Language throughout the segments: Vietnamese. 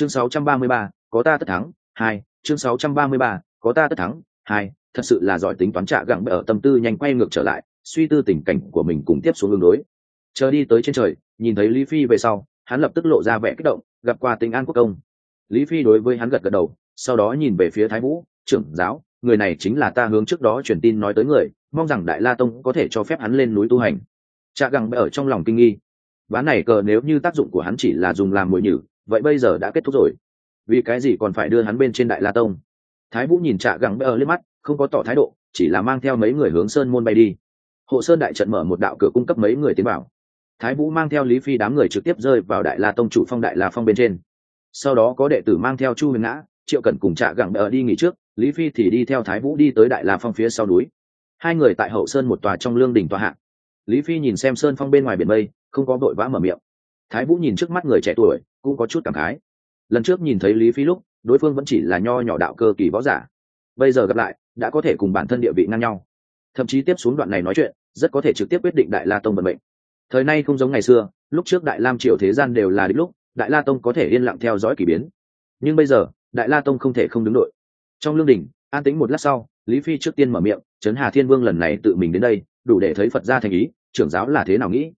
chương 633, có ta tất thắng hai chương 633, có ta tất thắng hai thật sự là giỏi tính toán trạ gặng bệ ở tâm tư nhanh quay ngược trở lại suy tư tình cảnh của mình cùng tiếp xuống hướng đối. Chờ đi tới trên trời nhìn thấy lý phi về sau hắn lập tức lộ ra vẻ kích động gặp qua tình an quốc công. Lý phi đối với hắn gật gật đầu sau đó nhìn về phía thái vũ trưởng giáo người này chính là ta hướng trước đó truyền tin nói tới người mong rằng đại la tông có thể cho phép hắn lên núi tu hành. Trạ gặng bệ ở trong lòng kinh nghi. Ván này cờ nếu như tác dụng của hắn chỉ là dùng làm mồi nhử vậy bây giờ đã kết thúc rồi. Vì cái gì còn phải đưa hắn bên trên đại la tông? Thái vũ nhìn trạ gẳng bê ở lên mắt, không có tỏ thái độ, chỉ là mang theo mấy người hướng sơn môn bay đi. Hộ sơn đại trận mở một đạo cửa cung cấp mấy người tiến vào. Thái vũ mang theo lý phi đám người trực tiếp rơi vào đại la tông chủ phong đại la phong bên trên. Sau đó có đệ tử mang theo chu huyền ngã, triệu cẩn cùng trạ gẳng bê ở đi nghỉ trước, lý phi thì đi theo thái vũ đi tới đại la phong phía sau núi. Hai người tại hậu sơn một tòa trong lương đỉnh tòa hạng lý phi nhìn xem sơn phong bên ngoài biển mây, không có vội vã mở miệng thái vũ nhìn trước mắt người trẻ tuổi, cũng có chút cảm khái. Lần trước nhìn thấy lý phi lúc, đối phương vẫn chỉ là nho nhỏ đạo cơ kỳ võ giả. Bây giờ gặp lại, đã có thể cùng bản thân địa vị ngang nhau. Thậm chí tiếp xuống đoạn này nói chuyện, rất có thể trực tiếp quyết định đại la tông vận mệnh. Thời nay không giống ngày xưa, lúc trước đại lam triều thế gian đều là đích lúc, đại la tông có thể yên lặng theo dõi k ỳ biến. Nhưng bây giờ, đại la tông không thể không đứng đội. Trong lương đình, an tính một lát sau, lý phi trước tiên mở miệng, trấn hà thiên vương lần này tự mình đến đây, đủ để thấy phật gia thành ý, trưởng giáo là thế nào nghĩ?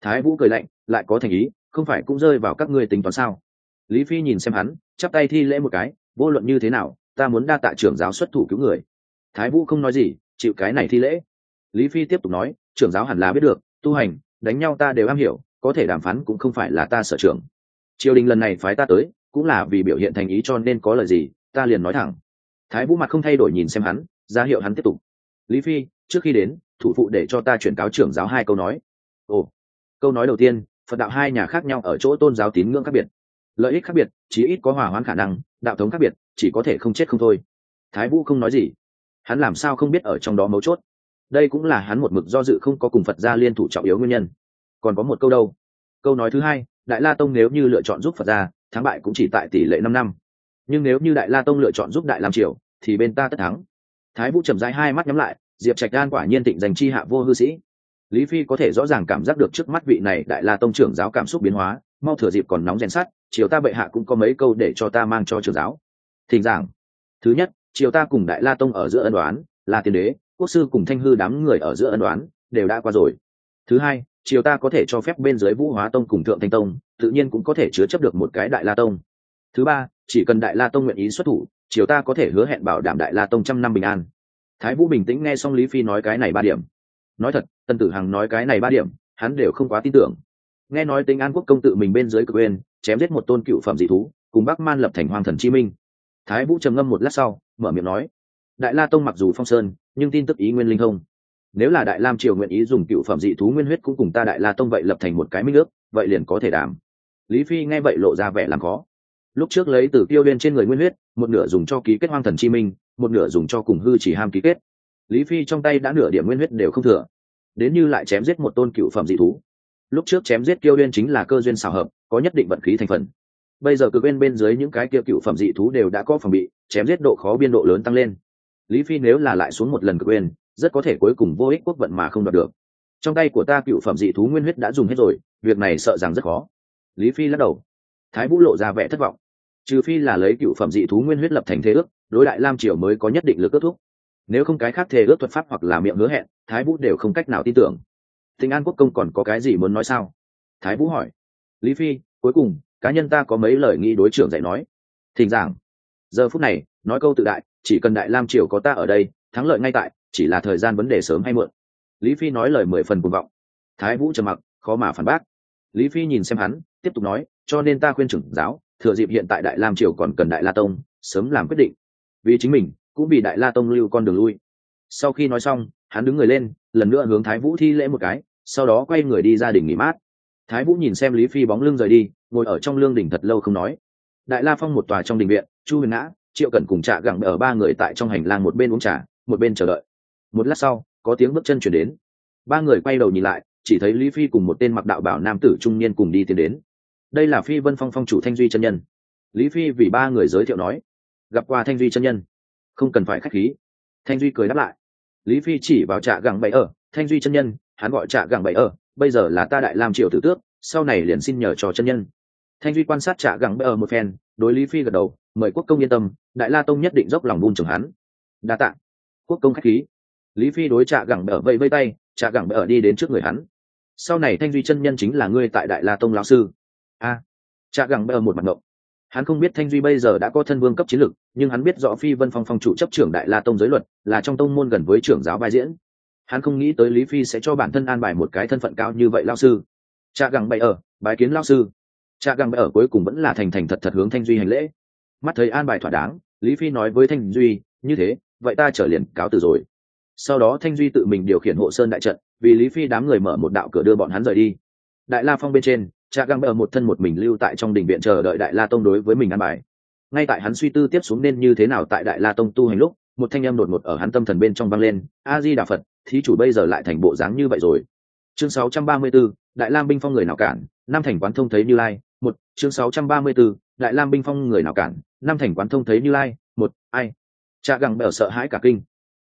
Thái vũ cười lạnh lại có thành ý, không phải cũng rơi vào các ngươi tính toán sao? Lý phi nhìn xem hắn, chắp tay thi lễ một cái, vô luận như thế nào, ta muốn đa tạ trưởng giáo xuất thủ cứu người. Thái vũ không nói gì, chịu cái này thi lễ. Lý phi tiếp tục nói, trưởng giáo hẳn là biết được, tu hành, đánh nhau ta đều am hiểu, có thể đàm phán cũng không phải là ta sở trường. triều đình lần này phái ta tới, cũng là vì biểu hiện thành ý cho nên có lời gì, ta liền nói thẳng. Thái vũ mặt không thay đổi nhìn xem hắn, ra hiệu hắn tiếp tục. Lý phi, trước khi đến, thủ phụ để cho ta chuyển cáo trưởng giáo hai câu nói. Ồ, câu nói đầu tiên phật đạo hai nhà khác nhau ở chỗ tôn giáo tín ngưỡng khác biệt. Lợi ích khác biệt, chí ít có hòa hoãn khả năng, đạo thống khác biệt, chỉ có thể không chết không thôi. Thái vũ không nói gì. Hắn làm sao không biết ở trong đó mấu chốt? Đây cũng là hắn một mực do dự không có cùng phật gia liên thủ trọng yếu nguyên nhân. Còn có một câu đâu? Câu nói thứ hai, đại la tông nếu như lựa chọn giúp phật gia, thắng bại cũng chỉ tại tỷ lệ năm năm. Nhưng nếu như đại la tông lựa chọn giúp đại làm triều, thì bên ta tất thắng. Thái vũ trầm rãi hai mắt nhắm lại, diệp trạch đan quả nhiên tịnh dành chi hạ vô hư sĩ lý phi có thể rõ ràng cảm giác được trước mắt vị này đại la tông trưởng giáo cảm xúc biến hóa, mau thừa dịp còn nóng rèn sắt, chiều ta bệ hạ cũng có mấy câu để cho ta mang cho trưởng giáo. Thỉnh giảng. Thứ nhất, chiều ta cùng đại la tông ở giữa ân đoán là tiền đế, quốc sư cùng thanh hư đám người ở giữa ân đoán đều đã qua rồi. Thứ hai, chiều ta có thể cho phép bên dưới vũ hóa tông cùng thượng thanh tông, tự nhiên cũng có thể chứa chấp được một cái đại la tông. Thứ ba, chỉ cần đại la tông nguyện ý xuất thủ, chiều ta có thể hứa hẹn bảo đảm đại la tông trăm năm bình an. Thái vũ bình tĩnh nghe xong lý phi nói cái này ba điểm nói thật, tần tử hằng nói cái này ba điểm, hắn đều không quá tin tưởng. Nghe nói tính an quốc công tự mình bên dưới cực bên chém giết một tôn cựu phẩm dị thú, cùng bắc man lập thành hoàng thần chi minh. Thái vũ trầm ngâm một lát sau, mở miệng nói, đại la tông mặc dù phong sơn, nhưng tin tức ý nguyên linh thông. Nếu là đại lam triều nguyện ý dùng cựu phẩm dị thú nguyên huyết cũng cùng ta đại la tông vậy lập thành một cái minh ước, vậy liền có thể đảm. Lý phi nghe vậy lộ ra vẻ làm khó. Lúc trước lấy từ tiêu bên trên người nguyên huyết, một nửa dùng cho ký kết hoang thần chi minh, một nửa dùng cho cùng hư chỉ ham ký kết lý phi trong tay đã nửa điểm nguyên huyết đều không thừa, đến như lại chém giết một tôn cựu phẩm dị thú. Lúc trước chém giết kiêu uyên chính là cơ duyên xào hợp, có nhất định vận khí thành phần. Bây giờ cực bên bên dưới những cái kia cựu phẩm dị thú đều đã có phòng bị, chém giết độ khó biên độ lớn tăng lên. Lý phi nếu là lại xuống một lần cực bên, rất có thể cuối cùng vô ích quốc vận mà không đoạt được. Trong tay của ta cựu phẩm dị thú nguyên huyết đã dùng hết rồi, việc này sợ rằng rất khó. Lý phi lắc đầu. Thái vũ lộ ra vẻ thất vọng. Trừ phi là lấy cựu phẩm dị thú nguyên huyết lập thành thế ước, đối đại lam triều mới có nhất định lực kết thúc nếu không cái khác thề ước thuật pháp hoặc là miệng hứa hẹn, thái vũ đều không cách nào tin tưởng. Tình an quốc công còn có cái gì muốn nói sao? Thái vũ hỏi. Lý phi, cuối cùng, cá nhân ta có mấy lời nghĩ đối trưởng dạy nói. Thỉnh giảng, giờ phút này, nói câu tự đại, chỉ cần đại lam triều có ta ở đây, thắng lợi ngay tại, chỉ là thời gian vấn đề sớm hay muộn. Lý phi nói lời mười phần cuồng vọng. Thái vũ trầm mặc, khó mà phản bác. Lý phi nhìn xem hắn, tiếp tục nói, cho nên ta khuyên trưởng giáo, thừa dịp hiện tại đại lam triều còn cần đại la tông, sớm làm quyết định. Vì chính mình cũng bị đại la tông lưu con đường lui. Sau khi nói xong, hắn đứng người lên, lần nữa hướng thái vũ thi lễ một cái, sau đó quay người đi ra đỉnh nghỉ mát. Thái vũ nhìn xem lý phi bóng lưng rời đi, ngồi ở trong lương đỉnh thật lâu không nói. Đại la phong một tòa trong đình viện, chu huyền ngã, triệu cần cùng trạ gặng ở ba người tại trong hành lang một bên uống trà, một bên chờ đợi. Một lát sau, có tiếng bước chân chuyển đến. Ba người quay đầu nhìn lại, chỉ thấy lý phi cùng một tên mặc đạo bảo nam tử trung niên cùng đi tiến đến. Đây là phi vân phong phong chủ thanh duy chân nhân. Lý phi vì ba người giới thiệu nói, gặp qua thanh duy chân nhân không cần phải khách khí. Thanh duy cười đáp lại. Lý phi chỉ vào trạ gẳng bậy ở. Thanh duy chân nhân hắn gọi trạ gẳng bậy ở. Bây giờ là ta đại làm triều tử tước sau này liền xin nhờ cho chân nhân. Thanh duy quan sát trạ gẳng bảy ở một phen đối lý phi gật đầu mời quốc công yên tâm đại la tông nhất định dốc lòng buôn trường hắn. Đa tạ. Quốc công khách khí. Lý phi đối trạ gẳng bảy ở vây vây tay trạ gẳng bảy ở đi đến trước người hắn. Sau này thanh duy chân nhân chính là ngươi tại đại la tông lão sư. A. À, gẳng bảy ở một mặt ngộng hắn không biết thanh duy bây giờ đã có thân vương cấp chiến lực, nhưng hắn biết rõ phi vân phong phong chủ chấp trưởng đại la tông giới luật, là trong tông môn gần với trưởng giáo vai diễn. Hắn không nghĩ tới lý phi sẽ cho bản thân an bài một cái thân phận cao như vậy lao sư. Cha gẳng bày ở, bái kiến lao sư. Cha gẳng bày ở cuối cùng vẫn là thành thành thật thật hướng thanh duy hành lễ. Mắt thấy an bài thỏa đáng, lý phi nói với thanh duy, như thế, vậy ta trở liền cáo từ rồi. Sau đó thanh duy tự mình điều khiển hộ sơn đại trận, vì lý phi đám người mở một đạo cửa đưa bọn hắn rời đi. Đại la phong bên trên cha găng bờ một thân một mình lưu tại trong đình viện chờ đợi đại la tông đối với mình ăn bài. Ngay tại hắn suy tư tiếp xuống nên như thế nào tại đại la tông tu hành lúc một thanh âm đột ngột ở hắn tâm thần bên trong vang lên a di đà phật thí chủ bây giờ lại thành bộ dáng như vậy rồi. Chương 634, đại lam binh phong người nào cản Nam thành quán thông thấy như lai một chương 634, đại lam binh phong người nào cản Nam thành quán thông thấy như lai một ai? Cha găng bờ sợ hãi cả kinh.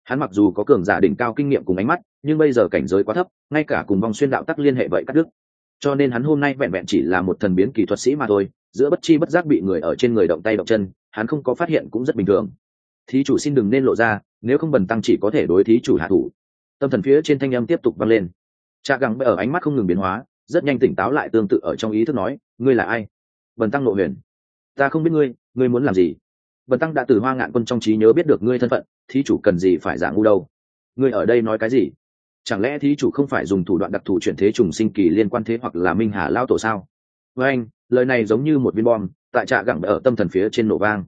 Hắn mặc dù có cường giả đỉnh cao kinh nghiệm cùng ánh mắt nhưng bây giờ cảnh giới quá thấp ngay cả cùng vòng xuyên đạo tắc liên hệ vậy cắt đứt cho nên hắn hôm nay vẹn vẹn chỉ là một thần biến kỳ thuật sĩ mà thôi, giữa bất chi bất giác bị người ở trên người động tay động chân, hắn không có phát hiện cũng rất bình thường. Thí chủ xin đừng nên lộ ra, nếu không bần tăng chỉ có thể đối thí chủ hạ thủ. Tâm thần phía trên thanh âm tiếp tục vang lên. Cha gắng ở ánh mắt không ngừng biến hóa, rất nhanh tỉnh táo lại tương tự ở trong ý thức nói, ngươi là ai? Bần tăng nội huyền. Ta không biết ngươi ngươi muốn làm gì? Bần tăng đã từ hoa ngạn quân trong trí nhớ biết được ngươi thân phận, thí chủ cần gì phải giả ngu đâu? Ngươi ở đây nói cái gì? Chẳng lẽ thí chủ không phải dùng thủ đoạn đặc thù chuyển thế trùng sinh kỳ liên quan thế hoặc là minh hà lao tổ sao? Với anh, lời này giống như một viên bom, tại trạ gẳng ở tâm thần phía trên nổ vang.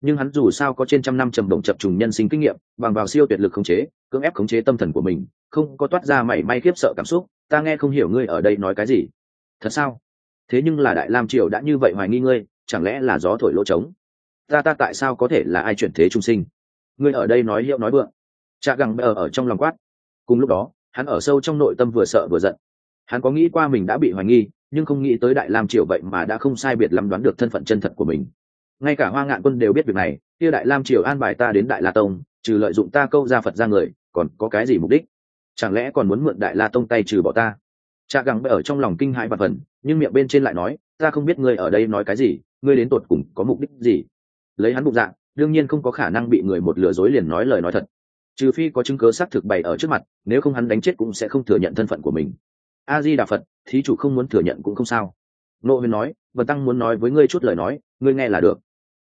Nhưng hắn dù sao có trên trăm năm trầm động chập trùng nhân sinh kinh nghiệm, bằng vào siêu tuyệt lực khống chế, cưỡng ép khống chế tâm thần của mình, không có toát ra mảy may khiếp sợ cảm xúc, ta nghe không hiểu ngươi ở đây nói cái gì. Thật sao? Thế nhưng là đại lam triều đã như vậy hoài nghi ngươi, chẳng lẽ là gió thổi lỗ trống? Ta ta tại sao có thể là ai chuyển thế trung sinh? Ngươi ở đây nói hiệu nói vượng. Trạ gẳng ở ở trong lòng quát. Cùng lúc đó hắn ở sâu trong nội tâm vừa sợ vừa giận. Hắn có nghĩ qua mình đã bị hoài nghi, nhưng không nghĩ tới đại lam triều vậy mà đã không sai biệt lắm đoán được thân phận chân thật của mình. Ngay cả hoa ngạn quân đều biết việc này, kia đại lam triều an bài ta đến đại la tông, trừ lợi dụng ta câu ra phật ra người, còn có cái gì mục đích? Chẳng lẽ còn muốn mượn đại la tông tay trừ bỏ ta? Cha gắng ở trong lòng kinh hãi và phần, nhưng miệng bên trên lại nói, ta không biết ngươi ở đây nói cái gì, ngươi đến tột cùng có mục đích gì? Lấy hắn bụng dạng đương nhiên không có khả năng bị người một lừa dối liền nói lời nói thật trừ phi có chứng cớ xác thực bày ở trước mặt, nếu không hắn đánh chết cũng sẽ không thừa nhận thân phận của mình. A di đà phật thí chủ không muốn thừa nhận cũng không sao. Nộ huyền nói vần tăng muốn nói với ngươi chút lời nói, ngươi nghe là được.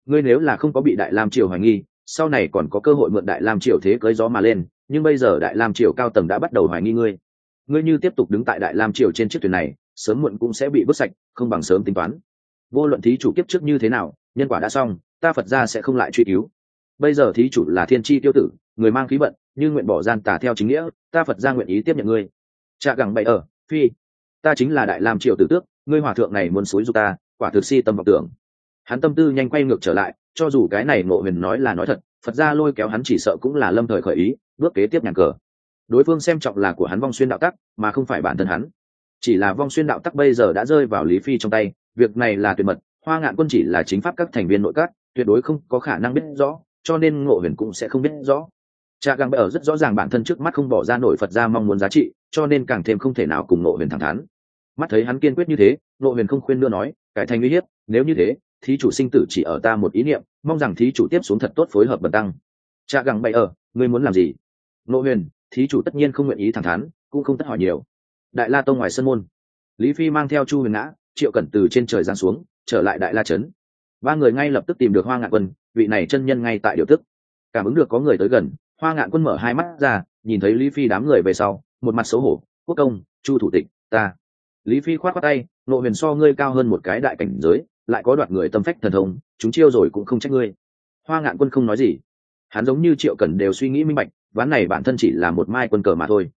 Ngươi nếu là không có bị đại lam triều hoài nghi, sau này còn có cơ hội mượn đại lam triều thế cưới gió mà lên, nhưng bây giờ đại lam triều cao tầng đã bắt đầu hoài nghi ngươi. Ngươi như tiếp tục đứng tại đại lam triều trên chiếc thuyền này, sớm muộn cũng sẽ bị vứt sạch, không bằng sớm tính toán. Vô luận thí chủ kiếp trước như thế nào, nhân quả đã xong, ta phật ra sẽ không lại truy cứu. Bây giờ thí chủ là thiên tri tiêu tử người mang khí vận, như nguyện bỏ gian tà theo chính nghĩa, ta phật ra nguyện ý tiếp nhận ngươi. Cha gẳng bậy ở, phi, ta chính là đại lam triều tử tước, ngươi hòa thượng này muốn xúi giúp ta, quả thực si tâm vọng tưởng. Hắn tâm tư nhanh quay ngược trở lại, cho dù cái này ngộ huyền nói là nói thật, phật ra lôi kéo hắn chỉ sợ cũng là lâm thời khởi ý, bước kế tiếp nhàn cờ. Đối phương xem trọng là của hắn vong xuyên đạo tắc, mà không phải bản thân hắn. Chỉ là vong xuyên đạo tắc bây giờ đã rơi vào lý phi trong tay, việc này là tuyệt mật, hoa ngạn quân chỉ là chính pháp các thành viên nội các, tuyệt đối không có khả năng biết rõ, cho nên ngộ huyền cũng sẽ không biết rõ cha găng bệ ở rất rõ ràng bản thân trước mắt không bỏ ra nổi phật ra mong muốn giá trị, cho nên càng thêm không thể nào cùng ngộ huyền thẳng thắn. Mắt thấy hắn kiên quyết như thế, ngộ huyền không khuyên nữa nói cải thành uy hiếp, nếu như thế, thí chủ sinh tử chỉ ở ta một ý niệm, mong rằng thí chủ tiếp xuống thật tốt phối hợp bần tăng. Cha găng bệ ở ờ, ngươi muốn làm gì? Ngộ huyền, thí chủ tất nhiên không nguyện ý thẳng thắn, cũng không tất hỏi nhiều. Đại la tông ngoài sân môn, lý phi mang theo chu huyền ngã, triệu cẩn từ trên trời giáng xuống, trở lại đại la trấn. Ba người ngay lập tức tìm được hoa ngạn quân, vị này chân nhân ngay tại điều tức. Cảm ứng được có người tới gần hoa ngạn quân mở hai mắt ra, nhìn thấy lý phi đám người về sau, một mặt xấu hổ. Quốc công, chu thủ tịch, ta. Lý phi khoát khoát tay, nộ huyền so ngươi cao hơn một cái đại cảnh giới, lại có đoạt người tâm phách thần thông, chúng chiêu rồi cũng không trách ngươi. Hoa ngạn quân không nói gì. Hắn giống như triệu cẩn đều suy nghĩ minh bạch, ván này bản thân chỉ là một mai quân cờ mà thôi.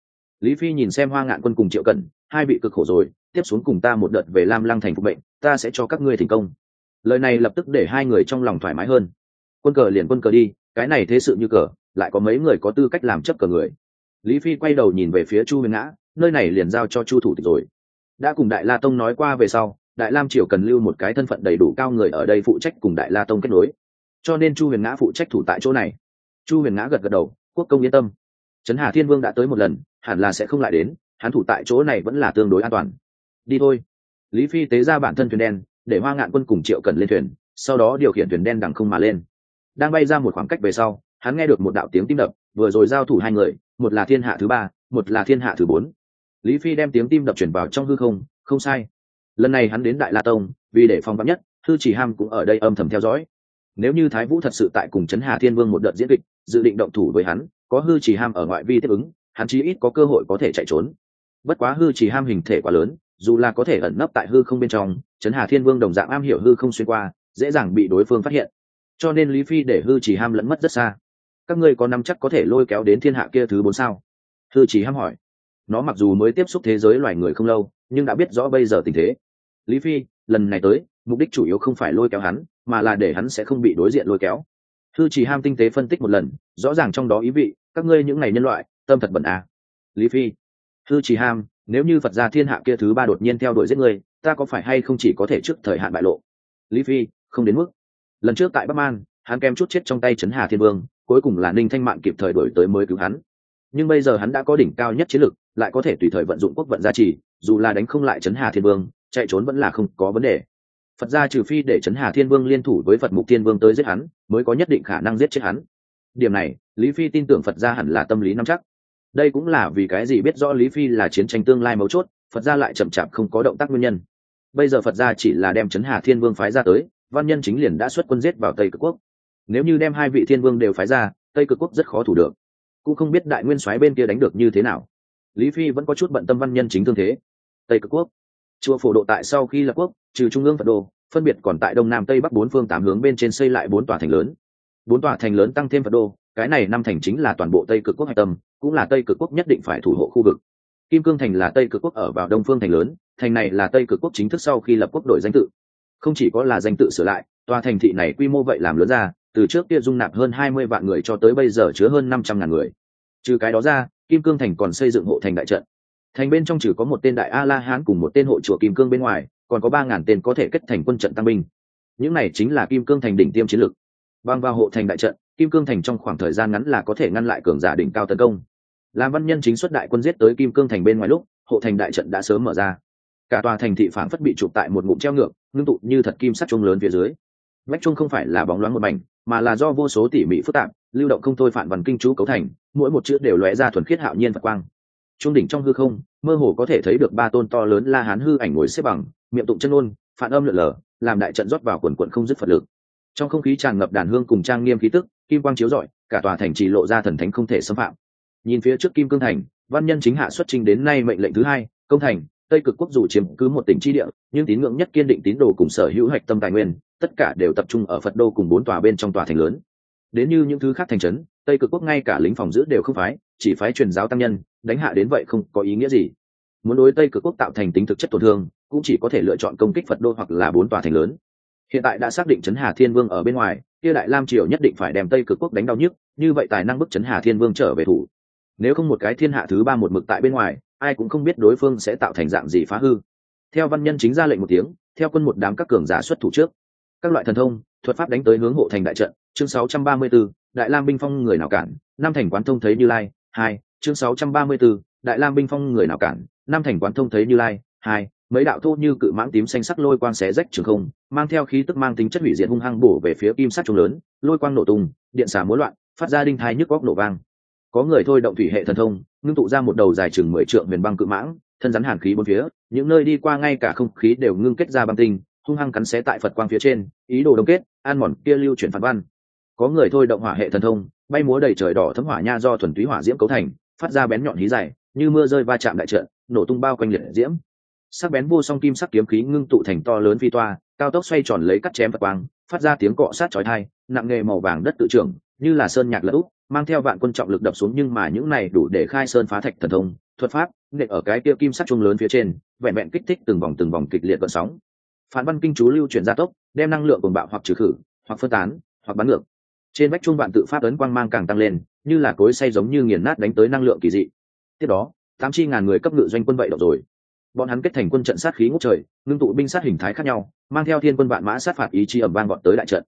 Lý phi nhìn xem hoa ngạn quân cùng triệu cẩn, hai vị cực khổ rồi, tiếp xuống cùng ta một đợt về lam lăng thành phục bệnh ta sẽ cho các ngươi thành công. Lời này lập tức để hai người trong lòng thoải mái hơn. Quân cờ liền quân cờ đi, cái này thế sự như cờ lại có mấy người có tư cách làm chấp cờ người. Lý phi quay đầu nhìn về phía chu huyền ngã, nơi này liền giao cho chu thủ tịch rồi. Đã cùng đại la tông nói qua về sau, đại lam triều cần lưu một cái thân phận đầy đủ cao người ở đây phụ trách cùng đại la tông kết nối. Cho nên chu huyền ngã phụ trách thủ tại chỗ này. Chu huyền ngã gật gật đầu, quốc công yên tâm. Trấn hà thiên vương đã tới một lần, hẳn là sẽ không lại đến, hắn thủ tại chỗ này vẫn là tương đối an toàn. Đi thôi. Lý phi tế ra bản thân thuyền đen, để hoa ngạn quân cùng triệu cần lên thuyền, sau đó điều khiển thuyền đen đằng không mà lên. Đang bay ra một khoảng cách về sau hắn nghe được một đạo tiếng tim đập, vừa rồi giao thủ hai người, một là thiên hạ thứ ba, một là thiên hạ thứ bốn. Lý phi đem tiếng tim đập chuyển vào trong hư không không sai. Lần này hắn đến đại la tông, vì để phòng vắn nhất, thư chỉ ham cũng ở đây âm thầm theo dõi. Nếu như thái vũ thật sự tại cùng trấn hà thiên vương một đợt diễn kịch, dự định động thủ với hắn, có hư chỉ ham ở ngoại vi tiếp ứng, hắn chí ít có cơ hội có thể chạy trốn. Bất quá hư chỉ ham hình thể quá lớn, dù là có thể ẩn nấp tại hư không bên trong trấn hà thiên vương đồng dạng am hiểu hư không xuyên qua, dễ dàng bị đối phương phát hiện. Cho nên lý phi để hư chỉ ham lẫn mất rất xa các ngươi có nắm chắc có thể lôi kéo đến thiên hạ kia thứ bốn sao? Thư chỉ ham hỏi. Nó mặc dù mới tiếp xúc thế giới loài người không lâu nhưng đã biết rõ bây giờ tình thế. Lý phi lần này tới mục đích chủ yếu không phải lôi kéo hắn mà là để hắn sẽ không bị đối diện lôi kéo. Thư chỉ ham tinh tế phân tích một lần rõ ràng trong đó ý vị các ngươi những ngày nhân loại tâm thật bẩn à. lý phi thư chỉ ham nếu như phật gia thiên hạ kia thứ ba đột nhiên theo đuổi giết người, ta có phải hay không chỉ có thể trước thời hạn bại lộ? Lý phi không đến mức. Lần trước tại bắc man hắn kém chút chết trong tay trấn hà thiên vương, cuối cùng là ninh thanh Mạn kịp thời đổi tới mới cứu hắn. Nhưng bây giờ hắn đã có đỉnh cao nhất chiến lực, lại có thể tùy thời vận dụng quốc vận gia trì, dù là đánh không lại trấn hà thiên vương, chạy trốn vẫn là không có vấn đề. Phật gia trừ phi để trấn hà thiên vương liên thủ với phật mục thiên vương tới giết hắn, mới có nhất định khả năng giết chết hắn. Điểm này, lý phi tin tưởng phật gia hẳn là tâm lý nắm chắc. Đây cũng là vì cái gì biết rõ lý phi là chiến tranh tương lai mấu chốt, phật gia lại chậm chạp không có động tác nguyên nhân. Bây giờ phật gia chỉ là đem trấn hà thiên vương phái ra tới, văn nhân chính liền đã xuất quân giết vào tây cực quốc nếu như đem hai vị thiên vương đều phái ra, tây cực quốc rất khó thủ được. Cũng không biết đại nguyên soái bên kia đánh được như thế nào. Lý phi vẫn có chút bận tâm văn nhân chính thương thế. Tây cực quốc. Chùa phổ độ tại sau khi lập quốc, trừ trung ương phật đô phân biệt còn tại đông nam tây bắc bốn phương tám hướng bên trên xây lại bốn tòa thành lớn. Bốn tòa thành lớn tăng thêm phật đô cái này năm thành chính là toàn bộ tây cực quốc hạch tâm, cũng là tây cực quốc nhất định phải thủ hộ khu vực. Kim cương thành là tây cực quốc ở vào đông phương thành lớn, thành này là tây cực quốc chính thức sau khi lập quốc đổi danh tự. Không chỉ có là danh tự sửa lại, tòa thành thị này quy mô vậy làm lớn ra từ trước kia dung nạp hơn hai mươi vạn người cho tới bây giờ chứa hơn năm trăm ngàn người. Trừ cái đó ra, kim cương thành còn xây dựng hộ thành đại trận. Thành bên trong trừ có một tên đại a la hán cùng một tên hộ chùa kim cương bên ngoài, còn có ba ngàn tên có thể kết thành quân trận tăng binh. Những này chính là kim cương thành đỉnh tiêm chiến lược. Bằng vào hộ thành đại trận, kim cương thành trong khoảng thời gian ngắn là có thể ngăn lại cường giả đỉnh cao tấn công. Làm văn nhân chính xuất đại quân giết tới kim cương thành bên ngoài lúc, hộ thành đại trận đã sớm mở ra. Cả tòa thành thị phản phất bị chụp tại một ngụm treo ngược, ngưng tụ như thật kim sắt chuông lớn phía dưới. Vách chuông không phải là bóng loáng một mảnh mà là do vô số tỉ mỉ phức tạp, lưu động không thôi phản văn kinh chú cấu thành, mỗi một chữ đều lóe ra thuần khiết hạo nhiên và quang. Trung đỉnh trong hư không, mơ hồ có thể thấy được ba tôn to lớn la hán hư ảnh ngồi xếp bằng, miệng tụng chân ôn, phản âm lượn lờ, làm đại trận rót vào quần quận không dứt phật lực. Trong không khí tràn ngập đàn hương cùng trang nghiêm khí tức, kim quang chiếu rọi, cả tòa thành trì lộ ra thần thánh không thể xâm phạm. Nhìn phía trước kim cương thành, văn nhân chính hạ xuất trình đến nay mệnh lệnh thứ hai, công thành, tây cực quốc dù chiếm cứ một tỉnh tri địa, nhưng tín ngưỡng nhất kiên định tín đồ cùng sở hữu hạch tâm tài nguyên tất cả đều tập trung ở phật đô cùng bốn tòa bên trong tòa thành lớn. Đến như những thứ khác thành trấn, tây cực quốc ngay cả lính phòng giữ đều không phái, chỉ phái truyền giáo tăng nhân, đánh hạ đến vậy không có ý nghĩa gì. Muốn đối tây cực quốc tạo thành tính thực chất tổn thương, cũng chỉ có thể lựa chọn công kích phật đô hoặc là bốn tòa thành lớn. Hiện tại đã xác định trấn hà thiên vương ở bên ngoài, kia đại lam triều nhất định phải đem tây cực quốc đánh đau nhức, như vậy tài năng bức trấn hà thiên vương trở về thủ. Nếu không một cái thiên hạ thứ ba một mực tại bên ngoài, ai cũng không biết đối phương sẽ tạo thành dạng gì phá hư. Theo văn nhân chính ra lệnh một tiếng, theo quân một đám các cường giả xuất thủ trước các loại thần thông thuật pháp đánh tới hướng hộ thành đại trận chương 634, đại lam binh phong người nào cản năm thành quán thông thấy như lai hai chương 634, đại lam binh phong người nào cản năm thành quán thông thấy như lai hai mấy đạo thô như cự mãng tím xanh sắc lôi quang xé rách trường không mang theo khí tức mang tính chất hủy diệt hung hăng bổ về phía kim sắt trung lớn lôi quang nổ tung điện xả múa loạn phát ra đinh thai nhức góc nổ vang. Có người thôi động thủy hệ thần thông ngưng tụ ra một đầu dài chừng mười trượng miền băng cự mãng thân rắn hàn khí bốn phía những nơi đi qua ngay cả không khí đều ngưng kết ra băng tinh hung hăng cắn xé tại phật quang phía trên, ý đồ đông kết, an mòn kia lưu chuyển phản văn. Có người thôi động hỏa hệ thần thông, bay múa đầy trời đỏ thấm hỏa nha do thuần túy hỏa diễm cấu thành, phát ra bén nhọn hí dài, như mưa rơi va chạm đại trận, nổ tung bao quanh liệt diễm. Sắc bén vô song kim sắc kiếm khí ngưng tụ thành to lớn phi toa, cao tốc xoay tròn lấy cắt chém phật quang, phát ra tiếng cọ sát chói tai, nặng nghề màu vàng đất tự trưởng, như là sơn nhạc lỡ úp, mang theo vạn quân trọng lực đập xuống nhưng mà những này đủ để khai sơn phá thạch thần thông, thuật pháp, nện ở cái kia kim sắc trung lớn phía trên, vẹn vẹn kích thích từng vòng từng vòng kịch liệt vận sóng phản văn kinh chú lưu chuyển gia tốc, đem năng lượng cùng bạo hoặc trừ khử, hoặc phân tán, hoặc bắn ngược. Trên vách trung vạn tự phát ấn quang mang càng tăng lên, như là cối say giống như nghiền nát đánh tới năng lượng kỳ dị. Tiếp đó, tám chi ngàn người cấp ngự doanh quân vậy độc rồi. Bọn hắn kết thành quân trận sát khí ngút trời, ngưng tụ binh sát hình thái khác nhau, mang theo thiên quân vạn mã sát phạt ý chí ẩm vang gọn tới đại trận.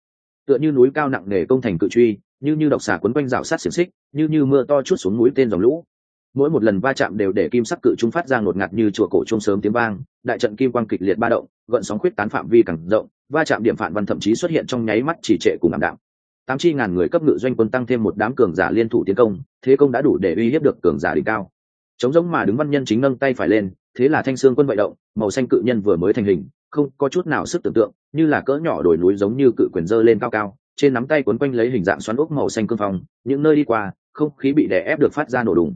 Tựa như núi cao nặng nề công thành cự truy, như như độc xà quấn quanh rào sát xiềng xích, như như mưa to chút xuống núi tên dòng lũ mỗi một lần va chạm đều để kim sắc cự trung phát ra ngột ngạt như chùa cổ trung sớm tiếng vang, đại trận kim quang kịch liệt ba động, gợn sóng khuyết tán phạm vi càng rộng, va chạm điểm phản văn thậm chí xuất hiện trong nháy mắt chỉ trệ cùng ảm đạm. Tám chi ngàn người cấp ngự doanh quân tăng thêm một đám cường giả liên thủ tiến công, thế công đã đủ để uy hiếp được cường giả đỉnh cao. Chống giống mà đứng văn nhân chính nâng tay phải lên, thế là thanh xương quân vận động, màu xanh cự nhân vừa mới thành hình, không có chút nào sức tưởng tượng, như là cỡ nhỏ đồi núi giống như cự quyền dơ lên cao cao, trên nắm tay quấn quanh lấy hình dạng xoắn ốc màu xanh cương phong, những nơi đi qua, không khí bị đè ép được phát ra nổ đùng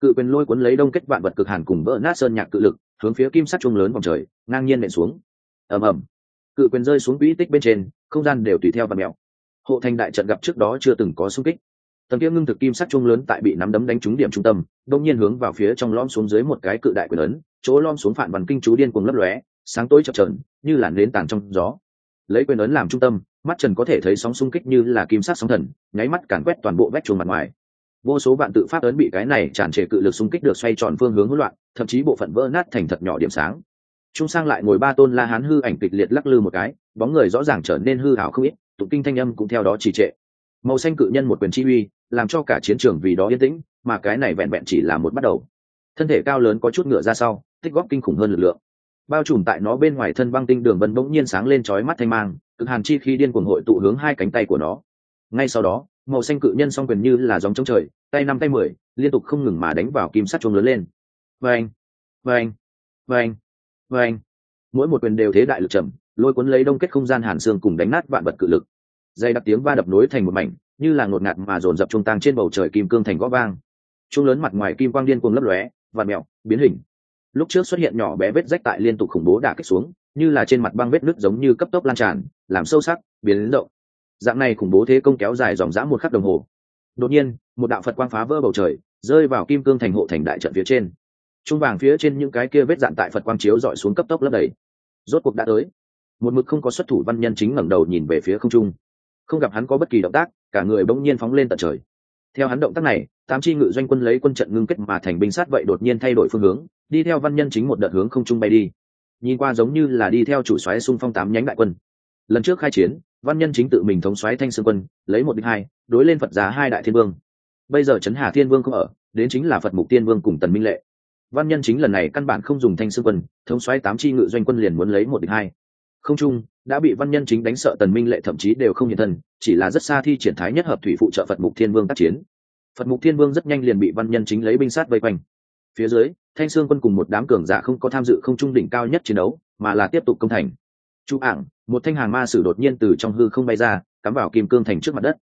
cự quyền lôi cuốn lấy đông kết vạn vật cực hàn cùng vỡ nát sơn nhạc cự lực hướng phía kim sắt chung lớn vòng trời ngang nhiên nện xuống. Ầm ầm. Cự quyền rơi xuống quỹ tích bên trên không gian đều tùy theo và mèo. Hộ thành đại trận gặp trước đó chưa từng có xung kích. Tầng kia ngưng thực kim sắt chung lớn tại bị nắm đấm đánh trúng điểm trung tâm đông nhiên hướng vào phía trong lom xuống dưới một cái cự đại quyền lớn, chỗ lom xuống phản bằng kinh chú điên cuồng lấp lóe sáng tối chập trờn như làn nến tàn trong gió. Lấy quyền ấn làm trung tâm mắt trần có thể thấy sóng xung kích như là kim sắc sóng thần nháy mắt càn quét toàn bộ vách chuồng mặt ngoài vô số vạn tự phát ấn bị cái này tràn trề cự lực xung kích được xoay tròn phương hướng hỗn loạn, thậm chí bộ phận vỡ nát thành thật nhỏ điểm sáng. Trung sang lại ngồi ba tôn la hán hư ảnh kịch liệt lắc lư một cái, bóng người rõ ràng trở nên hư hảo không ít, tụng kinh thanh âm cũng theo đó trì trệ. Màu xanh cự nhân một quyền chi uy, làm cho cả chiến trường vì đó yên tĩnh, mà cái này vẹn vẹn chỉ là một bắt đầu. Thân thể cao lớn có chút ngựa ra sau, tích góp kinh khủng hơn lực lượng. Bao trùm tại nó bên ngoài thân băng tinh đường vân bỗng nhiên sáng lên chói mắt thanh mang, cực hàn chi khi điên cuồng hội tụ hướng hai cánh tay của nó. Ngay sau đó màu xanh cự nhân song quyền như là dòng trong trời, tay năm tay mười, liên tục không ngừng mà đánh vào kim sắt chuông lớn lên. Vâng vâng vâng vâng mỗi một quyền đều thế đại lực trầm, lôi cuốn lấy đông kết không gian hàn xương cùng đánh nát vạn vật cự lực. Dây đặc tiếng va đập nối thành một mảnh, như là ngột ngạt mà dồn dập trung tăng trên bầu trời kim cương thành gõ vang. Chuông lớn mặt ngoài kim quang điên cuồng lấp lóe và mẹo, biến hình. Lúc trước xuất hiện nhỏ bé vết rách tại liên tục khủng bố đả kích xuống, như là trên mặt băng vết nứt giống như cấp tốc lan tràn, làm sâu sắc, biến đến rộng dạng này khủng bố thế công kéo dài dòng dã một khắc đồng hồ. Đột nhiên, một đạo phật quang phá vỡ bầu trời, rơi vào kim cương thành hộ thành đại trận phía trên. Trung vàng phía trên những cái kia vết dạn tại phật quang chiếu dọi xuống cấp tốc lấp đầy. Rốt cuộc đã tới. Một mực không có xuất thủ văn nhân chính ngẩng đầu nhìn về phía không trung. Không gặp hắn có bất kỳ động tác, cả người bỗng nhiên phóng lên tận trời. Theo hắn động tác này, tám chi ngự doanh quân lấy quân trận ngưng kết mà thành binh sát vậy đột nhiên thay đổi phương hướng, đi theo văn nhân chính một đợt hướng không trung bay đi. Nhìn qua giống như là đi theo chủ xoáy xung phong tám nhánh đại quân lần trước khai chiến, văn nhân chính tự mình thống xoáy thanh sương quân, lấy một đích hai, đối lên phật giá hai đại thiên vương. Bây giờ trấn hà thiên vương không ở, đến chính là phật mục tiên vương cùng tần minh lệ. Văn nhân chính lần này căn bản không dùng thanh sương quân, thống xoáy tám chi ngự doanh quân liền muốn lấy một địch hai. Không trung đã bị văn nhân chính đánh sợ tần minh lệ thậm chí đều không hiện thân, chỉ là rất xa thi triển thái nhất hợp thủy phụ trợ phật mục thiên vương tác chiến. Phật mục thiên vương rất nhanh liền bị văn nhân chính lấy binh sát vây quanh. Phía dưới, thanh sương quân cùng một đám cường giả không có tham dự không trung đỉnh cao nhất chiến đấu, mà là tiếp tục công thành chụp ảng một thanh hàng ma sử đột nhiên từ trong hư không bay ra, cắm vào kim cương thành trước mặt đất.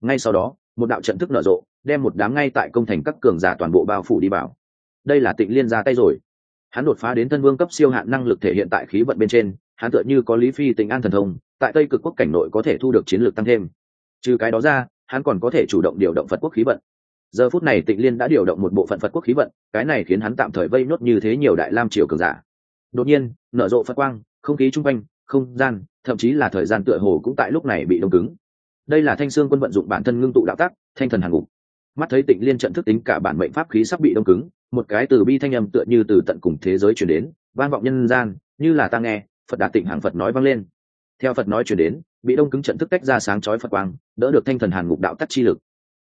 Ngay sau đó, một đạo trận thức nở rộ, đem một đám ngay tại công thành các cường giả toàn bộ bao phủ đi vào. Đây là tịnh liên ra tay rồi. Hắn đột phá đến thân vương cấp siêu hạn năng lực thể hiện tại khí vận bên trên, hắn tựa như có lý phi tình an thần thông, tại tây cực quốc cảnh nội có thể thu được chiến lược tăng thêm. Trừ cái đó ra, hắn còn có thể chủ động điều động phật quốc khí vận. Giờ phút này tịnh liên đã điều động một bộ phận phật quốc khí vận, cái này khiến hắn tạm thời vây nốt như thế nhiều đại lam triều cường giả. Đột nhiên, nở rộ phật quang, không khí chung quanh không gian, thậm chí là thời gian tựa hồ cũng tại lúc này bị đông cứng. Đây là thanh sương quân vận dụng bản thân ngưng tụ đạo tác thanh thần hàn ngục. Mắt thấy tịnh liên trận thức tính cả bản mệnh pháp khí sắp bị đông cứng, một cái từ bi thanh âm tựa như từ tận cùng thế giới chuyển đến, vang vọng nhân gian, như là ta nghe, phật đạt tịnh hàng phật nói vang lên. Theo phật nói chuyển đến, bị đông cứng trận thức tách ra sáng chói phật quang, đỡ được thanh thần hàn ngục đạo tắc chi lực.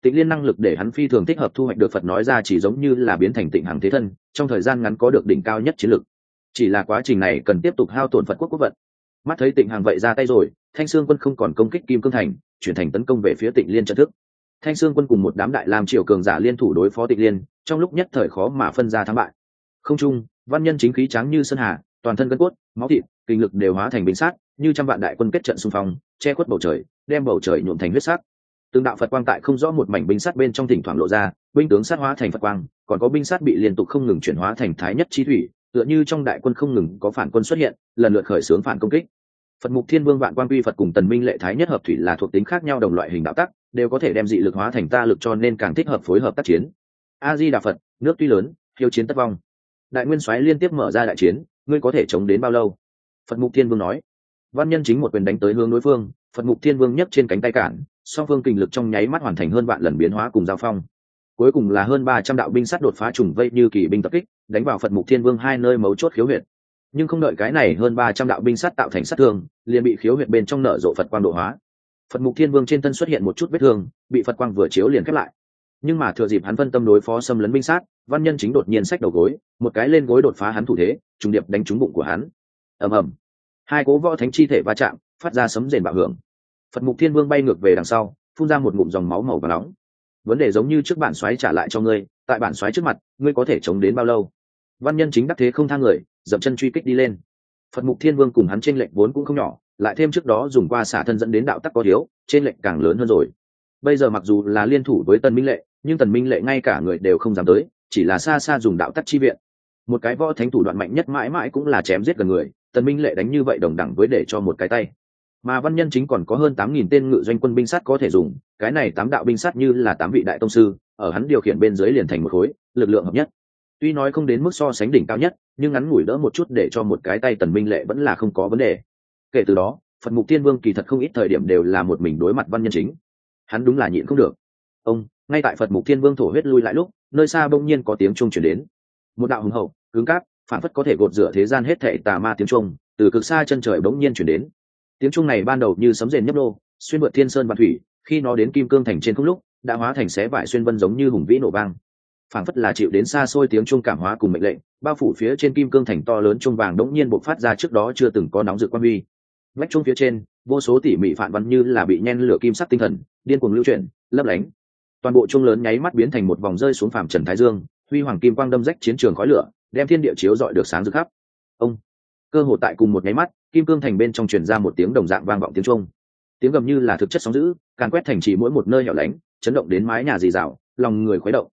Tịnh liên năng lực để hắn phi thường thích hợp thu hoạch được phật nói ra chỉ giống như là biến thành tịnh hàng thế thân, trong thời gian ngắn có được đỉnh cao nhất chiến lực. Chỉ là quá trình này cần tiếp tục hao tổn phật quốc quốc vận mắt thấy tịnh hàng vậy ra tay rồi, thanh sương quân không còn công kích kim cương thành, chuyển thành tấn công về phía tịnh liên trận thức. Thanh sương quân cùng một đám đại làm triều cường giả liên thủ đối phó tịnh liên, trong lúc nhất thời khó mà phân ra thắng bại. Không chung, văn nhân chính khí trắng như sơn hà, toàn thân gân cốt, máu thịt, kinh lực đều hóa thành binh sát, như trăm vạn đại quân kết trận xung phong, che khuất bầu trời, đem bầu trời nhuộm thành huyết sắc. Tương đạo phật quang tại không rõ một mảnh binh sát bên trong thỉnh thoảng lộ ra, binh tướng sát hóa thành phật quang, còn có binh sát bị liên tục không ngừng chuyển hóa thành thái nhất chi thủy tựa như trong đại quân không ngừng có phản quân xuất hiện, lần lượt khởi xướng phản công kích. Phật mục thiên vương vạn quan quy phật cùng tần minh lệ thái nhất hợp thủy là thuộc tính khác nhau đồng loại hình đạo tắc, đều có thể đem dị lực hóa thành ta lực cho nên càng thích hợp phối hợp tác chiến. A di đà phật, nước tuy lớn hiếu chiến tất vong. Đại nguyên soái liên tiếp mở ra đại chiến, ngươi có thể chống đến bao lâu? Phật mục thiên vương nói. Văn nhân chính một quyền đánh tới hướng đối phương, phật mục thiên vương nhấc trên cánh tay cản, song phương kình lực trong nháy mắt hoàn thành hơn vạn lần biến hóa cùng giao phong. Cuối cùng là hơn ba trăm đạo binh sát đột phá trùng vây như kỳ binh tập kích đánh vào phật mục thiên vương hai nơi mấu chốt khiếu huyệt. Nhưng không đợi cái này hơn ba trăm đạo binh sắt tạo thành sát thương, liền bị khiếu huyệt bên trong nở rộ phật quang độ hóa. Phật mục thiên vương trên thân xuất hiện một chút vết thương, bị phật quang vừa chiếu liền khép lại. Nhưng mà thừa dịp hắn phân tâm đối phó xâm lấn binh sát, văn nhân chính đột nhiên xách đầu gối, một cái lên gối đột phá hắn thủ thế, trùng điệp đánh trúng bụng của hắn. Ầm ầm. Hai cố võ thánh chi thể va chạm, phát ra sấm rền bạo hưởng. Phật mục thiên vương bay ngược về đằng sau, phun ra một ngụm dòng máu màu và nóng. Vấn đề giống như trước bản xoáy trả lại cho ngươi tại bản xoáy trước mặt, ngươi có thể chống đến bao lâu? Văn nhân chính đắc thế không thang người, dậm chân truy kích đi lên. Phật mục thiên vương cùng hắn trên lệnh vốn cũng không nhỏ, lại thêm trước đó dùng qua xả thân dẫn đến đạo tắc có thiếu trên lệnh càng lớn hơn rồi. Bây giờ mặc dù là liên thủ với tần minh lệ, nhưng tần minh lệ ngay cả người đều không dám tới, chỉ là xa xa dùng đạo tắc chi viện. Một cái võ thánh thủ đoạn mạnh nhất mãi mãi cũng là chém giết gần người, tần minh lệ đánh như vậy đồng đẳng với để cho một cái tay. Mà văn nhân chính còn có hơn tám nghìn tên ngự doanh quân binh sát có thể dùng, cái này tám đạo binh sát như là tám vị đại tông sư ở hắn điều khiển bên dưới liền thành một khối, lực lượng hợp nhất. Tuy nói không đến mức so sánh đỉnh cao nhất, nhưng ngắn ngủi đỡ một chút để cho một cái tay tần minh lệ vẫn là không có vấn đề. Kể từ đó, phật mục tiên vương kỳ thật không ít thời điểm đều là một mình đối mặt văn nhân chính. Hắn đúng là nhịn không được. Ông, ngay tại phật mục tiên vương thổ huyết lui lại lúc, nơi xa bỗng nhiên có tiếng chuông chuyển đến. Một đạo hùng hậu, cứng cáp, phản phất có thể gột rửa thế gian hết thệ tà ma tiếng chuông, từ cực xa chân trời bỗng nhiên chuyển đến. Tiếng chuông này ban đầu như sấm rền nhấp nô, xuyên vượt thiên sơn và thủy, khi nó đến kim cương thành trên không lúc đã hóa thành xé vải xuyên vân giống như hùng vĩ nổ vang. Phảng phất là chịu đến xa xôi tiếng chuông cảm hóa cùng mệnh lệnh, bao phủ phía trên kim cương thành to lớn chuông vàng đống nhiên bộc phát ra trước đó chưa từng có nóng rực quan huy. Vách chuông phía trên, vô số tỉ mỉ phản văn như là bị nhen lửa kim sắc tinh thần, điên cuồng lưu chuyển, lấp lánh. Toàn bộ chuông lớn nháy mắt biến thành một vòng rơi xuống phàm trần thái dương, huy hoàng kim quang đâm rách chiến trường khói lửa, đem thiên địa chiếu dọi được sáng rực khắp. Ông! Cơ hồ tại cùng một nháy mắt, kim cương thành bên trong truyền ra một tiếng đồng dạng vang vọng tiếng trung tiếng gầm như là thực chất sóng dữ, càn quét thành trì mỗi một nơi hẻo lánh chấn động đến mái nhà dì dào, lòng người khuấy động.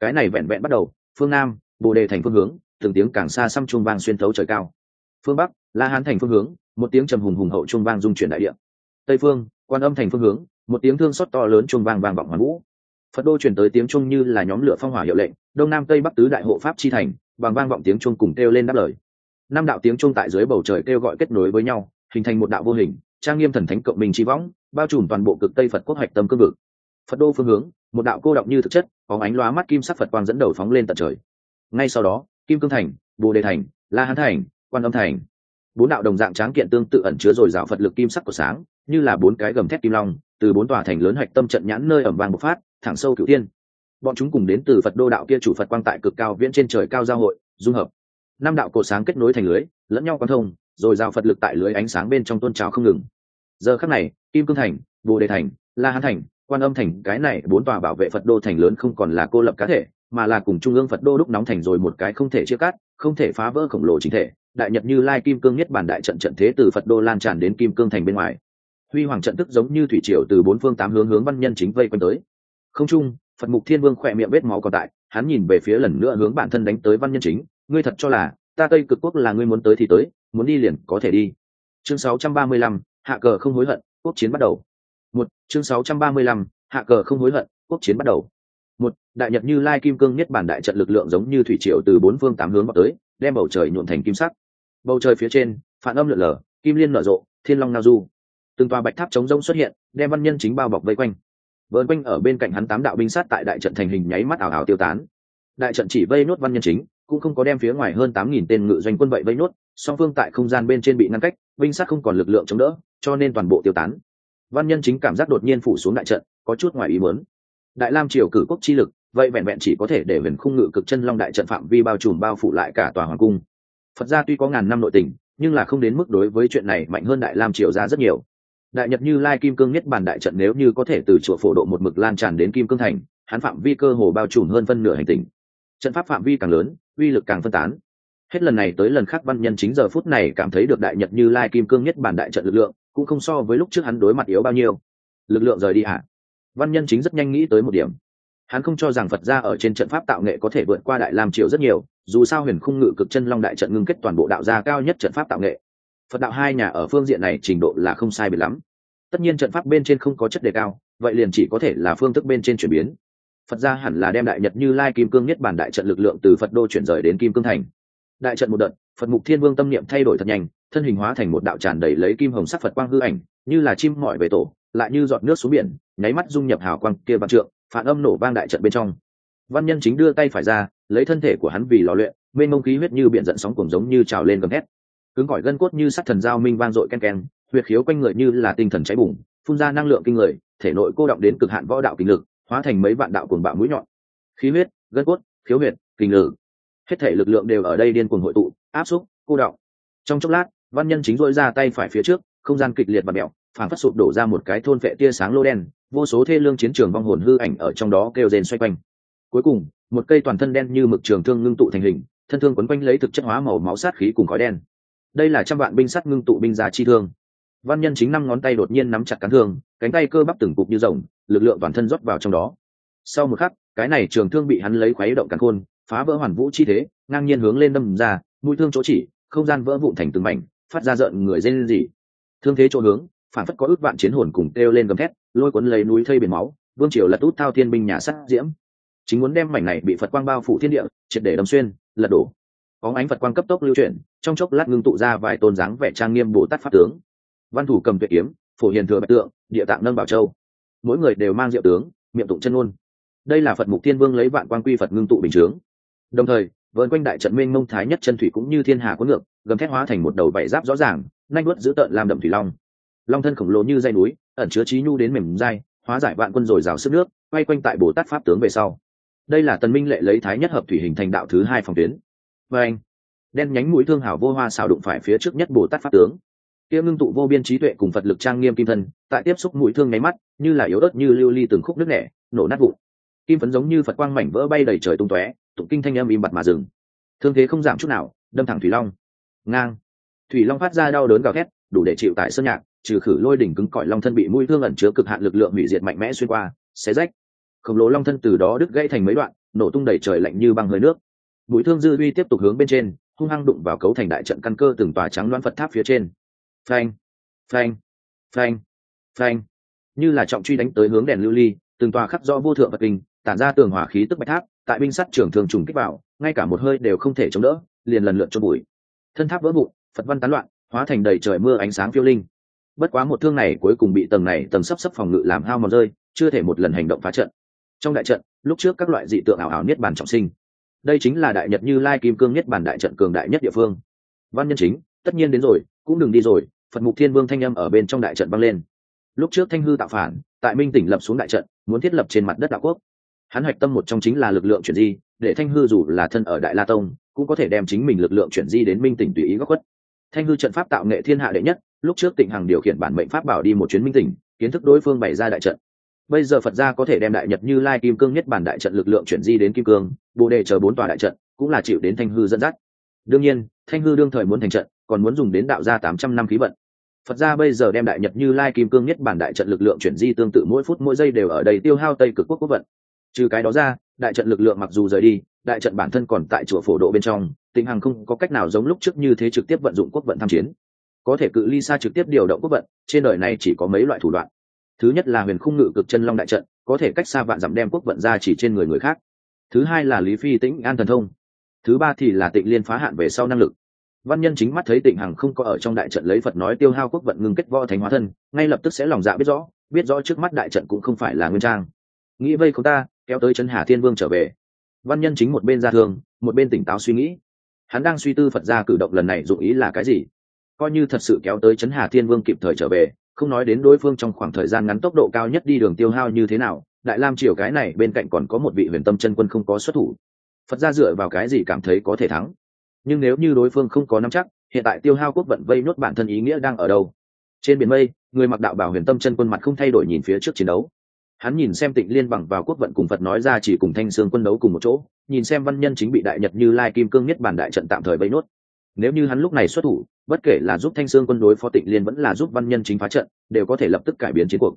Cái này vẹn vẹn bắt đầu phương nam bồ đề thành phương hướng từng tiếng càng xa xăm trung vang xuyên thấu trời cao. Phương bắc la hán thành phương hướng một tiếng trầm hùng hùng hậu trung vang dung chuyển đại địa. Tây phương quan âm thành phương hướng một tiếng thương xót to lớn trung vang vang vọng hoàn vũ phật đô chuyển tới tiếng trung như là nhóm lửa phong hỏa hiệu lệnh đông nam tây bắc tứ đại hộ pháp chi thành bằng vang vọng tiếng trung cùng kêu lên đáp lời. Năm đạo tiếng trung tại dưới bầu trời kêu gọi kết nối với nhau hình thành một đạo vô hình trang nghiêm thần thánh cộng minh chi võng bao trùm toàn bộ cực tây phật quốc hoạch tâm cương vực phật đô phương hướng, một đạo cô động như thực chất có ánh lóa mắt kim sắc phật quang dẫn đầu phóng lên tận trời. Ngay sau đó, kim cương thành, bồ đề thành, la hán thành, quan âm thành. Bốn đạo đồng dạng tráng kiện tương tự ẩn chứa dồi dào phật lực kim sắc của sáng, như là bốn cái gầm thép kim long, từ bốn tòa thành lớn hạch tâm trận nhãn nơi ẩm vàng bộc phát, thẳng sâu cửu tiên bọn chúng cùng đến từ phật đô đạo kia chủ phật quang tại cực cao viễn trên trời cao giao hội, dung hợp. Năm đạo cổ sáng kết nối thành lưới, lẫn nhau quan thông rồi giao phật lực tại lưới ánh sáng bên trong tôn trào không ngừng. Giờ khắc này, kim cương thành, bồ đề thành, la hán thành quan âm thành cái này bốn tòa bảo vệ phật đô thành lớn không còn là cô lập cá thể mà là cùng trung ương phật đô đúc nóng thành rồi một cái không thể chia cắt không thể phá vỡ khổng lồ chính thể. Đại nhật như lai kim cương nhất bản đại trận trận thế từ phật đô lan tràn đến kim cương thành bên ngoài. Huy hoàng trận tức giống như thủy triều từ bốn phương tám hướng hướng văn nhân chính vây quanh tới. Không trung phật mục thiên vương khỏe miệng vết máu còn tại hắn nhìn về phía lần nữa hướng bản thân đánh tới văn nhân chính. Ngươi thật cho là ta tây cực quốc là ngươi muốn tới thì tới muốn đi liền có thể đi. Chương 635, hạ cờ không hối hận quốc chiến bắt đầu một chương 635, hạ cờ không hối hận quốc chiến bắt đầu. Một đại nhật như lai kim cương nhất bản đại trận lực lượng giống như thủy triều từ bốn phương tám hướng vào tới đem bầu trời nhuộn thành kim sắc. Bầu trời phía trên phản âm lượn lờ kim liên nở rộ thiên long nao du. Từng tòa bạch tháp chống rông xuất hiện đem văn nhân chính bao bọc vây quanh. Vợn quanh ở bên cạnh hắn tám đạo binh sát tại đại trận thành hình nháy mắt ảo ảo tiêu tán. Đại trận chỉ vây nốt văn nhân chính cũng không có đem phía ngoài hơn tám nghìn tên ngự doanh quân vậy vây nốt song phương tại không gian bên trên bị ngăn cách binh sát không còn lực lượng chống đỡ cho nên toàn bộ tiêu tán văn nhân chính cảm giác đột nhiên phủ xuống đại trận, có chút ngoài ý muốn. Đại lam triều cử quốc chi lực, vậy vẹn vẹn chỉ có thể để huyền khung ngự cực chân long đại trận phạm vi bao trùm bao phủ lại cả tòa hoàng cung. Phật gia tuy có ngàn năm nội tình, nhưng là không đến mức đối với chuyện này mạnh hơn đại lam triều ra rất nhiều. Đại nhật như lai kim cương nhất bản đại trận nếu như có thể từ chùa phổ độ một mực lan tràn đến kim cương thành, hắn phạm vi cơ hồ bao trùm hơn phân nửa hành tinh. Trận pháp phạm vi càng lớn, uy lực càng phân tán. Hết lần này tới lần khác văn nhân chính giờ phút này cảm thấy được đại nhật như lai kim cương nhất bản đại trận lực lượng cũng không so với lúc trước hắn đối mặt yếu bao nhiêu. Lực lượng rời đi ạ. Văn nhân chính rất nhanh nghĩ tới một điểm. Hắn không cho rằng phật gia ở trên trận pháp tạo nghệ có thể vượt qua đại lam triều rất nhiều, dù sao huyền khung ngự cực chân long đại trận ngưng kết toàn bộ đạo gia cao nhất trận pháp tạo nghệ. Phật đạo hai nhà ở phương diện này trình độ là không sai biệt lắm. Tất nhiên trận pháp bên trên không có chất đề cao, vậy liền chỉ có thể là phương thức bên trên chuyển biến. Phật gia hẳn là đem đại nhật như lai kim cương nhất bản đại trận lực lượng từ phật đô chuyển rời đến kim cương thành. Đại trận một đợt phật mục thiên vương tâm niệm thay đổi thật nhanh, thân hình hóa thành một đạo tràn đầy lấy kim hồng sắc phật quang hư ảnh, như là chim mỏi về tổ, lại như giọt nước xuống biển, nháy mắt dung nhập hào quang kia bằng trượng, phản âm nổ vang đại trận bên trong. Văn nhân chính đưa tay phải ra, lấy thân thể của hắn vì lò luyện, mênh mông khí huyết như biển giận sóng cuồng giống như trào lên gầm hét cứng gọi gân cốt như sắt thần giao minh vang dội ken ken, huyệt khiếu quanh người như là tinh thần cháy bùng, phun ra năng lượng kinh người, thể nội cô động đến cực hạn võ đạo kinh lực, hóa thành mấy vạn đạo cuồng bạo mũi nhọn. Khí huyết, gân cốt, khiếu huyệt, kinh lử hết thể lực lượng đều ở đây điên cuồng hội tụ áp xúc, cô đọng. Trong chốc lát, văn nhân chính dội ra tay phải phía trước, không gian kịch liệt và mẹo phản phát sụp đổ ra một cái thôn vệ tia sáng lô đen, vô số thê lương chiến trường vong hồn hư ảnh ở trong đó kêu rền xoay quanh. Cuối cùng, một cây toàn thân đen như mực trường thương ngưng tụ thành hình, thân thương quấn quanh lấy thực chất hóa màu máu sát khí cùng khói đen. Đây là trăm vạn binh sắt ngưng tụ binh già chi thương. Văn nhân chính năm ngón tay đột nhiên nắm chặt cán thương, cánh tay cơ bắp từng cục như rồng, lực lượng toàn thân rót vào trong đó. Sau một khắc, cái này trường thương bị hắn lấy khuấy động cắn khôn, phá vỡ hoàn vũ chi thế, ngang nhiên hướng lên đâm ra mũi thương chỗ chỉ, không gian vỡ vụn thành từng mảnh, phát ra rợn người dây lên gì thương thế chỗ hướng, phản phất có ước vạn chiến hồn cùng kêu lên gầm thét, lôi cuốn lấy núi thây biển máu, vương triều lật út thao thiên binh nhà sắt diễm. Chính muốn đem mảnh này bị phật quang bao phủ thiên địa, triệt để đâm xuyên, lật đổ. Có ánh phật quang cấp tốc lưu chuyển, trong chốc lát ngưng tụ ra vài tôn dáng vẻ trang nghiêm bồ tát pháp tướng. Văn thủ cầm tuyệt kiếm, phổ hiền thừa bạch tượng, địa tạng nâng bảo châu. Mỗi người đều mang diệu tướng, miệng tụng chân ngôn. Đây là phật mục thiên vương lấy vạn quan quy phật ngưng tụ bình chướng. Đồng thời vợn quanh đại trận mênh mông thái nhất chân thủy cũng như thiên hà có ngược, gầm thét hóa thành một đầu bảy giáp rõ ràng nanh vuốt giữ tợn làm đậm thủy long. Long thân khổng lồ như dây núi, ẩn chứa trí nhu đến mềm dai, hóa giải vạn quân rồi rào sức nước, quay quanh tại bồ tát pháp tướng về sau. Đây là tần minh lệ lấy thái nhất hợp thủy hình thành đạo thứ hai phòng tuyến. Và anh, đen nhánh mũi thương hảo vô hoa xào đụng phải phía trước nhất bồ tát pháp tướng. Kia ngưng tụ vô biên trí tuệ cùng phật lực trang nghiêm kim thân, tại tiếp xúc mũi thương nháy mắt, như là yếu ớt như lưu ly từng khúc nước nẻ, nổ nát vụn. Kim phấn giống như phật quang mảnh vỡ bay đầy trời tung tóe tụng kinh thanh âm im bặt mà dừng. Thương thế không giảm chút nào, đâm thẳng thủy long. Ngang. Thủy long phát ra đau đớn gào thét, đủ để chịu tại sơn nhạc, trừ khử lôi đỉnh cứng cỏi long thân bị mũi thương ẩn chứa cực hạn lực lượng hủy diệt mạnh mẽ xuyên qua, xé rách. Khổng lồ long thân từ đó đứt gãy thành mấy đoạn, nổ tung đầy trời lạnh như băng hơi nước. Mũi thương dư uy tiếp tục hướng bên trên, hung hăng đụng vào cấu thành đại trận căn cơ từng tòa trắng loan phật tháp phía trên. Phanh phanh phanh phanh. Như là trọng truy đánh tới hướng đèn lưu ly, từng tòa khắc rõ vô thượng vật kinh, tản ra tường hỏa khí tức bạch tháp tại binh sắt trưởng thường trùng kích vào, ngay cả một hơi đều không thể chống đỡ, liền lần lượt cho bụi. Thân tháp vỡ vụn, phật văn tán loạn, hóa thành đầy trời mưa ánh sáng phiêu linh. Bất quá một thương này cuối cùng bị tầng này tầng sấp sấp phòng ngự làm hao mòn rơi, chưa thể một lần hành động phá trận. Trong đại trận, lúc trước các loại dị tượng ảo ảo niết bàn trọng sinh. Đây chính là đại nhật như lai kim cương niết bàn đại trận cường đại nhất địa phương. Văn nhân chính, tất nhiên đến rồi, cũng đừng đi rồi, phật mục thiên vương thanh âm ở bên trong đại trận băng lên. Lúc trước thanh hư tạo phản, tại minh tỉnh lập xuống đại trận, muốn thiết lập trên mặt đất đạo quốc hắn hoạch tâm một trong chính là lực lượng chuyển di, để thanh hư dù là thân ở đại la tông, cũng có thể đem chính mình lực lượng chuyển di đến minh tỉnh tùy ý góc khuất. Thanh hư trận pháp tạo nghệ thiên hạ đệ nhất, lúc trước tịnh hằng điều khiển bản mệnh pháp bảo đi một chuyến minh tỉnh, kiến thức đối phương bày ra đại trận. Bây giờ phật gia có thể đem đại nhật như lai kim cương nhất bản đại trận lực lượng chuyển di đến kim cương, bồ đề chờ bốn tòa đại trận, cũng là chịu đến thanh hư dẫn dắt. Đương nhiên, thanh hư đương thời muốn thành trận, còn muốn dùng đến đạo gia tám trăm năm khí vận. Phật gia bây giờ đem đại nhật như lai kim cương nhất bản đại trận lực lượng chuyển di tương tự mỗi phút mỗi giây đều ở đây tiêu hao tây cực quốc quốc vận trừ cái đó ra, đại trận lực lượng mặc dù rời đi, đại trận bản thân còn tại chùa phổ độ bên trong tình hằng không có cách nào giống lúc trước như thế trực tiếp vận dụng quốc vận tham chiến. Có thể cự ly xa trực tiếp điều động quốc vận, trên đời này chỉ có mấy loại thủ đoạn. Thứ nhất là huyền khung ngự cực chân long đại trận, có thể cách xa vạn dặm đem quốc vận ra chỉ trên người người khác. Thứ hai là lý phi tĩnh an thần thông. Thứ ba thì là tịnh liên phá hạn về sau năng lực. Văn nhân chính mắt thấy tịnh hằng không có ở trong đại trận lấy phật nói tiêu hao quốc vận ngưng kết võ thành hóa thân, ngay lập tức sẽ lòng dạ biết rõ biết rõ trước mắt đại trận cũng không phải là nguyên trang. Nghĩ vây không ta kéo tới chân hà thiên vương trở về. Văn nhân chính một bên ra thương một bên tỉnh táo suy nghĩ. Hắn đang suy tư phật ra cử động lần này dụng ý là cái gì? Coi như thật sự kéo tới chấn hà thiên vương kịp thời trở về, không nói đến đối phương trong khoảng thời gian ngắn tốc độ cao nhất đi đường tiêu hao như thế nào, đại lam triều cái này bên cạnh còn có một vị huyền tâm chân quân không có xuất thủ. Phật ra dựa vào cái gì cảm thấy có thể thắng? Nhưng nếu như đối phương không có nắm chắc, hiện tại tiêu hao quốc vận vây nuốt bản thân ý nghĩa đang ở đâu? Trên biển mây, người mặc đạo bảo huyền tâm chân quân mặt không thay đổi nhìn phía trước chiến đấu hắn nhìn xem tịnh liên bằng vào quốc vận cùng phật nói ra chỉ cùng thanh sương quân đấu cùng một chỗ, nhìn xem văn nhân chính bị đại nhật như lai kim cương nhất bản đại trận tạm thời vây nốt. Nếu như hắn lúc này xuất thủ, bất kể là giúp thanh sương quân đối phó tịnh liên vẫn là giúp văn nhân chính phá trận, đều có thể lập tức cải biến chiến cuộc.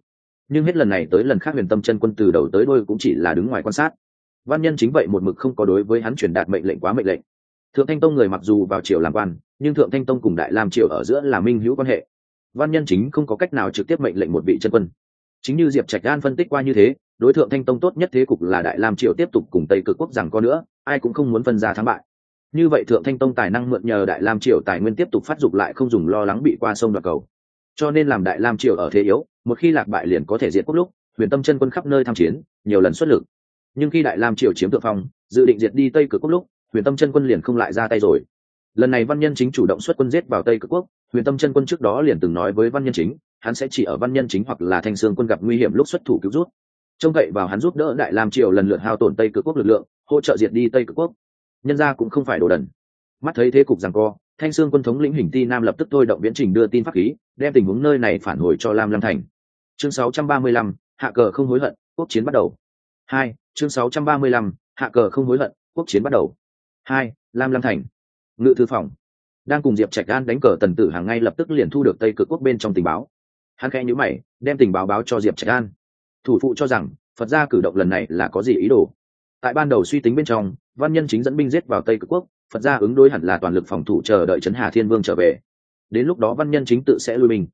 Nhưng hết lần này tới lần khác huyền tâm chân quân từ đầu tới đôi cũng chỉ là đứng ngoài quan sát. Văn nhân chính vậy một mực không có đối với hắn truyền đạt mệnh lệnh quá mệnh lệnh. Thượng thanh tông người mặc dù vào triều làm quan, nhưng thượng thanh tông cùng đại làm triều ở giữa là minh hữu quan hệ. Văn nhân chính không có cách nào trực tiếp mệnh lệnh một vị chân quân chính như diệp trạch gan phân tích qua như thế, đối tượng thanh tông tốt nhất thế cục là đại lam triều tiếp tục cùng tây cực quốc rằng có nữa, ai cũng không muốn phân ra thắng bại. Như vậy thượng thanh tông tài năng mượn nhờ đại lam triều tài nguyên tiếp tục phát dục lại không dùng lo lắng bị qua sông đoạt cầu. Cho nên làm đại lam triều ở thế yếu, một khi lạc bại liền có thể diệt quốc lúc, huyền tâm chân quân khắp nơi tham chiến, nhiều lần xuất lực. Nhưng khi đại lam triều chiếm thượng phong, dự định diệt đi tây cực quốc lúc, huyền tâm chân quân liền không lại ra tay rồi. Lần này văn nhân chính chủ động xuất quân giết vào tây cực quốc, huyền tâm chân quân trước đó liền từng nói với văn nhân chính hắn sẽ chỉ ở văn nhân chính hoặc là thanh sương quân gặp nguy hiểm lúc xuất thủ cứu rút. Trông cậy vào hắn giúp đỡ đại lam triều lần lượt hao tổn tây cực quốc lực lượng hỗ trợ diệt đi tây cực quốc. Nhân ra cũng không phải đồ đần. Mắt thấy thế cục rằng co thanh sương quân thống lĩnh hình ti nam lập tức thôi động viễn trình đưa tin pháp khí đem tình huống nơi này phản hồi cho lam lăng thành. Chương 635, hạ cờ không hối hận quốc chiến bắt đầu. Hai chương 635, hạ cờ không hối hận quốc chiến bắt đầu. Hai lam lăng thành. Ngự thư phòng. Đang cùng diệp trạch an đánh cờ tần tử hàng ngay lập tức liền thu được tây cực quốc bên trong tình báo hắn khẽ nhữ mày, đem tình báo báo cho diệp trạch an. Thủ phụ cho rằng, phật gia cử động lần này là có gì ý đồ. Tại ban đầu suy tính bên trong, văn nhân chính dẫn binh giết vào tây cực quốc, phật gia ứng đối hẳn là toàn lực phòng thủ chờ đợi trấn hà thiên vương trở về. Đến lúc đó văn nhân chính tự sẽ lui mình.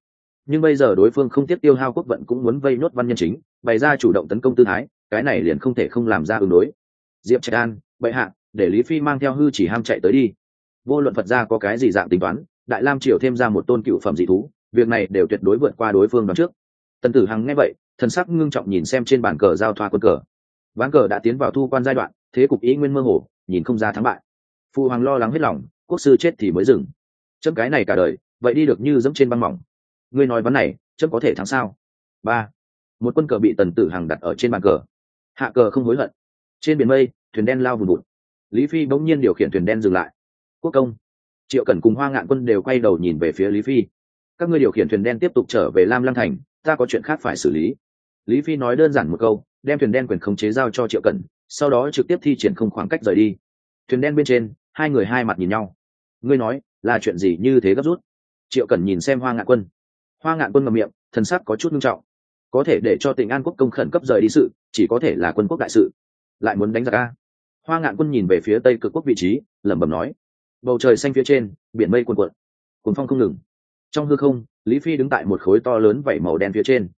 nhưng bây giờ đối phương không tiếp tiêu hao quốc vận cũng muốn vây nốt văn nhân chính, bày ra chủ động tấn công tư thái, cái này liền không thể không làm ra ứng đối. Diệp trạch an, bệ hạ, để lý phi mang theo hư chỉ ham chạy tới đi. Vô luận phật gia có cái gì dạng tính toán, đại lam triều thêm ra một tôn cựu phẩm dị thú việc này đều tuyệt đối vượt qua đối phương đón trước. Tần tử hằng nghe vậy, thần sắc ngưng trọng nhìn xem trên bàn cờ giao thoa quân cờ. Ván cờ đã tiến vào thu quan giai đoạn, thế cục ý nguyên mơ hồ, nhìn không ra thắng bại. Phụ hoàng lo lắng hết lòng, quốc sư chết thì mới dừng. Chấm cái này cả đời, vậy đi được như dẫm trên băng mỏng. Ngươi nói vấn này, chấm có thể thắng sao? Ba. Một quân cờ bị tần tử hằng đặt ở trên bàn cờ. Hạ cờ không hối hận. Trên biển mây, thuyền đen lao vùn vụt. Lý phi bỗng nhiên điều khiển thuyền đen dừng lại. Quốc công. Triệu cẩn cùng hoa ngạn quân đều quay đầu nhìn về phía lý phi các ngươi điều khiển thuyền đen tiếp tục trở về lam lăng thành, ta có chuyện khác phải xử lý. Lý phi nói đơn giản một câu, đem thuyền đen quyền khống chế giao cho triệu cẩn, sau đó trực tiếp thi triển không khoảng cách rời đi. Thuyền đen bên trên, hai người hai mặt nhìn nhau. Ngươi nói, là chuyện gì như thế gấp rút? Triệu cẩn nhìn xem hoa ngạn quân. Hoa ngạn quân ngầm miệng, thần sắc có chút nghiêm trọng. Có thể để cho tỉnh an quốc công khẩn cấp rời đi sự, chỉ có thể là quân quốc đại sự. Lại muốn đánh giặc a? Hoa ngạn quân nhìn về phía tây cực quốc vị trí, lẩm bẩm nói. Bầu trời xanh phía trên, biển mây cuồn cuộn. Cuốn phong không ngừng trong hư không, lý phi đứng tại một khối to lớn vảy màu đen phía trên.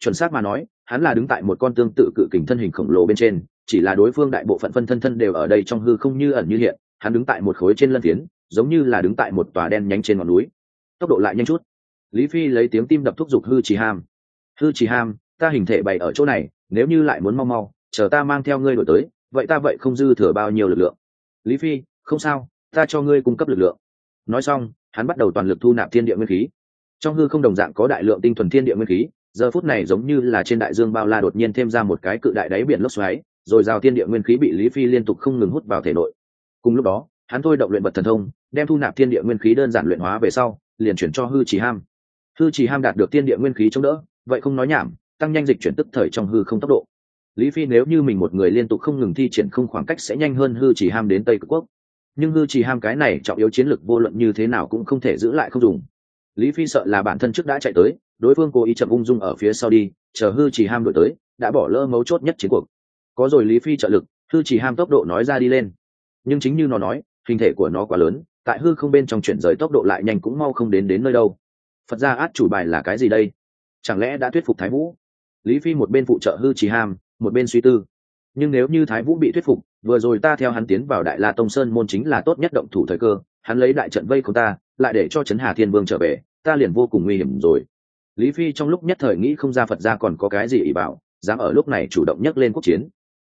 Chuẩn xác mà nói, hắn là đứng tại một con tương tự cự kình thân hình khổng lồ bên trên, chỉ là đối phương đại bộ phận phân thân thân đều ở đây trong hư không như ẩn như hiện, hắn đứng tại một khối trên lân tiến giống như là đứng tại một tòa đen nhánh trên ngọn núi. Tốc độ lại nhanh chút. Lý phi lấy tiếng tim đập thúc giục hư trì ham. Hư trì ham, ta hình thể bày ở chỗ này, nếu như lại muốn mau mau, chờ ta mang theo ngươi đổi tới, vậy ta vậy không dư thừa bao nhiêu lực lượng. Lý phi, không sao, ta cho ngươi cung cấp lực lượng. Nói xong hắn bắt đầu toàn lực thu nạp thiên địa nguyên khí. Trong hư không đồng dạng có đại lượng tinh thuần thiên địa nguyên khí, giờ phút này giống như là trên đại dương bao la đột nhiên thêm ra một cái cự đại đáy biển lốc xoáy, rồi rào thiên địa nguyên khí bị lý phi liên tục không ngừng hút vào thể nội. Cùng lúc đó, hắn thôi động luyện vật thần thông, đem thu nạp thiên địa nguyên khí đơn giản luyện hóa về sau, liền chuyển cho hư trì ham. Hư trì ham đạt được thiên địa nguyên khí chống đỡ, vậy không nói nhảm, tăng nhanh dịch chuyển tức thời trong hư không tốc độ. Lý phi nếu như mình một người liên tục không ngừng thi triển không khoảng cách sẽ nhanh hơn hư trì ham đến tây cực quốc nhưng hư chỉ ham cái này trọng yếu chiến lược vô luận như thế nào cũng không thể giữ lại không dùng. Lý phi sợ là bản thân trước đã chạy tới, đối phương cố ý chậm ung dung ở phía sau đi, chờ hư chỉ ham đổi tới, đã bỏ lỡ mấu chốt nhất chiến cuộc. Có rồi lý phi trợ lực, hư chỉ ham tốc độ nói ra đi lên. Nhưng chính như nó nói, hình thể của nó quá lớn, tại hư không bên trong chuyển rời tốc độ lại nhanh cũng mau không đến đến nơi đâu. Phật ra át chủ bài là cái gì đây? Chẳng lẽ đã thuyết phục thái vũ? Lý phi một bên phụ trợ hư chỉ ham, một bên suy tư nhưng nếu như thái vũ bị thuyết phục, vừa rồi ta theo hắn tiến vào đại la tông sơn môn chính là tốt nhất động thủ thời cơ, hắn lấy đại trận vây của ta, lại để cho trấn hà thiên vương trở về, ta liền vô cùng nguy hiểm rồi. Lý phi trong lúc nhất thời nghĩ không ra phật ra còn có cái gì ỷ bảo, dám ở lúc này chủ động nhắc lên quốc chiến.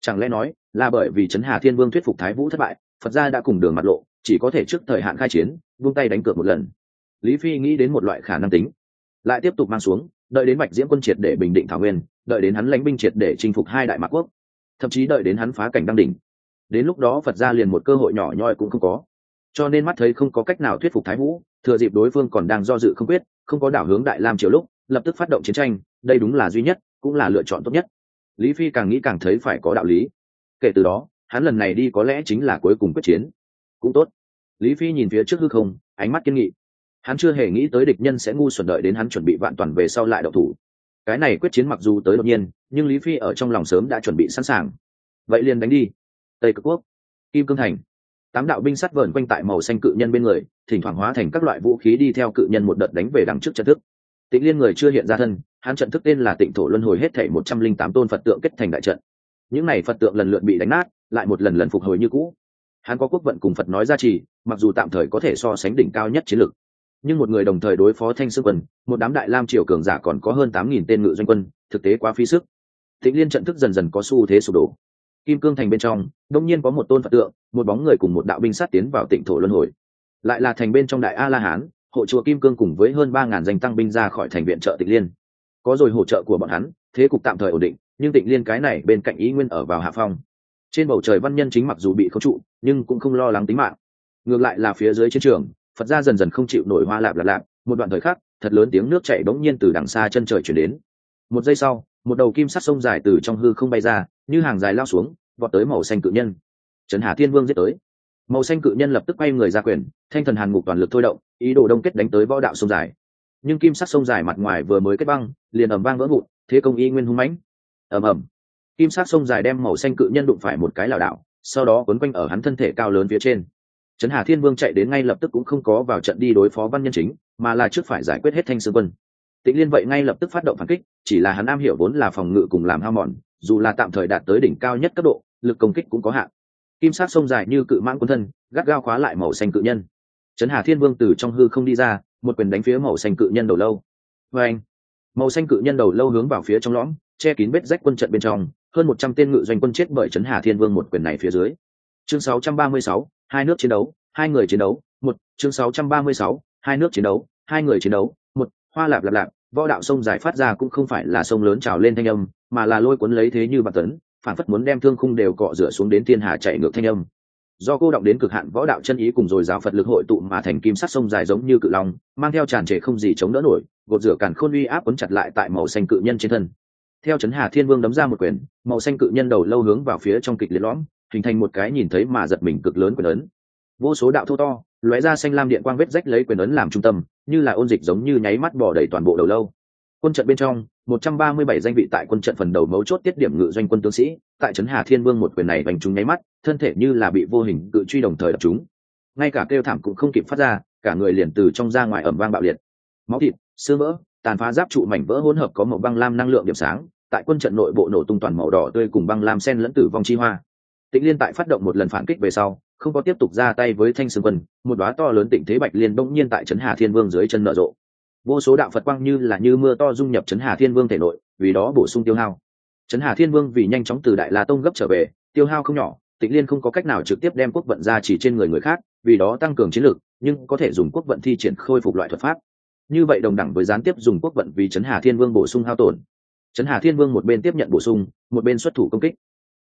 Chẳng lẽ nói, là bởi vì trấn hà thiên vương thuyết phục thái vũ thất bại, phật gia đã cùng đường mặt lộ, chỉ có thể trước thời hạn khai chiến, vung tay đánh cược một lần. Lý phi nghĩ đến một loại khả năng tính. Lại tiếp tục mang xuống, đợi đến bạch diễm quân triệt để bình định thảo nguyên, đợi đến hắn lãnh binh triệt để chinh phục hai đại mạc quốc thậm chí đợi đến hắn phá cảnh đăng đỉnh. Đến lúc đó phật gia liền một cơ hội nhỏ nhoi cũng không có. Cho nên mắt thấy không có cách nào thuyết phục thái vũ, thừa dịp đối phương còn đang do dự không quyết, không có đảo hướng đại lam triều lúc, lập tức phát động chiến tranh, đây đúng là duy nhất, cũng là lựa chọn tốt nhất. Lý phi càng nghĩ càng thấy phải có đạo lý. Kể từ đó, hắn lần này đi có lẽ chính là cuối cùng quyết chiến. Cũng tốt. Lý phi nhìn phía trước hư không, ánh mắt kiên nghị. Hắn chưa hề nghĩ tới địch nhân sẽ ngu xuẩn đợi đến hắn chuẩn bị vạn toàn về sau lại đậu thủ cái này quyết chiến mặc dù tới đột nhiên, nhưng lý phi ở trong lòng sớm đã chuẩn bị sẵn sàng. Vậy liền đánh đi. Tây cực quốc, kim cương thành. Tám đạo binh sắt vờn quanh tại màu xanh cự nhân bên người, thỉnh thoảng hóa thành các loại vũ khí đi theo cự nhân một đợt đánh về đằng trước trận thức. Tịnh liên người chưa hiện ra thân, hắn trận thức tên là tịnh thổ luân hồi hết thể một trăm linh tám tôn phật tượng kết thành đại trận. Những n à y phật tượng lần lượt bị đánh nát, lại một lần lần phục hồi như cũ. Hắn có quốc vận cùng phật nói ra trì mặc dù tạm thời có thể so sánh đỉnh cao nhất chiến lược nhưng một người đồng thời đối phó thanh sương quân một đám đại lam triều cường giả còn có hơn tám nghìn tên ngự doanh quân, thực tế quá phi sức. Tịnh liên trận thức dần dần có xu thế sụp đổ. Kim cương thành bên trong, đông nhiên có một tôn phật tượng, một bóng người cùng một đạo binh sát tiến vào tịnh thổ luân hồi. Lại là thành bên trong đại a la hán hộ chùa kim cương cùng với hơn ba ngàn danh tăng binh ra khỏi thành viện trợ tịnh liên. Có rồi hỗ trợ của bọn hắn, thế cục tạm thời ổn định, nhưng tịnh liên cái này bên cạnh ý nguyên ở vào hạ phong. Trên bầu trời văn nhân chính mặc dù bị khấu trụ, nhưng cũng không lo lắng tính mạng. Ngược lại là phía dưới chiến trường phật gia dần dần không chịu nổi hoa lạp lạp lạp, một đoạn thời khắc, thật lớn tiếng nước chảy bỗng nhiên từ đằng xa chân trời chuyển đến. Một giây sau, một đầu kim sắc sông dài từ trong hư không bay ra, như hàng dài lao xuống, vọt tới màu xanh cự nhân. Trấn hà thiên vương giết tới. Màu xanh cự nhân lập tức quay người ra quyền, thanh thần hàn ngục toàn lực thôi động, ý đồ đông kết đánh tới võ đạo sông dài. Nhưng kim sắc sông dài mặt ngoài vừa mới kết băng, liền ầm vang vỡ vụn, thế công y nguyên hung mãnh. Ầm ầm. Kim sắc sông dài đem màu xanh cự nhân đụng phải một cái lảo đảo, sau đó quấn quanh ở hắn thân thể cao lớn phía trên trấn hà thiên vương chạy đến ngay lập tức cũng không có vào trận đi đối phó văn nhân chính mà là trước phải giải quyết hết thanh sương quân. Tĩnh liên vậy ngay lập tức phát động phản kích chỉ là hắn am hiểu vốn là phòng ngự cùng làm hao mòn dù là tạm thời đạt tới đỉnh cao nhất cấp độ lực công kích cũng có hạn. Kim sát sông dài như cự mãng quân thân gắt gao khóa lại màu xanh cự nhân. Trấn hà thiên vương từ trong hư không đi ra một quyền đánh phía màu xanh cự nhân đầu lâu. Và anh màu xanh cự nhân đầu lâu hướng vào phía trong lõm che kín vết rách quân trận bên trong hơn một trăm tên ngự doanh quân chết bởi trấn hà thiên vương một quyền này phía dưới. Chương 636, hai nước chiến đấu hai người chiến đấu một chương 636, hai nước chiến đấu hai người chiến đấu một hoa lạp lạp lạp võ đạo sông dài phát ra cũng không phải là sông lớn trào lên thanh âm mà là lôi cuốn lấy thế như bạc tấn phản phất muốn đem thương khung đều cọ rửa xuống đến thiên hà chạy ngược thanh âm. Do cô động đến cực hạn võ đạo chân ý cùng rồi giáo phật lực hội tụ mà thành kim sắc sông dài giống như cự long mang theo tràn trề không gì chống đỡ nổi gột rửa càn khôn uy áp quấn chặt lại tại màu xanh cự nhân trên thân. Theo chấn hà thiên vương đấm ra một quyền màu xanh cự nhân đầu lâu hướng vào phía trong kịch liệt lõm hình thành một cái nhìn thấy mà giật mình cực lớn quyền ấn. Vô số đạo thô to, lóe ra xanh lam điện quang vết rách lấy quyền ấn làm trung tâm, như là ôn dịch giống như nháy mắt bỏ đầy toàn bộ đầu lâu. Quân trận bên trong, một trăm ba mươi bảy danh vị tại quân trận phần đầu mấu chốt tiết điểm ngự doanh quân tướng sĩ, tại trấn hà thiên vương một quyền này bành chúng nháy mắt, thân thể như là bị vô hình cự truy đồng thời đập chúng ngay cả kêu thảm cũng không kịp phát ra, cả người liền từ trong ra ngoài ẩm vang bạo liệt. Máu thịt, xương vỡ, tàn phá giáp trụ mảnh vỡ hỗn hợp có màu băng lam năng lượng điểm sáng, tại quân trận nội bộ nổ tung toàn màu đỏ tươi cùng băng lam sen lẫn tử vong chi hoa tịnh liên tại phát động một lần phản kích về sau, không có tiếp tục ra tay với thanh sương quân, một đoá to lớn tịnh thế bạch liên bỗng nhiên tại trấn hà thiên vương dưới chân nở rộ. Vô số đạo phật quang như là như mưa to dung nhập trấn hà thiên vương thể nội, vì đó bổ sung tiêu hao. Trấn hà thiên vương vì nhanh chóng từ đại la tông gấp trở về, tiêu hao không nhỏ, tịnh liên không có cách nào trực tiếp đem quốc vận ra chỉ trên người người khác, vì đó tăng cường chiến lược, nhưng có thể dùng quốc vận thi triển khôi phục loại thuật pháp. Như vậy đồng đẳng với gián tiếp dùng quốc vận vì trấn hà thiên vương bổ sung hao tổn. Trấn hà thiên vương một bên tiếp nhận bổ sung, một bên xuất thủ công kích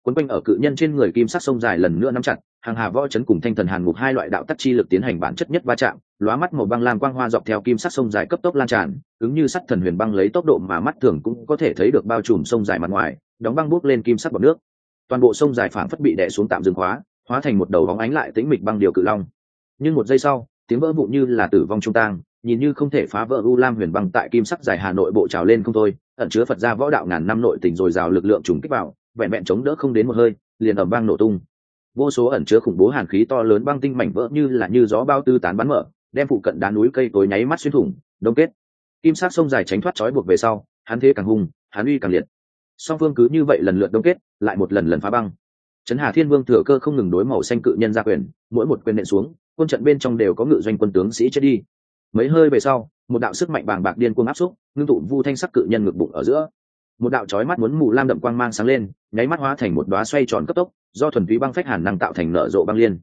quấn quanh ở cự nhân trên người kim sắc sông dài lần nữa nắm chặt, hàng hà võ chấn cùng thanh thần hàn ngục hai loại đạo tắc chi lực tiến hành bản chất nhất va chạm, lóa mắt màu băng lam quang hoa dọc theo kim sắc sông dài cấp tốc lan tràn ứng như sắt thần huyền băng lấy tốc độ mà mắt thường cũng có thể thấy được bao trùm sông dài mặt ngoài, đóng băng bút lên kim sắc bọc nước. Toàn bộ sông dài phảng phất bị đè xuống tạm dừng khóa, hóa thành một đầu bóng ánh lại tĩnh mịch băng điều cự long. Nhưng một giây sau, tiếng vỡ vụn như là tử vong trung tang, nhìn như không thể phá vỡ u lam huyền băng tại kim sắc dài hà nội bộ trào lên không thôi, ẩn chứa phật gia võ đạo ngàn năm nội tình dồi dào lực lượng trùng kích vào vẹn vẹn chống đỡ không đến một hơi, liền ẩm vang nổ tung. Vô số ẩn chứa khủng bố hàn khí to lớn băng tinh mảnh vỡ như là như gió bao tư tán bắn mở, đem phụ cận đá núi cây tối nháy mắt xuyên thủng, đông kết. Kim sát sông dài tránh thoát trói buộc về sau, hắn thế càng hung, hắn uy càng liệt. Song phương cứ như vậy lần lượt đông kết, lại một lần lần phá băng. Trấn hà thiên vương thừa cơ không ngừng đối màu xanh cự nhân ra quyền, mỗi một quyền nện xuống, quân trận bên trong đều có ngự doanh quân tướng sĩ chết đi. Mấy hơi về sau, một đạo sức mạnh bàng bạc điên cuồng áp xúc, ngưng tụ vu thanh sắc cự nhân ngực bụng ở giữa một đạo chói mắt muốn mù lam đậm quang mang sáng lên, nháy mắt hóa thành một đóa xoay tròn cấp tốc, do thuần túy băng phách hàn năng tạo thành nở rộ băng liên.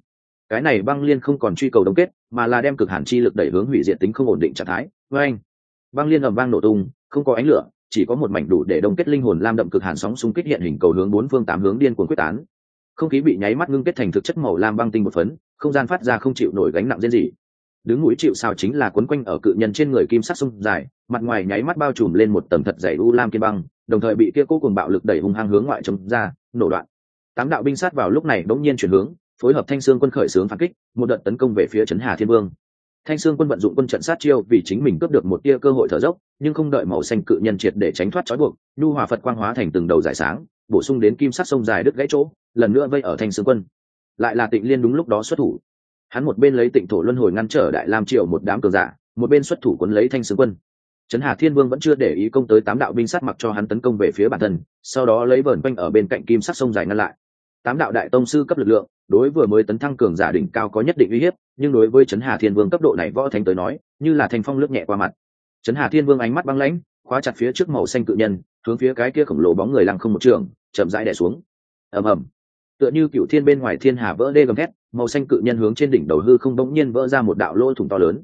Cái này băng liên không còn truy cầu đông kết, mà là đem cực hàn chi lực đẩy hướng hủy diệt tính không ổn định trạng thái. Với anh, băng liên ầm vang nổ tung, không có ánh lửa, chỉ có một mảnh đủ để đông kết linh hồn lam đậm cực hàn sóng xung kích hiện hình cầu hướng bốn phương tám hướng điên cuồng quyết tán. Không khí bị nháy mắt ngưng kết thành thực chất màu lam băng tinh một phấn, không gian phát ra không chịu nổi gánh nặng riêng gì đứng mũi chịu sao chính là quấn quanh ở cự nhân trên người kim sắc sông dài, mặt ngoài nháy mắt bao trùm lên một tầng thật dày u lam kim băng đồng thời bị kia cố cùng bạo lực đẩy hung hăng hướng ngoại chống ra, nổ đoạn. Tám đạo binh sát vào lúc này đống nhiên chuyển hướng, phối hợp thanh sương quân khởi xướng phản kích, một đợt tấn công về phía trấn hà thiên vương. Thanh sương quân vận dụng quân trận sát chiêu vì chính mình cướp được một tia cơ hội thở dốc, nhưng không đợi màu xanh cự nhân triệt để tránh thoát trói buộc, nhu hòa phật quang hóa thành từng đầu giải sáng, bổ sung đến kim sắc sông dài đứt gãy chỗ, lần nữa vây ở thanh sương quân. Lại là tịnh liên đúng lúc đó xuất thủ. Hắn một bên lấy tịnh thổ luân hồi ngăn trở đại lam triều một đám cờ giả, một bên xuất thủ quân lấy thanh sương quân trấn hà thiên vương vẫn chưa để ý công tới tám đạo binh sát mặc cho hắn tấn công về phía bản thân, sau đó lấy vờn quanh ở bên cạnh kim sắc sông dài ngăn lại. Tám đạo đại tông sư cấp lực lượng, đối vừa mới tấn thăng cường giả đỉnh cao có nhất định uy hiếp, nhưng đối với trấn hà thiên vương cấp độ này võ thánh tới nói, như là thành phong lướt nhẹ qua mặt. Trấn hà thiên vương ánh mắt băng lãnh, khóa chặt phía trước màu xanh cự nhân, hướng phía cái kia khổng lồ bóng người lăng không một trường, chậm rãi đè xuống. Ầm ầm. Tựa như cựu thiên bên ngoài thiên hà vỡ đê gầm thét, màu xanh cự nhân hướng trên đỉnh đầu hư không bỗng nhiên vỡ ra một đạo lỗ thủng to lớn.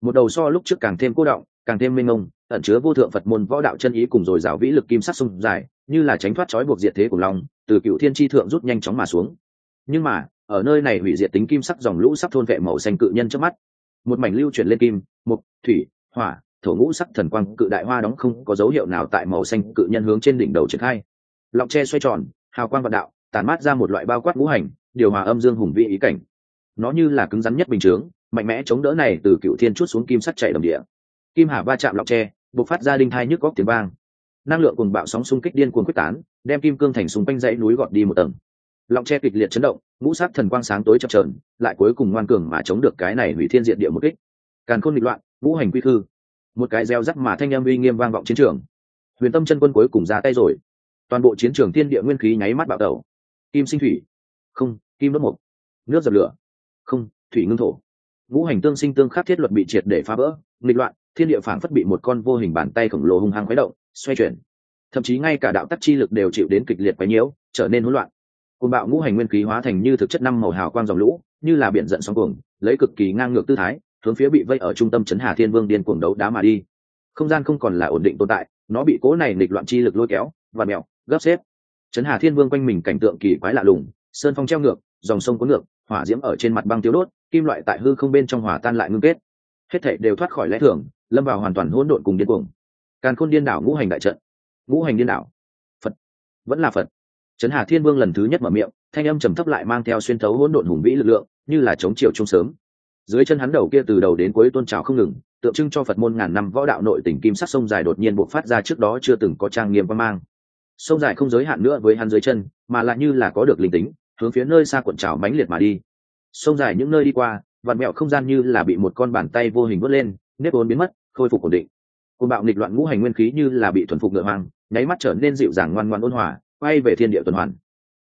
Một đầu so lúc trước càng thêm cô động càng thêm minh ông ẩn chứa vô thượng phật môn võ đạo chân ý cùng rồi dào vĩ lực kim sắc sông dài, như là tránh thoát trói buộc diệt thế của long từ cựu thiên tri thượng rút nhanh chóng mà xuống. Nhưng mà, ở nơi này hủy diệt tính kim sắc dòng lũ sắp thôn vệ màu xanh cự nhân trước mắt, một mảnh lưu chuyển lên kim mục thủy, hỏa, thổ ngũ sắc thần quang cự đại hoa đóng không có dấu hiệu nào tại màu xanh cự nhân hướng trên đỉnh đầu triển khai. Lọng tre xoay tròn, hào quang vạn đạo tàn mát ra một loại bao quát ngũ hành, điều hòa âm dương hùng vị ý cảnh. Nó như là cứng rắn nhất bình chướng, mạnh mẽ chống đỡ này từ cựu thiên chút xuống kim sắt chảy đầm địa kim hà va chạm lọng tre, bộc phát ra đinh thai nhức góc tiếng vang. Năng lượng cùng bạo sóng xung kích điên cuồng quyết tán, đem kim cương thành xung quanh dãy núi gọt đi một tầng. Lọng tre kịch liệt chấn động ngũ sát thần quang sáng tối chập trờn lại cuối cùng ngoan cường mà chống được cái này hủy thiên diện địa một kích. Càn khôn nghịch loạn, ngũ hành quy khư. Một cái gieo rắc mà thanh em uy nghiêm vang vọng chiến trường. Huyền tâm chân quân cuối cùng ra tay rồi. Toàn bộ chiến trường thiên địa nguyên khí nháy mắt bạo tẩu. Kim sinh thủy. Không, kim đốt mục nước dập lửa. Không, thủy ngưng thổ. Ngũ hành tương sinh tương khắc thiết luật bị triệt để phá vỡ, nghịch loạn thiên địa phản phất bị một con vô hình bàn tay khổng lồ hung hăng khuấy động, xoay chuyển. Thậm chí ngay cả đạo tắc chi lực đều chịu đến kịch liệt quấy nhiễu, trở nên hỗn loạn. Côn bạo ngũ hành nguyên khí hóa thành như thực chất năm màu hào quang dòng lũ, như là biển giận sóng cuồng, lấy cực kỳ ngang ngược tư thái, hướng phía bị vây ở trung tâm trấn hà thiên vương điên cuồng đấu đá mà đi. Không gian không còn là ổn định tồn tại, nó bị cố này nghịch loạn chi lực lôi kéo và mẹo gấp xếp. Trấn hà thiên vương quanh mình cảnh tượng kỳ quái lạ lùng, sơn phong treo ngược, dòng sông cuốn ngược, hỏa diễm ở trên mặt băng tiêu đốt, kim loại tại hư không bên trong hỏa tan lại ngưng kết. Hết thảy đều thoát khỏi lẽ thường lâm vào hoàn toàn hỗn độn cùng điên cuồng. Càn khôn điên đảo ngũ hành đại trận. Ngũ hành điên đảo. Phật. Vẫn là phật. Trấn hà thiên vương lần thứ nhất mở miệng, thanh âm trầm thấp lại mang theo xuyên thấu hỗn độn hùng vĩ lực lượng, như là chống chiều trung sớm. Dưới chân hắn đầu kia từ đầu đến cuối tôn trào không ngừng, tượng trưng cho phật môn ngàn năm võ đạo nội tỉnh kim sắc sông dài đột nhiên buộc phát ra trước đó chưa từng có trang nghiêm và mang. Sông dài không giới hạn nữa với hắn dưới chân, mà lại như là có được linh tính, hướng phía nơi xa cuộn trào mãnh liệt mà đi. Sông dài những nơi đi qua, vạn mẹo không gian như là bị một con bàn tay vô hình vớt lên, nếp ốn biến mất khôi phục ổn định. Côn bạo nghịch loạn ngũ hành nguyên khí như là bị thuần phục ngựa hoang, nháy mắt trở nên dịu dàng ngoan ngoan ôn hòa, quay về thiên địa tuần hoàn.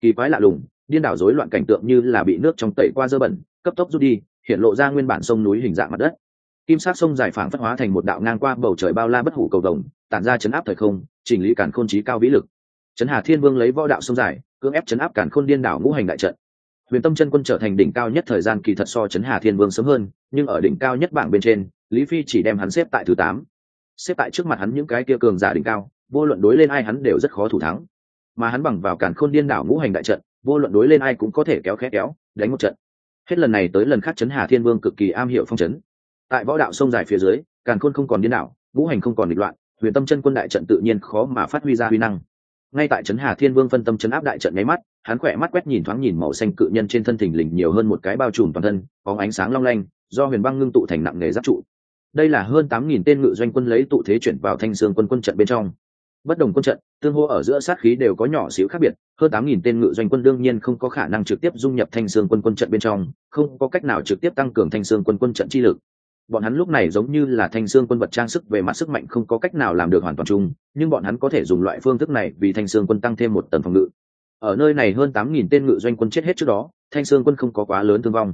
Kỳ quái lạ lùng, điên đảo rối loạn cảnh tượng như là bị nước trong tẩy qua dơ bẩn, cấp tốc rút đi, hiện lộ ra nguyên bản sông núi hình dạng mặt đất. Kim sát sông dài phảng phất hóa thành một đạo ngang qua bầu trời bao la bất hủ cầu đồng tản ra chấn áp thời không, chỉnh lý cản khôn trí cao vĩ lực. Trấn hà thiên vương lấy võ đạo sông dài, cưỡng ép chấn áp cản khôn điên đảo ngũ hành đại trận. Huyền tâm chân quân trở thành đỉnh cao nhất thời gian kỳ thật so trấn hà thiên vương sớm hơn, nhưng ở đỉnh cao nhất bảng bên trên lý phi chỉ đem hắn xếp tại thứ tám. Xếp tại trước mặt hắn những cái kia cường giả đỉnh cao, vô luận đối lên ai hắn đều rất khó thủ thắng. Mà hắn bằng vào cản khôn điên đảo ngũ hành đại trận, vô luận đối lên ai cũng có thể kéo khét kéo, đánh một trận. Hết lần này tới lần khác chấn hà thiên vương cực kỳ am hiểu phong chấn. Tại võ đạo sông dài phía dưới, càn khôn không còn điên đảo, ngũ hành không còn địch loạn, huyền tâm chân quân đại trận tự nhiên khó mà phát huy ra huy năng. Ngay tại trấn hà thiên vương phân tâm chấn áp đại trận nháy mắt, hắn khỏe mắt quét nhìn thoáng nhìn màu xanh cự nhân trên thân thình lình nhiều hơn một cái bao trùm toàn thân có ánh sáng long lanh, do huyền băng ngưng tụ thành nặng nghề giáp trụ đây là hơn tám nghìn tên ngự doanh quân lấy tụ thế chuyển vào thanh sương quân quân trận bên trong. Bất đồng quân trận, tương hô ở giữa sát khí đều có nhỏ xíu khác biệt, hơn tám nghìn tên ngự doanh quân đương nhiên không có khả năng trực tiếp dung nhập thanh sương quân quân trận bên trong, không có cách nào trực tiếp tăng cường thanh sương quân quân trận chi lực. Bọn hắn lúc này giống như là thanh sương quân vật trang sức về mặt sức mạnh không có cách nào làm được hoàn toàn chung, nhưng bọn hắn có thể dùng loại phương thức này vì thanh sương quân tăng thêm một tầng phòng ngự. Ở nơi này hơn tám nghìn tên ngự doanh quân chết hết trước đó, thanh sương quân không có quá lớn thương vong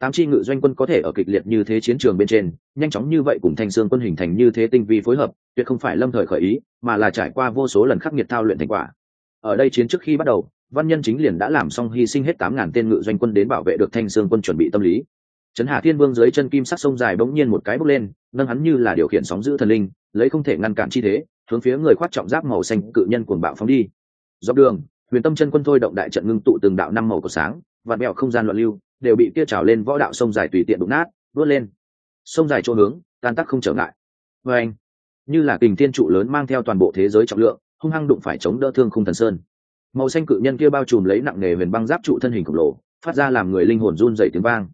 tám chi ngự doanh quân có thể ở kịch liệt như thế chiến trường bên trên, nhanh chóng như vậy cùng thanh sương quân hình thành như thế tinh vi phối hợp, tuyệt không phải lâm thời khởi ý, mà là trải qua vô số lần khắc nghiệt thao luyện thành quả. Ở đây chiến trước khi bắt đầu, văn nhân chính liền đã làm xong hy sinh hết tám ngàn tên ngự doanh quân đến bảo vệ được thanh sương quân chuẩn bị tâm lý. Trấn hà thiên vương dưới chân kim sắc sông dài bỗng nhiên một cái bốc lên, nâng hắn như là điều khiển sóng giữ thần linh, lấy không thể ngăn cản chi thế, hướng phía người khoác trọng giáp màu xanh cự nhân cuồng bạo phóng đi. Dọc đường, huyền tâm chân quân thôi động đại trận ngưng tụ từng đạo năm màu của sáng và mẹo không gian loạn lưu đều bị kia trào lên võ đạo sông dài tùy tiện đụng nát, vớt lên. Sông dài chỗ hướng, tan tắc không trở ngại. Vê anh, như là kình thiên trụ lớn mang theo toàn bộ thế giới trọng lượng, hung hăng đụng phải chống đỡ thương khung thần sơn. Màu xanh cự nhân kia bao trùm lấy nặng nề huyền băng giáp trụ thân hình khổng lồ, phát ra làm người linh hồn run dày tiếng vang.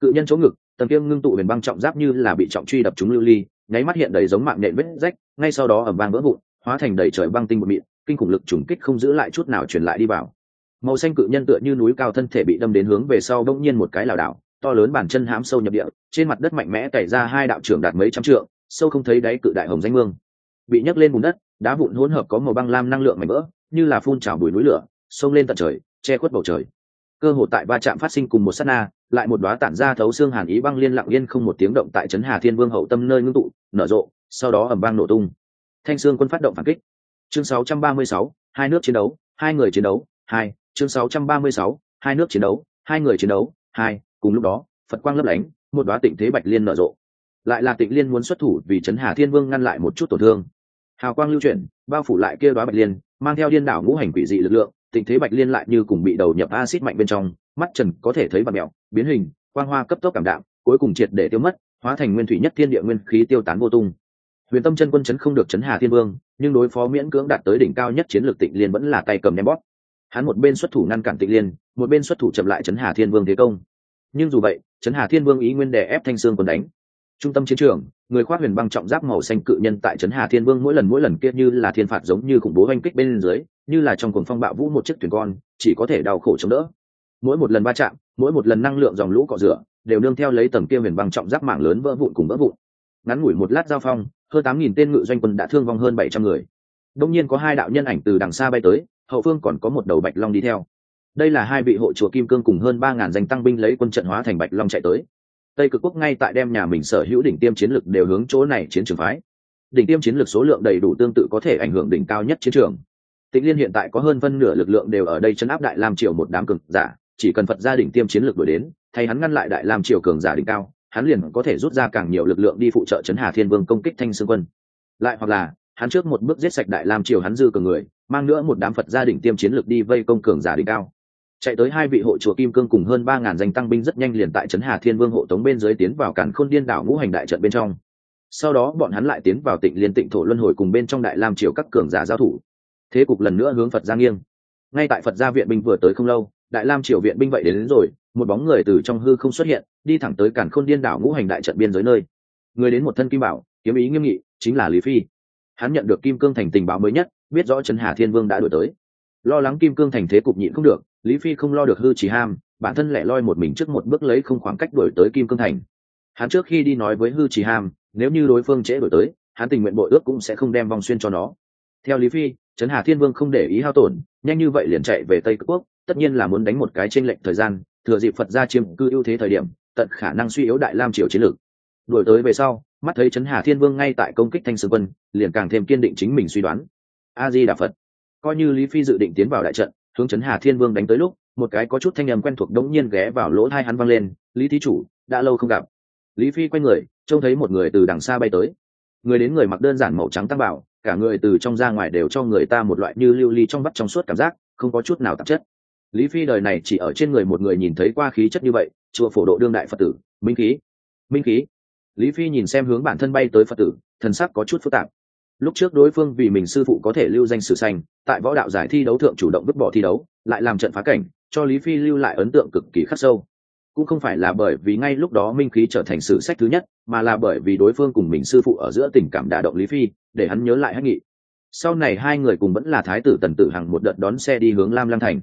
Cự nhân chỗ ngực, tầng kiêng ngưng tụ huyền băng trọng giáp như là bị trọng truy đập trúng lưu ly, nháy mắt hiện đầy giống mạng nhện vết rách, ngay sau đó ẩm vang vỡ vụn, hóa thành đầy trời băng tinh bột mịn, kinh khủng lực trùng kích không giữ lại chút nào truyền lại đi vào màu xanh cự nhân tựa như núi cao thân thể bị đâm đến hướng về sau bỗng nhiên một cái lảo đảo to lớn bản chân hám sâu nhập địa trên mặt đất mạnh mẽ cày ra hai đạo trưởng đạt mấy trăm trượng sâu không thấy đáy cự đại hồng danh mương. Bị nhấc lên bùn đất đá vụn hỗn hợp có màu băng lam năng lượng mạnh vỡ như là phun trào bùi núi lửa xông lên tận trời che khuất bầu trời. Cơ hội tại va chạm phát sinh cùng một sát na lại một đóa tản ra thấu xương hàn ý băng liên lặng yên không một tiếng động tại trấn hà thiên vương hậu tâm nơi ngưng tụ nở rộ sau đó ầm vang nổ tung. Thanh xương quân phát động phản kích. Chương 636, hai nước chiến đấu hai người chiến đấu hai chương 636, hai nước chiến đấu hai người chiến đấu hai cùng lúc đó phật quang lấp lánh một đóa tịnh thế bạch liên nở rộ. Lại là tịnh liên muốn xuất thủ vì trấn hà thiên vương ngăn lại một chút tổn thương. Hào quang lưu chuyển bao phủ lại kia đóa bạch liên mang theo điên đảo ngũ hành quỷ dị lực lượng Tịnh thế bạch liên lại như cùng bị đầu nhập axit mạnh bên trong mắt trần có thể thấy và mèo biến hình quang hoa cấp tốc cảm đạm cuối cùng triệt để tiêu mất hóa thành nguyên thủy nhất thiên địa nguyên khí tiêu tán vô tung. Huyền tâm chân quân chấn không được chấn hà thiên vương nhưng đối phó miễn cưỡng đạt tới đỉnh cao nhất chiến lược tịnh liên vẫn là tay cầm ném bóp hắn một bên xuất thủ ngăn cản tịnh liên, một bên xuất thủ chậm lại chấn hà thiên vương thế công. Nhưng dù vậy chấn hà thiên vương ý nguyên đè ép thanh sương còn đánh. Trung tâm chiến trường, người khoác huyền băng trọng giáp màu xanh cự nhân tại trấn hà thiên vương mỗi lần mỗi lần kia như là thiên phạt giống như khủng bố oanh kích bên dưới, như là trong cuồng phong bạo vũ một chiếc thuyền con, chỉ có thể đau khổ chống đỡ. Mỗi một lần va chạm, mỗi một lần năng lượng dòng lũ cọ rửa, đều nương theo lấy tầng kia huyền băng trọng giáp mạng lớn vỡ vụn cùng vỡ vụn. Ngắn ngủi một lát giao phong, hơn tám nghìn tên ngự doanh quân đã thương vong hơn bảy trăm người. Đông nhiên có hai đạo nhân ảnh từ đằng xa bay tới hậu phương còn có một đầu bạch long đi theo. Đây là hai vị hộ chùa kim cương cùng hơn ba ngàn danh tăng binh lấy quân trận hóa thành bạch long chạy tới. Tây cực quốc ngay tại đem nhà mình sở hữu đỉnh tiêm chiến lực đều hướng chỗ này chiến trường phái. Đỉnh tiêm chiến lược số lượng đầy đủ tương tự có thể ảnh hưởng đỉnh cao nhất chiến trường. Tịnh liên hiện tại có hơn phân nửa lực lượng đều ở đây chấn áp đại lam triều một đám cường giả, chỉ cần phật gia đỉnh tiêm chiến lược đổi đến, thay hắn ngăn lại đại lam triều cường giả đỉnh cao, hắn liền có thể rút ra càng nhiều lực lượng đi phụ trợ chấn hà thiên vương công kích thanh sương quân. Lại hoặc là, hắn trước một bước giết sạch đại lam triều hắn dư cường người mang nữa một đám phật gia đình tiêm chiến lược đi vây công cường giả đỉnh cao. Chạy tới hai vị hộ chùa kim cương cùng hơn ba ngàn danh tăng binh rất nhanh liền tại trấn hà thiên vương hộ tống bên dưới tiến vào cản khôn điên đảo ngũ hành đại trận bên trong. Sau đó bọn hắn lại tiến vào tịnh liên tịnh thổ luân hồi cùng bên trong đại lam triều các cường giả giao thủ. Thế cục lần nữa hướng phật gia nghiêng. Ngay tại phật gia viện binh vừa tới không lâu đại lam triều viện binh vậy đến, đến rồi một bóng người từ trong hư không xuất hiện đi thẳng tới cản khôn điên đảo ngũ hành đại trận biên giới nơi. Người đến một thân kim bảo kiếm ý nghiêm nghị chính là lý phi. Hắn nhận được kim cương thành tình báo mới nhất biết rõ trần hà thiên vương đã đổi tới. Lo lắng kim cương thành thế cục nhịn không được, lý phi không lo được hư chỉ ham, bản thân lẻ loi một mình trước một bước lấy không khoảng cách đổi tới kim cương thành. Hắn trước khi đi nói với hư chỉ ham, nếu như đối phương trễ đổi tới, hắn tình nguyện bội ước cũng sẽ không đem vòng xuyên cho nó. Theo lý phi trấn hà thiên vương không để ý hao tổn, nhanh như vậy liền chạy về tây cực quốc, tất nhiên là muốn đánh một cái tranh lệnh thời gian, thừa dịp phật ra chiếm cư ưu thế thời điểm, tận khả năng suy yếu đại lam triều chiến lược. Đổi tới về sau, mắt thấy trấn hà thiên vương ngay tại công kích thanh sương quân, liền càng thêm kiên định chính mình suy đoán a di đà phật. Coi như lý phi dự định tiến vào đại trận, hướng chấn hà thiên vương đánh tới lúc, một cái có chút thanh âm quen thuộc đống nhiên ghé vào lỗ hai hắn văng lên, lý thí chủ, đã lâu không gặp. Lý phi quay người, trông thấy một người từ đằng xa bay tới. Người đến người mặc đơn giản màu trắng tăng bảo, cả người từ trong ra ngoài đều cho người ta một loại như lưu ly trong vắt trong suốt cảm giác, không có chút nào tạp chất. Lý phi đời này chỉ ở trên người một người nhìn thấy qua khí chất như vậy, chùa phổ độ đương đại phật tử, minh khí. Minh khí. Lý phi nhìn xem hướng bản thân bay tới phật tử, thần sắc có chút phức tạp lúc trước đối phương vì mình sư phụ có thể lưu danh sử xanh tại võ đạo giải thi đấu thượng chủ động vứt bỏ thi đấu, lại làm trận phá cảnh, cho lý phi lưu lại ấn tượng cực kỳ khắc sâu. Cũng không phải là bởi vì ngay lúc đó minh khí trở thành sử sách thứ nhất, mà là bởi vì đối phương cùng mình sư phụ ở giữa tình cảm đả động lý phi, để hắn nhớ lại hách nghị. Sau này hai người cùng vẫn là thái tử tần tử hằng một đợt đón xe đi hướng lam lăng thành.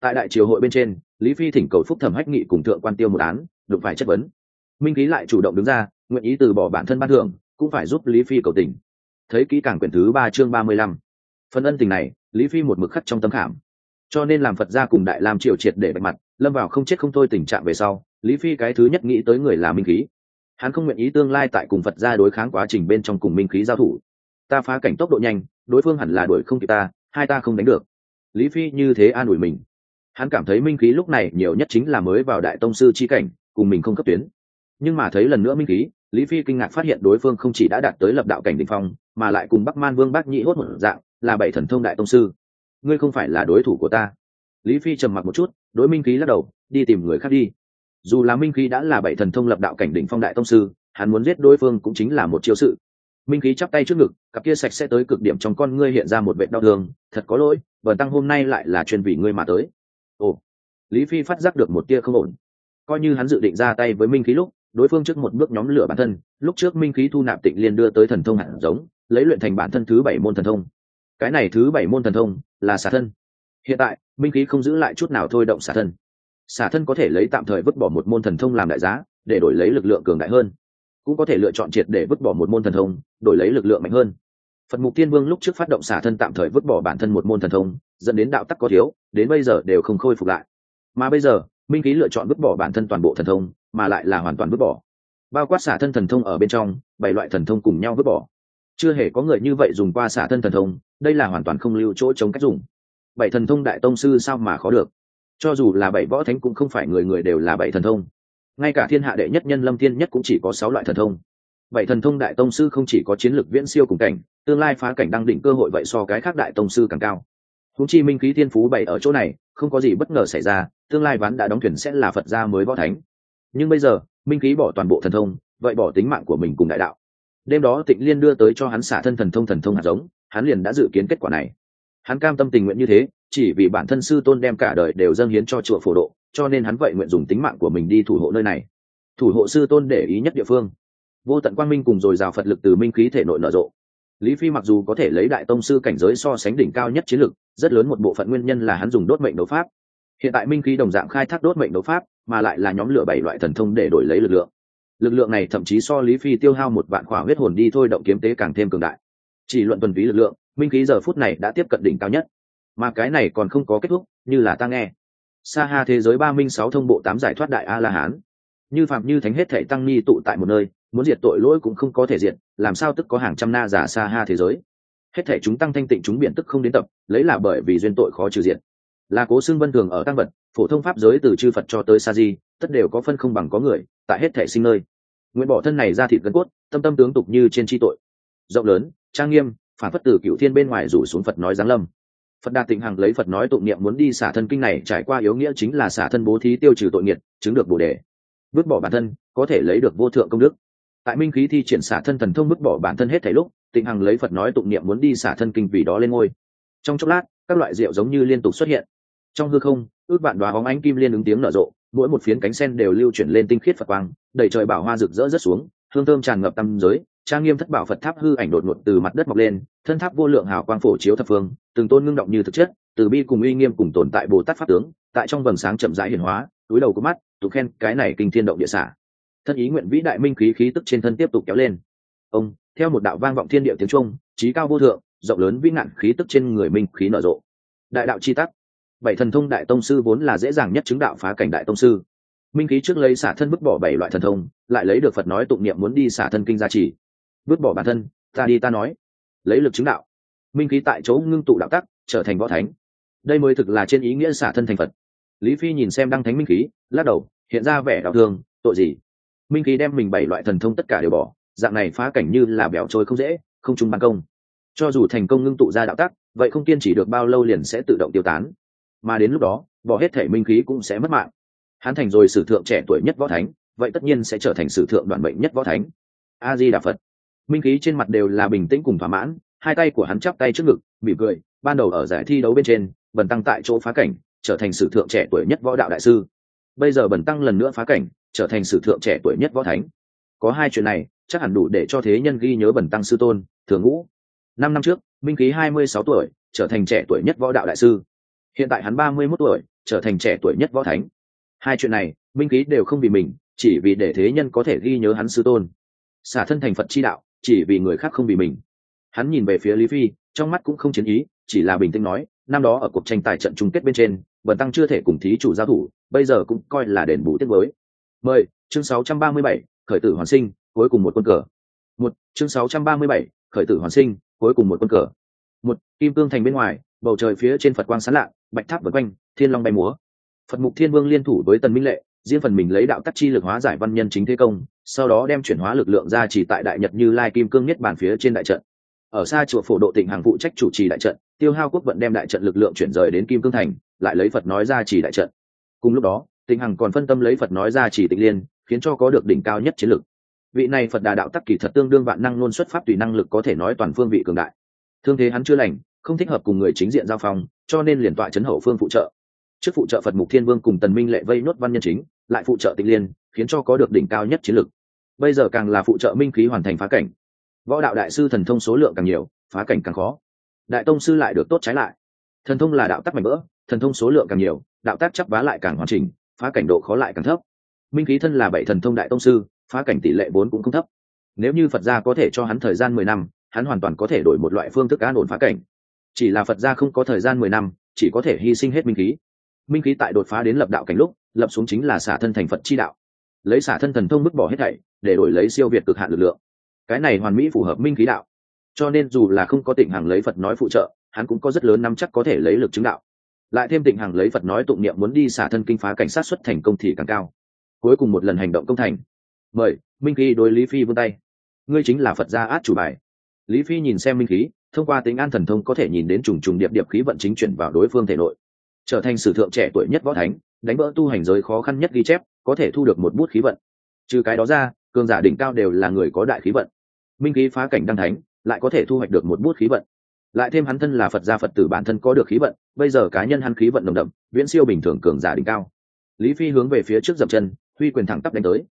Tại đại triều hội bên trên, lý phi thỉnh cầu phúc thẩm hách nghị cùng thượng quan tiêu một án, đụng phải chất vấn. Minh khí lại chủ động đứng ra, nguyện ý từ bỏ bản thân ban thưởng, cũng phải giúp lý phi cầu tình thấy kỹ càng quyển thứ ba chương ba mươi lăm. Phần ân tình này, lý phi một mực khắc trong tâm khảm. Cho nên làm phật gia cùng đại làm triều triệt để bạch mặt, lâm vào không chết không thôi tình trạng về sau, lý phi cái thứ nhất nghĩ tới người là minh khí. Hắn không nguyện ý tương lai tại cùng phật gia đối kháng quá trình bên trong cùng minh khí giao thủ. Ta phá cảnh tốc độ nhanh, đối phương hẳn là đuổi không kịp ta, hai ta không đánh được. Lý phi như thế an ủi mình. Hắn cảm thấy minh khí lúc này nhiều nhất chính là mới vào đại tông sư chi cảnh, cùng mình không cấp tuyến. Nhưng mà thấy lần nữa minh khí, lý phi kinh ngạc phát hiện đối phương không chỉ đã đạt tới lập đạo cảnh đ ỉ n h phong mà lại cùng bắc man vương bác nhĩ hốt một dạng, là bảy thần thông đại tông sư. Ngươi không phải là đối thủ của ta. Lý phi trầm mặc một chút, đối minh khí lắc đầu, đi tìm người khác đi. Dù là minh khí đã là bảy thần thông lập đạo cảnh đỉnh phong đại tông sư, hắn muốn giết đối phương cũng chính là một chiêu sự. Minh khí chắp tay trước ngực, cặp kia sạch sẽ tới cực điểm trong con ngươi hiện ra một vệ đau thương, thật có lỗi vần tăng hôm nay lại là chuyên vì ngươi mà tới. Ồ. Lý phi phát giác được một tia không ổn. Coi như hắn dự định ra tay với minh khí lúc, đối phương trước một bước nhóm lửa bản thân, lúc trước minh khí thu nạp tịnh liên đưa tới thần thông hạt giống lấy luyện thành bản thân thứ bảy môn thần thông. Cái này thứ bảy môn thần thông là xả thân. Hiện tại minh khí không giữ lại chút nào thôi động xả thân. Xả thân có thể lấy tạm thời vứt bỏ một môn thần thông làm đại giá, để đổi lấy lực lượng cường đại hơn. Cũng có thể lựa chọn triệt để vứt bỏ một môn thần thông, đổi lấy lực lượng mạnh hơn. Phật mục tiên vương lúc trước phát động xả thân tạm thời vứt bỏ bản thân một môn thần thông, dẫn đến đạo tắc có thiếu, đến bây giờ đều không khôi phục lại. Mà bây giờ minh khí lựa chọn vứt bỏ bản thân toàn bộ thần thông, mà lại là hoàn toàn vứt bỏ. Bao quát xả thân thần thông ở bên trong, bảy loại thần thông cùng nhau vứt bỏ chưa hề có người như vậy dùng qua xả thân thần thông, đây là hoàn toàn không lưu chỗ chống cách dùng. Bảy thần thông đại tông sư sao mà khó được? Cho dù là bảy võ thánh cũng không phải người người đều là bảy thần thông. Ngay cả thiên hạ đệ nhất nhân lâm thiên nhất cũng chỉ có sáu loại thần thông. Bảy thần thông đại tông sư không chỉ có chiến lược viễn siêu cùng cảnh, tương lai phá cảnh đăng định cơ hội vậy so cái khác đại tông sư càng cao. Húng chi minh khí thiên phú bảy ở chỗ này, không có gì bất ngờ xảy ra, tương lai ván đã đóng thuyền sẽ là phật gia mới võ thánh. Nhưng bây giờ, minh khí bỏ toàn bộ thần thông, vậy bỏ tính mạng của mình cùng đại đạo đêm đó tịnh liên đưa tới cho hắn xả thân thần thông thần thông hạt giống, hắn liền đã dự kiến kết quả này. Hắn cam tâm tình nguyện như thế, chỉ vì bản thân sư tôn đem cả đời đều dâng hiến cho chùa phổ độ, cho nên hắn vậy nguyện dùng tính mạng của mình đi thủ hộ nơi này. Thủ hộ sư tôn để ý nhất địa phương. Vô tận quang minh cùng dồi dào phật lực từ minh khí thể nội nở rộ. Lý phi mặc dù có thể lấy đại tông sư cảnh giới so sánh đỉnh cao nhất chiến lực, rất lớn một bộ phận nguyên nhân là hắn dùng đốt mệnh đấu pháp. Hiện tại minh khí đồng dạng khai thác đốt mệnh đấu pháp, mà lại là nhóm lửa bảy loại thần thông để đổi lấy lực lượng lực lượng này thậm chí so lý phi tiêu hao một vạn khỏa huyết hồn đi thôi động kiếm tế càng thêm cường đại. Chỉ luận tuần phí lực lượng, minh khí giờ phút này đã tiếp cận đỉnh cao nhất. Mà cái này còn không có kết thúc, như là ta nghe. Sa ha thế giới ba minh sáu thông bộ tám giải thoát đại a la hán như phạm như thánh hết thể tăng ni tụ tại một nơi, muốn diệt tội lỗi cũng không có thể diệt, làm sao tức có hàng trăm na giả sa ha thế giới. Hết thể chúng tăng thanh tịnh chúng biện tức không đến tập, lấy là bởi vì duyên tội khó trừ diệt. Là cố xương vân thường ở tăng vật phổ thông pháp giới từ chư phật cho tới sa di, tất đều có phân không bằng có người, tại hết thể sinh nơi. Nguyện bỏ thân này ra thịt gân cốt, tâm tâm tướng tục như trên tri tội. Rộng lớn, trang nghiêm, phản phất từ cựu thiên bên ngoài rủ xuống phật nói giáng lâm. Phật đà tịnh hằng lấy phật nói tụng niệm muốn đi xả thân kinh này, trải qua yếu nghĩa chính là xả thân bố thí tiêu trừ tội nghiệt chứng được bồ đề. Vứt bỏ bản thân, có thể lấy được vô thượng công đức. Tại minh khí thi triển xả thân thần thông vứt bỏ bản thân hết thảy lúc, tịnh hằng lấy phật nói tụng niệm muốn đi xả thân kinh vì đó lên ngôi. Trong chốc lát, các loại rượu giống như liên tục xuất hiện trong hư không, ước vạn đoá hóng ánh kim liên ứng tiếng nở rộ, mỗi một phiến cánh sen đều lưu chuyển lên tinh khiết phật quang đẩy trời bảo hoa rực rỡ rớt xuống, hương thơm tràn ngập tâm giới, trang nghiêm thất bảo phật tháp hư ảnh đột ngột từ mặt đất mọc lên, thân tháp vô lượng hào quang phổ chiếu thập phương, từng tôn ngưng động như thực chất, từ bi cùng uy nghiêm cùng tồn tại bồ tát pháp tướng, tại trong vầng sáng chậm rãi hiển hóa, túi đầu có mắt, tụ khen cái này kinh thiên động địa xả. Thân ý nguyện vĩ đại minh khí khí tức trên thân tiếp tục kéo lên. Ông, theo một đạo vang vọng thiên địa tiếng trung trí cao vô thượng, rộng lớn vĩ ngạn khí tức trên người minh khí nở rộ. Đại đạo chi tắc bảy thần thông đại tông sư vốn là dễ dàng nhất chứng đạo phá cảnh đại tông sư. Minh khí trước lấy xả thân bức bỏ bảy loại thần thông, lại lấy được phật nói tụng niệm muốn đi xả thân kinh gia trì. Vứt bỏ bản thân, ta đi ta nói. Lấy lực chứng đạo. Minh khí tại chỗ ngưng tụ đạo tắc, trở thành võ thánh. Đây mới thực là trên ý nghĩa xả thân thành phật. Lý phi nhìn xem đăng thánh minh khí, lắc đầu, hiện ra vẻ đạo thương, tội gì? Minh khí đem mình bảy loại thần thông tất cả đều bỏ, dạng này phá cảnh như là béo trôi không dễ, không chung ban công. Cho dù thành công ngưng tụ ra đạo tắc, vậy không kiên trì được bao lâu liền sẽ tự động tiêu tán mà đến lúc đó, bỏ hết thể minh khí cũng sẽ mất mạng. Hắn thành rồi sử thượng trẻ tuổi nhất võ thánh, vậy tất nhiên sẽ trở thành sử thượng đoạn bệnh nhất võ thánh. A di đà phật minh khí trên mặt đều là bình tĩnh cùng thỏa mãn, hai tay của hắn chắp tay trước ngực, mỉm cười, ban đầu ở giải thi đấu bên trên, bần tăng tại chỗ phá cảnh, trở thành sử thượng trẻ tuổi nhất võ đạo đại sư. Bây giờ bần tăng lần nữa phá cảnh, trở thành sử thượng trẻ tuổi nhất võ thánh. Có hai chuyện này, chắc hẳn đủ để cho thế nhân ghi nhớ bần tăng sư tôn thường ngũ. Năm năm trước, minh khí hai mươi sáu tuổi, trở thành trẻ tuổi nhất võ đạo đại sư hiện tại hắn ba mươi mốt tuổi trở thành trẻ tuổi nhất võ thánh. Hai chuyện này minh khí đều không vì mình chỉ vì để thế nhân có thể ghi nhớ hắn sư tôn. Xả thân thành phật chi đạo chỉ vì người khác không vì mình. Hắn nhìn về phía lý phi trong mắt cũng không chiến ý chỉ là bình tĩnh nói năm đó ở cuộc tranh tài trận chung kết bên trên bần tăng chưa thể cùng thí chủ giao thủ bây giờ cũng coi là đền bù tiết mới. Mời chương 637, khởi tử hoàn sinh cuối cùng một quân cờ. Một chương 637, khởi tử hoàn sinh cuối cùng một quân cờ. Một kim cương thành bên ngoài bầu trời phía trên phật quang sáng lạ, bạch tháp vượt quanh, thiên long bay múa. Phật mục thiên vương liên thủ với tần minh lệ, riêng phần mình lấy đạo tắc chi lực hóa giải văn nhân chính thế công, sau đó đem chuyển hóa lực lượng ra chỉ tại đại nhật như lai kim cương nhất bản phía trên đại trận. Ở xa chùa phổ độ tỉnh hàng phụ trách chủ trì đại trận, tiêu hao quốc vận đem đại trận lực lượng chuyển rời đến kim cương thành, lại lấy phật nói ra chỉ đại trận. Cùng lúc đó tỉnh hằng còn phân tâm lấy phật nói ra chỉ tịnh liên, khiến cho có được đỉnh cao nhất chiến lực. Vị này phật đà đạo tắc kỳ thật tương đương vạn năng luôn xuất pháp tùy năng lực có thể nói toàn phương vị cường đại. Thương thế hắn chưa lành không thích hợp cùng người chính diện giao phong, cho nên liền tọa chấn hậu phương phụ trợ. Trước phụ trợ phật mục thiên vương cùng tần minh lệ vây nốt văn nhân chính, lại phụ trợ tịnh liên, khiến cho có được đỉnh cao nhất chiến lực. Bây giờ càng là phụ trợ minh khí hoàn thành phá cảnh. Võ đạo đại sư thần thông số lượng càng nhiều, phá cảnh càng khó. Đại tông sư lại được tốt trái lại. Thần thông là đạo tắc mạnh mỡ thần thông số lượng càng nhiều, đạo tác chấp vá lại càng hoàn chỉnh, phá cảnh độ khó lại càng thấp. Minh khí thân là bảy thần thông đại tông sư, phá cảnh tỷ lệ vốn cũng không thấp. Nếu như phật gia có thể cho hắn thời gian mười năm, hắn hoàn toàn có thể đổi một loại phương thức an ổn phá cảnh chỉ là phật gia không có thời gian mười năm, chỉ có thể hy sinh hết minh khí. Minh khí tại đột phá đến lập đạo cảnh lúc, lập xuống chính là xả thân thành phật chi đạo. Lấy xả thân thần thông mức bỏ hết thảy, để đổi lấy siêu việt cực hạn lực lượng. Cái này hoàn mỹ phù hợp minh khí đạo. Cho nên dù là không có tịnh hàng lấy phật nói phụ trợ, hắn cũng có rất lớn nắm chắc có thể lấy lực chứng đạo. Lại thêm tịnh hàng lấy phật nói tụng niệm muốn đi xả thân kinh phá cảnh sát xuất thành công thì càng cao. Cuối cùng một lần hành động công thành. Mời, minh khí đối lý phi vươn tay. Ngươi chính là phật gia át chủ bài. Lý phi nhìn xem minh khí thông qua tính an thần thông có thể nhìn đến trùng trùng điệp điệp khí vận chính chuyển vào đối phương thể nội. Trở thành sử thượng trẻ tuổi nhất võ thánh, đánh vỡ tu hành giới khó khăn nhất ghi chép, có thể thu được một bút khí vận. Trừ cái đó ra, cường giả đỉnh cao đều là người có đại khí vận. Minh khí phá cảnh đăng thánh, lại có thể thu hoạch được một bút khí vận. Lại thêm hắn thân là phật gia phật tử bản thân có được khí vận, bây giờ cá nhân hắn khí vận nồng đậm, viễn siêu bình thường cường giả đỉnh cao. Lý phi hướng về phía trước dậm chân, huy quyền thẳng tắp đánh tới.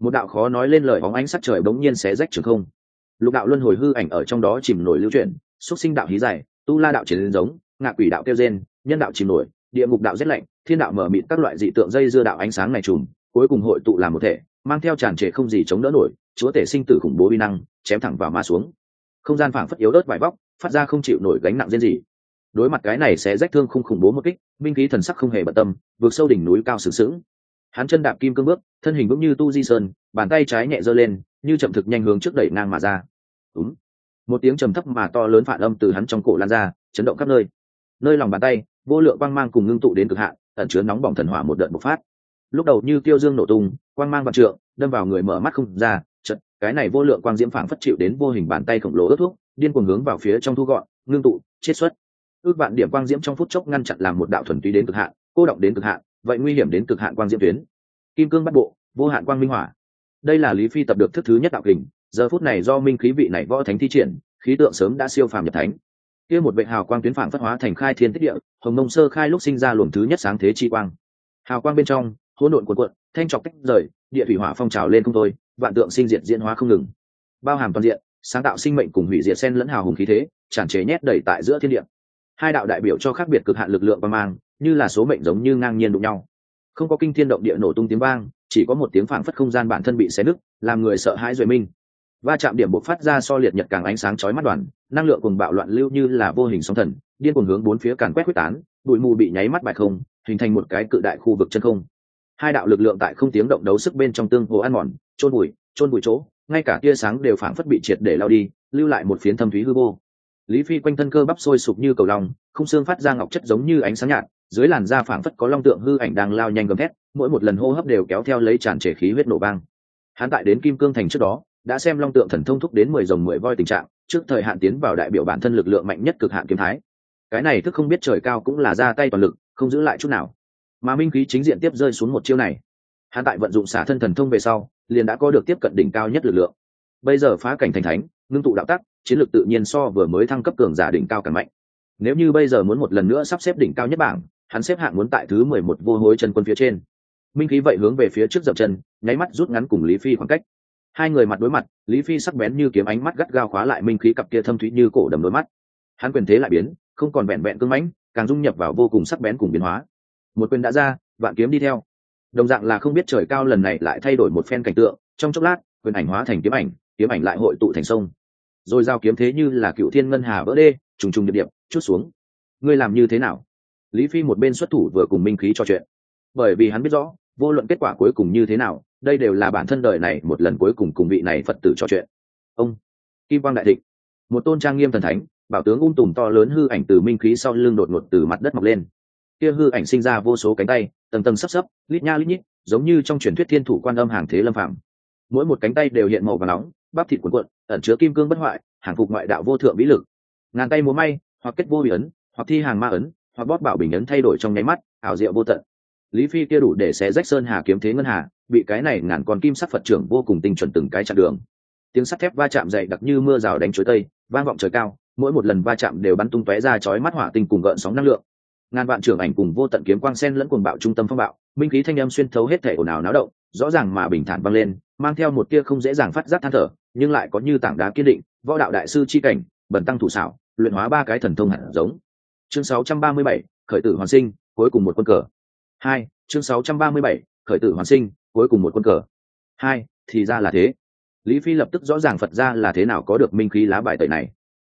Một đạo khó nói lên lời bóng ánh sắc trời bỗng nhiên xé rách trường không. Lục đạo luân hồi hư ảnh ở trong đó chìm nổi lưu chuyển xúc sinh đạo hí dài, tu la đạo chiến giống, ngạ quỷ đạo kêu gen nhân đạo chìm nổi, địa ngục đạo rét lạnh, thiên đạo mở mịt các loại dị tượng dây dưa đạo ánh sáng này trùm, cuối cùng hội tụ làm một thể, mang theo tràn trề không gì chống đỡ nổi, chúa tể sinh tử khủng bố vi năng, chém thẳng vào ma xuống. Không gian phảng phất yếu đớt vải vóc phát ra không chịu nổi gánh nặng riêng gì đối mặt cái này sẽ rách thương không khủng bố một kích minh khí thần sắc không hề bận tâm, vượt sâu đỉnh núi cao sừng sững. Hắn chân đạp kim cương bước, thân hình vững như tu di sơn, bàn tay trái nhẹ giơ lên, như chậm thực nhanh hướng trước đẩy ngang mà ra. Đúng một tiếng trầm thấp mà to lớn phản âm từ hắn trong cổ lan ra, chấn động khắp nơi. Nơi lòng bàn tay, vô lượng quang mang cùng ngưng tụ đến cực hạn, ẩn chứa nóng bỏng thần hỏa một đợt bộc phát. Lúc đầu như tiêu dương nổ tung, quang mang vạn trượng, đâm vào người mở mắt không ra chật cái này vô lượng quang diễm phảng phất chịu đến vô hình bàn tay khổng lồ ướt thuốc, điên cuồng hướng vào phía trong thu gọn, ngưng tụ, chiết xuất. Ước vạn điểm quang diễm trong phút chốc ngăn chặn làm một đạo thuần túy đến cực hạn, cô động đến cực hạn, vậy nguy hiểm đến cực hạn quang diễm tuyến. Kim cương bắt bộ, vô hạn quang minh hỏa. Đây là lý phi tập được thức thứ nhất đạo kình giờ phút này do minh khí vị này võ thánh thi triển, khí tượng sớm đã siêu phàm nhập thánh. Kia một vệ hào quang tuyến phản phất hóa thành khai thiên tích địa, hồng mông sơ khai lúc sinh ra luồng thứ nhất sáng thế chi quang. Hào quang bên trong, hỗn độn cuộn cuộn, thanh trọc tách rời, địa thủy hỏa phong trào lên không thôi, vạn tượng sinh diệt diễn hóa không ngừng. Bao hàm toàn diện, sáng tạo sinh mệnh cùng hủy diệt sen lẫn hào hùng khí thế, tràn chế nhét đầy tại giữa thiên địa. Hai đạo đại biểu cho khác biệt cực hạn lực lượng và mang, như là số mệnh giống như ngang nhiên đụng nhau. Không có kinh thiên động địa nổ tung tiếng vang, chỉ có một tiếng phảng phất không gian bản thân bị xé nứt, làm người sợ hãi duệ minh va chạm điểm bộc phát ra so liệt nhật càng ánh sáng chói mắt đoàn năng lượng cùng bạo loạn lưu như là vô hình sóng thần điên cuồng hướng bốn phía càn quét quyết tán bụi mù bị nháy mắt bại không hình thành một cái cự đại khu vực chân không. Hai đạo lực lượng tại không tiếng động đấu sức bên trong tương hồ ăn mòn trôn bụi trôn bụi chỗ ngay cả tia sáng đều phảng phất bị triệt để lao đi lưu lại một phiến thâm thúy hư vô. Lý phi quanh thân cơ bắp sôi sụp như cầu lòng không xương phát ra ngọc chất giống như ánh sáng nhạt dưới làn da phảng phất có long tượng hư ảnh đang lao nhanh gầm thét mỗi một lần hô hấp đều kéo theo lấy tràn trề khí huyết nổ bang, hắn tại đến kim cương thành trước đó đã xem long tượng thần thông thúc đến mười dòng mười voi tình trạng, trước thời hạn tiến vào đại biểu bản thân lực lượng mạnh nhất cực hạn kiếm thái. Cái này thức không biết trời cao cũng là ra tay toàn lực, không giữ lại chút nào. Mà minh khí chính diện tiếp rơi xuống một chiêu này. Hắn tại vận dụng xả thân thần thông về sau, liền đã có được tiếp cận đỉnh cao nhất lực lượng. Bây giờ phá cảnh thành thánh, ngưng tụ đạo tắc, chiến lược tự nhiên so vừa mới thăng cấp cường giả đỉnh cao càng mạnh. Nếu như bây giờ muốn một lần nữa sắp xếp đỉnh cao nhất bảng, hắn xếp hạng muốn tại thứ mười một vô hối chân quân phía trên. Minh khí vậy hướng về phía trước dậm chân, nháy mắt rút ngắn cùng lý phi khoảng cách hai người mặt đối mặt, lý phi sắc bén như kiếm ánh mắt gắt gao khóa lại minh khí cặp kia thâm thúy như cổ đầm đôi mắt. Hắn quyền thế lại biến, không còn vẹn vẹn cưng mãnh, càng dung nhập vào vô cùng sắc bén cùng biến hóa. Một quyền đã ra, vạn kiếm đi theo. Đồng dạng là không biết trời cao lần này lại thay đổi một phen cảnh tượng, trong chốc lát, quyền ảnh hóa thành kiếm ảnh kiếm ảnh lại hội tụ thành sông. Rồi giao kiếm thế như là cựu thiên ngân hà vỡ đê, trùng trùng điệp điệp, chút xuống. Ngươi làm như thế nào? Lý phi một bên xuất thủ vừa cùng minh khí trò chuyện. Bởi vì hắn biết rõ vô luận kết quả cuối cùng như thế nào, đây đều là bản thân đời này một lần cuối cùng cùng vị này phật tử trò chuyện. Ông kim quang đại thịnh, một tôn trang nghiêm thần thánh, bảo tướng ung tùm to lớn hư ảnh từ minh khí sau lưng đột ngột từ mặt đất mọc lên. Kia hư ảnh sinh ra vô số cánh tay, tầng tầng sắp sấp, lít nha lít nhít, giống như trong truyền thuyết thiên thủ quan âm hàng thế lâm phạm mỗi một cánh tay đều hiện màu và nóng, bắp thịt cuộn cuộn, ẩn chứa kim cương bất hoại, hàng phục ngoại đạo vô thượng vĩ lực. Ngàn tay múa may, hoặc kết vô bị ấn, hoặc thi hàng ma ấn, hoặc bóp bảo bình ấn thay đổi trong nháy mắt, ảo diệu vô tận lý phi kia đủ để xé rách sơn hà kiếm thế ngân hà bị cái này ngàn con kim sắc phật trưởng vô cùng tinh chuẩn từng cái chặn đường. Tiếng sắt thép va chạm dày đặc như mưa rào đánh chuối tây vang vọng trời cao mỗi một lần va chạm đều bắn tung tóe ra chói mắt hỏa tinh cùng gợn sóng năng lượng. Ngàn vạn trưởng ảnh cùng vô tận kiếm quang sen lẫn cuồng bạo trung tâm phong bạo minh khí thanh âm xuyên thấu hết thể ồn ào náo động rõ ràng mà bình thản vang lên mang theo một tia không dễ dàng phát giác than thở nhưng lại có như tảng đá kiên định võ đạo đại sư chi cảnh bẩn tăng thủ xảo luyện hóa ba cái thần thông hạt giống. Chương 637, khởi tử hoàn sinh cuối cùng một quân cờ hai chương 637, khởi tử hoàn sinh cuối cùng một quân cờ. Hai thì ra là thế. Lý phi lập tức rõ ràng phật ra là thế nào có được minh khí lá bài tẩy này.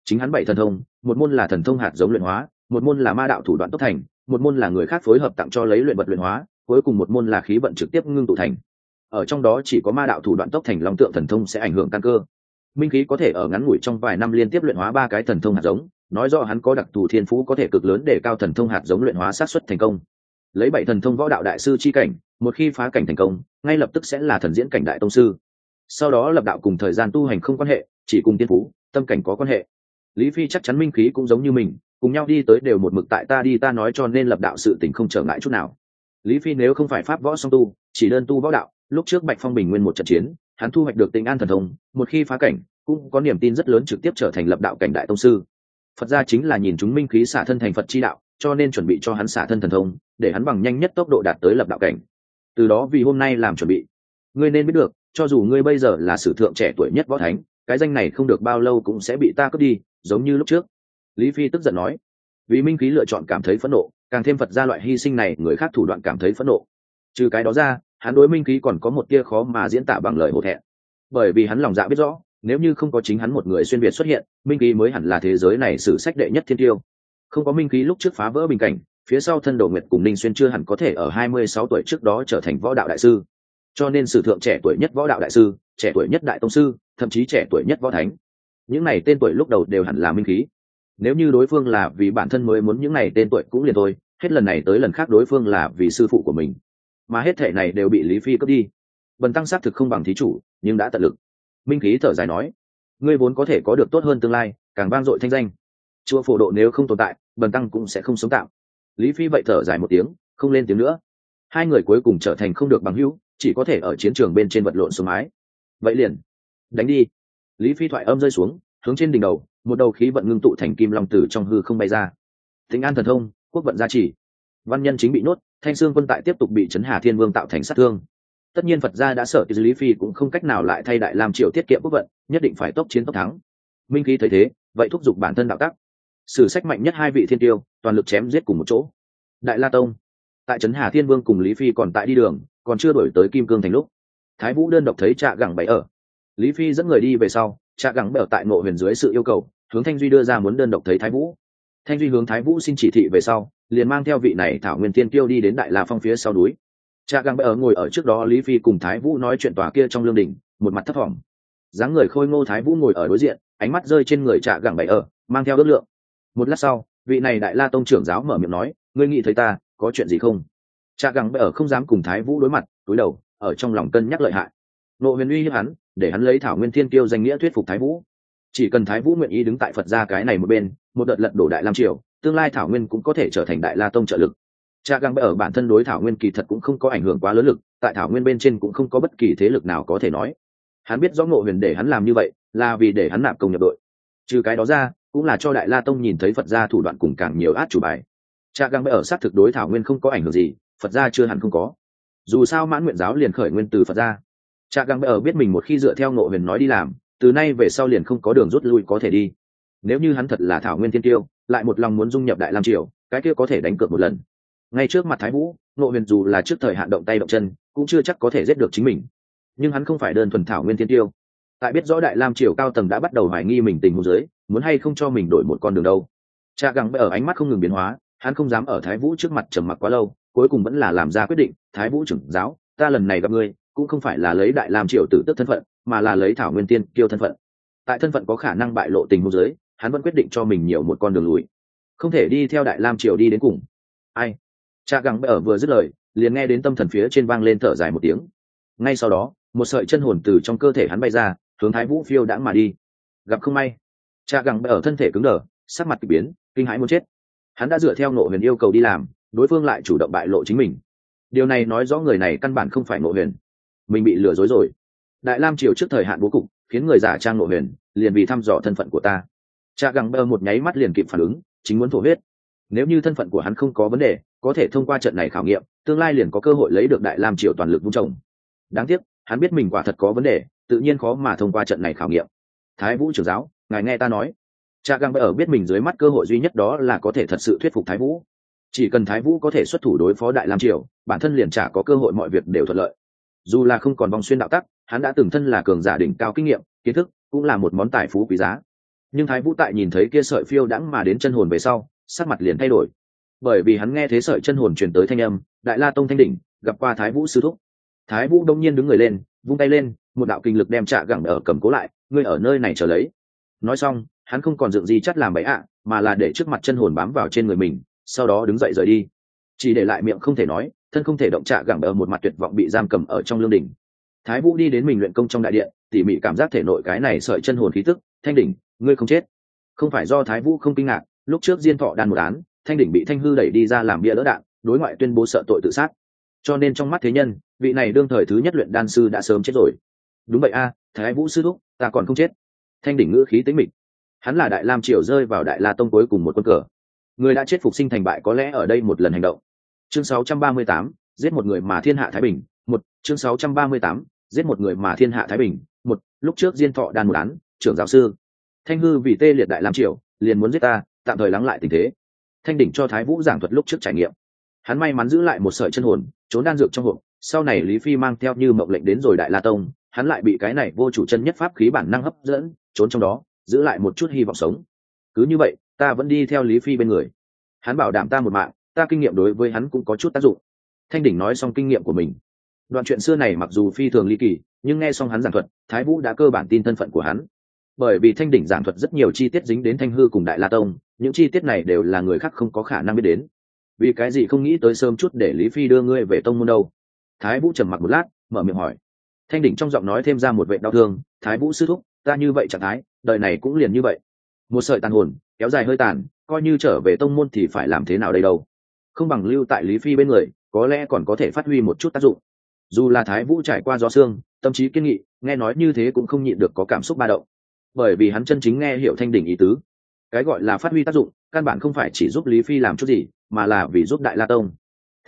Chính hắn bảy thần thông một môn là thần thông hạt giống luyện hóa một môn là ma đạo thủ đoạn tốc thành một môn là người khác phối hợp tặng cho lấy luyện vật luyện hóa cuối cùng một môn là khí vận trực tiếp ngưng tụ thành. Ở trong đó chỉ có ma đạo thủ đoạn tốc thành long tượng thần thông sẽ ảnh hưởng căn cơ. Minh khí có thể ở ngắn ngủi trong vài năm liên tiếp luyện hóa ba cái thần thông hạt giống nói rõ hắn có đặc thù thiên phú có thể cực lớn để cao thần thông hạt giống luyện hóa sát xuất thành công lấy bảy thần thông võ đạo đại sư chi cảnh, một khi phá cảnh thành công, ngay lập tức sẽ là thần diễn cảnh đại tông sư. Sau đó lập đạo cùng thời gian tu hành không quan hệ, chỉ cùng tiên phú, tâm cảnh có quan hệ. Lý phi chắc chắn minh khí cũng giống như mình, cùng nhau đi tới đều một mực tại ta đi ta nói cho nên lập đạo sự tình không trở ngại chút nào. Lý phi nếu không phải pháp võ song tu, chỉ đơn tu võ đạo, lúc trước bạch phong bình nguyên một trận chiến, hắn thu hoạch được tình an thần thông, một khi phá cảnh, cũng có niềm tin rất lớn trực tiếp trở thành lập đạo cảnh đại tông sư. Phật gia chính là nhìn chúng minh khí xả thân thành phật chi đạo, cho nên chuẩn bị cho hắn xả thân thần thông để hắn bằng nhanh nhất tốc độ đạt tới lập đạo cảnh. Từ đó vì hôm nay làm chuẩn bị. Ngươi nên biết được, cho dù ngươi bây giờ là sử thượng trẻ tuổi nhất võ thánh, cái danh này không được bao lâu cũng sẽ bị ta cướp đi, giống như lúc trước. Lý phi tức giận nói. Vì minh khí lựa chọn cảm thấy phẫn nộ, càng thêm phật ra loại hy sinh này, người khác thủ đoạn cảm thấy phẫn nộ. Trừ cái đó ra, hắn đối minh khí còn có một tia khó mà diễn tả bằng lời hổ thẹn. Bởi vì hắn lòng dạ biết rõ, nếu như không có chính hắn một người xuyên việt xuất hiện, minh khí mới hẳn là thế giới này sử sách đệ nhất thiên tiêu. Không có minh khí lúc trước phá vỡ bình cảnh phía sau thân đồ nguyệt cùng ninh xuyên chưa hẳn có thể ở hai mươi sáu tuổi trước đó trở thành võ đạo đại sư. Cho nên sử thượng trẻ tuổi nhất võ đạo đại sư, trẻ tuổi nhất đại tông sư, thậm chí trẻ tuổi nhất võ thánh. Những này tên tuổi lúc đầu đều hẳn là minh khí. Nếu như đối phương là vì bản thân mới muốn những này tên tuổi cũng liền thôi, hết lần này tới lần khác đối phương là vì sư phụ của mình. Mà hết thể này đều bị lý phi cướp đi. Bần tăng xác thực không bằng thí chủ, nhưng đã tận lực. Minh khí thở dài nói, ngươi vốn có thể có được tốt hơn tương lai, càng vang dội thanh danh. Chùa phổ độ nếu không tồn tại, bần tăng cũng sẽ không sống tạm lý phi vậy thở dài một tiếng, không lên tiếng nữa. Hai người cuối cùng trở thành không được bằng hữu, chỉ có thể ở chiến trường bên trên vật lộn xuống mái. Vậy liền, đánh đi. Lý phi thoại âm rơi xuống, hướng trên đỉnh đầu, một đầu khí vận ngưng tụ thành kim long tử trong hư không bay ra. Tính an thần thông, quốc vận gia trì. Văn nhân chính bị nuốt thanh sương quân tại tiếp tục bị trấn hà thiên vương tạo thành sát thương. Tất nhiên phật gia đã sợ thì lý phi cũng không cách nào lại thay đại làm triệu tiết kiệm quốc vận, nhất định phải tốc chiến tốc thắng. Minh khí thấy thế, vậy thúc giục bản thân đạo tắc sử sách mạnh nhất hai vị thiên tiêu, toàn lực chém giết cùng một chỗ. Đại la tông, tại trấn hà thiên vương cùng lý phi còn tại đi đường, còn chưa đổi tới kim cương thành lúc. Thái vũ đơn độc thấy trạ gẳng bảy ở. Lý phi dẫn người đi về sau, trạ gẳng bảy ở tại ngộ huyền dưới sự yêu cầu, hướng thanh duy đưa ra muốn đơn độc thấy thái vũ. Thanh duy hướng thái vũ xin chỉ thị về sau, liền mang theo vị này thảo nguyên tiên tiêu đi đến đại la phong phía sau núi. Cha găng ở ngồi ở trước đó, lý phi cùng thái vũ nói chuyện tòa kia trong lương đình một mặt thấp thỏm. Dáng người khôi ngô thái vũ ngồi ở đối diện, ánh mắt rơi trên người trạ gẳng bảy ở, mang theo ước lượng một lát sau, vị này đại la tông trưởng giáo mở miệng nói, ngươi nghĩ thấy ta, có chuyện gì không? Cha gắng bệ ở không dám cùng thái vũ đối mặt, túi đầu, ở trong lòng cân nhắc lợi hại. Nộ huyền uy hiếp hắn, để hắn lấy thảo nguyên thiên tiêu danh nghĩa thuyết phục thái vũ. Chỉ cần thái vũ nguyện ý đứng tại phật gia cái này một bên, một đợt lật đổ đại lam triều, tương lai thảo nguyên cũng có thể trở thành đại la tông trợ lực. Cha găng ở bản thân đối thảo nguyên kỳ thật cũng không có ảnh hưởng quá lớn lực, tại thảo nguyên bên trên cũng không có bất kỳ thế lực nào có thể nói. Hắn biết rõ ngộ huyền để hắn làm như vậy, là vì để hắn nạp công nhập đội. Trừ cái đó ra cũng là cho đại la tông nhìn thấy phật gia thủ đoạn cùng càng nhiều át chủ bài. Cha găng ở sát thực đối thảo nguyên không có ảnh hưởng gì, phật gia chưa hẳn không có. Dù sao mãn nguyện giáo liền khởi nguyên từ phật gia. Cha găng ở biết mình một khi dựa theo ngộ huyền nói đi làm, từ nay về sau liền không có đường rút lui có thể đi. Nếu như hắn thật là thảo nguyên thiên tiêu, lại một lòng muốn dung nhập đại lam triều, cái kia có thể đánh cược một lần. Ngay trước mặt thái vũ, ngộ huyền dù là trước thời hạn động tay động chân, cũng chưa chắc có thể giết được chính mình. Nhưng hắn không phải đơn thuần thảo nguyên thiên tiêu. Tại biết rõ đại lam triều cao tầng đã bắt đầu hoài nghi mình tình hồ dưới muốn hay không cho mình đổi một con đường đâu. Cha gắng ở ánh mắt không ngừng biến hóa hắn không dám ở thái vũ trước mặt trầm mặc quá lâu cuối cùng vẫn là làm ra quyết định thái vũ trưởng giáo ta lần này gặp ngươi cũng không phải là lấy đại lam triều tử tức thân phận mà là lấy thảo nguyên tiên kiêu thân phận. Tại thân phận có khả năng bại lộ tình huống giới, hắn vẫn quyết định cho mình nhiều một con đường lùi. Không thể đi theo đại lam triều đi đến cùng. Ai? Cha gắng ở vừa dứt lời liền nghe đến tâm thần phía trên vang lên thở dài một tiếng. Ngay sau đó một sợi chân hồn từ trong cơ thể hắn bay ra hướng thái vũ phiêu đãng mà đi. Gặp không may cha gẳng ở thân thể cứng đờ, sắc mặt k ỳ biến, kinh hãi muốn chết. Hắn đã dựa theo nộ huyền yêu cầu đi làm, đối phương lại chủ động bại lộ chính mình. Điều này nói rõ người này căn bản không phải nộ huyền. Mình bị lừa dối rồi. Đại lam triều trước thời hạn bố cục, khiến người giả trang nộ huyền, liền vì thăm dò thân phận của ta. Cha gẳng bơ một nháy mắt liền kịp phản ứng, chính muốn thổ huyết. Nếu như thân phận của hắn không có vấn đề, có thể thông qua trận này khảo nghiệm, tương lai liền có cơ hội lấy được đại lam triều toàn lực vung trồng. Đáng tiếc, hắn biết mình quả thật có vấn đề, tự nhiên khó mà thông qua trận này khảo nghiệm. Thái vũ trưởng giáo ngài nghe ta nói. Cha găng ở biết mình dưới mắt cơ hội duy nhất đó là có thể thật sự thuyết phục thái vũ. Chỉ cần thái vũ có thể xuất thủ đối phó đại lam triều, bản thân liền chả có cơ hội mọi việc đều thuận lợi. Dù là không còn vòng xuyên đạo tắc, hắn đã từng thân là cường giả đỉnh cao kinh nghiệm, kiến thức cũng là một món tài phú quý giá. Nhưng thái vũ tại nhìn thấy kia sợi phiêu đãng mà đến chân hồn về sau, sắc mặt liền thay đổi. Bởi vì hắn nghe thấy sợi chân hồn truyền tới thanh âm, đại la tông thanh đỉnh, gặp qua thái vũ sư thúc. Thái vũ đông nhiên đứng người lên, vung tay lên, một đạo kinh lực đem trạ gẳng ở cầm cố lại, ngươi ở nơi này chờ lấy nói xong, hắn không còn dựng gì chắt làm bẫy ạ, mà là để trước mặt chân hồn bám vào trên người mình, sau đó đứng dậy rời đi. Chỉ để lại miệng không thể nói, thân không thể động trạ gẳng ở một mặt tuyệt vọng bị giam cầm ở trong lương đỉnh. Thái vũ đi đến mình luyện công trong đại điện, tỉ mỉ cảm giác thể nội cái này sợi chân hồn khí tức, thanh đỉnh, ngươi không chết. Không phải do thái vũ không kinh ngạc, lúc trước diên thọ đan một án, thanh đỉnh bị thanh hư đẩy đi ra làm bia lỡ đạn, đối ngoại tuyên bố sợ tội tự sát. Cho nên trong mắt thế nhân, vị này đương thời thứ nhất luyện đan sư đã sớm chết rồi. Đúng vậy a, thái vũ sư thúc, ta còn không chết thanh đỉnh ngữ khí tĩnh mịch. Hắn là đại lam triều rơi vào đại la tông cuối cùng một quân cờ. Người đã chết phục sinh thành bại có lẽ ở đây một lần hành động. Chương 638, giết một người mà thiên hạ thái bình. Một chương 638, giết một người mà thiên hạ thái bình. Một lúc trước diên thọ đan một án trưởng giáo sư. Thanh hư vì tê liệt đại lam triều liền muốn giết ta tạm thời lắng lại tình thế. Thanh đỉnh cho thái vũ giảng thuật lúc trước trải nghiệm. Hắn may mắn giữ lại một sợi chân hồn trốn đan dược trong hộp. Sau này lý phi mang theo như mộng lệnh đến rồi đại la tông hắn lại bị cái này vô chủ chân nhất pháp khí bản năng hấp dẫn trốn trong đó, giữ lại một chút hy vọng sống. Cứ như vậy, ta vẫn đi theo lý phi bên người. Hắn bảo đảm ta một mạng, ta kinh nghiệm đối với hắn cũng có chút tác dụng. Thanh đỉnh nói xong kinh nghiệm của mình. Đoạn chuyện xưa này mặc dù phi thường ly kỳ, nhưng nghe xong hắn giảng thuật, thái vũ đã cơ bản tin thân phận của hắn. Bởi vì thanh đỉnh giảng thuật rất nhiều chi tiết dính đến thanh hư cùng đại la tông, những chi tiết này đều là người khác không có khả năng biết đến. Vì cái gì không nghĩ tới sớm chút để lý phi đưa ngươi về tông môn đâu? Thái vũ trầm mặc một lát, mở miệng hỏi. Thanh đỉnh trong giọng nói thêm ra một vệ đau thương, thái vũ sư thúc ta như vậy trạng thái, đời này cũng liền như vậy. Một sợi tàn hồn, kéo dài hơi tàn, coi như trở về tông môn thì phải làm thế nào đây đâu? Không bằng lưu tại lý phi bên người, có lẽ còn có thể phát huy một chút tác dụng. Dù là thái vũ trải qua gió xương tâm trí kiên nghị, nghe nói như thế cũng không nhịn được có cảm xúc ba động. Bởi vì hắn chân chính nghe hiểu thanh đỉnh ý tứ. Cái gọi là phát huy tác dụng, căn bản không phải chỉ giúp lý phi làm chút gì, mà là vì giúp đại la tông.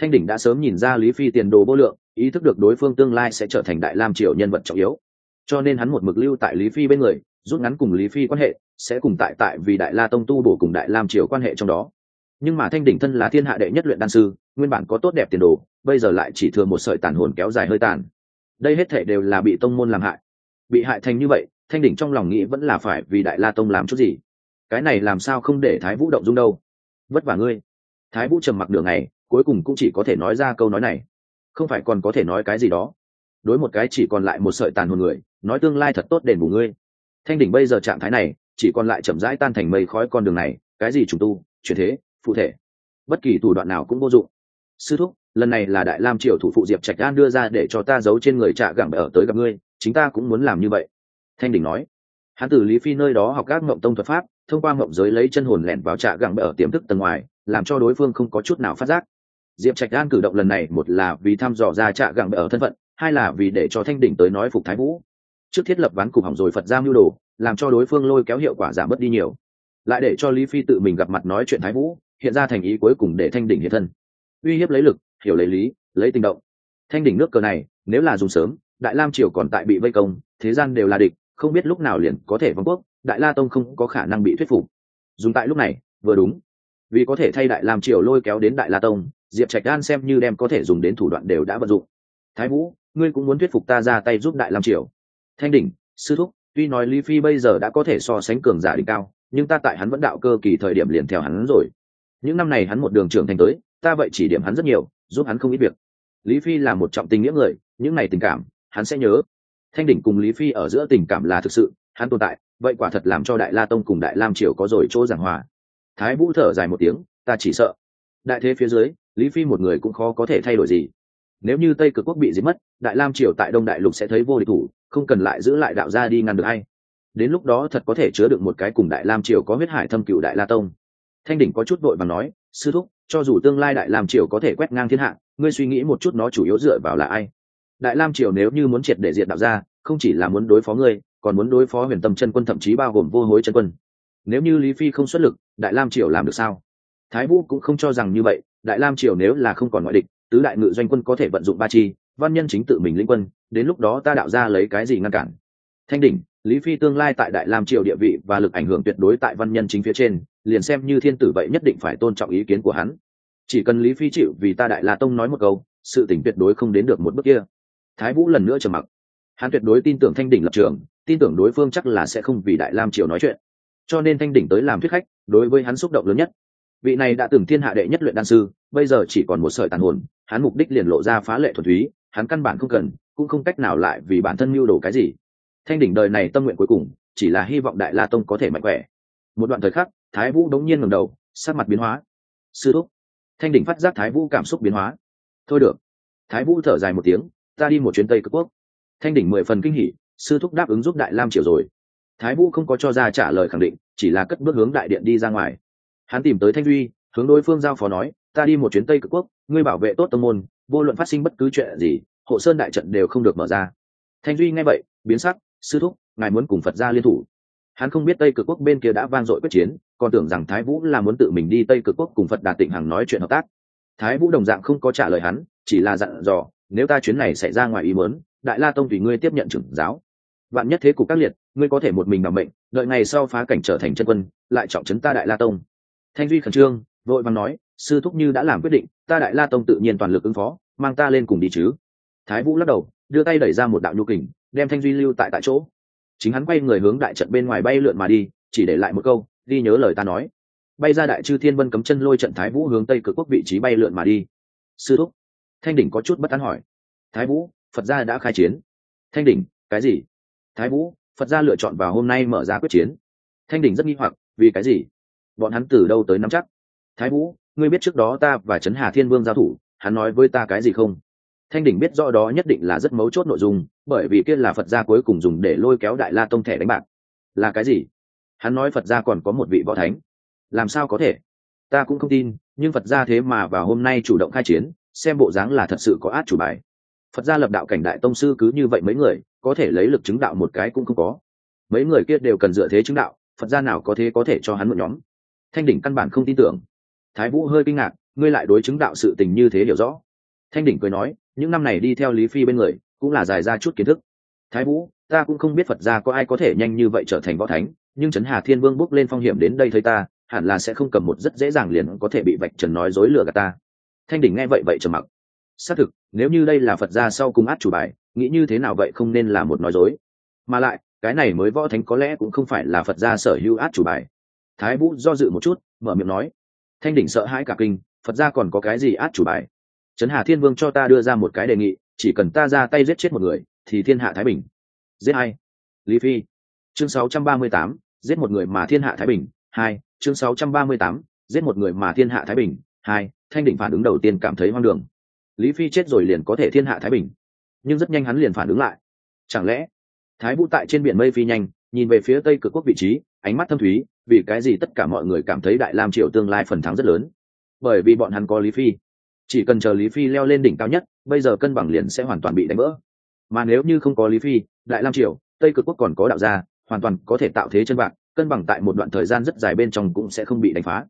Thanh đỉnh đã sớm nhìn ra lý phi tiền đồ vô lượng, ý thức được đối phương tương lai sẽ trở thành đại lam triều nhân vật trọng yếu cho nên hắn một mực lưu tại lý phi bên người, rút ngắn cùng lý phi quan hệ, sẽ cùng tại tại vì đại la tông tu bổ cùng đại lam triều quan hệ trong đó. Nhưng mà thanh đỉnh thân là thiên hạ đệ nhất luyện đan sư, nguyên bản có tốt đẹp tiền đồ, bây giờ lại chỉ thừa một sợi tàn hồn kéo dài hơi tàn. Đây hết thể đều là bị tông môn làm hại. Bị hại thành như vậy, thanh đỉnh trong lòng nghĩ vẫn là phải vì đại la tông làm chút gì. Cái này làm sao không để thái vũ động dung đâu? Vất vả ngươi. Thái vũ trầm mặc đường này cuối cùng cũng chỉ có thể nói ra câu nói này. Không phải còn có thể nói cái gì đó đối một cái chỉ còn lại một sợi tàn hồn người, nói tương lai thật tốt đền bù ngươi. Thanh đỉnh bây giờ trạng thái này, chỉ còn lại chậm rãi tan thành mây khói con đường này, cái gì trùng tu, chuyển thế, phụ thể, bất kỳ thủ đoạn nào cũng vô dụng. Sư thúc, lần này là đại lam triều thủ phụ diệp trạch an đưa ra để cho ta giấu trên người trạ gẳng ở tới gặp ngươi, chính ta cũng muốn làm như vậy. Thanh đỉnh nói. Hắn từ lý phi nơi đó học các ngộng tông thuật pháp, thông qua ngộng giới lấy chân hồn lẻn vào trạ gẳng ở tiềm thức tầng ngoài, làm cho đối phương không có chút nào phát giác. Diệp trạch an cử động lần này, một là vì thăm dò ra trạ gẳng ở thân phận hai là vì để cho thanh đỉnh tới nói phục thái vũ. Trước thiết lập ván cục hỏng rồi phật giam mưu đồ, làm cho đối phương lôi kéo hiệu quả giảm bớt đi nhiều. Lại để cho lý phi tự mình gặp mặt nói chuyện thái vũ, hiện ra thành ý cuối cùng để thanh đỉnh hiện thân. Uy hiếp lấy lực, hiểu lấy lý, lấy tình động. Thanh đỉnh nước cờ này, nếu là dùng sớm, đại lam triều còn tại bị vây công, thế gian đều là địch, không biết lúc nào liền có thể vong quốc, đại la tông không có khả năng bị thuyết phục. Dùng tại lúc này, vừa đúng. Vì có thể thay đại lam triều lôi kéo đến đại la tông, diệp trạch đan xem như đem có thể dùng đến thủ đoạn đều đã vận dụng. Thái vũ ngươi cũng muốn thuyết phục ta ra tay giúp đại lam triều. Thanh đỉnh, sư thúc, tuy nói lý phi bây giờ đã có thể so sánh cường giả đỉnh cao, nhưng ta tại hắn vẫn đạo cơ kỳ thời điểm liền theo hắn rồi. Những năm này hắn một đường trưởng thành tới, ta vậy chỉ điểm hắn rất nhiều, giúp hắn không ít việc. Lý phi là một trọng tình nghĩa người, những ngày tình cảm, hắn sẽ nhớ. Thanh đỉnh cùng lý phi ở giữa tình cảm là thực sự, hắn tồn tại, vậy quả thật làm cho đại la tông cùng đại lam triều có rồi chỗ giảng hòa. Thái vũ thở dài một tiếng, ta chỉ sợ. Đại thế phía dưới, lý phi một người cũng khó có thể thay đổi gì nếu như tây cực quốc bị diệt mất, đại lam triều tại đông đại lục sẽ thấy vô địch thủ, không cần lại giữ lại đạo gia đi ngăn được hay đến lúc đó thật có thể chứa được một cái cùng đại lam triều có huyết hải thâm cựu đại la tông. Thanh đỉnh có chút vội và nói, sư thúc, cho dù tương lai đại lam triều có thể quét ngang thiên hạ, ngươi suy nghĩ một chút nó chủ yếu dựa vào là ai? Đại lam triều nếu như muốn triệt để diệt đạo gia, không chỉ là muốn đối phó ngươi, còn muốn đối phó huyền tâm chân quân thậm chí bao gồm vô hối chân quân. Nếu như lý phi không xuất lực, đại lam triều làm được sao? Thái vũ cũng không cho rằng như vậy, đại lam triều nếu là không còn ngoại địch tứ đại ngự doanh quân có thể vận dụng ba chi, văn nhân chính tự mình linh quân, đến lúc đó ta đạo ra lấy cái gì ngăn cản? Thanh đỉnh, lý phi tương lai tại đại lam triều địa vị và lực ảnh hưởng tuyệt đối tại văn nhân chính phía trên, liền xem như thiên tử vậy nhất định phải tôn trọng ý kiến của hắn. Chỉ cần lý phi chịu vì ta đại la tông nói một câu, sự tỉnh tuyệt đối không đến được một bước kia. Thái vũ lần nữa trầm mặc. Hắn tuyệt đối tin tưởng thanh đỉnh lập trường, tin tưởng đối phương chắc là sẽ không vì đại lam triều nói chuyện. Cho nên thanh đỉnh tới làm thuyết khách, đối với hắn xúc động lớn nhất. Vị này đã từng thiên hạ đệ nhất luyện đan sư, bây giờ chỉ còn một sợi tàn hồn hắn mục đích liền lộ ra phá lệ thuần túy, hắn căn bản không cần, cũng không cách nào lại vì bản thân mưu đồ cái gì. Thanh đỉnh đời này tâm nguyện cuối cùng, chỉ là hy vọng đại la tông có thể mạnh khỏe. Một đoạn thời khắc, thái vũ đống nhiên ngầm đầu sát mặt biến hóa. Sư thúc. Thanh đỉnh phát giác thái vũ cảm xúc biến hóa. Thôi được. Thái vũ thở dài một tiếng, ta đi một chuyến tây cực quốc. Thanh đỉnh mười phần kinh hỉ, sư thúc đáp ứng giúp đại lam triều rồi. Thái vũ không có cho ra trả lời khẳng định, chỉ là cất bước hướng đại điện đi ra ngoài. Hắn tìm tới thanh duy, hướng đối phương giao phó nói ta đi một chuyến tây cực quốc, ngươi bảo vệ tốt tâm môn, vô luận phát sinh bất cứ chuyện gì, hộ sơn đại trận đều không được mở ra. Thanh duy nghe vậy, biến sắc, sư thúc, ngài muốn cùng phật gia liên thủ. Hắn không biết tây cực quốc bên kia đã vang dội quyết chiến, còn tưởng rằng thái vũ là muốn tự mình đi tây cực quốc cùng phật đà tịnh hằng nói chuyện hợp tác. Thái vũ đồng dạng không có trả lời hắn, chỉ là dặn dò, nếu ta chuyến này xảy ra ngoài ý mớn đại la tông tùy ngươi tiếp nhận trưởng giáo. Vạn nhất thế cục các liệt, ngươi có thể một mình bằng mệnh, đợi ngày sau phá cảnh trở thành chân quân, lại trọng trấn ta đại la tông. Thanh duy khẩn trương, vội vàng nói sư thúc như đã làm quyết định, ta đại la tông tự nhiên toàn lực ứng phó, mang ta lên cùng đi chứ. Thái vũ lắc đầu, đưa tay đẩy ra một đạo nhu kình, đem thanh duy lưu tại tại chỗ. Chính hắn quay người hướng đại trận bên ngoài bay lượn mà đi, chỉ để lại một câu đi nhớ lời ta nói. Bay ra đại chư thiên vân cấm chân lôi trận thái vũ hướng tây cực quốc vị trí bay lượn mà đi. Sư thúc. Thanh đỉnh có chút bất an hỏi. Thái vũ, phật gia đã khai chiến. Thanh đỉnh, cái gì? Thái vũ, phật gia lựa chọn vào hôm nay mở ra quyết chiến. Thanh đỉnh rất nghi hoặc, vì cái gì? Bọn hắn từ đâu tới nắm chắc? Thái vũ ngươi biết trước đó ta và trấn hà thiên vương giao thủ, hắn nói với ta cái gì không? Thanh đỉnh biết rõ đó nhất định là rất mấu chốt nội dung, bởi vì kia là phật gia cuối cùng dùng để lôi kéo đại la tông thẻ đánh bạc. Là cái gì? Hắn nói phật gia còn có một vị võ thánh. Làm sao có thể? Ta cũng không tin, nhưng phật gia thế mà vào hôm nay chủ động khai chiến, xem bộ dáng là thật sự có át chủ bài. Phật gia lập đạo cảnh đại tông sư cứ như vậy mấy người, có thể lấy lực chứng đạo một cái cũng không có. Mấy người kia đều cần dựa thế chứng đạo, phật gia nào có thế có thể cho hắn một nhóm. Thanh đỉnh căn bản không tin tưởng thái vũ hơi kinh ngạc, ngươi lại đối chứng đạo sự tình như thế hiểu rõ. Thanh đỉnh cười nói, những năm này đi theo lý phi bên người, cũng là dài ra chút kiến thức. Thái vũ, ta cũng không biết phật gia có ai có thể nhanh như vậy trở thành võ thánh, nhưng trấn hà thiên vương bước lên phong hiểm đến đây thấy ta, hẳn là sẽ không cầm một rất dễ dàng liền có thể bị vạch trần nói dối lừa gạt ta. Thanh đỉnh nghe vậy vậy trầm mặc. Xác thực, nếu như đây là phật gia sau cùng át chủ bài, nghĩ như thế nào vậy không nên là một nói dối. Mà lại, cái này mới võ thánh có lẽ cũng không phải là phật gia sở hữu át chủ bài. Thái vũ do dự một chút, mở miệng nói thanh đỉnh sợ hãi cả kinh phật gia còn có cái gì át chủ bài? Trấn hà thiên vương cho ta đưa ra một cái đề nghị chỉ cần ta ra tay giết chết một người thì thiên hạ thái bình. Giết ai lý phi. Chương 638, giết một người mà thiên hạ thái bình. Hai. Chương 638, giết một người mà thiên hạ thái bình. Hai. Thanh đỉnh phản ứng đầu tiên cảm thấy hoang đường. Lý phi chết rồi liền có thể thiên hạ thái bình. Nhưng rất nhanh hắn liền phản ứng lại. Chẳng lẽ thái vũ tại trên biển mây phi nhanh nhìn về phía tây cực quốc vị trí ánh mắt thâm thúy vì cái gì tất cả mọi người cảm thấy đại lam triều tương lai phần thắng rất lớn? Bởi vì bọn hắn có lý phi. Chỉ cần chờ lý phi leo lên đỉnh cao nhất, bây giờ cân bằng liền sẽ hoàn toàn bị đánh vỡ. Mà nếu như không có lý phi, đại lam triều, tây cực quốc còn có đạo gia, hoàn toàn có thể tạo thế chân bạc, cân bằng tại một đoạn thời gian rất dài bên trong cũng sẽ không bị đánh phá.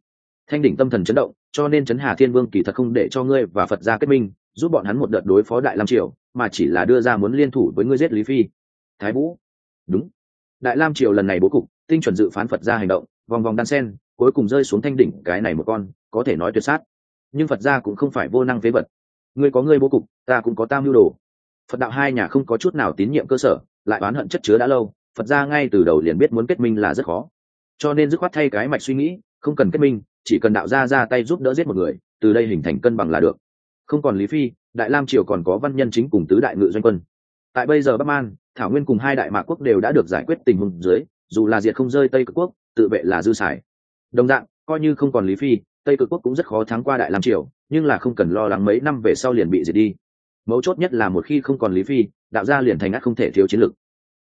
Thanh đỉnh tâm thần chấn động, cho nên chấn hà thiên vương kỳ thật không để cho ngươi và phật gia kết minh, giúp bọn hắn một đợt đối phó đại lam triều, mà chỉ là đưa ra muốn liên thủ với ngươi giết lý phi. Thái vũ. Đúng. Đại lam triều lần này bố cục tinh chuẩn dự phán phật gia hành động, vòng vòng đan sen, cuối cùng rơi xuống thanh đỉnh, cái này một con, có thể nói tuyệt sát. Nhưng phật gia cũng không phải vô năng phế vật. Ngươi có ngươi bố cục, ta cũng có tam mưu đồ. Phật đạo hai nhà không có chút nào tín nhiệm cơ sở, lại oán hận chất chứa đã lâu, phật gia ngay từ đầu liền biết muốn kết minh là rất khó. Cho nên dứt khoát thay cái mạch suy nghĩ, không cần kết minh, chỉ cần đạo gia ra tay giúp đỡ giết một người, từ đây hình thành cân bằng là được. Không còn lý phi, đại lam triều còn có văn nhân chính cùng tứ đại ngự doanh quân. Tại bây giờ bắc an thảo nguyên cùng hai đại mạc quốc đều đã được giải quyết tình huống dưới dù là diệt không rơi tây cực quốc, tự vệ là dư sải đồng dạng, coi như không còn lý phi, tây cực quốc cũng rất khó thắng qua đại lam triều, nhưng là không cần lo lắng mấy năm về sau liền bị diệt đi. Mấu chốt nhất là một khi không còn lý phi, đạo gia liền thành ác không thể thiếu chiến lược.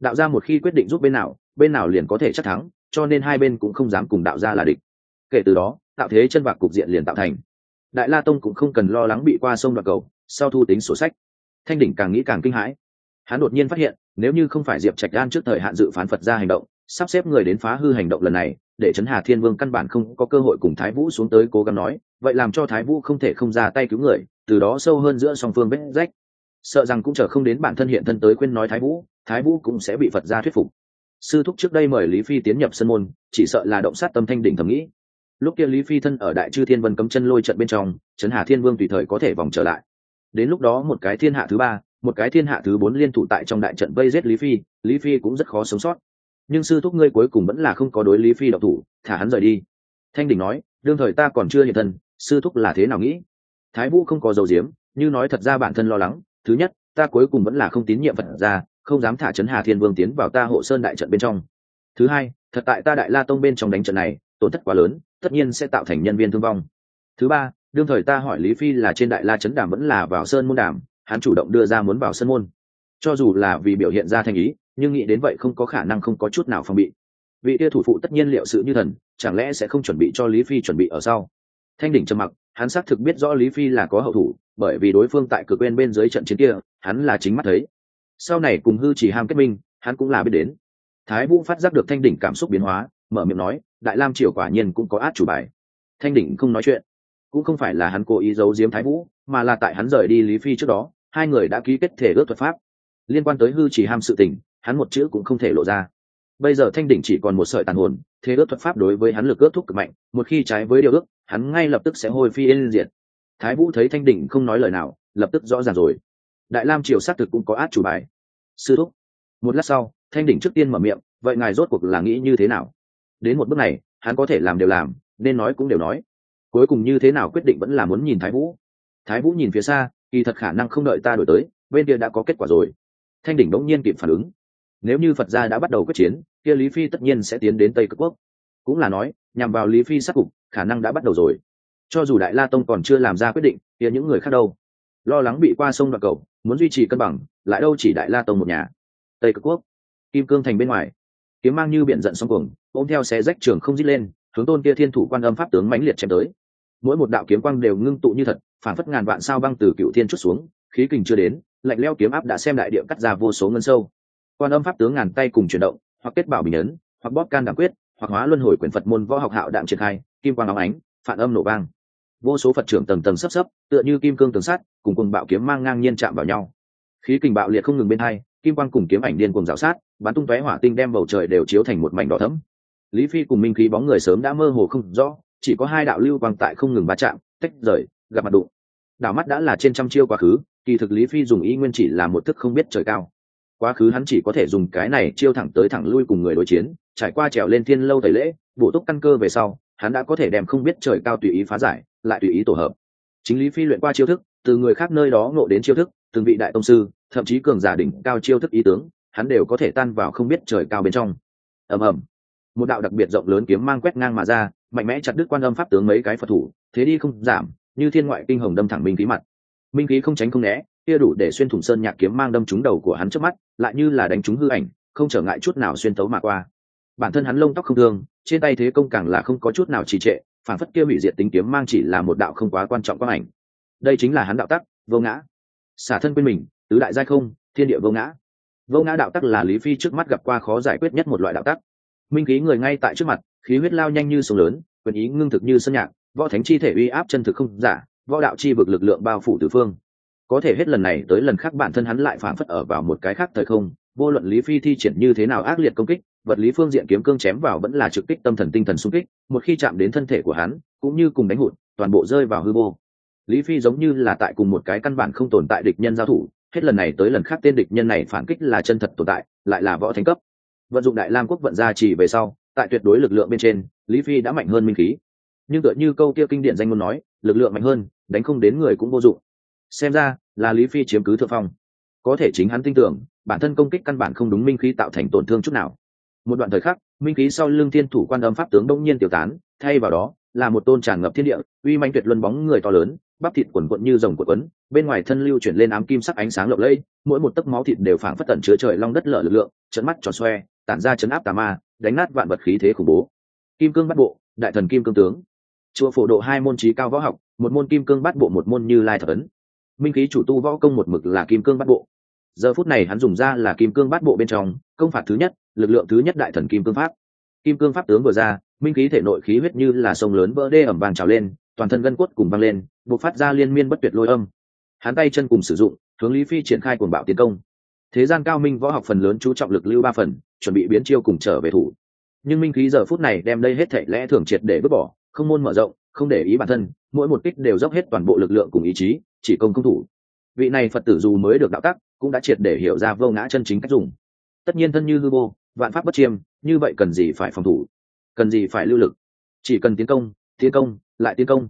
Đạo gia một khi quyết định giúp bên nào bên nào liền có thể chắc thắng, cho nên hai bên cũng không dám cùng đạo gia là địch. Kể từ đó, tạo thế chân vạc cục diện liền tạo thành. Đại la tông cũng không cần lo lắng bị qua sông đoạt cầu, sau thu tính sổ sách. Thanh đỉnh càng nghĩ càng kinh hãi. Hắn đột nhiên phát hiện, nếu như không phải diệp trạch đan trước thời hạn dự phán phật ra hành động sắp xếp người đến phá hư hành động lần này, để chấn hà thiên vương căn bản không có cơ hội cùng thái vũ xuống tới cố gắng nói, vậy làm cho thái vũ không thể không ra tay cứu người, từ đó sâu hơn giữa song phương vết rách. Sợ rằng cũng chờ không đến bản thân hiện thân tới khuyên nói thái vũ thái vũ cũng sẽ bị phật gia thuyết phục. Sư thúc trước đây mời lý phi tiến nhập sân môn, chỉ sợ là động sát tâm thanh đỉnh thầm nghĩ. Lúc kia lý phi thân ở đại chư thiên vân cấm chân lôi trận bên trong, trấn hà thiên vương tùy thời có thể vòng trở lại. Đến lúc đó một cái thiên hạ thứ ba, một cái thiên hạ thứ bốn liên thủ tại trong đại trận vây giết lý phi lý phi cũng rất khó sống sót nhưng sư thúc ngươi cuối cùng vẫn là không có đối lý phi độc thủ, thả hắn rời đi. Thanh đình nói, đương thời ta còn chưa hiện thân, sư thúc là thế nào nghĩ? Thái vũ không có dầu diếm như nói thật ra bản thân lo lắng. Thứ nhất, ta cuối cùng vẫn là không tín nhiệm phật ra, không dám thả chấn hà thiên vương tiến vào ta hộ sơn đại trận bên trong. Thứ hai, thật tại ta đại la tông bên trong đánh trận này, tổn thất quá lớn, tất nhiên sẽ tạo thành nhân viên thương vong. Thứ ba, đương thời ta hỏi lý phi là trên đại la chấn đàm vẫn là vào sơn môn đàm, hắn chủ động đưa ra muốn vào sơn môn. Cho dù là vì biểu hiện ra thành ý nhưng nghĩ đến vậy không có khả năng không có chút nào phòng bị. Vị kia thủ phụ tất nhiên liệu sự như thần, chẳng lẽ sẽ không chuẩn bị cho lý phi chuẩn bị ở sau? Thanh đỉnh trầm mặc, hắn xác thực biết rõ lý phi là có hậu thủ, bởi vì đối phương tại cực bên bên dưới trận chiến kia, hắn là chính mắt thấy. Sau này cùng hư chỉ ham kết minh, hắn cũng là biết đến. Thái vũ phát giác được thanh đỉnh cảm xúc biến hóa, mở miệng nói, đại lam triều quả nhiên cũng có át chủ bài. Thanh đỉnh không nói chuyện. Cũng không phải là hắn cố ý giấu giếm thái vũ, mà là tại hắn rời đi lý phi trước đó, hai người đã ký kết thể ước thuật pháp. Liên quan tới hư chỉ ham sự tình hắn một chữ cũng không thể lộ ra. Bây giờ thanh đỉnh chỉ còn một sợi tàn hồn, thế ước thuật pháp đối với hắn lực ước thúc cực mạnh, một khi trái với điều ước, hắn ngay lập tức sẽ hồi phi yên diệt. Thái vũ thấy thanh đỉnh không nói lời nào, lập tức rõ ràng rồi. Đại lam triều xác thực cũng có át chủ bài. Sư thúc. Một lát sau, thanh đỉnh trước tiên mở miệng, vậy ngài rốt cuộc là nghĩ như thế nào? Đến một bước này, hắn có thể làm đều làm, nên nói cũng đều nói. Cuối cùng như thế nào quyết định vẫn là muốn nhìn thái vũ. Thái vũ nhìn phía xa, kỳ thật khả năng không đợi ta đổi tới, bên kia đã có kết quả rồi. Thanh đỉnh đống nhiên kịp phản ứng nếu như phật gia đã bắt đầu quyết chiến, kia lý phi tất nhiên sẽ tiến đến tây cực quốc. Cũng là nói, nhằm vào lý phi sát cục, khả năng đã bắt đầu rồi. Cho dù đại la tông còn chưa làm ra quyết định, kia những người khác đâu? Lo lắng bị qua sông đoạn cầu, muốn duy trì cân bằng, lại đâu chỉ đại la tông một nhà? Tây cực quốc, kim cương thành bên ngoài. Kiếm mang như biển giận song cuồng, ôm theo xe rách trường không dít lên, hướng tôn kia thiên thủ quan âm pháp tướng mãnh liệt chém tới. Mỗi một đạo kiếm quang đều ngưng tụ như thật phản phất ngàn vạn sao băng từ cựu thiên chút xuống, khí kình chưa đến, lạnh leo kiếm áp đã xem đại địa cắt ra vô số ngân sâu quan âm pháp tướng ngàn tay cùng chuyển động, hoặc kết bảo bình ấn, hoặc bóp can đảm quyết, hoặc hóa luân hồi quyển phật môn võ học hạo đạm triển khai, kim quang óng ánh, phản âm nổ vang. Vô số phật trưởng tầng tầng sấp sấp, tựa như kim cương tường sắt, cùng cùng bạo kiếm mang ngang nhiên chạm vào nhau. Khí kình bạo liệt không ngừng bên hai, kim quang cùng kiếm ảnh điên cùng rào sát, bắn tung tóe hỏa tinh đem bầu trời đều chiếu thành một mảnh đỏ thẫm. Lý phi cùng minh khí bóng người sớm đã mơ hồ không rõ, chỉ có hai đạo lưu quang tại không ngừng va chạm, tách rời, gặp mặt đụng. Đảo mắt đã là trên trăm chiêu quá khứ, kỳ thực lý phi dùng ý nguyên chỉ là một thức không biết trời cao quá khứ hắn chỉ có thể dùng cái này chiêu thẳng tới thẳng lui cùng người đối chiến, trải qua trèo lên thiên lâu tẩy lễ, bổ túc căn cơ về sau, hắn đã có thể đem không biết trời cao tùy ý phá giải, lại tùy ý tổ hợp. Chính lý phi luyện qua chiêu thức, từ người khác nơi đó ngộ đến chiêu thức, từng vị đại tông sư, thậm chí cường giả đỉnh cao chiêu thức ý tướng, hắn đều có thể tan vào không biết trời cao bên trong. Ầm ầm. Một đạo đặc biệt rộng lớn kiếm mang quét ngang mà ra, mạnh mẽ chặt đứt quan âm pháp tướng mấy cái phật thủ, thế đi không giảm, như thiên ngoại kinh hồng đâm thẳng minh khí mặt. Minh khí không tránh không né kia đủ để xuyên thủng sơn nhạc kiếm mang đâm trúng đầu của hắn trước mắt, lại như là đánh trúng hư ảnh, không trở ngại chút nào xuyên tấu mà qua. Bản thân hắn lông tóc không thương, trên tay thế công càng là không có chút nào trì trệ, phản phất kia hủy diệt tính kiếm mang chỉ là một đạo không quá quan trọng quang ảnh. Đây chính là hắn đạo tắc, vô ngã. Xả thân quên mình, tứ đại giai không, thiên địa vô ngã. Vô ngã đạo tắc là lý phi trước mắt gặp qua khó giải quyết nhất một loại đạo tắc. Minh khí người ngay tại trước mặt, khí huyết lao nhanh như sông lớn, quyền ý ngưng thực như sân nhạc, võ thánh chi thể uy áp chân thực không giả, võ đạo chi vực lực lượng bao phủ tử phương có thể hết lần này tới lần khác bản thân hắn lại phản phất ở vào một cái khác thời không, vô luận lý phi thi triển như thế nào ác liệt công kích, vật lý phương diện kiếm cương chém vào vẫn là trực kích tâm thần tinh thần xung kích, một khi chạm đến thân thể của hắn, cũng như cùng đánh hụt, toàn bộ rơi vào hư vô. Lý phi giống như là tại cùng một cái căn bản không tồn tại địch nhân giao thủ, hết lần này tới lần khác tên địch nhân này phản kích là chân thật tồn tại, lại là võ thánh cấp. Vận dụng đại lam quốc vận gia chỉ về sau, tại tuyệt đối lực lượng bên trên, lý phi đã mạnh hơn minh khí. Nhưng tựa như câu kia kinh điển danh ngôn nói, lực lượng mạnh hơn, đánh không đến người cũng vô dụng xem ra là lý phi chiếm cứ thượng phong. Có thể chính hắn tin tưởng, bản thân công kích căn bản không đúng minh khí tạo thành tổn thương chút nào. Một đoạn thời khắc, minh khí sau lưng thiên thủ quan âm pháp tướng đông nhiên tiêu tán, thay vào đó là một tôn tràn ngập thiên địa, uy manh tuyệt luân bóng người to lớn, bắp thịt quần quận như rồng quần quấn, bên ngoài thân lưu chuyển lên ám kim sắc ánh sáng lộng lẫy, mỗi một tấc máu thịt đều phảng phất tận chứa trời long đất lở lực lượng chấn mắt tròn xoe, tản ra chấn áp tà ma, đánh nát vạn vật khí thế khủng bố. Kim cương bắt bộ, đại thần kim cương tướng. Chùa phổ độ hai môn trí cao võ học, một môn kim cương bắt bộ, một môn như lai thập ấn minh khí chủ tu võ công một mực là kim cương bắt bộ. Giờ phút này hắn dùng ra là kim cương bắt bộ bên trong, công phạt thứ nhất, lực lượng thứ nhất đại thần kim cương pháp. Kim cương pháp tướng vừa ra, minh khí thể nội khí huyết như là sông lớn vỡ đê ẩm vàng trào lên, toàn thân gân cốt cùng văng lên buộc phát ra liên miên bất tuyệt lôi âm. Hắn tay chân cùng sử dụng, hướng lý phi triển khai cuồng bạo tiến công. Thế gian cao minh võ học phần lớn chú trọng lực lưu ba phần, chuẩn bị biến chiêu cùng trở về thủ. Nhưng minh khí giờ phút này đem đây hết thể lẽ thường triệt để vứt bỏ, không môn mở rộng, không để ý bản thân mỗi một kích đều dốc hết toàn bộ lực lượng cùng ý chí, chỉ công công thủ. Vị này phật tử dù mới được đạo tắc, cũng đã triệt để hiểu ra vô ngã chân chính cách dùng. Tất nhiên thân như hư vô, vạn pháp bất chiêm, như vậy cần gì phải phòng thủ? Cần gì phải lưu lực? Chỉ cần tiến công tiến công, lại tiến công.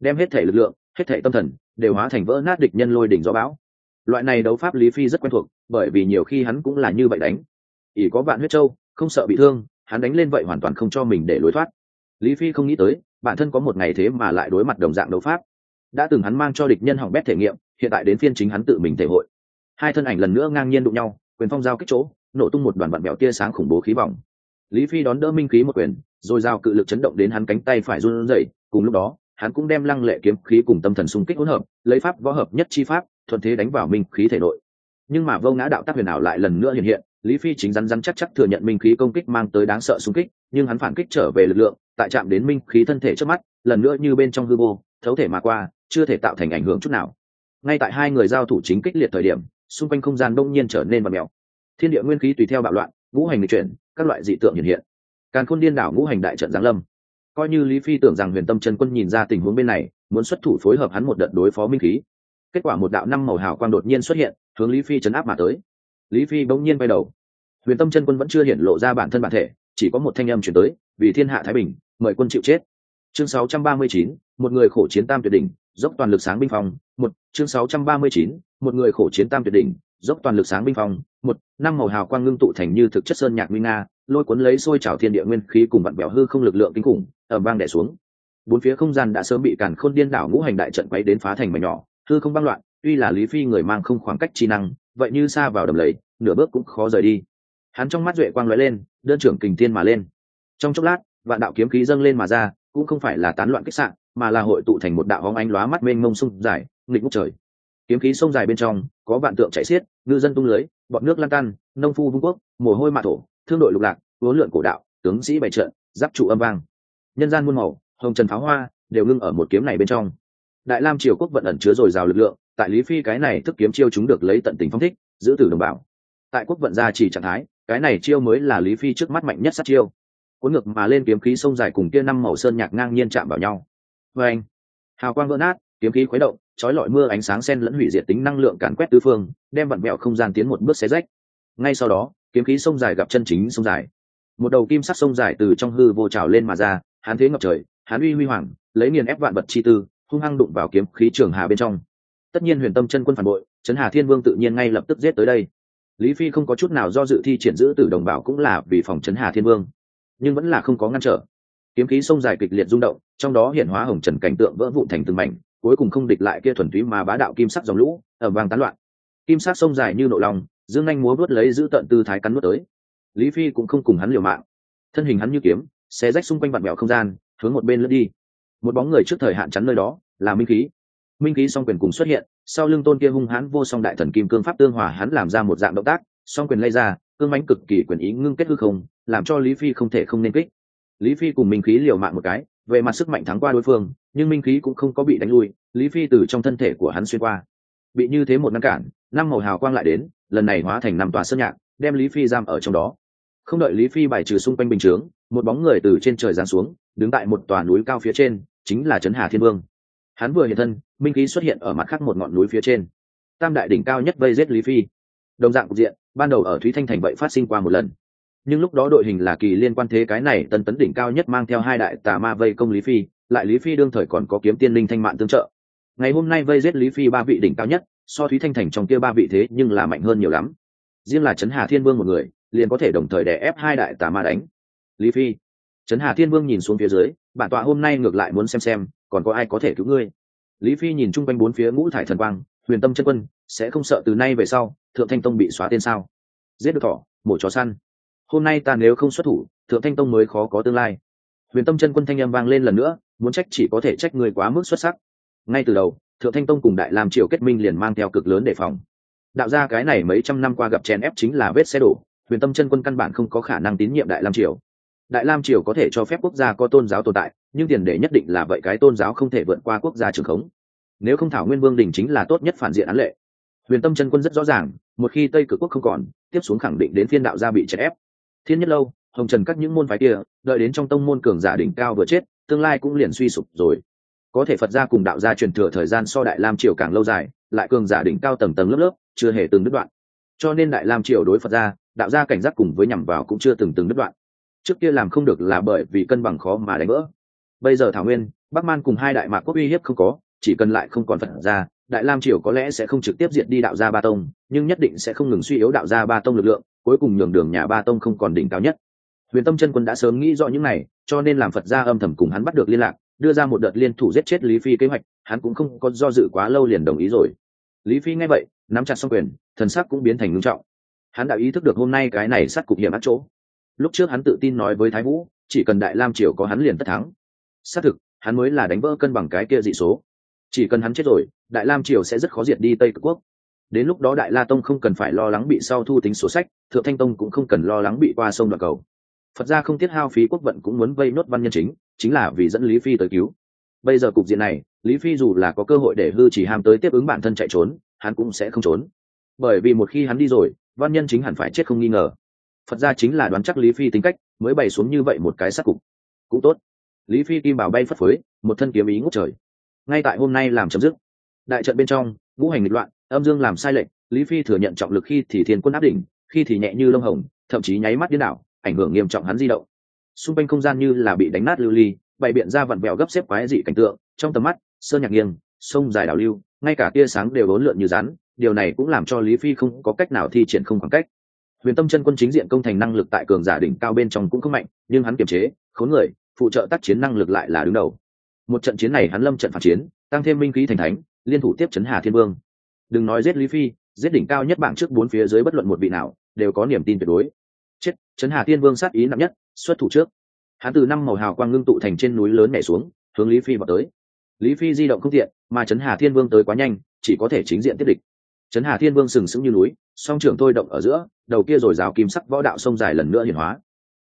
Đem hết thể lực lượng, hết thể tâm thần, đều hóa thành vỡ nát địch nhân lôi đỉnh gió bão. Loại này đấu pháp lý phi rất quen thuộc, bởi vì nhiều khi hắn cũng là như vậy đánh. Ỷ có vạn huyết châu, không sợ bị thương, hắn đánh lên vậy hoàn toàn không cho mình để lối thoát. Lý phi không nghĩ tới bản thân có một ngày thế mà lại đối mặt đồng dạng đấu pháp. Đã từng hắn mang cho địch nhân hỏng bét thể nghiệm, hiện tại đến phiên chính hắn tự mình thể hội. Hai thân ảnh lần nữa ngang nhiên đụng nhau, quyền phong giao kích chỗ, nổ tung một đoàn vặn bẹo tia sáng khủng bố khí vòng lý phi đón đỡ minh khí một quyền, rồi giao cự lực chấn động đến hắn cánh tay phải run rẩy, cùng lúc đó, hắn cũng đem lăng lệ kiếm khí cùng tâm thần xung kích hỗn hợp, lấy pháp võ hợp nhất chi pháp, thuận thế đánh vào minh khí thể nội. Nhưng mà vô ngã đạo tác huyền ảo lại lần nữa hiện hiện, lý phi chính rắn rắn chắc chắc thừa nhận minh khí công kích mang tới đáng sợ xung kích, nhưng hắn phản kích trở về lực lượng tại chạm đến minh khí thân thể trước mắt, lần nữa như bên trong hư vô, thấu thể mà qua, chưa thể tạo thành ảnh hưởng chút nào. Ngay tại hai người giao thủ chính kích liệt thời điểm, xung quanh không gian đông nhiên trở nên bật mèo thiên địa nguyên khí tùy theo bạo loạn, ngũ hành lịch chuyển, các loại dị tượng hiện hiện. Càn khôn điên đảo ngũ hành đại trận giáng lâm. Coi như lý phi tưởng rằng huyền tâm Trần quân nhìn ra tình huống bên này, muốn xuất thủ phối hợp hắn một đợt đối phó minh khí. Kết quả một đạo năm màu hào quang đột nhiên xuất hiện, hướng lý phi chấn áp mà tới. Lý phi bỗng nhiên bay đầu. Huyền tâm chân quân vẫn chưa hiện lộ ra bản thân bản thể, chỉ có một thanh âm chuyển tới vì thiên hạ thái bình mời quân chịu chết. Chương 639, một người khổ chiến tam tuyệt đỉnh dốc toàn lực sáng binh phòng một chương 639, một người khổ chiến tam tuyệt đỉnh dốc toàn lực sáng binh phòng một năm màu hào quang ngưng tụ thành như thực chất sơn nhạc nguy nga lôi cuốn lấy xôi trào thiên địa nguyên khí cùng vặn bẹo hư không lực lượng kinh khủng ở vang đẻ xuống. Bốn phía không gian đã sớm bị càn khôn điên đảo ngũ hành đại trận quấy đến phá thành mảnh nhỏ hư không băng loạn tuy là lý phi người mang không khoảng cách chi năng vậy như xa vào đầm lầy nửa bước cũng khó rời đi. Hắn trong mắt duệ quang lóe lên đơn trưởng kình thiên mà lên trong chốc lát, vạn đạo kiếm khí dâng lên mà ra, cũng không phải là tán loạn kích sạn mà là hội tụ thành một đạo hóng ánh lóa mắt mênh mông sông dài, nghịch ngút trời. Kiếm khí sông dài bên trong, có vạn tượng chạy xiết, ngư dân tung lưới, bọn nước lan tan nông phu vương quốc, mồ hôi mạ thổ, thương đội lục lạc, uốn lượn cổ đạo, tướng sĩ bày trợn giáp trụ âm vang. Nhân gian muôn màu, hồng trần pháo hoa, đều ngưng ở một kiếm này bên trong. Đại lam triều quốc vận ẩn chứa dồi dào lực lượng, tại lý phi cái này thức kiếm chiêu chúng được lấy tận tình phong thích, giữ tử đồng bào. Tại quốc vận gia chỉ trạng thái, cái này chiêu mới là lý phi trước mắt mạnh nhất sát chiêu cuốn ngược mà lên kiếm khí sông dài cùng kia năm màu sơn nhạc ngang nhiên chạm vào nhau. Vê anh, hào quang vỡ nát, kiếm khí khuấy động trói lọi mưa ánh sáng sen lẫn hủy diệt tính năng lượng càn quét tứ phương, đem vặn mẹo không gian tiến một bước xé rách. Ngay sau đó, kiếm khí sông dài gặp chân chính sông dài. Một đầu kim sắc sông dài từ trong hư vô trào lên mà ra, hán thế ngập trời, hán uy huy hoàng, lấy nghiền ép vạn vật chi tư, hung hăng đụng vào kiếm khí trường hà bên trong. Tất nhiên huyền tâm chân quân phản bội trấn hà thiên vương tự nhiên ngay lập tức giết tới đây. Lý phi không có chút nào do dự thi triển giữ tử đồng bảo cũng là vì phòng trấn hà thiên vương nhưng vẫn là không có ngăn trở. Kiếm khí sông dài kịch liệt rung động, trong đó hiện hóa hồng trần cảnh tượng vỡ vụn thành từng mảnh, cuối cùng không địch lại kia thuần túy mà bá đạo kim sắc dòng lũ ở vàng tán loạn. Kim sắc sông dài như nộ lòng, dương anh múa vớt lấy giữ tận tư thái cắn nuốt tới. Lý phi cũng không cùng hắn liều mạng. Thân hình hắn như kiếm, xé rách xung quanh vạn mẹo không gian, hướng một bên lướt đi. Một bóng người trước thời hạn chắn nơi đó, là minh khí. Minh khí song quyền cùng xuất hiện, sau lưng tôn kia hung hãn vô song đại thần kim cương pháp tương hòa hắn làm ra một dạng động tác, song quyền lay ra, cương mánh cực kỳ quyền ý ngưng kết hư không làm cho lý phi không thể không nên kích. Lý phi cùng minh khí liều mạng một cái, về mặt sức mạnh thắng qua đối phương, nhưng minh khí cũng không có bị đánh lui, lý phi từ trong thân thể của hắn xuyên qua. Bị như thế một ngăn cản, năm màu hào quang lại đến, lần này hóa thành năm tòa sơn nhạc, đem lý phi giam ở trong đó. Không đợi lý phi bài trừ xung quanh bình chướng, một bóng người từ trên trời giáng xuống, đứng tại một tòa núi cao phía trên, chính là trấn hà thiên vương. Hắn vừa hiện thân, minh khí xuất hiện ở mặt khác một ngọn núi phía trên. Tam đại đỉnh cao nhất vây giết lý phi. Đồng dạng cục diện, ban đầu ở thúy thanh thành vậy phát sinh qua một lần nhưng lúc đó đội hình là kỳ liên quan thế cái này tân tấn đỉnh cao nhất mang theo hai đại tà ma vây công lý phi, lại lý phi đương thời còn có kiếm tiên linh thanh mạng tương trợ. Ngày hôm nay vây giết lý phi ba vị đỉnh cao nhất, so thúy thanh thành trong kia ba vị thế nhưng là mạnh hơn nhiều lắm. Riêng là trấn hà thiên vương một người, liền có thể đồng thời đè ép hai đại tà ma đánh. Lý phi, trấn hà thiên vương nhìn xuống phía dưới, bản tọa hôm nay ngược lại muốn xem xem, còn có ai có thể cứu ngươi? Lý phi nhìn chung quanh bốn phía ngũ thải thần quang, huyền tâm chân quân, sẽ không sợ từ nay về sau, thượng thanh tông bị xóa tên sao? Giết được thỏ, mổ chó săn hôm nay ta nếu không xuất thủ, thượng thanh tông mới khó có tương lai. Huyền tâm chân quân thanh â m vang lên lần nữa, muốn trách chỉ có thể trách người quá mức xuất sắc. Ngay từ đầu, thượng thanh tông cùng đại làm triều kết minh liền mang theo cực lớn đề phòng. Đạo ra cái này mấy trăm năm qua gặp chèn ép chính là vết xe đổ, huyền tâm chân quân căn bản không có khả năng tín nhiệm đại lam triều. Đại lam triều có thể cho phép quốc gia có tôn giáo tồn tại, nhưng tiền đề nhất định là vậy cái tôn giáo không thể vượt qua quốc gia trường khống. Nếu không thảo nguyên vương đình chính là tốt nhất phản diện án lệ. Huyền tâm chân quân rất rõ ràng, một khi tây cực quốc không còn, tiếp xuống khẳng định đến phiên đạo gia bị chèn ép thiên nhất lâu, hồng trần các những môn phái kia, đợi đến trong tông môn cường giả đỉnh cao vừa chết, tương lai cũng liền suy sụp rồi. Có thể phật gia cùng đạo gia truyền thừa thời gian so đại lam triều càng lâu dài, lại cường giả đỉnh cao tầng tầng lớp lớp, chưa hề từng đứt đoạn. Cho nên đại lam triều đối phật gia, đạo gia cảnh giác cùng với nhằm vào cũng chưa từng từng đứt đoạn. Trước kia làm không được là bởi vì cân bằng khó mà đánh vỡ. Bây giờ thảo nguyên, bắc man cùng hai đại mạc quốc uy hiếp không có, chỉ cần lại không còn phật gia, đại lam triều có lẽ sẽ không trực tiếp diệt đi đạo gia ba tông, nhưng nhất định sẽ không ngừng suy yếu đạo gia ba tông lực lượng cuối cùng nhường đường nhà ba tông không còn đỉnh cao nhất. Huyền tâm chân quân đã sớm nghĩ rõ những này, cho nên làm phật gia âm thầm cùng hắn bắt được liên lạc, đưa ra một đợt liên thủ giết chết lý phi kế hoạch, hắn cũng không có do dự quá lâu liền đồng ý rồi. Lý phi nghe vậy, nắm chặt xong quyền, thần sắc cũng biến thành ngưng trọng. Hắn đã ý thức được hôm nay cái này sát cục hiểm ác chỗ. Lúc trước hắn tự tin nói với thái vũ, chỉ cần đại lam triều có hắn liền tất thắng. Xác thực, hắn mới là đánh vỡ cân bằng cái kia dị số. Chỉ cần hắn chết rồi, đại lam triều sẽ rất khó diệt đi tây cực quốc đến lúc đó đại la tông không cần phải lo lắng bị sau thu tính sổ sách, thượng thanh tông cũng không cần lo lắng bị qua sông đoạn cầu. Phật gia không tiết hao phí quốc vận cũng muốn vây nốt văn nhân chính chính là vì dẫn lý phi tới cứu. Bây giờ cục diện này, lý phi dù là có cơ hội để hư chỉ ham tới tiếp ứng bản thân chạy trốn, hắn cũng sẽ không trốn. Bởi vì một khi hắn đi rồi, văn nhân chính hẳn phải chết không nghi ngờ. Phật gia chính là đoán chắc lý phi tính cách, mới bày xuống như vậy một cái sắc cục. Cũng tốt. Lý phi kim bảo bay phất phới, một thân kiếm ý ngút trời. Ngay tại hôm nay làm chấm dứt. Đại trận bên trong, ngũ hành nghịch loạn âm dương làm sai lệch, lý phi thừa nhận trọng lực khi thì thiên quân áp đỉnh, khi thì nhẹ như lông hồng, thậm chí nháy mắt điên đảo, ảnh hưởng nghiêm trọng hắn di động. Xung quanh không gian như là bị đánh nát lưu ly, bày biện ra vặn vẹo gấp xếp quái dị cảnh tượng, trong tầm mắt, sơn nhạc nghiêng, sông dài đảo lưu, ngay cả tia sáng đều ốn lượn như rắn, điều này cũng làm cho lý phi không có cách nào thi triển không khoảng cách. Huyền tâm chân quân chính diện công thành năng lực tại cường giả đỉnh cao bên trong cũng không mạnh, nhưng hắn kiềm chế, khốn người, phụ trợ tác chiến năng lực lại là đứng đầu. Một trận chiến này hắn lâm trận phản chiến, tăng thêm minh khí thành thánh, liên thủ tiếp chấn hà thiên vương đừng nói giết lý phi, giết đỉnh cao nhất bảng trước bốn phía dưới bất luận một vị nào, đều có niềm tin tuyệt đối. Chết, Trấn hà thiên vương sát ý nặng nhất, xuất thủ trước. Hắn từ năm màu hào quang ngưng tụ thành trên núi lớn nhảy xuống, hướng lý phi vào tới. Lý phi di động không tiện, mà Trấn hà thiên vương tới quá nhanh, chỉ có thể chính diện tiếp địch. Trấn hà thiên vương sừng sững như núi, song trường thôi động ở giữa, đầu kia rồi rào kim sắc võ đạo sông dài lần nữa hiển hóa.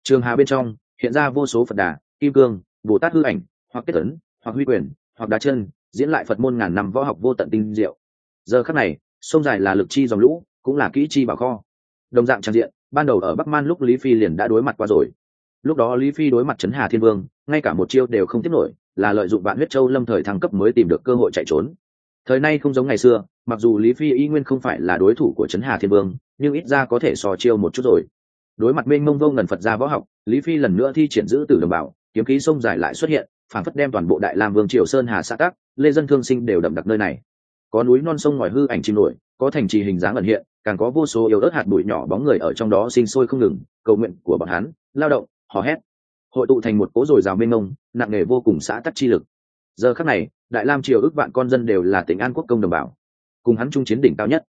Trường hà bên trong, hiện ra vô số phật đà, kim cương, bồ tát hư ảnh, hoặc kết tấn hoặc huy quyền, hoặc đá chân, diễn lại phật môn ngàn năm võ học vô tận tinh diệu giờ khắc này, sông dài là lực chi dòng lũ, cũng là kỹ chi bảo kho. Đồng dạng trang diện, ban đầu ở bắc man lúc lý phi liền đã đối mặt qua rồi. Lúc đó lý phi đối mặt trấn hà thiên vương, ngay cả một chiêu đều không tiếp nổi, là lợi dụng bạn huyết châu lâm thời thăng cấp mới tìm được cơ hội chạy trốn. Thời nay không giống ngày xưa, mặc dù lý phi y nguyên không phải là đối thủ của trấn hà thiên vương, nhưng ít ra có thể sò chiêu một chút rồi. Đối mặt mênh mông vô ngần phật gia võ học, lý phi lần nữa thi triển giữ tử đồng bào kiếm khí sông dài lại xuất hiện, phản phất đem toàn bộ đại lam vương, triều sơn, hà xã tắc, lê dân thương sinh đều đậm đặc nơi này có núi non sông ngoài hư ảnh chìm nổi, có thành trì hình dáng ẩn hiện, càng có vô số yếu ớt hạt bụi nhỏ bóng người ở trong đó sinh sôi không ngừng, cầu nguyện của bọn hắn, lao động, hò hét. Hội tụ thành một cố dồi dào mênh mông, nặng nề vô cùng xã tắc chi lực. Giờ khắc này, đại lam triều ước vạn con dân đều là tỉnh an quốc công đồng bào, cùng hắn chung chiến đỉnh cao nhất.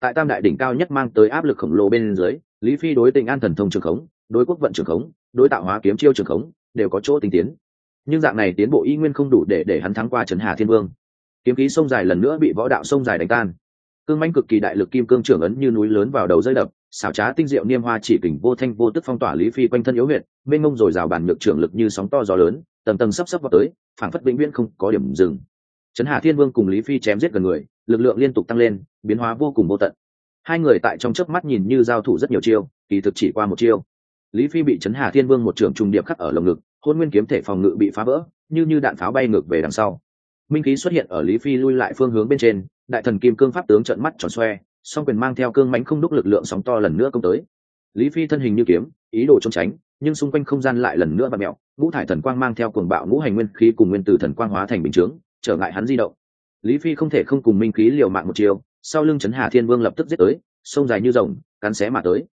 Tại tam đại đỉnh cao nhất mang tới áp lực khổng lồ bên dưới, lý phi đối tỉnh an thần thông trường khống, đối quốc vận trường khống, đối tạo hóa kiếm chiêu trường khống, đều có chỗ tinh tiến. Nhưng dạng này tiến bộ y nguyên không đủ để để hắn thắng qua trấn hà thiên vương kiếm khí sông dài lần nữa bị võ đạo sông dài đánh tan. Cương manh cực kỳ đại lực kim cương trưởng ấn như núi lớn vào đầu rơi đập, xảo trá tinh diệu niêm hoa chỉ kình vô thanh vô tức phong tỏa lý phi quanh thân yếu huyện bên ngông rồi rào bàn nhược trưởng lực như sóng to gió lớn, tầng tầng sắp sắp vào tới, phảng phất vĩnh viễn không có điểm dừng. Trấn hà thiên vương cùng lý phi chém giết gần người, lực lượng liên tục tăng lên, biến hóa vô cùng vô tận. Hai người tại trong chớp mắt nhìn như giao thủ rất nhiều chiêu, kỳ thực chỉ qua một chiêu. Lý phi bị trấn hà thiên vương một trưởng trùng điệp khắc ở lồng ngực hôn nguyên kiếm thể phòng ngự bị phá vỡ, như như đạn pháo bay ngược về đằng sau minh khí xuất hiện ở lý phi lui lại phương hướng bên trên, đại thần kim cương pháp tướng trận mắt tròn xoe, song quyền mang theo cương mánh không đúc lực lượng sóng to lần nữa công tới. Lý phi thân hình như kiếm, ý đồ trốn tránh, nhưng xung quanh không gian lại lần nữa và mẹo ngũ thải thần quang mang theo cuồng bạo ngũ hành nguyên khí cùng nguyên tử thần quang hóa thành bình chướng, trở ngại hắn di động. Lý phi không thể không cùng minh khí liều mạng một chiều, sau lưng trấn hà thiên vương lập tức giết tới, sông dài như rồng, cắn xé mà tới.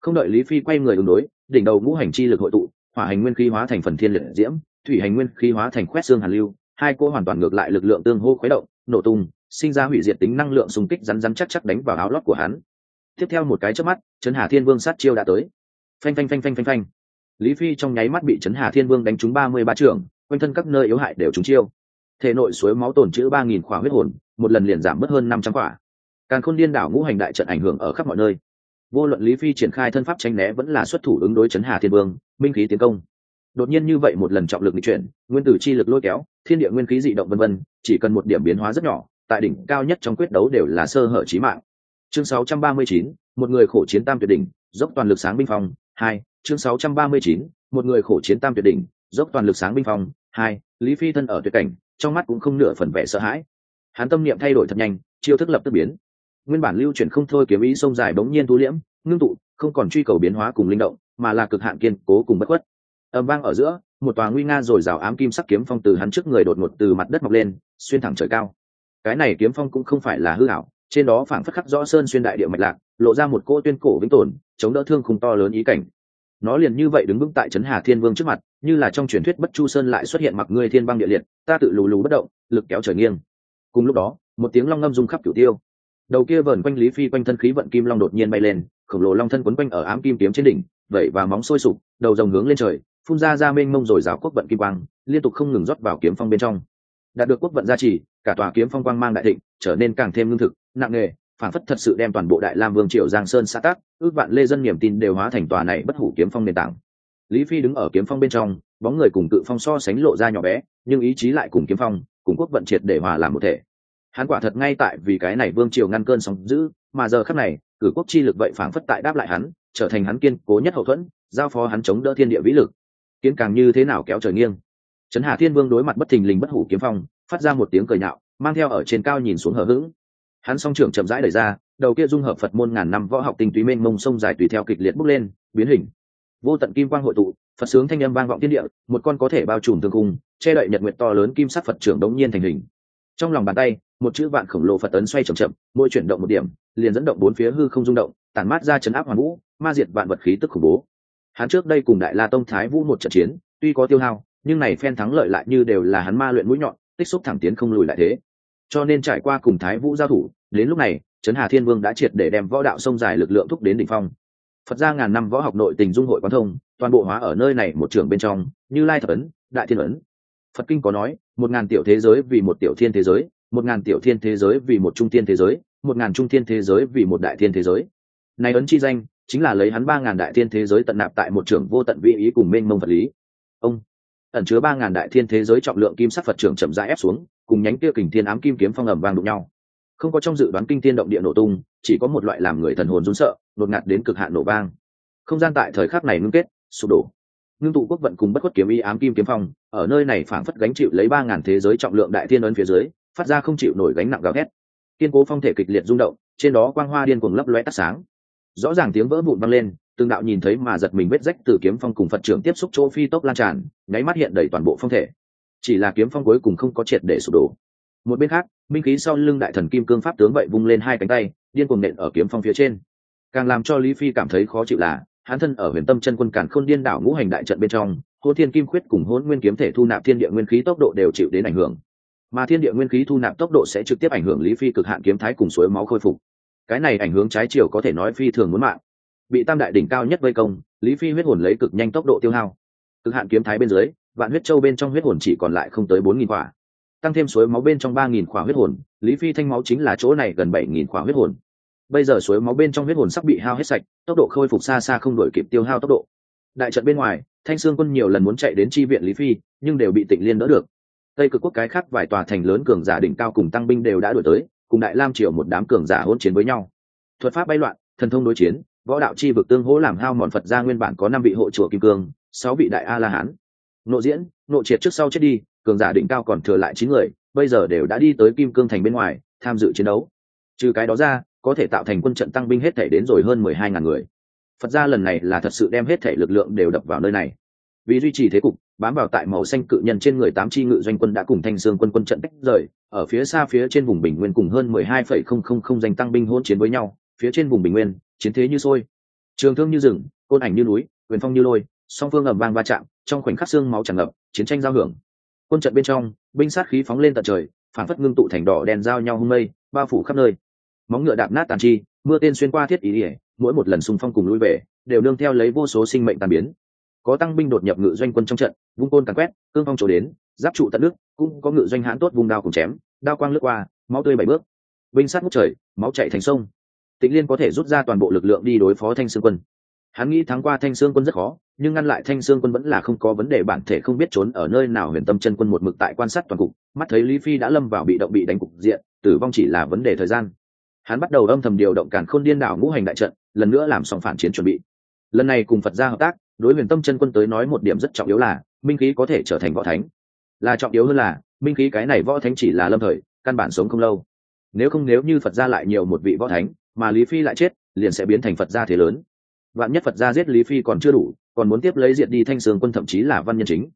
Không đợi lý phi quay người ứng đối, đỉnh đầu ngũ hành chi lực hội tụ, hỏa hành nguyên khí hóa thành phần thiên liệt diễm, thủy hành nguyên khí hóa thành khoét xương hàn lưu hai cô hoàn toàn ngược lại lực lượng tương hô khuấy động nổ tung sinh ra hủy diệt tính năng lượng xung kích rắn rắn chắc chắc đánh vào áo lót của hắn. Tiếp theo một cái chớp mắt trấn hà thiên vương sát chiêu đã tới. Phanh phanh phanh phanh phanh phanh. Lý phi trong nháy mắt bị trấn hà thiên vương đánh trúng ba mươi ba trường, quanh thân các nơi yếu hại đều trúng chiêu. Thể nội suối máu tồn chữ ba nghìn khỏa huyết hồn một lần liền giảm mất hơn năm trăm khỏa. càng khôn điên đảo ngũ hành đại trận ảnh hưởng ở khắp mọi nơi. Vô luận lý phi triển khai thân pháp tranh né vẫn là xuất thủ ứng đối chấn hà thiên vương minh khí tiến công đột nhiên như vậy một lần trọng lực di chuyển nguyên tử chi lực lôi kéo thiên địa nguyên khí dị động vân vân chỉ cần một điểm biến hóa rất nhỏ tại đỉnh cao nhất trong quyết đấu đều là sơ hở trí mạng. Chương 639, một người khổ chiến tam tuyệt đỉnh dốc toàn lực sáng binh phong hai chương 639, một người khổ chiến tam tuyệt đỉnh dốc toàn lực sáng binh phong hai lý phi thân ở tuyệt cảnh trong mắt cũng không nửa phần vẻ sợ hãi. Hắn tâm niệm thay đổi thật nhanh chiêu thức lập tức biến. Nguyên bản lưu chuyển không thôi kiếm ý sông dài bỗng nhiên thu liễm ngưng tụ không còn truy cầu biến hóa cùng linh động mà là cực hạn kiên cố cùng bất khuất ầm vang ở giữa, một tòa nguy nga rồi rào ám kim sắc kiếm phong từ hắn trước người đột ngột từ mặt đất mọc lên, xuyên thẳng trời cao. Cái này kiếm phong cũng không phải là hư hảo trên đó phảng phất khắc rõ sơn xuyên đại địa mạch lạc, lộ ra một cô tuyên cổ vĩnh tồn, chống đỡ thương khung to lớn ý cảnh. Nó liền như vậy đứng vững tại trấn hà thiên vương trước mặt, như là trong truyền thuyết bất chu sơn lại xuất hiện mặc ngươi thiên băng địa liệt, ta tự lù lù bất động, lực kéo trời nghiêng. Cùng lúc đó, một tiếng long ngâm rung khắp cửu tiêu. Đầu kia vờn quanh lý phi quanh thân khí vận kim long đột nhiên bay lên, khổng lồ long thân quấn quanh ở ám kim kiếm trên đỉnh, vẩy và móng sôi sục, đầu rồng hướng lên trời phun ra ra mênh mông rồi giáo quốc vận kim quang, liên tục không ngừng rót vào kiếm phong bên trong. Đạt được quốc vận gia trì, cả tòa kiếm phong quang mang đại thịnh, trở nên càng thêm lương thực, nặng nề, phản phất thật sự đem toàn bộ đại lam vương triều giang sơn xã tác ước vạn lê dân niềm tin đều hóa thành tòa này bất hủ kiếm phong nền tảng. Lý phi đứng ở kiếm phong bên trong, bóng người cùng cự phong so sánh lộ ra nhỏ bé, nhưng ý chí lại cùng kiếm phong, cùng quốc vận triệt để hòa làm một thể. Hắn quả thật ngay tại vì cái này vương triều ngăn cơn sóng dữ, mà giờ khắc này, cử quốc chi lực vậy phảng phất tại đáp lại hắn, trở thành hắn kiên cố nhất hậu thuẫn, giao phó hắn chống đỡ thiên địa vĩ lực kiến càng như thế nào kéo trời nghiêng. Trấn hà thiên vương đối mặt bất thình lình bất hủ kiếm phong, phát ra một tiếng cười nhạo, mang theo ở trên cao nhìn xuống hờ hững. Hắn song trưởng chậm rãi đẩy ra, đầu kia dung hợp phật môn ngàn năm võ học tinh túy mênh mông sông dài tùy theo kịch liệt bốc lên, biến hình. Vô tận kim quang hội tụ, phật sướng thanh âm vang vọng thiên địa, một con có thể bao trùm thương cung, che đậy nhật nguyện to lớn kim sắc phật trưởng đống nhiên thành hình. Trong lòng bàn tay, một chữ vạn khổng lồ phật tấn xoay chậm chậm, mỗi chuyển động một điểm, liền dẫn động bốn phía hư không rung động, tản mát ra chấn áp hoàn vũ, ma diệt vạn vật khí tức khủng bố hắn trước đây cùng đại la tông thái vũ một trận chiến, tuy có tiêu hao, nhưng này phen thắng lợi lại như đều là hắn ma luyện mũi nhọn, tích xúc thẳng tiến không lùi lại thế. Cho nên trải qua cùng thái vũ giao thủ, đến lúc này, trấn hà thiên vương đã triệt để đem võ đạo sông dài lực lượng thúc đến đỉnh phong. Phật gia ngàn năm võ học nội tình dung hội quán thông, toàn bộ hóa ở nơi này một trường bên trong, như lai thập ấn, đại thiên ấn. Phật kinh có nói, một ngàn tiểu thế giới vì một tiểu thiên thế giới, một ngàn tiểu thiên thế giới vì một trung thiên thế giới, một ngàn trung thiên thế giới vì một đại thiên thế giới. Này ấn chi danh chính là lấy hắn ba ngàn đại thiên thế giới tận nạp tại một trường vô tận vị ý cùng mênh mông vật lý. Ông, ẩn chứa ba ngàn đại thiên thế giới trọng lượng kim sắc phật trưởng chậm rãi ép xuống, cùng nhánh kia kình thiên ám kim kiếm phong ẩm vang đụng nhau. Không có trong dự đoán kinh thiên động địa nổ tung, chỉ có một loại làm người thần hồn run sợ, đột ngạt đến cực hạn nổ vang. Không gian tại thời khắc này ngưng kết, sụp đổ. Ngưng tụ quốc vận cùng bất khuất kiếm y ám kim kiếm phong, ở nơi này phảng phất gánh chịu lấy ba ngàn thế giới trọng lượng đại thiên ấn phía dưới, phát ra không chịu nổi gánh nặng gào thét. Kiên cố phong thể kịch liệt rung động, trên đó quang hoa điên cuồng lấp loe tắt sáng rõ ràng tiếng vỡ vụn vang lên Tương đạo nhìn thấy mà giật mình vết rách từ kiếm phong cùng phật trưởng tiếp xúc chỗ phi tốc lan tràn, nháy mắt hiện đầy toàn bộ phong thể. Chỉ là kiếm phong cuối cùng không có triệt để sụp đổ. Một bên khác minh khí sau lưng đại thần kim cương pháp tướng vậy vung lên hai cánh tay, điên cuồng nện ở kiếm phong phía trên. Càng làm cho lý phi cảm thấy khó chịu là hán thân ở huyền tâm chân quân càn khôn điên đảo ngũ hành đại trận bên trong, hô thiên kim khuyết cùng hôn nguyên kiếm thể thu nạp thiên địa nguyên khí tốc độ đều chịu đến ảnh hưởng. Mà thiên địa nguyên khí thu nạp tốc độ sẽ trực tiếp ảnh hưởng lý phi cực hạn kiếm thái cùng suối máu khôi phục cái này ảnh hưởng trái chiều có thể nói phi thường muốn mạng. Bị tam đại đỉnh cao nhất vây công, lý phi huyết hồn lấy cực nhanh tốc độ tiêu hao. Cực hạn kiếm thái bên dưới, vạn huyết châu bên trong huyết hồn chỉ còn lại không tới bốn nghìn quả. Tăng thêm suối máu bên trong ba nghìn quả huyết hồn, lý phi thanh máu chính là chỗ này gần bảy nghìn quả huyết hồn. Bây giờ suối máu bên trong huyết hồn sắp bị hao hết sạch, tốc độ khôi phục xa xa không đổi kịp tiêu hao tốc độ. Đại trận bên ngoài, thanh sương quân nhiều lần muốn chạy đến tri viện lý phi, nhưng đều bị tịnh liên đỡ được. Tây cực quốc cái khác vài tòa thành lớn cường giả đỉnh cao cùng tăng binh đều đã đổi tới cùng đại lam triều một đám cường giả hỗn chiến với nhau. Thuật pháp bay loạn, thần thông đối chiến, võ đạo chi vực tương hỗ làm hao mòn phật ra nguyên bản có năm vị hộ chùa kim cương, sáu vị đại a la hán nộ diễn, nộ triệt trước sau chết đi, cường giả đỉnh cao còn thừa lại chín người, bây giờ đều đã đi tới kim cương thành bên ngoài, tham dự chiến đấu. Trừ cái đó ra, có thể tạo thành quân trận tăng binh hết thể đến rồi hơn mười hai ngàn người. Phật gia lần này là thật sự đem hết thể lực lượng đều đập vào nơi này vì duy trì thế cục, bám vào tại màu xanh cự nhân trên người tám chi ngự doanh quân đã cùng thanh sương quân quân trận tách rời, ở phía xa phía trên vùng bình nguyên cùng hơn mười hai phẩy không không không danh tăng binh hôn chiến với nhau, phía trên vùng bình nguyên, chiến thế như sôi. Trường thương như rừng, côn ảnh như núi, quyền phong như lôi, song phương ầm vang va chạm, trong khoảnh khắc xương máu tràn ngập, chiến tranh giao hưởng. Quân trận bên trong, binh sát khí phóng lên tận trời, phản phất ngưng tụ thành đỏ đèn giao nhau hung mây, bao phủ khắp nơi. Móng ngựa đạp nát tàn chi, mưa tên xuyên qua thiết ý ỉa, mỗi một lần xung phong cùng lui về, đều nương theo lấy vô số sinh mệnh tàn biến có tăng binh đột nhập ngự doanh quân trong trận, vung côn càn quét, cương phong trổ đến, giáp trụ tận nước, cũng có ngự doanh hãn tốt vùng đao cùng chém, đao quang lướt qua, máu tươi bảy bước. Binh sát ngút trời, máu chạy thành sông. Tịnh liên có thể rút ra toàn bộ lực lượng đi đối phó thanh sương quân. Hắn nghĩ thắng qua thanh sương quân rất khó, nhưng ngăn lại thanh sương quân vẫn là không có vấn đề, bản thể không biết trốn ở nơi nào, huyền tâm chân quân một mực tại quan sát toàn cục, mắt thấy lý phi đã lâm vào bị động bị đánh cục diện, tử vong chỉ là vấn đề thời gian. Hắn bắt đầu âm thầm điều động cản khôn điên đảo ngũ hành đại trận, lần nữa làm xong phản chiến chuẩn bị. Lần này cùng phật gia hợp tác đối huyền tâm chân quân tới nói một điểm rất trọng yếu là, minh khí có thể trở thành võ thánh. Là trọng yếu hơn là, minh khí cái này võ thánh chỉ là lâm thời, căn bản sống không lâu. Nếu không nếu như phật gia lại nhiều một vị võ thánh, mà lý phi lại chết, liền sẽ biến thành phật gia thế lớn. Vạn nhất phật gia giết lý phi còn chưa đủ, còn muốn tiếp lấy diện đi thanh sương quân thậm chí là văn nhân chính.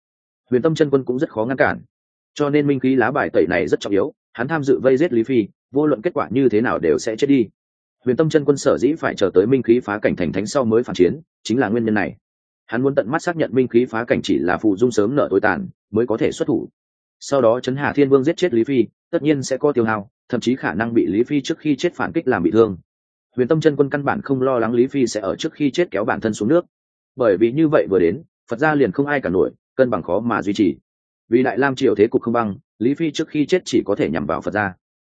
Huyền tâm chân quân cũng rất khó ngăn cản. Cho nên minh khí lá bài tẩy này rất trọng yếu, hắn tham dự vây giết lý phi, vô luận kết quả như thế nào đều sẽ chết đi. Huyền tâm chân quân sở dĩ phải chờ tới minh khí phá cảnh thành thánh sau mới phản chiến, chính là nguyên nhân này hắn muốn tận mắt xác nhận minh khí phá cảnh chỉ là phù dung sớm nở tối tàn, mới có thể xuất thủ. Sau đó trấn hà thiên vương giết chết lý phi, tất nhiên sẽ có tiêu hao, thậm chí khả năng bị lý phi trước khi chết phản kích làm bị thương. Huyền tâm chân quân căn bản không lo lắng lý phi sẽ ở trước khi chết kéo bản thân xuống nước. Bởi vì như vậy vừa đến, phật gia liền không ai cả nổi, cân bằng khó mà duy trì. Vì đại lam triều thế cục không băng, lý phi trước khi chết chỉ có thể nhằm vào phật gia.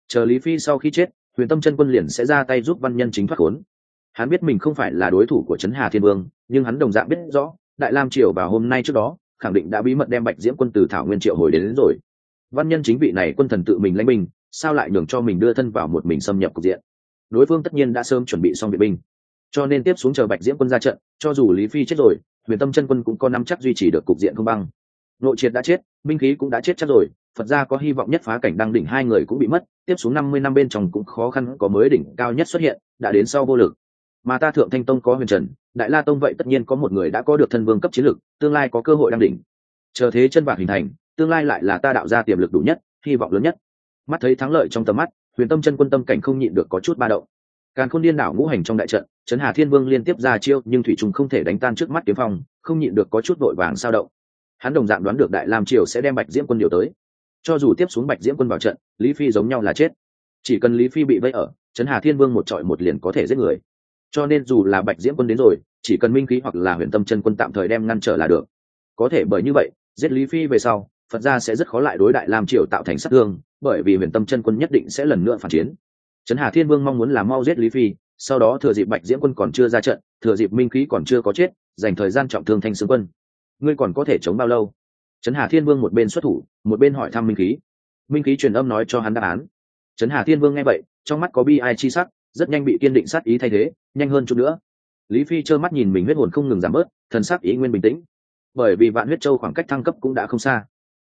Chờ lý phi sau khi chết, huyền tâm chân quân liền sẽ ra tay giúp văn nhân chính thoát khốn hắn biết mình không phải là đối thủ của trấn hà thiên vương nhưng hắn đồng dạng biết rõ đại lam triều vào hôm nay trước đó khẳng định đã bí mật đem bạch diễm quân từ thảo nguyên triệu hồi đến, đến rồi. Văn nhân chính vị này quân thần tự mình lãnh binh sao lại nhường cho mình đưa thân vào một mình xâm nhập cục diện? Đối phương tất nhiên đã sớm chuẩn bị xong viện binh. Cho nên tiếp xuống chờ bạch diễm quân ra trận cho dù lý phi chết rồi huyền tâm chân quân cũng có nắm chắc duy trì được cục diện không băng. Nội triệt đã chết binh khí cũng đã chết chắc rồi phật gia có hy vọng nhất phá cảnh đăng đỉnh hai người cũng bị mất tiếp xuống năm mươi năm bên trong cũng khó khăn có mới đỉnh cao nhất xuất hiện đã đến sau vô lực mà ta thượng thanh tông có huyền trần, đại la tông vậy tất nhiên có một người đã có được thân vương cấp chiến lực tương lai có cơ hội đăng đỉnh. Chờ thế chân bạc hình thành, tương lai lại là ta đạo ra tiềm lực đủ nhất, hy vọng lớn nhất. Mắt thấy thắng lợi trong tầm mắt, huyền tâm chân quân tâm cảnh không nhịn được có chút ba động. Càn khôn điên đảo ngũ hành trong đại trận, trấn hà thiên vương liên tiếp ra chiêu, nhưng thủy trùng không thể đánh tan trước mắt kiếm phong, không nhịn được có chút vội vàng sao động. Hắn đồng dạng đoán được đại lam triều sẽ đem bạch diễm quân điều tới. Cho dù tiếp xuống bạch diễm quân vào trận, lý phi giống nhau là chết. Chỉ cần lý phi bị vây ở, trấn hà thiên vương một trọi một liền có thể giết người cho nên dù là bạch diễm quân đến rồi, chỉ cần minh khí hoặc là huyền tâm chân quân tạm thời đem ngăn trở là được. Có thể bởi như vậy, giết lý phi về sau, phật gia sẽ rất khó lại đối đại lam triều tạo thành sát thương, bởi vì huyền tâm chân quân nhất định sẽ lần nữa phản chiến. Trấn hà thiên vương mong muốn là mau giết lý phi, sau đó thừa dịp bạch diễm quân còn chưa ra trận, thừa dịp minh khí còn chưa có chết, dành thời gian trọng thương thanh xương quân. Ngươi còn có thể chống bao lâu? Trấn hà thiên vương một bên xuất thủ, một bên hỏi thăm minh khí. Minh khí truyền âm nói cho hắn đáp án. Trấn hà thiên vương nghe vậy, trong mắt có bi ai chi sắc, rất nhanh bị kiên định sát ý thay thế nhanh hơn chút nữa. Lý phi trơ mắt nhìn mình huyết hồn không ngừng giảm bớt, thần sắc ý nguyên bình tĩnh. Bởi vì vạn huyết châu khoảng cách thăng cấp cũng đã không xa.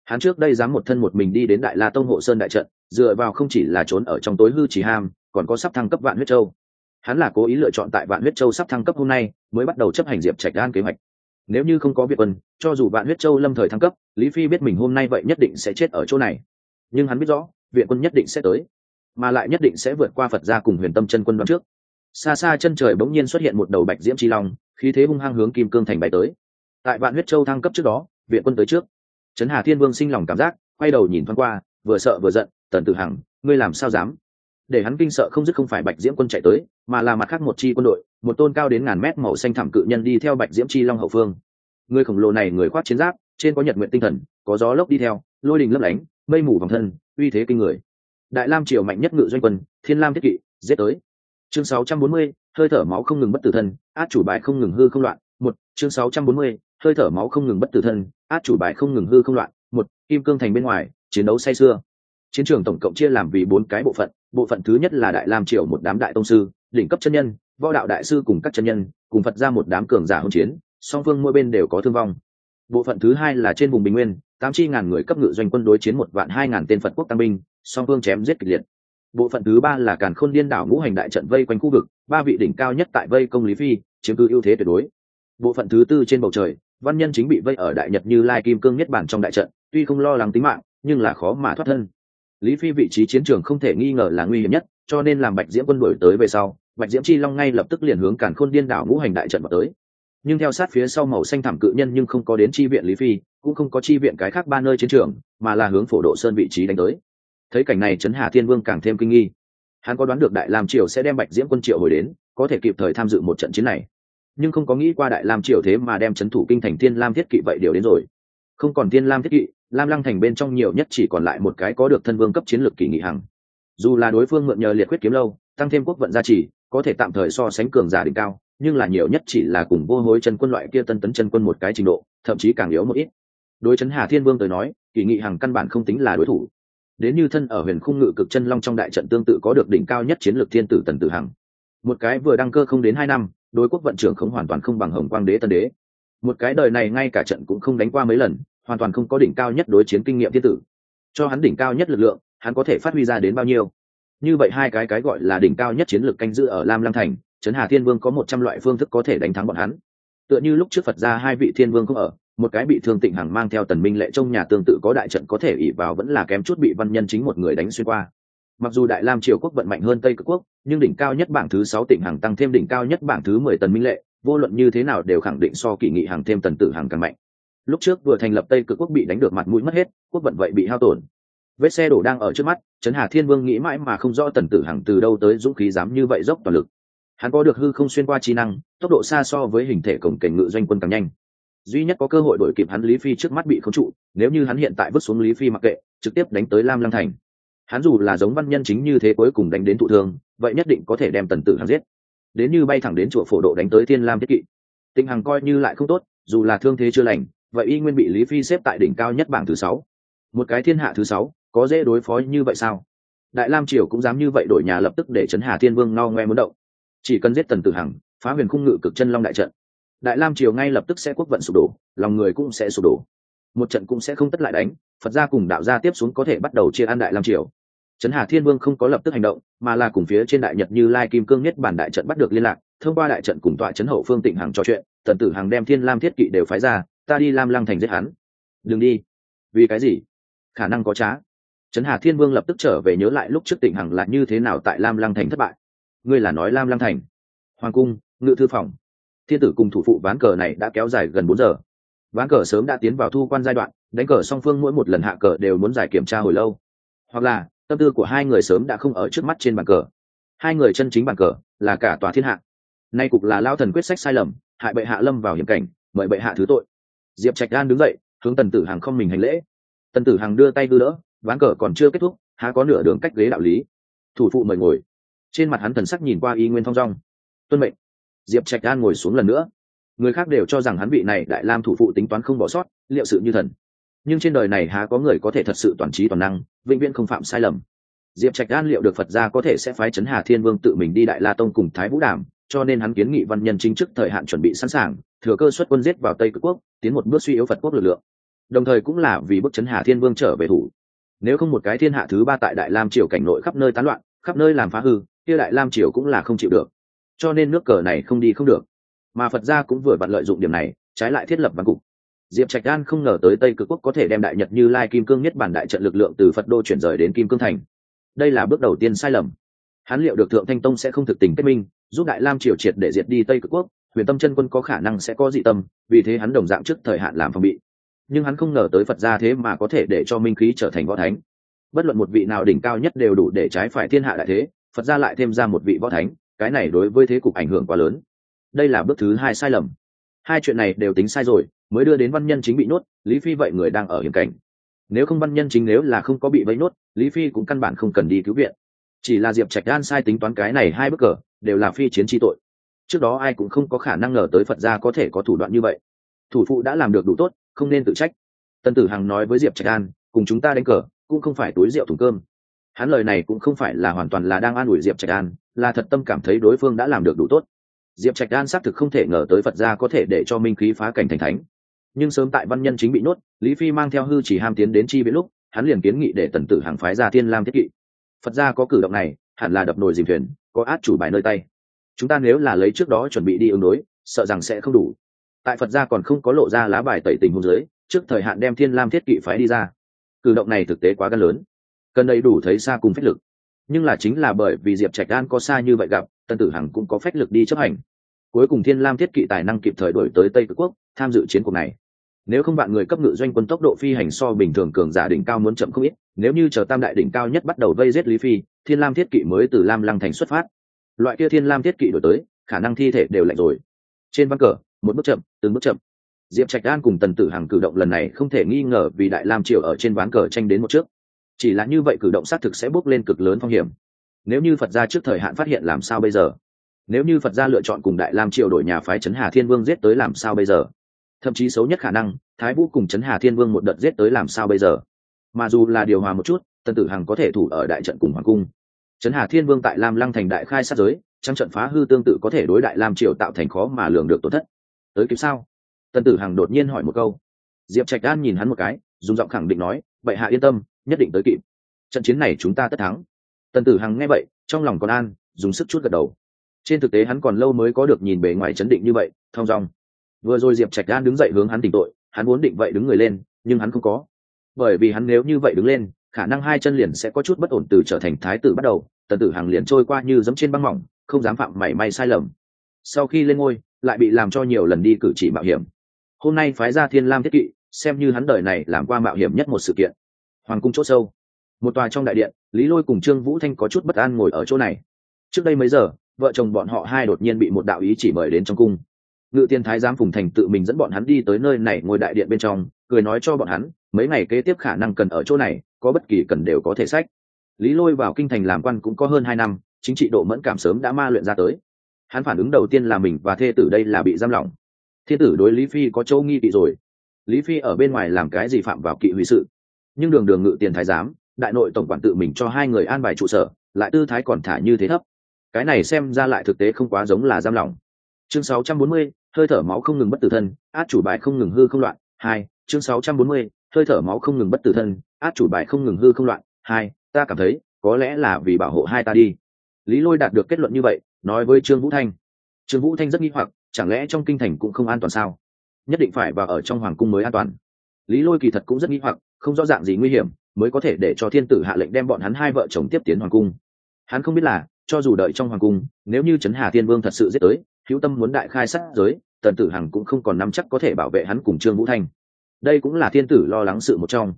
Hắn trước đây dám một thân một mình đi đến đại la tông hộ sơn đại trận, dựa vào không chỉ là trốn ở trong tối hư chỉ ham, còn có sắp thăng cấp vạn huyết châu. Hắn là cố ý lựa chọn tại vạn huyết châu sắp thăng cấp hôm nay, mới bắt đầu chấp hành diệp trạch đan kế hoạch. Nếu như không có việc quân, cho dù vạn huyết châu lâm thời thăng cấp, lý phi biết mình hôm nay vậy nhất định sẽ chết ở chỗ này. Nhưng hắn biết rõ viện quân nhất định sẽ tới, mà lại nhất định sẽ vượt qua phật gia cùng huyền tâm chân quân đoạn trước xa xa chân trời bỗng nhiên xuất hiện một đầu bạch diễm chi long, khí thế hung hăng hướng kim cương thành bay tới. Tại vạn huyết châu thăng cấp trước đó, viện quân tới trước. Trấn hà thiên vương sinh lòng cảm giác, quay đầu nhìn thoáng qua, vừa sợ vừa giận, tần tử hằng, ngươi làm sao dám? Để hắn kinh sợ không dứt không phải bạch diễm quân chạy tới, mà là mặt khác một chi quân đội, một tôn cao đến ngàn mét màu xanh thảm cự nhân đi theo bạch diễm chi long hậu phương. Người khổng lồ này người khoác chiến giáp, trên có nhật nguyện tinh thần, có gió lốc đi theo, lôi đình lấp lánh, mây mù vòng thân, uy thế kinh người. Đại lam triều mạnh nhất ngự doanh quân, thiên lam thiết kỵ, giết tới chương 640, hơi thở máu không ngừng bất tử thân át chủ bài không ngừng hư không loạn. Một chương 640, hơi thở máu không ngừng bất tử thân át chủ bài không ngừng hư không loạn. Một kim cương thành bên ngoài chiến đấu say sưa. Chiến trường tổng cộng chia làm vì bốn cái bộ phận. Bộ phận thứ nhất là đại lam triều một đám đại tông sư đỉnh cấp chân nhân võ đạo đại sư cùng các chân nhân cùng phật ra một đám cường giả hỗn chiến song phương mỗi bên đều có thương vong. Bộ phận thứ hai là trên vùng bình nguyên tám chi ngàn người cấp ngự doanh quân đối chiến một vạn hai ngàn tên phật quốc tăng binh song phương chém giết kịch liệt bộ phận thứ ba là càn khôn điên đảo ngũ hành đại trận vây quanh khu vực, ba vị đỉnh cao nhất tại vây công lý phi, chiếm cứ ưu thế tuyệt đối. Bộ phận thứ tư trên bầu trời, văn nhân chính bị vây ở đại nhật như lai kim cương nhất bản trong đại trận, tuy không lo lắng tính mạng, nhưng là khó mà thoát thân. Lý phi vị trí chiến trường không thể nghi ngờ là nguy hiểm nhất, cho nên làm bạch diễm quân đổi tới về sau, bạch diễm chi long ngay lập tức liền hướng càn khôn điên đảo ngũ hành đại trận vào tới. Nhưng theo sát phía sau màu xanh thảm cự nhân nhưng không có đến chi viện lý phi, cũng không có chi viện cái khác ba nơi chiến trường, mà là hướng phổ độ sơn vị trí đánh tới thấy cảnh này trấn hà thiên vương càng thêm kinh nghi. Hắn có đoán được đại lam triều sẽ đem bạch diễm quân triệu hồi đến, có thể kịp thời tham dự một trận chiến này. Nhưng không có nghĩ qua đại lam triều thế mà đem c h ấ n thủ kinh thành thiên lam thiết kỵ vậy điều đến rồi. Không còn thiên lam thiết kỵ, lam lăng thành bên trong nhiều nhất chỉ còn lại một cái có được thân vương cấp chiến lược kỳ nghị hằng. Dù là đối phương mượn nhờ liệt quyết kiếm lâu, tăng thêm quốc vận gia trì, có thể tạm thời so sánh cường giả đỉnh cao, nhưng là nhiều nhất chỉ là cùng vô hối chân quân loại kia tân tấn chân quân một cái trình độ, thậm chí càng yếu một ít. Đối chấn hà thiên vương tới nói, kỳ nghị hằng căn bản không tính là đối thủ đến như thân ở huyền khung ngự cực chân long trong đại trận tương tự có được đỉnh cao nhất chiến lược thiên tử tần tử hằng. Một cái vừa đăng cơ không đến hai năm, đối quốc vận trưởng không hoàn toàn không bằng hồng quang đế tân đế. Một cái đời này ngay cả trận cũng không đánh qua mấy lần, hoàn toàn không có đỉnh cao nhất đối chiến kinh nghiệm thiên tử. Cho hắn đỉnh cao nhất lực lượng, hắn có thể phát huy ra đến bao nhiêu? Như vậy hai cái cái gọi là đỉnh cao nhất chiến lược canh giữ ở lam lăng thành, trấn hà thiên vương có một trăm loại phương thức có thể đánh thắng bọn hắn. Tựa như lúc trước phật ra hai vị thiên vương không ở một cái bị thương tịnh hằng mang theo tần minh lệ trong nhà tương tự có đại trận có thể ỉ vào vẫn là kém chút bị văn nhân chính một người đánh xuyên qua. Mặc dù đại lam triều quốc vận mạnh hơn tây cực quốc, nhưng đỉnh cao nhất bảng thứ sáu tỉnh hằng tăng thêm đỉnh cao nhất bảng thứ mười tần minh lệ, vô luận như thế nào đều khẳng định so kỳ nghị hàng thêm tần tử hàng càng mạnh. Lúc trước vừa thành lập tây cực quốc bị đánh được mặt mũi mất hết, quốc vận vậy bị hao tổn. Vết xe đổ đang ở trước mắt, trấn hà thiên vương nghĩ mãi mà không rõ tần tử hằng từ đâu tới dũng khí dám như vậy dốc toàn lực. Hắn có được hư không xuyên qua trí năng, tốc độ xa so với hình thể cổng cảnh ngự doanh quân càng nhanh duy nhất có cơ hội đổi kịp hắn lý phi trước mắt bị khống trụ, nếu như hắn hiện tại vứt xuống lý phi mặc kệ, trực tiếp đánh tới lam lăng thành. Hắn dù là giống văn nhân chính như thế cuối cùng đánh đến thụ thương, vậy nhất định có thể đem tần tử hắn giết. Đến như bay thẳng đến chùa phổ độ đánh tới thiên lam thiết kỵ. Tình hằng coi như lại không tốt, dù là thương thế chưa lành, vậy y nguyên bị lý phi xếp tại đỉnh cao nhất bảng thứ sáu. Một cái thiên hạ thứ sáu, có dễ đối phó như vậy sao? Đại lam triều cũng dám như vậy đổi nhà lập tức để chấn hà thiên vương no ngoe muốn động. Chỉ cần giết tần tử hằng, phá huyền khung ngự cực chân long đại trận đại lam triều ngay lập tức sẽ quốc vận sụp đổ, lòng người cũng sẽ sụp đổ. Một trận cũng sẽ không tất lại đánh, phật gia cùng đạo gia tiếp xuống có thể bắt đầu chia ăn đại lam triều. Trấn hà thiên vương không có lập tức hành động, mà là cùng phía trên đại nhật như lai kim cương nhất bản đại trận bắt được liên lạc, thông qua đại trận cùng tọa trấn hậu phương tịnh hằng trò chuyện, tần tử hằng đem thiên lam thiết kỵ đều phái ra, ta đi lam lăng thành giết hắn. Đừng đi. Vì cái gì? Khả năng có trá. Trấn hà thiên vương lập tức trở về nhớ lại lúc trước tịnh hằng là như thế nào tại lam lăng thành thất bại. Ngươi là nói lam lăng thành. Hoàng cung, ngự thư phòng thiên tử cùng thủ phụ ván cờ này đã kéo dài gần bốn giờ. Ván cờ sớm đã tiến vào thu quan giai đoạn, đánh cờ song phương mỗi một lần hạ cờ đều muốn giải kiểm tra hồi lâu. Hoặc là, tâm tư của hai người sớm đã không ở trước mắt trên bàn cờ. Hai người chân chính bàn cờ là cả tòa thiên hạ. Nay cục là lao thần quyết sách sai lầm, hại bệ hạ lâm vào hiểm cảnh, mời bệ hạ thứ tội. Diệp trạch đan đứng dậy, hướng tần tử hàng không mình hành lễ. Tần tử hàng đưa tay đưa đỡ, ván cờ còn chưa kết thúc, há có nửa đường cách ghế đạo lý. Thủ phụ mời ngồi. Trên mặt hắn thần sắc nhìn qua y nguyên thong dong. Tuân mệnh diệp trạch đan ngồi xuống lần nữa. Người khác đều cho rằng hắn vị này đại lam thủ phụ tính toán không bỏ sót, liệu sự như thần. Nhưng trên đời này há có người có thể thật sự toàn trí toàn năng, vĩnh viễn không phạm sai lầm. Diệp trạch an liệu được phật gia có thể sẽ phái chấn hà thiên vương tự mình đi đại la tông cùng thái vũ đàm, cho nên hắn kiến nghị văn nhân chính chức thời hạn chuẩn bị sẵn sàng, thừa cơ xuất quân giết vào tây cực quốc, tiến một bước suy yếu phật quốc lực lượng. Đồng thời cũng là vì bức chấn hà thiên vương trở về thủ. Nếu không một cái thiên hạ thứ ba tại đại lam triều cảnh nội khắp nơi tán loạn, khắp nơi làm phá hư, kia đại lam triều cũng là không chịu được cho nên nước cờ này không đi không được. Mà phật gia cũng vừa vặn lợi dụng điểm này, trái lại thiết lập văn cục. Diệp trạch đan không ngờ tới tây cực quốc có thể đem đại nhật như lai kim cương nhất bản đại trận lực lượng từ phật đô chuyển rời đến kim cương thành. Đây là bước đầu tiên sai lầm. Hắn liệu được thượng thanh tông sẽ không thực tình kết minh, giúp đại lam triều triệt để diệt đi tây cực quốc, huyền tâm chân quân có khả năng sẽ có dị tâm, vì thế hắn đồng dạng trước thời hạn làm phòng bị. Nhưng hắn không ngờ tới phật gia thế mà có thể để cho minh khí trở thành võ thánh. Bất luận một vị nào đỉnh cao nhất đều đủ để trái phải thiên hạ đại thế, phật gia lại thêm ra một vị võ thánh cái này đối với thế cục ảnh hưởng quá lớn. Đây là bước thứ hai sai lầm. Hai chuyện này đều tính sai rồi, mới đưa đến văn nhân chính bị nuốt lý phi vậy người đang ở hiểm cảnh. Nếu không văn nhân chính nếu là không có bị vây nuốt lý phi cũng căn bản không cần đi cứu viện. Chỉ là diệp trạch đan sai tính toán cái này hai bức cờ, đều là phi chiến tri tội. Trước đó ai cũng không có khả năng ngờ tới phật gia có thể có thủ đoạn như vậy. Thủ phụ đã làm được đủ tốt, không nên tự trách. Tân tử hằng nói với diệp trạch đan, cùng chúng ta đánh cờ, cũng không phải túi rượu thùng cơm hắn lời này cũng không phải là hoàn toàn là đang an ủi diệp trạch đan là thật tâm cảm thấy đối phương đã làm được đủ tốt. Diệp trạch đan xác thực không thể ngờ tới phật gia có thể để cho minh khí phá cảnh thành thánh. Nhưng sớm tại văn nhân chính bị nhốt lý phi mang theo hư chỉ ham tiến đến chi viễn lúc, hắn liền kiến nghị để tần tử hàng phái ra thiên lam thiết kỵ. Phật gia có cử động này, hẳn là đập nồi dìm thuyền, có át chủ bài nơi tay. Chúng ta nếu là lấy trước đó chuẩn bị đi ứng đối, sợ rằng sẽ không đủ. Tại phật gia còn không có lộ ra lá bài tẩy tình hôn giới trước thời hạn đem thiên lam thiết kỵ phái đi ra. Cử động này thực tế quá gan lớn cần đầy đủ thấy xa cùng phách lực. Nhưng là chính là bởi vì diệp trạch an có xa như vậy gặp, tân tử hằng cũng có phách lực đi chấp hành. Cuối cùng thiên lam thiết kỵ tài năng kịp thời đổi tới tây cực quốc, tham dự chiến cuộc này. Nếu không bạn người cấp ngự doanh quân tốc độ phi hành so bình thường cường giả đỉnh cao muốn chậm không ít, nếu như chờ tam đại đỉnh cao nhất bắt đầu vây giết lý phi, thiên lam thiết kỵ mới từ lam lăng thành xuất phát. Loại kia thiên lam thiết kỵ đổi tới, khả năng thi thể đều lạnh rồi. Trên văn cờ, một bước chậm, từng bước chậm. Diệp trạch an cùng tần tử hằng cử động lần này không thể nghi ngờ vì đại lam triều ở trên ván cờ tranh đến một trước chỉ là như vậy cử động xác thực sẽ bước lên cực lớn phong hiểm. Nếu như phật gia trước thời hạn phát hiện làm sao bây giờ? Nếu như phật gia lựa chọn cùng đại lam triều đổi nhà phái trấn hà thiên vương giết tới làm sao bây giờ? Thậm chí xấu nhất khả năng, thái vũ cùng trấn hà thiên vương một đợt giết tới làm sao bây giờ? Mà dù là điều hòa một chút, tân tử hằng có thể thủ ở đại trận cùng hoàng cung. Trấn hà thiên vương tại lam lăng thành đại khai sát giới trong trận phá hư tương tự có thể đối đại lam triều tạo thành khó mà lường được tổn thất. Tới kịp sao? Tân tử hằng đột nhiên hỏi một câu. Diệp trạch đan nhìn hắn một cái, dùng giọng khẳng định nói, bệ hạ yên tâm nhất định tới kịp. Trận chiến này chúng ta tất thắng. Tần tử hằng nghe vậy, trong lòng còn an, dùng sức chút gật đầu. Trên thực tế hắn còn lâu mới có được nhìn bề ngoài chấn định như vậy, thong dong. Vừa rồi diệp trạch đan đứng dậy hướng hắn tỉnh tội, hắn muốn định vậy đứng người lên, nhưng hắn không có. Bởi vì hắn nếu như vậy đứng lên, khả năng hai chân liền sẽ có chút bất ổn từ trở thành thái tử bắt đầu, tần tử hằng liền trôi qua như dẫm trên băng mỏng, không dám phạm mảy may sai lầm. Sau khi lên ngôi, lại bị làm cho nhiều lần đi cử chỉ mạo hiểm. Hôm nay phái ra thiên lam thiết kỵ, xem như hắn đời này làm qua mạo hiểm nhất một sự kiện hoàng cung c h ỗ sâu. Một tòa trong đại điện, lý lôi cùng trương vũ thanh có chút bất an ngồi ở chỗ này. Trước đây mấy giờ, vợ chồng bọn họ hai đột nhiên bị một đạo ý chỉ mời đến trong cung. Ngự tiên thái giám phùng thành tự mình dẫn bọn hắn đi tới nơi này ngồi đại điện bên trong, cười nói cho bọn hắn, mấy ngày kế tiếp khả năng cần ở chỗ này, có bất kỳ cần đều có thể sách. Lý lôi vào kinh thành làm quan cũng có hơn hai năm, chính trị độ mẫn cảm sớm đã ma luyện ra tới. Hắn phản ứng đầu tiên là mình và thê tử đây là bị giam lỏng. Thiên tử đối lý phi có châu nghi kỵ rồi. Lý phi ở bên ngoài làm cái gì phạm vào kỵ hủy sự? Nhưng đường đường ngự tiền thái giám đại nội tổng quản tự mình cho hai người an bài trụ sở lại tư thái còn thả như thế thấp. Cái này xem ra lại thực tế không quá giống là giam lỏng. Chương 640, hơi thở máu không ngừng bất tử thân át chủ bài không ngừng hư không loạn hai chương 640, hơi thở máu không ngừng bất tử thân át chủ bài không ngừng hư không loạn hai ta cảm thấy có lẽ là vì bảo hộ hai ta đi. Lý lôi đạt được kết luận như vậy nói với trương vũ thanh. Trương vũ thanh rất nghi hoặc chẳng lẽ trong kinh thành cũng không an toàn sao? Nhất định phải vào ở trong hoàng cung mới an toàn. Lý lôi kỳ thật cũng rất nghi hoặc không rõ ràng gì nguy hiểm, mới có thể để cho thiên tử hạ lệnh đem bọn hắn hai vợ chồng tiếp tiến hoàng cung. Hắn không biết là, cho dù đợi trong hoàng cung, nếu như trấn hà thiên vương thật sự giết tới, hữu tâm muốn đại khai sát giới, tần tử hằng cũng không còn nắm chắc có thể bảo vệ hắn cùng trương vũ thanh. Đây cũng là thiên tử lo lắng sự một trong.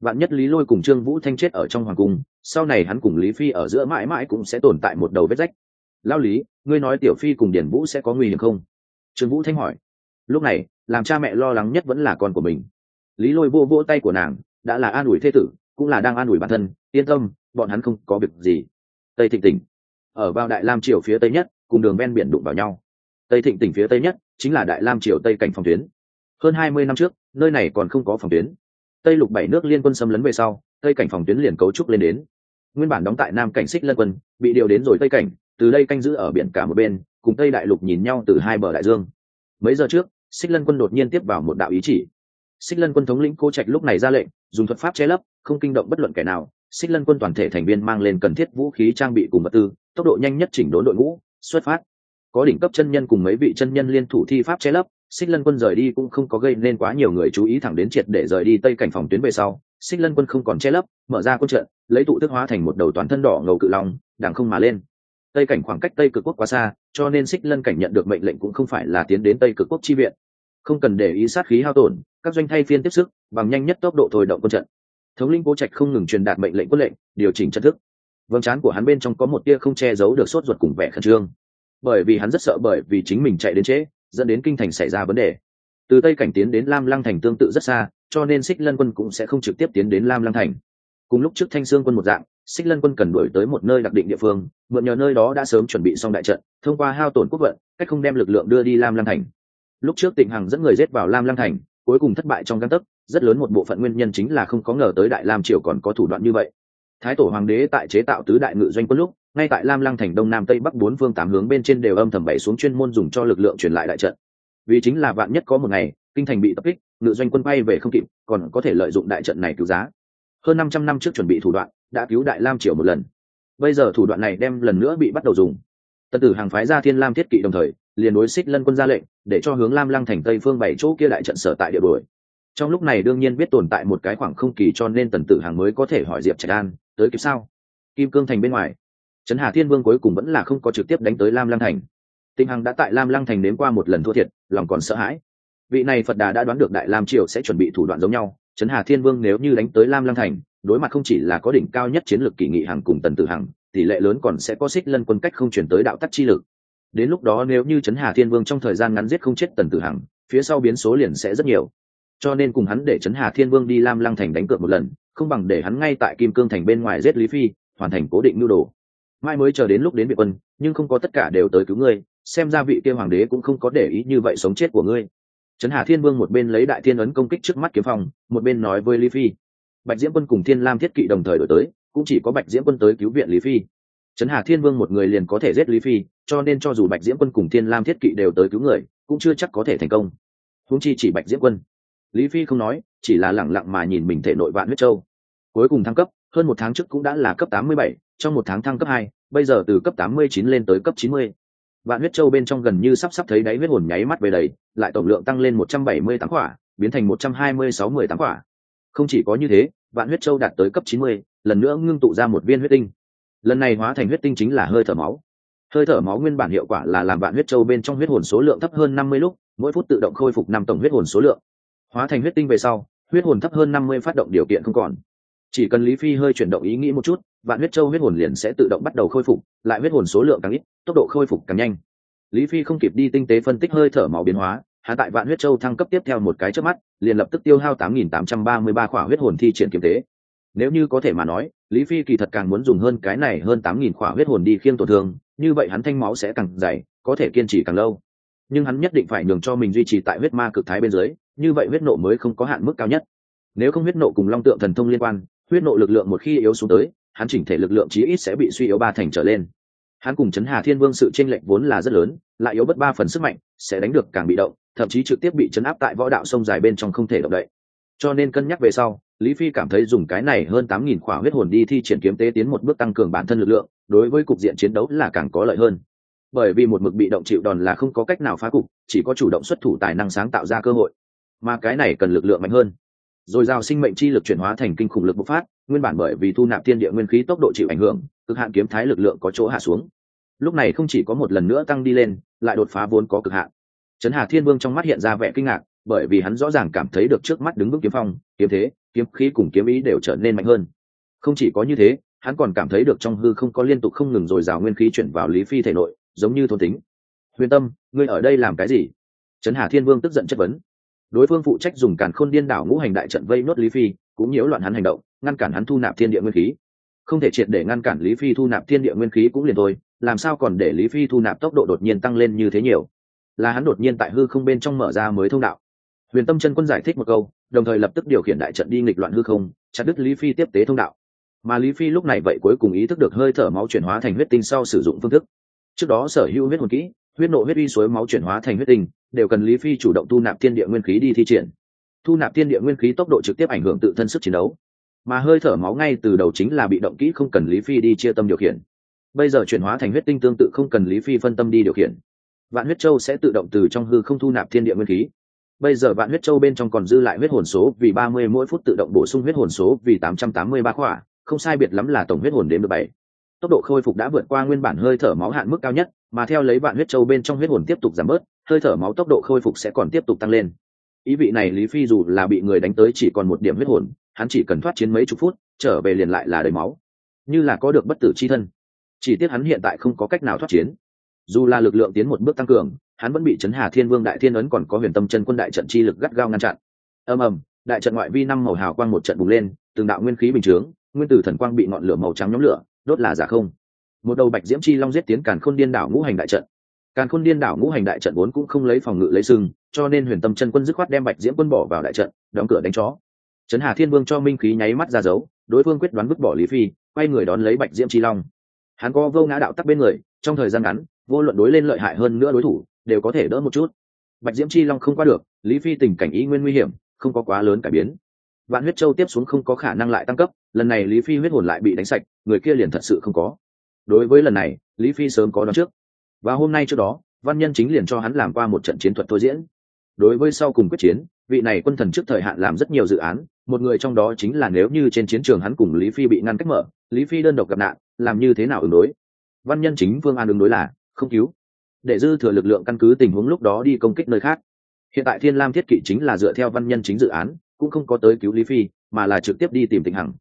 Vạn nhất lý lôi cùng trương vũ thanh chết ở trong hoàng cung, sau này hắn cùng lý phi ở giữa mãi mãi cũng sẽ tồn tại một đầu vết rách. Lao lý, ngươi nói tiểu phi cùng điển vũ sẽ có nguy hiểm không? Trương vũ thanh hỏi. Lúc này, làm cha mẹ lo lắng nhất vẫn là con của mình lý lôi vô vô tay của nàng, đã là an ủi thê tử, cũng là đang an ủi bản thân, yên tâm, bọn hắn không có việc gì. Tây thịnh tỉnh, ở vào đại lam triều phía tây nhất, cùng đường ven biển đụng vào nhau. Tây thịnh tỉnh phía tây nhất, chính là đại lam triều tây cảnh phòng tuyến. Hơn hai mươi năm trước, nơi này còn không có phòng tuyến. Tây lục bảy nước liên quân xâm lấn về sau, tây cảnh phòng tuyến liền cấu trúc lên đến. Nguyên bản đóng tại nam cảnh xích lân quân, bị điều đến rồi tây cảnh, từ đây canh giữ ở biển cả một bên, cùng tây đại lục nhìn nhau từ hai bờ đại dương. Mấy giờ trước, xích lân quân đột nhiên tiếp vào một đạo ý chỉ xích lân quân thống lĩnh cô trạch lúc này ra lệnh, dùng thuật pháp che lấp, không kinh động bất luận kẻ nào. Xích lân quân toàn thể thành viên mang lên cần thiết vũ khí trang bị cùng vật tư, tốc độ nhanh nhất chỉnh đốn đội ngũ, xuất phát. Có đỉnh cấp chân nhân cùng mấy vị chân nhân liên thủ thi pháp che lấp, xích lân quân rời đi cũng không có gây nên quá nhiều người chú ý thẳng đến triệt để rời đi tây cảnh phòng tuyến về sau. Xích lân quân không còn che lấp, mở ra quân trận, lấy tụ tức hóa thành một đầu toàn thân đỏ ngầu cự long, đằng không mà lên. Tây cảnh khoảng cách tây cực quốc quá xa, cho nên xích lân cảnh nhận được mệnh lệnh cũng không phải là tiến đến tây cực quốc chi viện không cần để ý sát khí hao tổn, các doanh thay phiên tiếp sức, bằng nhanh nhất tốc độ thôi động quân trận. Thống linh cố trạch không ngừng truyền đạt mệnh lệnh quân lệnh, điều chỉnh trận thức. Vâng chán của hắn bên trong có một tia không che giấu được sốt ruột cùng vẻ khẩn trương. Bởi vì hắn rất sợ bởi vì chính mình chạy đến trễ, dẫn đến kinh thành xảy ra vấn đề. Từ tây cảnh tiến đến lam lăng thành tương tự rất xa, cho nên xích lân quân cũng sẽ không trực tiếp tiến đến lam lăng thành. Cùng lúc trước thanh sương quân một dạng, xích lân quân cần đuổi tới một nơi đặc định địa phương, mượn nhờ nơi đó đã sớm chuẩn bị xong đại trận, thông qua hao tổn quốc vận, cách không đem lực lượng đưa đi lam lăng thành lúc trước tịnh hằng dẫn người giết vào lam lăng thành, cuối cùng thất bại trong găng tấc, rất lớn một bộ phận nguyên nhân chính là không có ngờ tới đại lam triều còn có thủ đoạn như vậy. Thái tổ hoàng đế tại chế tạo tứ đại ngự doanh quân lúc, ngay tại lam lăng thành đông nam tây bắc bốn phương tám hướng bên trên đều âm thầm bày xuống chuyên môn dùng cho lực lượng truyền lại đại trận. Vì chính là vạn nhất có một ngày, kinh thành bị tập kích, ngự doanh quân bay về không kịp, còn có thể lợi dụng đại trận này cứu giá. Hơn năm trăm năm trước chuẩn bị thủ đoạn, đã cứu đại lam triều một lần. Bây giờ thủ đoạn này đem lần nữa bị bắt đầu dùng. Tần tử hàng phái ra thiên lam thiết kỵ đồng thời liền đối xích lân quân ra lệnh, để cho hướng lam lăng thành tây phương bảy chỗ kia đại trận sở tại địa đuổi. Trong lúc này đương nhiên biết tồn tại một cái khoảng không kỳ cho nên tần tử hàng mới có thể hỏi diệp trạch an, tới kịp sao? Kim cương thành bên ngoài, trấn hà thiên vương cuối cùng vẫn là không có trực tiếp đánh tới lam lăng thành. Tinh hằng đã tại lam lăng thành đến qua một lần thua thiệt, lòng còn sợ hãi. Vị này phật đà đã đoán được đại lam triều sẽ chuẩn bị thủ đoạn giống nhau, trấn hà thiên vương nếu như đánh tới lam lăng thành, đối mặt không chỉ là có đỉnh cao nhất chiến lược kỳ nghị hằng cùng tần tử hằng, tỷ lệ lớn còn sẽ có xích lân quân cách không chuyển tới đạo tắc chi lực đến lúc đó nếu như trấn hà thiên vương trong thời gian ngắn giết không chết tần tử hằng, phía sau biến số liền sẽ rất nhiều. Cho nên cùng hắn để trấn hà thiên vương đi lam lăng thành đánh cược một lần, không bằng để hắn ngay tại kim cương thành bên ngoài giết lý phi, hoàn thành cố định nhu đồ. Mai mới chờ đến lúc đến việt quân, nhưng không có tất cả đều tới cứu ngươi, xem ra vị kia hoàng đế cũng không có để ý như vậy sống chết của ngươi. Trấn hà thiên vương một bên lấy đại thiên ấn công kích trước mắt kiếm phòng một bên nói với lý phi. Bạch diễm quân cùng thiên lam thiết kỵ đồng thời đổi tới, cũng chỉ có bạch diễm quân tới cứu viện lý phi. Trấn hà thiên vương một người liền có thể giết lý phi cho nên cho dù bạch diễm quân cùng thiên lam thiết kỵ đều tới cứu người, cũng chưa chắc có thể thành công. Huống chi chỉ bạch diễm quân. Lý phi không nói, chỉ là lẳng lặng mà nhìn mình thể nội vạn huyết châu. Cuối cùng thăng cấp, hơn một tháng trước cũng đã là cấp tám mươi bảy, trong một tháng thăng cấp hai, bây giờ từ cấp tám mươi chín lên tới cấp chín mươi. Vạn huyết châu bên trong gần như sắp sắp thấy đáy huyết hồn nháy mắt về đầy, lại tổng lượng tăng lên một trăm bảy mươi tám quả, biến thành một trăm hai mươi sáu mười tám quả. Không chỉ có như thế, vạn huyết châu đạt tới cấp chín mươi, lần nữa ngưng tụ ra một viên huyết tinh. Lần này hóa thành huyết tinh chính là hơi thở máu hơi thở máu nguyên bản hiệu quả là làm bạn huyết châu bên trong huyết hồn số lượng thấp hơn năm mươi lúc, mỗi phút tự động khôi phục năm tổng huyết hồn số lượng. Hóa thành huyết tinh về sau, huyết hồn thấp hơn năm mươi phát động điều kiện không còn. Chỉ cần lý phi hơi chuyển động ý nghĩ một chút vạn huyết châu huyết hồn liền sẽ tự động bắt đầu khôi phục, lại huyết hồn số lượng càng ít, tốc độ khôi phục càng nhanh. Lý phi không kịp đi tinh tế phân tích hơi thở máu biến hóa, hạ tại vạn huyết châu thăng cấp tiếp theo một cái trước mắt, liền lập tức tiêu hao tám nghìn tám trăm ba mươi ba khỏa huyết hồn thi triển kiếm tế. Nếu như có thể mà nói, lý phi kỳ thật càng muốn dùng hơn cái này hơn tám nghìn khỏa huyết hồn đi khiêng tổn thương như vậy hắn thanh máu sẽ càng dày, có thể kiên trì càng lâu. Nhưng hắn nhất định phải nhường cho mình duy trì tại huyết ma cực thái bên dưới, như vậy huyết nộ mới không có hạn mức cao nhất. Nếu không huyết nộ cùng long tượng thần thông liên quan huyết nộ lực lượng một khi yếu xuống tới, hắn chỉnh thể lực lượng chí ít sẽ bị suy yếu ba thành trở lên. Hắn cùng chấn hà thiên vương sự tranh lệch vốn là rất lớn, lại yếu bất ba phần sức mạnh, sẽ đánh được càng bị động, thậm chí trực tiếp bị chấn áp tại võ đạo sông dài bên trong không thể động đậy. Cho nên cân nhắc về sau, lý phi cảm thấy dùng cái này hơn tám nghìn khỏa huyết hồn đi thi triển kiếm tế tiến một bước tăng cường bản thân lực lượng đối với cục diện chiến đấu là càng có lợi hơn. Bởi vì một mực bị động chịu đòn là không có cách nào phá cục, chỉ có chủ động xuất thủ tài năng sáng tạo ra cơ hội. Mà cái này cần lực lượng mạnh hơn. Rồi giao sinh mệnh chi lực chuyển hóa thành kinh khủng lực bộc phát, nguyên bản bởi vì thu nạp thiên địa nguyên khí tốc độ chịu ảnh hưởng, cực hạn kiếm thái lực lượng có chỗ hạ xuống. Lúc này không chỉ có một lần nữa tăng đi lên, lại đột phá vốn có cực hạn. Trấn hà thiên vương trong mắt hiện ra vẻ kinh ngạc, bởi vì hắn rõ ràng cảm thấy được trước mắt đứng bước kiếm phong, kiếm thế, kiếm khí cùng kiếm ý đều trở nên mạnh hơn. Không chỉ có như thế hắn còn cảm thấy được trong hư không có liên tục không ngừng dồi dào nguyên khí chuyển vào lý phi thể nội, giống như thôn tính. Huyền tâm, ngươi ở đây làm cái gì? Trấn hà thiên vương tức giận chất vấn. Đối phương phụ trách dùng càn khôn điên đảo ngũ hành đại trận vây nốt lý phi, cũng nhiễu loạn hắn hành động, ngăn cản hắn thu nạp thiên địa nguyên khí. Không thể triệt để ngăn cản lý phi thu nạp thiên địa nguyên khí cũng liền thôi, làm sao còn để lý phi thu nạp tốc độ đột nhiên tăng lên như thế nhiều? Là hắn đột nhiên tại hư không bên trong mở ra mới thông đạo. Huyền tâm chân quân giải thích một câu, đồng thời lập tức điều khiển đại trận đi nghịch loạn hư không, chặt đứt lý phi tiếp tế thông đạo mà lý phi lúc này vậy cuối cùng ý thức được hơi thở máu chuyển hóa thành huyết tinh sau sử dụng phương thức. Trước đó sở hữu huyết hồn kỹ, huyết nộ huyết uy suối máu chuyển hóa thành huyết tinh, đều cần lý phi chủ động thu nạp thiên địa nguyên khí đi thi triển. Thu nạp thiên địa nguyên khí tốc độ trực tiếp ảnh hưởng tự thân sức chiến đấu. Mà hơi thở máu ngay từ đầu chính là bị động kỹ không cần lý phi đi chia tâm điều khiển. Bây giờ chuyển hóa thành huyết tinh tương tự không cần lý phi phân tâm đi điều khiển. Vạn huyết châu sẽ tự động từ trong hư không thu nạp thiên địa nguyên khí. Bây giờ vạn huyết châu bên trong còn dư lại huyết hồn số vì ba mươi mỗi phút tự động bổ sung huyết hồn số vì tám trăm tám mươi ba khỏa không sai biệt lắm là tổng huyết hồn đến được bảy. Tốc độ khôi phục đã vượt qua nguyên bản hơi thở máu hạn mức cao nhất, mà theo lấy vạn huyết châu bên trong huyết hồn tiếp tục giảm bớt, hơi thở máu tốc độ khôi phục sẽ còn tiếp tục tăng lên. Ý vị này lý phi dù là bị người đánh tới chỉ còn một điểm huyết hồn, hắn chỉ cần thoát chiến mấy chục phút, trở về liền lại là đầy máu. Như là có được bất tử c h i thân. Chỉ tiếc hắn hiện tại không có cách nào thoát chiến. Dù là lực lượng tiến một bước tăng cường, hắn vẫn bị chấn hà thiên vương đại thiên ấn còn có huyền tâm chân quân đại trận chi lực gắt gao ngăn chặn. Ầm ầm, đại trận ngoại vi năm màu hào quang một trận bùng lên, từng đạo nguyên khí bình chướng nguyên tử thần quang bị ngọn lửa màu trắng nhóm lửa, đốt là giả không. Một đầu bạch diễm chi long giết tiến càn khôn điên đảo ngũ hành đại trận. Càn khôn điên đảo ngũ hành đại trận vốn cũng không lấy phòng ngự lấy sưng cho nên huyền tâm chân quân dứt khoát đem bạch diễm quân bỏ vào đại trận, đóng cửa đánh chó. Trấn hà thiên vương cho minh khí nháy mắt ra dấu, đối phương quyết đoán vứt bỏ lý phi, quay người đón lấy bạch diễm chi long. Hắn có vô ngã đạo tắc bên người, trong thời gian ngắn, vô luận đối lên lợi hại hơn nữa đối thủ, đều có thể đỡ một chút. Bạch diễm chi long không qua được, lý phi tình cảnh ý nguyên nguy hiểm, không có quá lớn cải biến vạn huyết châu tiếp xuống không có khả năng lại tăng cấp, lần này lý phi huyết hồn lại bị đánh sạch, người kia liền thật sự không có. Đối với lần này, lý phi sớm có đón trước. Và hôm nay trước đó, văn nhân chính liền cho hắn làm qua một trận chiến thuật thôi diễn. Đối với sau cùng quyết chiến, vị này quân thần trước thời hạn làm rất nhiều dự án, một người trong đó chính là nếu như trên chiến trường hắn cùng lý phi bị ngăn cách mở, lý phi đơn độc gặp nạn, làm như thế nào ứng đối? Văn nhân chính phương an ứng đối là, không cứu. Để dư thừa lực lượng căn cứ tình huống lúc đó đi công kích nơi khác. Hiện tại thiên lam thiết kỵ chính là dựa theo văn nhân chính dự án cũng không có tới cứu lý phi, mà là trực tiếp đi tìm tịnh hằng.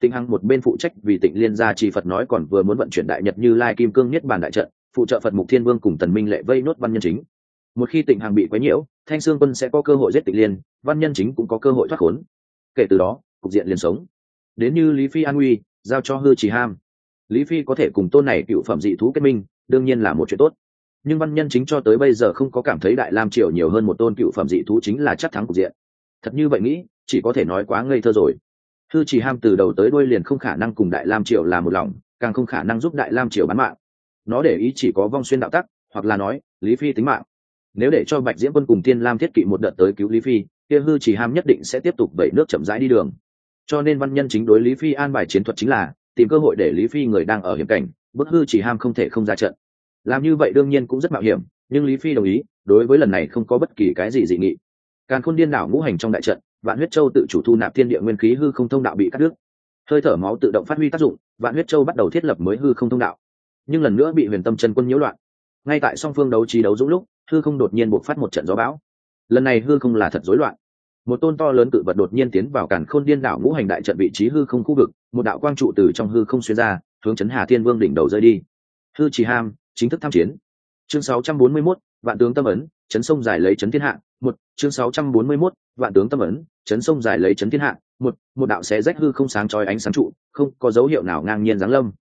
Tịnh hằng một bên phụ trách vì tịnh liên gia trì phật nói còn vừa muốn vận chuyển đại nhật như lai kim cương nhất bản đại trận, phụ trợ phật mục thiên vương cùng tần minh lệ vây nốt văn nhân chính. Một khi tịnh hằng bị quấy nhiễu, thanh sương quân sẽ có cơ hội giết tịnh liên, văn nhân chính cũng có cơ hội thoát khốn. Kể từ đó, cục diện liền sống. Đến như lý phi an uy, giao cho hư trì ham. Lý phi có thể cùng tôn này cựu phẩm dị thú kết minh, đương nhiên là một chuyện tốt. Nhưng văn nhân chính cho tới bây giờ không có cảm thấy đại lam triều nhiều hơn một tôn cựu phẩm dị thú chính là chắc thắng cục diện thật như vậy nghĩ, chỉ có thể nói quá ngây thơ rồi. Thư chỉ ham từ đầu tới đuôi liền không khả năng cùng đại lam triều là một lòng, càng không khả năng giúp đại lam triều bán mạng. Nó để ý chỉ có vong xuyên đạo tắc, hoặc là nói, lý phi tính mạng. Nếu để cho bạch diễm quân cùng tiên lam thiết kỵ một đợt tới cứu lý phi, kia hư chỉ ham nhất định sẽ tiếp tục vẩy nước chậm rãi đi đường. Cho nên văn nhân chính đối lý phi an bài chiến thuật chính là, tìm cơ hội để lý phi người đang ở hiểm cảnh, bức hư chỉ ham không thể không ra trận. Làm như vậy đương nhiên cũng rất mạo hiểm, nhưng lý phi đồng ý, đối với lần này không có bất kỳ cái gì dị nghị càn khôn điên đảo ngũ hành trong đại trận vạn huyết châu tự chủ thu nạp thiên địa nguyên khí hư không thông đạo bị cắt đứt. Hơi thở máu tự động phát huy tác dụng vạn huyết châu bắt đầu thiết lập mới hư không thông đạo. Nhưng lần nữa bị huyền tâm chân quân nhiễu loạn. Ngay tại song phương đấu trí đấu dũng lúc hư không đột nhiên buộc phát một trận gió bão. Lần này hư không là thật rối loạn. Một tôn to lớn cự vật đột nhiên tiến vào cản khôn điên đảo ngũ hành đại trận vị trí hư không khu vực một đạo quang trụ từ trong hư không xuyên ra hướng chấn hà thiên vương đỉnh đầu rơi đi. Hư trì ham chính thức tham chiến. Chương 641, vạn tướng tâm ấn chấn sông dài lấy chấn thiên hạ một chương 641, vạn tướng tâm ấn chấn sông dài lấy chấn thiên hạ một một đạo xé rách hư không sáng chói ánh sáng trụ không có dấu hiệu nào ngang nhiên giáng lâm.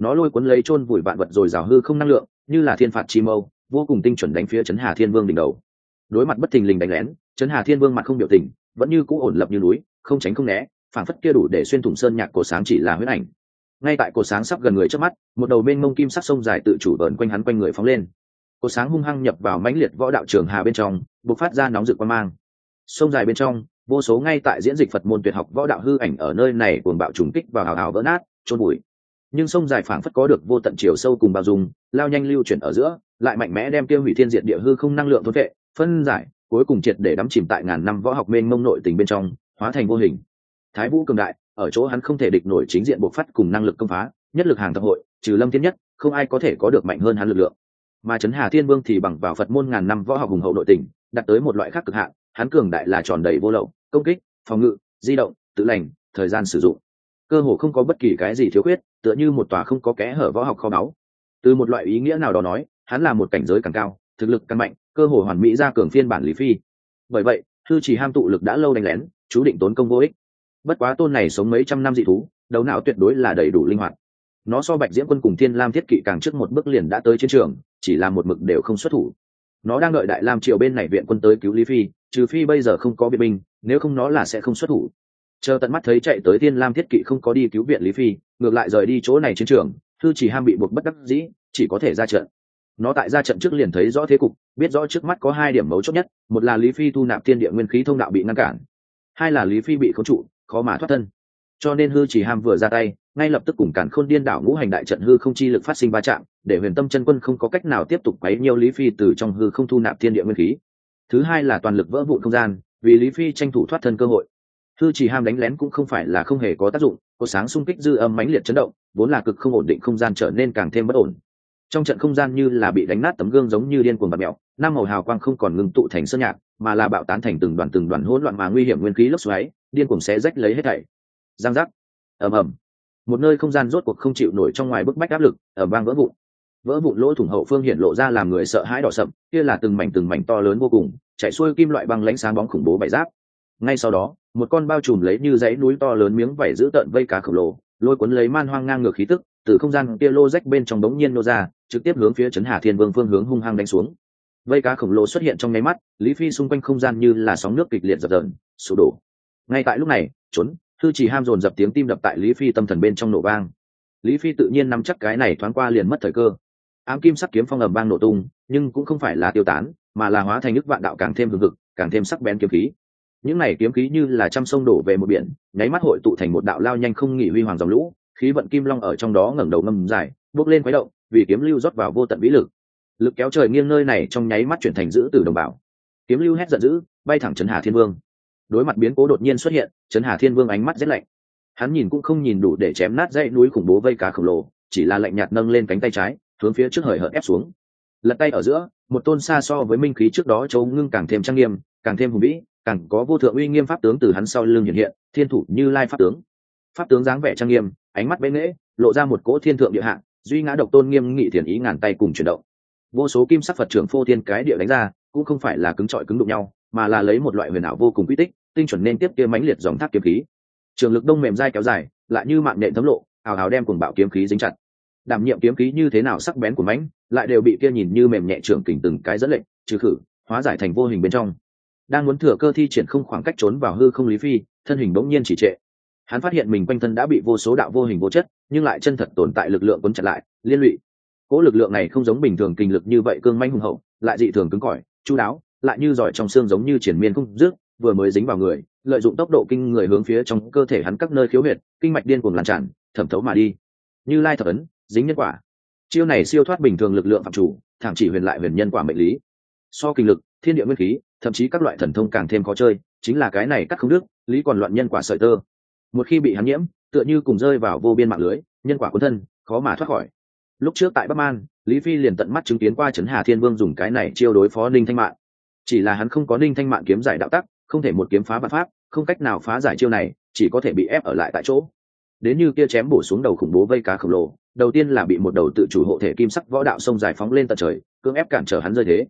Nó lôi cuốn lấy chôn vùi vạn vật rồi rào hư không năng lượng như là thiên phạt chi mâu vô cùng tinh chuẩn đánh phía chấn hà thiên vương đỉnh đầu. Đối mặt bất thình lình đánh lén chấn hà thiên vương mặt không biểu tình vẫn như cũ ổn lập như núi không tránh không né phản phất kia đủ để xuyên thủng sơn nhạc cổ sáng chỉ là huyết ảnh. Ngay tại cổ sáng sắp gần người trước mắt một đầu bên mông kim sắc sông dài tự chủ vờn quanh hắn quanh người phóng lên cột sáng hung hăng nhập vào mãnh liệt võ đạo trường hà bên trong, bộc phát ra nóng rực quan mang. Sông dài bên trong, vô số ngay tại diễn dịch phật môn tuyệt học võ đạo hư ảnh ở nơi này cuồng bạo trùng kích vào hào hào vỡ nát trôn bụi. Nhưng sông dài phảng phất có được vô tận chiều sâu cùng bao dung, lao nhanh lưu chuyển ở giữa, lại mạnh mẽ đem tiêu hủy thiên diện địa hư không năng lượng thôn vệ phân giải, cuối cùng triệt để đắm chìm tại ngàn năm võ học mênh mông nội tình bên trong, hóa thành vô hình. Thái vũ cường đại, ở chỗ hắn không thể địch nổi chính diện bộc phát cùng năng lực công phá, nhất lực hàng thập hội, trừ lâm thiên nhất, không ai có thể có được mạnh hơn hắn lực lượng mà trấn hà thiên vương thì bằng vào phật môn ngàn năm võ học hùng hậu nội tình đạt tới một loại khác cực hạn, hắn cường đại là tròn đầy vô lậu, công kích, phòng ngự, di động, tự lành, thời gian sử dụng. Cơ hồ không có bất kỳ cái gì thiếu khuyết, tựa như một tòa không có kẽ hở võ học kho báu. Từ một loại ý nghĩa nào đó nói, hắn là một cảnh giới càng cao, thực lực càng mạnh, cơ hồ hoàn mỹ ra cường phiên bản lý phi. Bởi vậy, thư chỉ ham tụ lực đã lâu đánh lén, chú định tốn công vô ích. Bất quá tôn này sống mấy trăm năm dị thú, đầu não tuyệt đối là đầy đủ linh hoạt nó so bạch diễm quân cùng thiên lam thiết kỵ càng trước một bước liền đã tới chiến trường, chỉ là một mực đều không xuất thủ. Nó đang đợi đại lam triều bên này viện quân tới cứu lý phi, trừ phi bây giờ không có biện binh, nếu không nó là sẽ không xuất thủ. Chờ tận mắt thấy chạy tới thiên lam thiết kỵ không có đi cứu viện lý phi, ngược lại rời đi chỗ này chiến trường, thư chỉ ham bị buộc bất đắc dĩ, chỉ có thể ra trận. Nó tại ra trận trước liền thấy rõ thế cục, biết rõ trước mắt có hai điểm mấu chốt nhất, một là lý phi thu nạp thiên địa nguyên khí thông đạo bị ngăn cản, hai là lý phi bị khống trụ, khó mà thoát thân. Cho nên hư chỉ ham vừa ra tay ngay lập tức cùng cản khôn điên đảo ngũ hành đại trận hư không chi lực phát sinh va chạm, để huyền tâm chân quân không có cách nào tiếp tục quấy nhiều lý phi từ trong hư không thu nạp thiên địa nguyên khí. Thứ hai là toàn lực vỡ vụn không gian, vì lý phi tranh thủ thoát thân cơ hội. Hư chỉ ham đánh lén cũng không phải là không hề có tác dụng, có sáng xung kích dư âm mãnh liệt chấn động, vốn là cực không ổn định không gian trở nên càng thêm bất ổn. Trong trận không gian như là bị đánh nát tấm gương giống như điên cuồng bạt mẹo năm màu hào quang không còn ngừng tụ thành sơn nhạc, mà là bạo tán thành từng đoàn từng đoàn hỗn loạn mà nguy hiểm nguyên khí lốc xoáy, điên cuồng xé rách lấy hết thảy. Giang giác. Ầm ầm một nơi không gian rốt cuộc không chịu nổi trong ngoài bức bách áp lực ở vang vỡ vụn. Vỡ vụn lỗ thủng hậu phương hiện lộ ra làm người sợ hãi đỏ sậm, kia là từng mảnh từng mảnh to lớn vô cùng, chạy xuôi kim loại băng lánh sáng bóng khủng bố bại giáp. Ngay sau đó, một con bao trùm lấy như dãy núi to lớn miếng vảy giữ tợn vây cá khổng lồ, lôi cuốn lấy man hoang ngang ngược khí tức, từ không gian kia lô rách bên trong đống nhiên nô ra, trực tiếp hướng phía trấn hà thiên vương phương hướng hung hăng đánh xuống. Vây cá khổng lồ xuất hiện trong nháy mắt, lý phi xung quanh không gian như là sóng nước kịch liệt dập dờn, sụp đổ. Ngay tại lúc này, trốn thư chỉ ham dồn dập tiếng tim đập tại lý phi tâm thần bên trong nổ vang. Lý phi tự nhiên nắm chắc cái này thoáng qua liền mất thời cơ. Ám kim sắc kiếm phong ầm vang nổ tung, nhưng cũng không phải là tiêu tán, mà là hóa thành nước vạn đạo càng thêm hừng hực, càng thêm sắc bén kiếm khí. Những này kiếm khí như là trăm sông đổ về một biển, nháy mắt hội tụ thành một đạo lao nhanh không nghỉ huy hoàng dòng lũ, khí vận kim long ở trong đó ngẩng đầu ngầm dài, bước lên khuấy động, vì kiếm lưu rót vào vô tận vĩ lực. Lực kéo trời nghiêng nơi này trong nháy mắt chuyển thành giữ từ đồng bào. Kiếm lưu hét giận dữ, bay thẳng trấn hà thiên vương đối mặt biến cố đột nhiên xuất hiện, trấn hà thiên vương ánh mắt rét lạnh. Hắn nhìn cũng không nhìn đủ để chém nát dãy núi khủng bố vây cá khổng lồ, chỉ là lạnh nhạt nâng lên cánh tay trái, hướng phía trước hời hợt ép xuống. Lật tay ở giữa, một tôn xa so với minh khí trước đó châu ngưng càng thêm trang nghiêm, càng thêm hùng vĩ, càng có vô thượng uy nghiêm pháp tướng từ hắn sau lưng hiện hiện, thiên thủ như lai pháp tướng. Pháp tướng dáng vẻ trang nghiêm, ánh mắt bế nghễ, lộ ra một cỗ thiên thượng địa hạng, duy ngã độc tôn nghiêm nghị thiền ý ngàn tay cùng chuyển động. Vô số kim sắc phật trưởng phô thiên cái địa đánh ra, cũng không phải là cứng trọi cứng đụng nhau mà là lấy một loại huyền ảo vô cùng quy tích, tinh chuẩn nên tiếp kia mãnh liệt dòng thác kiếm khí. Trường lực đông mềm dai kéo dài, lại như mạng nhện thấm lộ, ào ào đem cùng bạo kiếm khí dính chặt. Đảm nhiệm kiếm khí như thế nào sắc bén của mãnh, lại đều bị kia nhìn như mềm nhẹ trưởng kình từng cái dẫn lệnh, trừ khử, hóa giải thành vô hình bên trong. Đang muốn thừa cơ thi triển không khoảng cách trốn vào hư không lý phi, thân hình bỗng nhiên chỉ trệ. Hắn phát hiện mình quanh thân đã bị vô số đạo vô hình vô chất, nhưng lại chân thật tồn tại lực lượng quấn chặt lại, liên lụy. Cỗ lực lượng này không giống bình thường kinh lực như vậy cương manh hùng hậu, lại dị thường cứng cỏi chú đáo lại như giỏi trong xương giống như triển miên không rước vừa mới dính vào người, lợi dụng tốc độ kinh người hướng phía trong cơ thể hắn các nơi khiếu huyệt, kinh mạch điên cuồng lan tràn, thẩm thấu mà đi. Như lai thập ấn, dính nhân quả. Chiêu này siêu thoát bình thường lực lượng phạm chủ thảm chỉ huyền lại huyền nhân quả mệnh lý. So kinh lực, thiên địa nguyên khí, thậm chí các loại thần thông càng thêm khó chơi, chính là cái này cắt không đức lý còn loạn nhân quả sợi tơ. Một khi bị hắn nhiễm, tựa như cùng rơi vào vô biên mạng lưới, nhân quả quân thân, khó mà thoát khỏi. Lúc trước tại bắc man, lý phi liền tận mắt chứng kiến qua trấn hà thiên vương dùng cái này chiêu đối phó ninh thanh mạng chỉ là hắn không có ninh thanh mạng kiếm giải đạo tắc, không thể một kiếm phá vạn pháp, không cách nào phá giải chiêu này, chỉ có thể bị ép ở lại tại chỗ. Đến như kia chém bổ xuống đầu khủng bố vây cá khổng lồ, đầu tiên là bị một đầu tự chủ hộ thể kim sắc võ đạo sông giải phóng lên tận trời, cưỡng ép cản trở hắn rơi thế.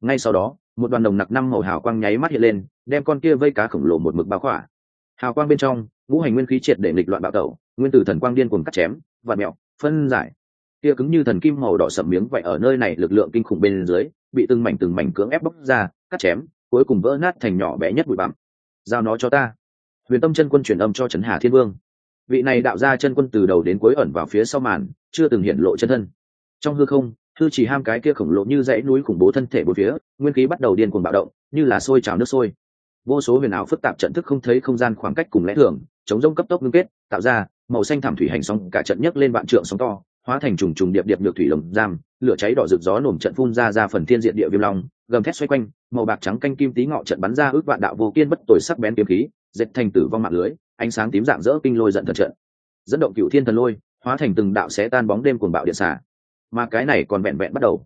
Ngay sau đó, một đoàn đồng nặc năm màu hào quang nháy mắt hiện lên, đem con kia vây cá khổng lồ một mực bao khỏa. Hào quang bên trong, ngũ hành nguyên khí triệt để nghịch loạn bạo tẩu, nguyên tử thần quang điên cuồng cắt chém và mẹo phân giải. Kia cứng như thần kim màu đỏ sậm miếng vậy ở nơi này lực lượng kinh khủng bên dưới, bị từng mảnh từng mảnh cưỡng ép bóc ra cắt chém, cuối cùng vỡ nát thành nhỏ bé nhất bụi bặm. Giao nó cho ta. Huyền tâm chân quân truyền âm cho trấn hà thiên vương. Vị này đạo ra chân quân từ đầu đến cuối ẩn vào phía sau màn, chưa từng hiện lộ chân thân. Trong hư không thư chỉ ham cái kia khổng lồ như dãy núi khủng bố thân thể bốn phía, nguyên khí bắt đầu điên cuồng bạo động, như là sôi trào nước sôi. Vô số huyền ảo phức tạp trận thức không thấy không gian khoảng cách cùng lẽ thường, chống rông cấp tốc ngưng kết, tạo ra màu xanh thảm thủy hành sóng, cả trận nhấc lên vạn trượng sóng to, hóa thành trùng trùng điệp điệp nhược thủy lồng giam, lửa cháy đỏ rực gió nổm trận phun ra ra phần thiên diện địa viêm long gầm thét xoay quanh, màu bạc trắng canh kim tí ngọ trận bắn ra ước vạn đạo vô kiên bất tồi sắc bén kiếm khí, dệt thành tử vong mạng lưới, ánh sáng tím dạng dỡ kinh lôi giận thần trận. Dẫn động cựu thiên thần lôi, hóa thành từng đạo sẽ tan bóng đêm cuồng bạo điện xả. Mà cái này còn vẹn vẹn bắt đầu.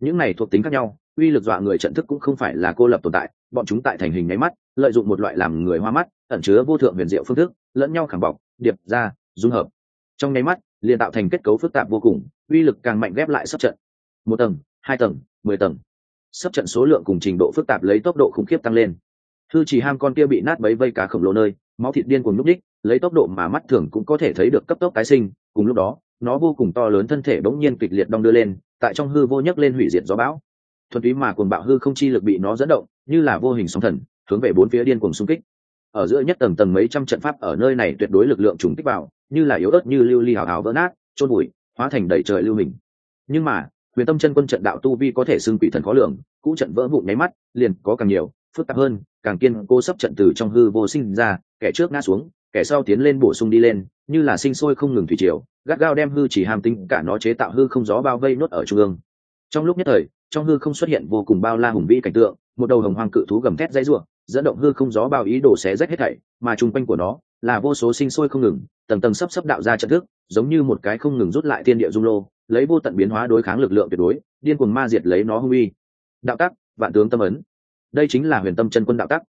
Những này thuộc tính khác nhau, uy lực dọa người trận thức cũng không phải là cô lập tồn tại, bọn chúng tại thành hình nháy mắt, lợi dụng một loại làm người hoa mắt, ẩn chứa vô thượng huyền diệu phương thức, lẫn nhau khẳng bọc, điệp ra, dung hợp. Trong nháy mắt, liền tạo thành kết cấu phức tạp vô cùng, uy lực càng mạnh ghép lại sắp trận. Một tầng, hai tầng, mười tầng sắp trận số lượng cùng trình độ phức tạp lấy tốc độ khủng khiếp tăng lên. Thư chỉ ham con kia bị nát bấy vây cá khổng lồ nơi, máu thịt điên cùng nhúc đích lấy tốc độ mà mắt thường cũng có thể thấy được cấp tốc tái sinh, cùng lúc đó, nó vô cùng to lớn thân thể bỗng nhiên kịch liệt đong đưa lên, tại trong hư vô nhấc lên hủy diệt gió bão. Thuần túy mà cuồng bạo hư không chi lực bị nó dẫn động, như là vô hình sóng thần, hướng về bốn phía điên cuồng xung kích. Ở giữa nhất tầng tầng mấy trăm trận pháp ở nơi này tuyệt đối lực lượng trùng kích vào, như là yếu ớt như lưu ly hào hào vỡ nát trôn bụi hóa thành đầy trời lưu hình. Nhưng mà huyền tâm chân quân trận đạo tu vi có thể xưng quỷ thần khó lường, cũ trận vỡ vụn nháy mắt, liền có càng nhiều, phức tạp hơn, càng kiên cô sắp trận từ trong hư vô sinh ra, kẻ trước ngã xuống, kẻ sau tiến lên bổ sung đi lên, như là sinh sôi không ngừng thủy triều, gắt gao đem hư chỉ hàm tinh cả nó chế tạo hư không gió bao vây nốt ở trung ương. Trong lúc nhất thời, trong hư không xuất hiện vô cùng bao la hùng vĩ cảnh tượng, một đầu hồng hoang cự thú gầm thét dãy ruộng dẫn động hư không gió bao ý đồ xé rách hết thảy, mà chung quanh của nó là vô số sinh sôi không ngừng, tầng tầng sắp sắp đạo ra trận thức giống như một cái không ngừng rút lại thiên địa dung lô lấy vô tận biến hóa đối kháng lực lượng tuyệt đối điên cuồng ma diệt lấy nó hung uy. Đạo tắc vạn tướng tâm ấn. Đây chính là huyền tâm chân quân đạo tắc.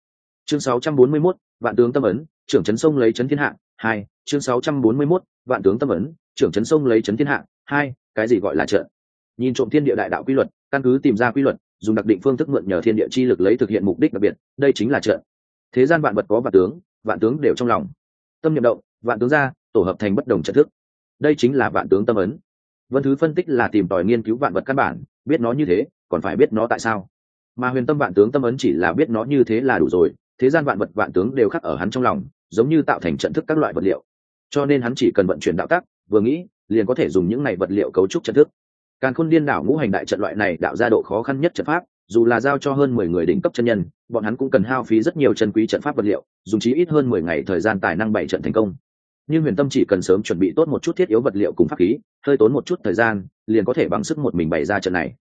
Chương 641, vạn tướng tâm ấn trưởng trấn sông lấy trấn thiên hạ hai chương 641, vạn tướng tâm ấn trưởng trấn sông lấy trấn thiên hạ hai cái gì gọi là trợ? nhìn trộm thiên địa đại đạo quy luật căn cứ tìm ra quy luật dùng đặc định phương thức mượn nhờ thiên địa chi lực lấy thực hiện mục đích đặc biệt đây chính là trợ. thế gian vạn vật có vạn tướng vạn tướng đều trong lòng. Tâm niệm động vạn tướng ra tổ hợp thành bất đồng trận thức đây chính là vạn tướng tâm ấn. Vân thứ phân tích là tìm tòi nghiên cứu vạn vật căn bản, biết nó như thế, còn phải biết nó tại sao. Mà huyền tâm vạn tướng tâm ấn chỉ là biết nó như thế là đủ rồi, thế gian vạn vật vạn tướng đều khắc ở hắn trong lòng, giống như tạo thành trận thức các loại vật liệu. Cho nên hắn chỉ cần vận chuyển đạo tắc, vừa nghĩ, liền có thể dùng những này vật liệu cấu trúc trận thức. Càn khôn điên đảo ngũ hành đại trận loại này đạo ra độ khó khăn nhất trận pháp, dù là giao cho hơn mười người đỉnh cấp chân nhân, bọn hắn cũng cần hao phí rất nhiều chân quý trận pháp vật liệu, dùng chí ít hơn mười ngày thời gian tài năng bảy trận thành công nhưng huyền tâm chỉ cần sớm chuẩn bị tốt một chút thiết yếu vật liệu cùng pháp khí, hơi tốn một chút thời gian, liền có thể bằng sức một mình bày ra trận này.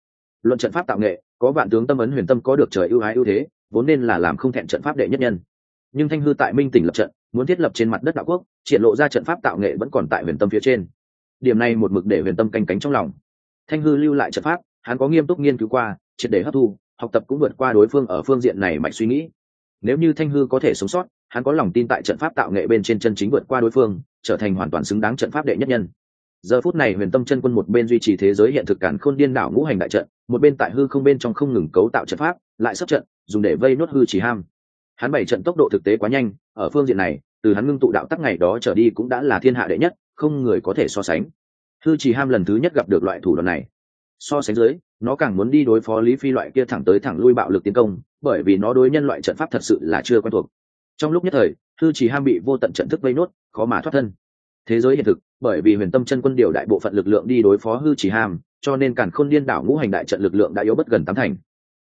Luận trận pháp tạo nghệ, có vạn tướng tâm ấn huyền tâm có được trời ưu ái ưu thế, vốn nên là làm không thẹn trận pháp đệ nhất nhân. Nhưng thanh hư tại minh tỉnh lập trận, muốn thiết lập trên mặt đất đạo quốc, triển lộ ra trận pháp tạo nghệ vẫn còn tại huyền tâm phía trên. Điểm này một mực để huyền tâm canh cánh trong lòng. Thanh hư lưu lại trận pháp, hắn có nghiêm túc nghiên cứu qua, triệt để hấp thu, học tập cũng vượt qua đối phương ở phương diện này mạnh suy nghĩ. Nếu như thanh hư có thể sống sót hắn có lòng tin tại trận pháp tạo nghệ bên trên chân chính vượt qua đối phương, trở thành hoàn toàn xứng đáng trận pháp đệ nhất nhân. Giờ phút này huyền tâm chân quân một bên duy trì thế giới hiện thực cản khôn điên đảo ngũ hành đại trận, một bên tại hư không bên trong không ngừng cấu tạo trận pháp, lại sắp trận, dùng để vây nốt hư chỉ ham. Hắn bảy trận tốc độ thực tế quá nhanh, ở phương diện này, từ hắn ngưng tụ đạo tắc ngày đó trở đi cũng đã là thiên hạ đệ nhất, không người có thể so sánh. Hư chỉ ham lần thứ nhất gặp được loại thủ đoạn này. So sánh dưới, nó càng muốn đi đối phó lý phi loại kia thẳng tới thẳng lui bạo lực tiến công, bởi vì nó đối nhân loại trận pháp thật sự là chưa quen thuộc trong lúc nhất thời, hư chỉ ham bị vô tận trận thức vây nốt, khó mà thoát thân. Thế giới hiện thực, bởi vì huyền tâm chân quân điều đại bộ phận lực lượng đi đối phó hư chỉ ham, cho nên càn khôn điên đảo ngũ hành đại trận lực lượng đã yếu bất gần tám thành.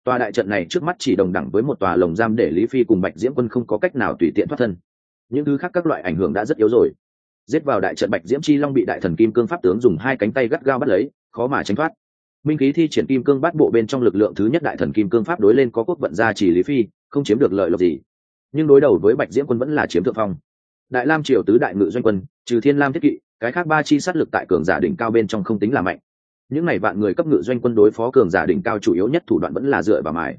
Tòa đại trận này trước mắt chỉ đồng đẳng với một tòa lồng giam để lý phi cùng bạch diễm quân không có cách nào tùy tiện thoát thân. Những thứ khác các loại ảnh hưởng đã rất yếu rồi. Giết vào đại trận bạch diễm chi long bị đại thần kim cương pháp tướng dùng hai cánh tay gắt gao bắt lấy, khó mà tránh thoát. Minh khí thi triển kim cương bắt bộ bên trong lực lượng thứ nhất đại thần kim cương pháp đối lên có quốc vận gia chỉ lý phi, không chiếm được lợi lộc gì nhưng đối đầu với bạch diễm quân vẫn là chiếm thượng phong. Đại lam triều tứ đại ngự doanh quân, trừ thiên lam thiết kỵ, cái khác ba chi sát lực tại cường giả đỉnh cao bên trong không tính là mạnh. Những n à y vạn người cấp ngự doanh quân đối phó cường giả đỉnh cao chủ yếu nhất thủ đoạn vẫn là dựa vào mài.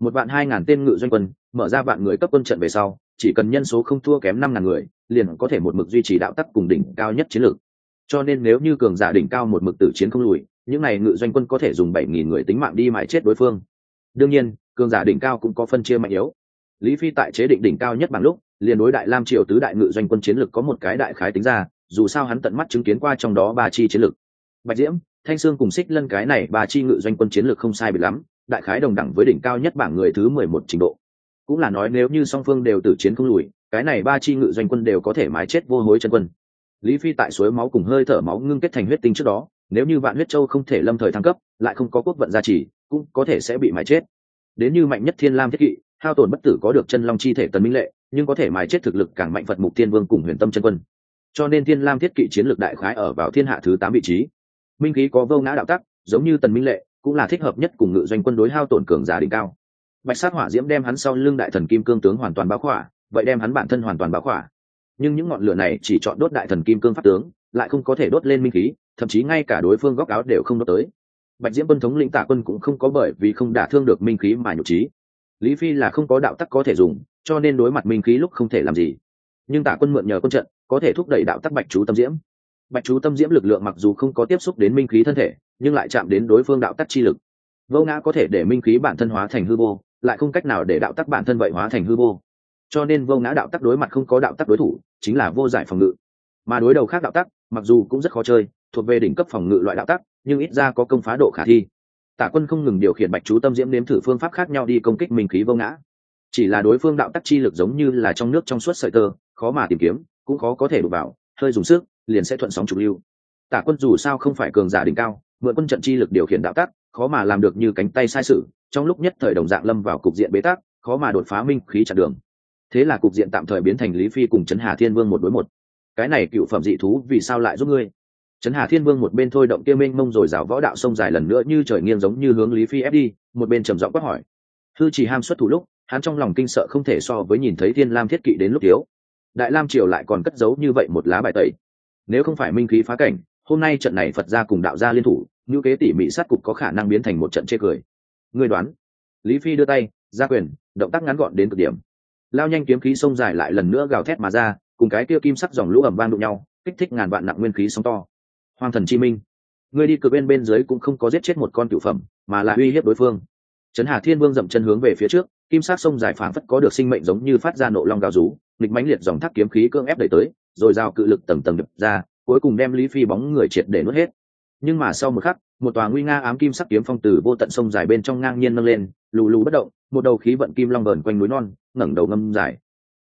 Một vạn hai ngàn tên ngự doanh quân, mở ra vạn người cấp quân trận về sau, chỉ cần nhân số không thua kém năm ngàn người, liền có thể một mực duy trì đạo tắc cùng đỉnh cao nhất chiến lược. Cho nên nếu như cường giả đỉnh cao một mực tử chiến không lùi, những này ngự doanh quân có thể dùng bảy nghìn người tính mạng đi mãi chết đối phương. Đương nhiên, cường giả đỉnh cao cũng có phân chia mạnh yếu lý phi tại chế định đỉnh cao nhất bằng lúc, liền đối đại lam triều tứ đại ngự doanh quân chiến lược có một cái đại khái tính ra, dù sao hắn tận mắt chứng kiến qua trong đó ba chi chiến lược. Bạch diễm, thanh sương cùng xích lân cái này ba chi ngự doanh quân chiến lược không sai biệt lắm, đại khái đồng đẳng với đỉnh cao nhất bảng người thứ mười một trình độ. Cũng là nói nếu như song phương đều tử chiến không lùi, cái này ba chi ngự doanh quân đều có thể mái chết vô hối chân quân. Lý phi tại suối máu cùng hơi thở máu ngưng kết thành huyết tinh trước đó, nếu như vạn huyết châu không thể lâm thời thăng cấp, lại không có quốc vận gia trì, cũng có thể sẽ bị mái chết. Đến như mạnh nhất thiên lam thiết kỵ hao tổn bất tử có được chân long chi thể tần minh lệ, nhưng có thể mài chết thực lực càng mạnh phật mục tiên vương cùng huyền tâm chân quân. Cho nên thiên lam thiết kỵ chiến lược đại khái ở vào thiên hạ thứ tám vị trí. Minh khí có vô ngã đạo tắc, giống như tần minh lệ, cũng là thích hợp nhất cùng ngự doanh quân đối hao tổn cường giả đỉnh cao. Bạch sát hỏa diễm đem hắn sau lưng đại thần kim cương tướng hoàn toàn báo khỏa, vậy đem hắn bản thân hoàn toàn báo khỏa. Nhưng những ngọn lửa này chỉ chọn đốt đại thần kim cương pháp tướng, lại không có thể đốt lên minh khí, thậm chí ngay cả đối phương góc áo đều không đốt tới. Bạch diễm quân thống lĩnh tạ quân cũng không có bởi vì không đả thương được minh khí mà nhục trí lý phi là không có đạo tắc có thể dùng, cho nên đối mặt minh khí lúc không thể làm gì. Nhưng tạ quân mượn nhờ quân trận, có thể thúc đẩy đạo tắc bạch chú tâm diễm. Bạch chú tâm diễm lực lượng mặc dù không có tiếp xúc đến minh khí thân thể, nhưng lại chạm đến đối phương đạo tắc chi lực. Vô ngã có thể để minh khí bản thân hóa thành hư vô, lại không cách nào để đạo tắc bản thân vậy hóa thành hư vô. Cho nên vô ngã đạo tắc đối mặt không có đạo tắc đối thủ, chính là vô giải phòng ngự. Mà đối đầu khác đạo tắc, mặc dù cũng rất khó chơi, thuộc về đỉnh cấp phòng ngự loại đạo tắc, nhưng ít ra có công phá độ khả thi tả quân không ngừng điều khiển bạch chú tâm diễm nếm thử phương pháp khác nhau đi công kích minh khí vô ngã. Chỉ là đối phương đạo tắc chi lực giống như là trong nước trong suốt sợi tơ, khó mà tìm kiếm, cũng khó có thể đụng vào, hơi dùng sức, liền sẽ thuận sóng trục lưu. Tả quân dù sao không phải cường giả đỉnh cao, mượn quân trận chi lực điều khiển đạo tắc, khó mà làm được như cánh tay sai sự, trong lúc nhất thời đồng dạng lâm vào cục diện bế tắc, khó mà đột phá minh khí chặn đường. Thế là cục diện tạm thời biến thành lý phi cùng trấn hà thiên vương một đối một. Cái này cựu phẩm dị thú vì sao lại giúp ngươi? Trấn hà thiên vương một bên thôi động kia mênh mông rồi rào võ đạo sông dài lần nữa như trời nghiêng giống như hướng lý phi ép đi, một bên trầm giọng quát hỏi. Hư chỉ ham xuất thủ lúc, hắn trong lòng kinh sợ không thể so với nhìn thấy thiên lam thiết kỵ đến lúc thiếu đại lam triều lại còn cất giấu như vậy một lá bài tẩy. Nếu không phải minh khí phá cảnh, hôm nay trận này phật gia cùng đạo gia liên thủ như kế tỉ mỉ sát cục có khả năng biến thành một trận chê cười. Người đoán? Lý phi đưa tay, ra quyền, động tác ngắn gọn đến cực điểm. Lao nhanh kiếm khí sông dài lại lần nữa gào thét mà ra, cùng cái kia kim sắc dòng lũ ẩm vang đụng nhau, kích thích ngàn vạn nặng nguyên khí sóng to hoàng thần chi minh. Người đi cực bên bên dưới cũng không có giết chết một con cựu phẩm, mà là uy hiếp đối phương. Trấn hà thiên vương dậm chân hướng về phía trước, kim sắc sông dài phảng phất có được sinh mệnh giống như phát ra nộ long gào rú, nghịch mãnh liệt dòng thác kiếm khí cưỡng ép đẩy tới, rồi giao cự lực tầng tầng đập ra, cuối cùng đem lý phi bóng người triệt để nuốt hết. Nhưng mà sau một khắc, một tòa nguy nga ám kim sắc kiếm phong từ vô tận sông dài bên trong ngang nhiên nâng lên, lù lù bất động, một đầu khí vận kim long vờn quanh núi non, ngẩng đầu ngâm dài.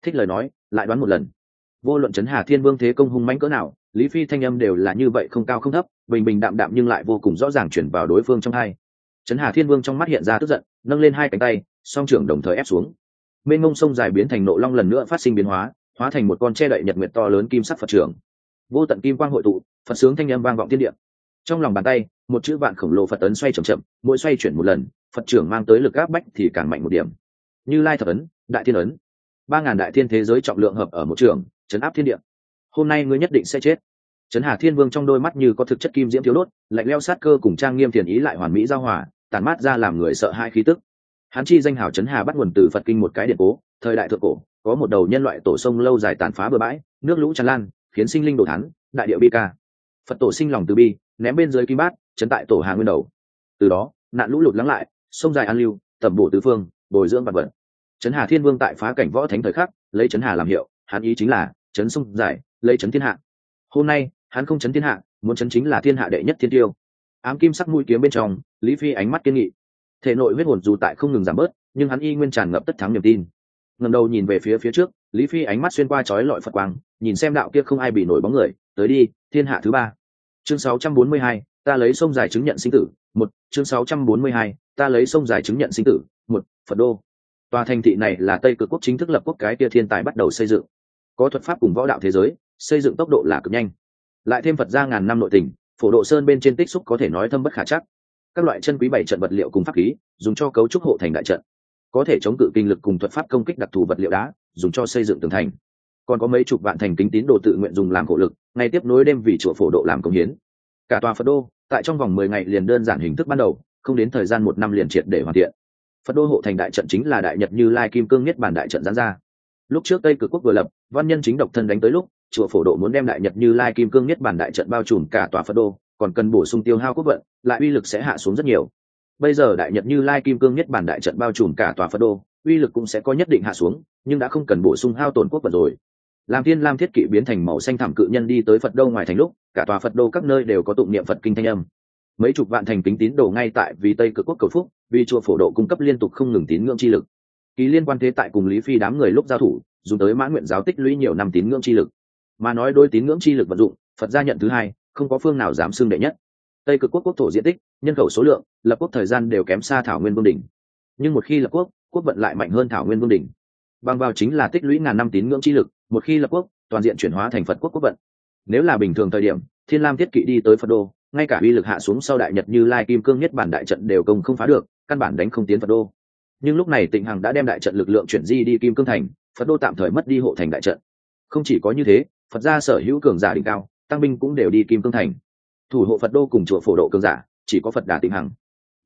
Thích lời nói, lại đoán một lần vô luận chấn hà thiên vương thế công hung mãnh cỡ nào, lý phi thanh âm đều là như vậy không cao không thấp, bình bình đạm đạm nhưng lại vô cùng rõ ràng chuyển vào đối phương trong hai. Chấn hà thiên vương trong mắt hiện ra tức giận, nâng lên hai cánh tay, song trưởng đồng thời ép xuống. Mênh ngông sông dài biến thành nộ long lần nữa phát sinh biến hóa hóa thành một con che đậy nhật nguyệt to lớn kim sắc phật trưởng. Vô tận kim quang hội tụ, phật sướng thanh âm vang vọng thiên địa. Trong lòng bàn tay, một chữ vạn khổng lồ phật ấn xoay chậm chậm, mỗi xoay chuyển một lần, phật trưởng mang tới lực áp bách thì càng mạnh một điểm. Như lai thập ấn, đại thiên ấn. Ba ngàn đại thiên thế giới trọng lượng hợp ở một trường chấn áp thiên địa. Hôm nay ngươi nhất định sẽ chết. Trấn hà thiên vương trong đôi mắt như có thực chất kim diễm thiếu đốt, lạnh leo sát cơ cùng trang nghiêm thiền ý lại hoàn mỹ giao hòa tàn mát ra làm người sợ hai khí tức. Hán chi danh hào trấn hà bắt nguồn từ phật kinh một cái điện cố, thời đại thượng cổ, có một đầu nhân loại tổ sông lâu dài tàn phá bờ bãi, nước lũ tràn lan, khiến sinh linh đổ thắn đại điệu bi ca. Phật tổ sinh lòng từ bi, ném bên dưới kim bát, chấn tại tổ hà nguyên đầu. Từ đó, nạn lũ lụt lắng lại, sông dài an lưu tầm bổ tứ phương, bồi dưỡng vật vật. Trấn hà thiên vương tại phá cảnh võ thánh thời khắc, lấy trấn hà làm hiệu, hắn ý chính là chấn sông giải lấy chấn thiên hạ. Hôm nay hắn không chấn thiên hạ muốn chấn chính là thiên hạ đệ nhất thiên tiêu. Ám kim sắc mũi kiếm bên trong lý phi ánh mắt kiên nghị. Thể nội huyết hồn dù tại không ngừng giảm bớt nhưng hắn y nguyên tràn ngập tất thắng niềm tin. Ngầm đầu nhìn về phía phía trước lý phi ánh mắt xuyên qua chói lọi phật quang nhìn xem đạo kia không ai bị nổi bóng người tới đi thiên hạ thứ ba. Chương 642, ta lấy sông dài chứng nhận sinh tử một chương 642, ta lấy sông dài chứng nhận sinh tử một phật đô. Tòa thành thị này là tây cực quốc chính thức lập quốc cái kia thiên tài bắt đầu xây dựng có thuật pháp cùng võ đạo thế giới, xây dựng tốc độ là cực nhanh. Lại thêm phật ra ngàn năm nội tình, phổ độ sơn bên trên tích xúc có thể nói thâm bất khả chắc. Các loại chân quý bảy trận vật liệu cùng pháp khí, dùng cho cấu trúc hộ thành đại trận. Có thể chống cự kinh lực cùng thuật pháp công kích đặc thù vật liệu đá, dùng cho xây dựng tường thành. Còn có mấy chục vạn thành kính tín đồ tự nguyện dùng làm khổ lực, ngay tiếp nối đêm vì chùa phổ độ làm công hiến. Cả tòa phật đô, tại trong vòng mười ngày liền đơn giản hình thức ban đầu, không đến thời gian một năm liền triệt để hoàn thiện. Phật đô hộ thành đại trận chính là đại nhật như lai kim cương nhất bản đại trận gián ra lúc trước tây cực quốc vừa lập, văn nhân chính độc thân đánh tới lúc, chùa phổ độ muốn đem đại nhật như lai kim cương nhất bản đại trận bao trùm cả tòa phật đô, còn cần bổ sung tiêu hao quốc vận, lại uy lực sẽ hạ xuống rất nhiều. Bây giờ đại nhật như lai kim cương nhất bản đại trận bao trùm cả tòa phật đô, uy lực cũng sẽ có nhất định hạ xuống, nhưng đã không cần bổ sung hao tổn quốc vận rồi. Làm thiên lam thiết kỵ biến thành màu xanh thảm cự nhân đi tới phật đô ngoài thành lúc, cả tòa phật đô các nơi đều có tụng niệm phật kinh thanh âm. Mấy chục vạn thành kính tín đồ ngay tại vì tây cực quốc cầu phúc, vì chùa phổ độ cung cấp liên tục không ngừng tín ngưỡng chi lực kỳ liên quan thế tại cùng lý phi đám người lúc giao thủ, dùng tới mãn nguyện giáo tích lũy nhiều năm tín ngưỡng chi lực. Mà nói đôi tín ngưỡng chi lực vận dụng, phật gia nhận thứ hai, không có phương nào dám xưng đệ nhất. Tây cực quốc quốc thổ diện tích, nhân khẩu số lượng, lập quốc thời gian đều kém xa thảo nguyên vương đỉnh. Nhưng một khi lập quốc quốc vận lại mạnh hơn thảo nguyên vương đỉnh. Bằng vào chính là tích lũy ngàn năm tín ngưỡng chi lực, một khi lập quốc, toàn diện chuyển hóa thành phật quốc quốc vận. Nếu là bình thường thời điểm, thiên lam thiết kỵ đi tới phật đô, ngay cả uy lực hạ xuống sau đại nhật như lai kim cương nhất bản đại trận đều công không phá được, căn bản đánh không tiến phật đô nhưng lúc này tịnh hằng đã đem đại trận lực lượng chuyển di đi kim cương thành, phật đô tạm thời mất đi hộ thành đại trận. Không chỉ có như thế, phật gia sở hữu cường giả đỉnh cao, tăng binh cũng đều đi kim cương thành. Thủ hộ phật đô cùng chùa phổ độ cường giả, chỉ có phật đà tịnh hằng.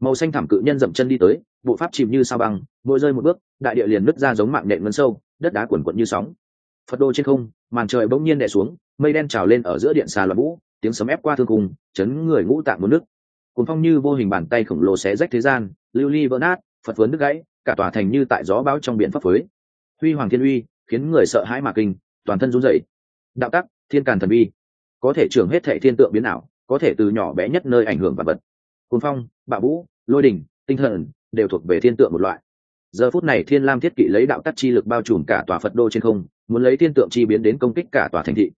Màu xanh thảm cự nhân dậm chân đi tới, bộ pháp chìm như sao băng, mỗi rơi một bước, đại địa liền nứt ra giống mạng nện ngân sâu, đất đá quần quận như sóng. Phật đô trên không, màn trời bỗng nhiên đè xuống, mây đen trào lên ở giữa điện xà loạn vũ, tiếng sấm ép qua thương cùng chấn người ngũ tạng một nước. Cuốn phong như vô hình bàn tay khổng lồ xé rách thế gian, lưu ly vỡ nát phật vớn nước gãy, cả tòa thành như tại gió bão trong biển pháp phới. Huy hoàng thiên uy, khiến người sợ hãi mà kinh, toàn thân run rẩy. Đạo tắc, thiên càn thần uy. Có thể trưởng hết thệ thiên tượng biến ảo, có thể từ nhỏ bé nhất nơi ảnh hưởng vật vật. Cồn phong, bạo vũ, lôi đình, tinh thần đều thuộc về thiên tượng một loại. Giờ phút này thiên lam thiết kỵ lấy đạo tắc chi lực bao trùm cả tòa phật đô trên không, muốn lấy thiên tượng chi biến đến công kích cả tòa thành thị.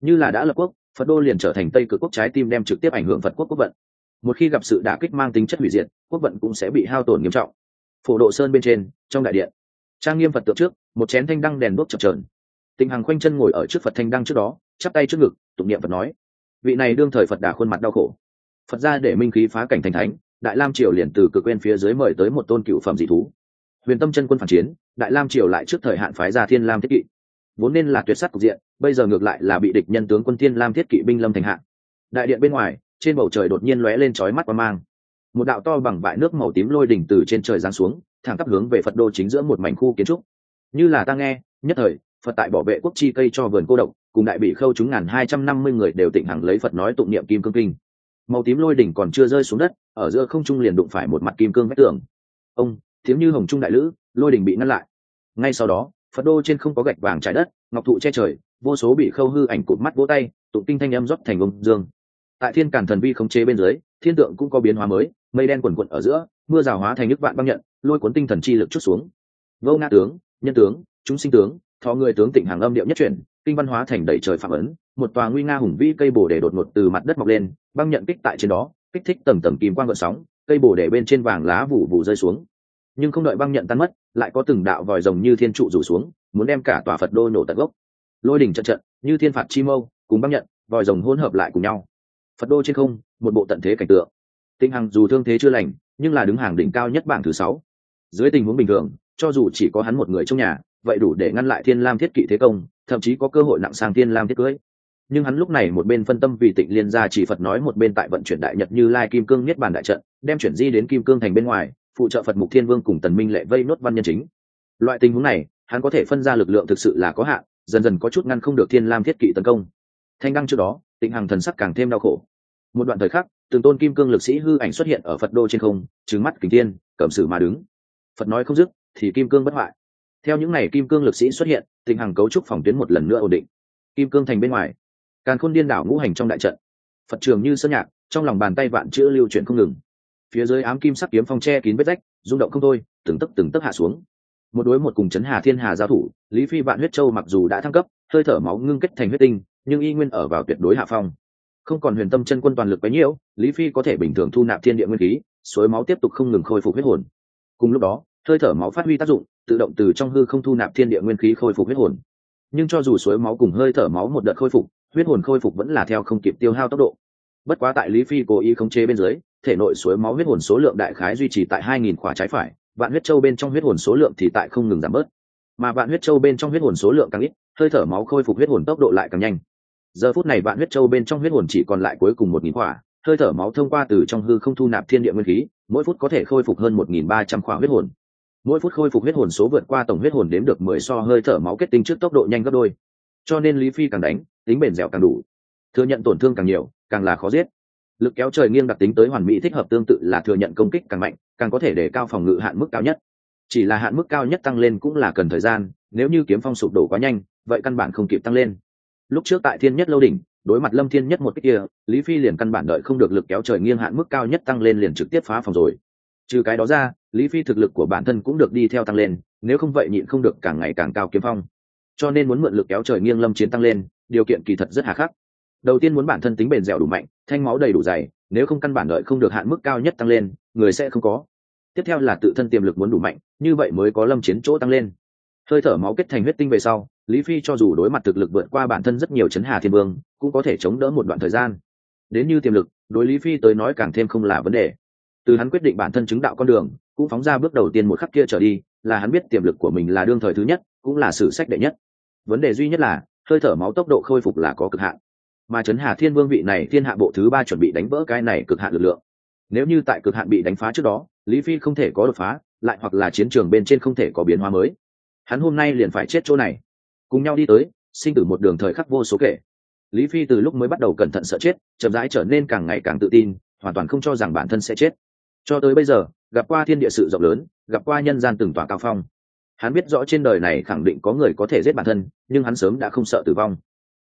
Như là đã lập quốc, phật đô liền trở thành tây cực quốc trái tim đem trực tiếp ảnh hưởng phật quốc quốc vận. Một khi gặp sự đả kích mang tính chất hủy diệt, quốc vận cũng sẽ bị hao tổn nghiêm trọng phổ độ sơn bên trên, trong đại điện. Trang nghiêm phật tượng trước, một chén thanh đăng đèn đuốc chập trờn tình hằng khoanh chân ngồi ở trước phật thanh đăng trước đó, chắp tay trước ngực, tụng niệm phật nói. Vị này đương thời phật đà khuôn mặt đau khổ. Phật ra để minh khí phá cảnh thành thánh, đại lam triều liền từ cực quên phía dưới mời tới một tôn cựu phẩm dị thú. Huyền tâm chân quân phản chiến, đại lam triều lại trước thời hạn phái ra thiên lam thiết kỵ. Vốn nên là tuyệt s cục diện, bây giờ ngược lại là bị địch nhân tướng quân thiên lam thiết kỵ binh lâm thành hạ. đại điện bên ngoài, trên bầu trời đột nhiên lóe lên trói mắt và mang một đạo to bằng bãi nước màu tím lôi đỉnh từ trên trời giáng xuống, thẳng tắp hướng về phật đô chính giữa một mảnh khu kiến trúc. Như là ta nghe, nhất thời, phật tại bảo vệ quốc chi cây cho vườn cô độc, cùng đại bị khâu chúng ngàn hai trăm năm mươi người đều tịnh hằng lấy phật nói tụng niệm kim cương kinh. Màu tím lôi đỉnh còn chưa rơi xuống đất, ở giữa không trung liền đụng phải một mặt kim cương vách tường. Ông thiếu như hồng trung đại lữ, lôi đỉnh bị ngăn lại. Ngay sau đó, phật đô trên không có gạch vàng trái đất, ngọc thụ che trời, vô số bị khâu hư ảnh cụt mắt vỗ tay, tụng kinh thanh âm rót thành ông dương. Tại thiên càn thần vi không chế bên dưới, thiên tượng cũng có biến hóa mới mây đen quần quận ở giữa, mưa rào hóa thành nước vạn băng nhận, lôi cuốn tinh thần chi lực chút xuống. Vô nga tướng, nhân tướng, chúng sinh tướng, thọ người tướng tỉnh hàng âm điệu nhất chuyển, kinh văn hóa thành đầy trời phạm ấn, một tòa nguy nga hùng vĩ cây bồ đề đột ngột từ mặt đất mọc lên, băng nhận kích tại trên đó, kích thích tầng tầng kim quang gợn sóng, cây bồ đề bên trên vàng lá vụ vụ rơi xuống. Nhưng không đợi băng nhận tan mất, lại có từng đạo vòi rồng như thiên trụ rủ xuống, muốn đem cả tòa phật đô nổ tận gốc. Lôi đỉnh trận trận, như thiên phạt chi mâu, cùng băng nhận, vòi rồng hỗn hợp lại cùng nhau. Phật đô trên không, một bộ tận thế cảnh tượng tinh hằng dù thương thế chưa lành, nhưng là đứng hàng đỉnh cao nhất bảng thứ sáu. Dưới tình huống bình thường, cho dù chỉ có hắn một người trong nhà, vậy đủ để ngăn lại thiên lam thiết kỵ thế công, thậm chí có cơ hội nặng sang thiên lam thiết cưới. Nhưng hắn lúc này một bên phân tâm vì tịnh liên gia chỉ phật nói, một bên tại vận chuyển đại nhật như lai kim cương niết bàn đại trận, đem chuyển di đến kim cương thành bên ngoài, phụ trợ phật mục thiên vương cùng tần minh lệ vây nốt văn nhân chính. Loại tình huống này, hắn có thể phân ra lực lượng thực sự là có hạn, dần dần có chút ngăn không được thiên lam thiết kỵ tấn công. Thanh đăng trước đó, tịnh hằng thần sắc càng thêm đau khổ một đoạn thời khắc, từng tôn kim cương lực sĩ hư ảnh xuất hiện ở phật đô trên không trứng mắt kính thiên cẩm sử mà đứng. Phật nói không dứt, thì kim cương bất hoại. Theo những ngày kim cương lực sĩ xuất hiện tình hằng cấu trúc phòng tuyến một lần nữa ổn định. Kim cương thành bên ngoài càng khôn điên đảo ngũ hành trong đại trận. Phật trường như sơn nhạc, trong lòng bàn tay vạn chữ lưu chuyển không ngừng. Phía dưới ám kim sắc kiếm phong che kín vết rách, rung động không thôi, từng tấc từng tấc hạ xuống. Một đối một cùng chấn hà thiên hà giao thủ, lý phi vạn huyết châu mặc dù đã thăng cấp, hơi thở máu ngưng kết thành huyết tinh, nhưng y nguyên ở vào tuyệt đối hạ phong không còn huyền tâm chân quân toàn lực bấy nhiêu, lý phi có thể bình thường thu nạp thiên địa nguyên khí, suối máu tiếp tục không ngừng khôi phục huyết hồn. Cùng lúc đó, hơi thở máu phát huy tác dụng, tự động từ trong hư không thu nạp thiên địa nguyên khí khôi phục huyết hồn. Nhưng cho dù suối máu cùng hơi thở máu một đợt khôi phục, huyết hồn khôi phục vẫn là theo không kịp tiêu hao tốc độ. Bất quá tại lý phi cố ý khống chế bên dưới, thể nội suối máu huyết hồn số lượng đại khái duy trì tại hai nghìn khỏa trái phải, vạn huyết châu bên trong huyết hồn số lượng thì tại không ngừng giảm bớt. Mà vạn huyết châu bên trong huyết hồn số lượng càng ít, hơi thở máu khôi phục huyết hồn tốc độ lại càng nhanh giờ phút này vạn huyết châu bên trong huyết hồn chỉ còn lại cuối cùng một nghìn khỏa, hơi thở máu thông qua từ trong hư không thu nạp thiên địa nguyên khí, mỗi phút có thể khôi phục hơn một nghìn ba trăm khỏa huyết hồn. Mỗi phút khôi phục huyết hồn số vượt qua tổng huyết hồn đếm được mười so hơi thở máu kết tinh trước tốc độ nhanh gấp đôi. Cho nên lý phi càng đánh, tính bền dẻo càng đủ. Thừa nhận tổn thương càng nhiều, càng là khó giết. Lực kéo trời nghiêng đặc tính tới hoàn mỹ thích hợp tương tự là thừa nhận công kích càng mạnh, càng có thể để cao phòng ngự hạn mức cao nhất. Chỉ là hạn mức cao nhất tăng lên cũng là cần thời gian, nếu như kiếm phong sụp đổ quá nhanh, vậy căn bản không kịp tăng lên lúc trước tại thiên nhất lâu đỉnh, đối mặt lâm thiên nhất một cách kia, lý phi liền căn bản đợi không được lực kéo trời nghiêng hạn mức cao nhất tăng lên liền trực tiếp phá phòng rồi. Trừ cái đó ra, lý phi thực lực của bản thân cũng được đi theo tăng lên, nếu không vậy nhịn không được càng ngày càng cao kiếm phong. Cho nên muốn mượn lực kéo trời nghiêng lâm chiến tăng lên, điều kiện kỳ thật rất hà khắc. Đầu tiên muốn bản thân tính bền dẻo đủ mạnh, thanh máu đầy đủ dày, nếu không căn bản đợi không được hạn mức cao nhất tăng lên, người sẽ không có. Tiếp theo là tự thân tiềm lực muốn đủ mạnh, như vậy mới có lâm chiến chỗ tăng lên. Hơi thở máu kết thành huyết tinh về sau lý phi cho dù đối mặt thực lực vượt qua bản thân rất nhiều chấn hà thiên vương, cũng có thể chống đỡ một đoạn thời gian. Đến như tiềm lực, đối lý phi tới nói càng thêm không là vấn đề. Từ hắn quyết định bản thân chứng đạo con đường, cũng phóng ra bước đầu tiên một khắc kia trở đi, là hắn biết tiềm lực của mình là đương thời thứ nhất, cũng là sử sách đệ nhất. Vấn đề duy nhất là, hơi thở máu tốc độ khôi phục là có cực hạn. Mà chấn hà thiên vương vị này thiên hạ bộ thứ ba chuẩn bị đánh vỡ cái này cực hạn lực lượng. Nếu như tại cực hạn bị đánh phá trước đó, lý phi không thể có đột phá, lại hoặc là chiến trường bên trên không thể có biến hóa mới. Hắn hôm nay liền phải chết chỗ này cùng nhau đi tới sinh tử một đường thời khắc vô số kể. Lý phi từ lúc mới bắt đầu cẩn thận sợ chết chậm rãi trở nên càng ngày càng tự tin hoàn toàn không cho rằng bản thân sẽ chết. Cho tới bây giờ gặp qua thiên địa sự rộng lớn gặp qua nhân gian từng tòa cao phong. Hắn biết rõ trên đời này khẳng định có người có thể giết bản thân nhưng hắn sớm đã không sợ tử vong.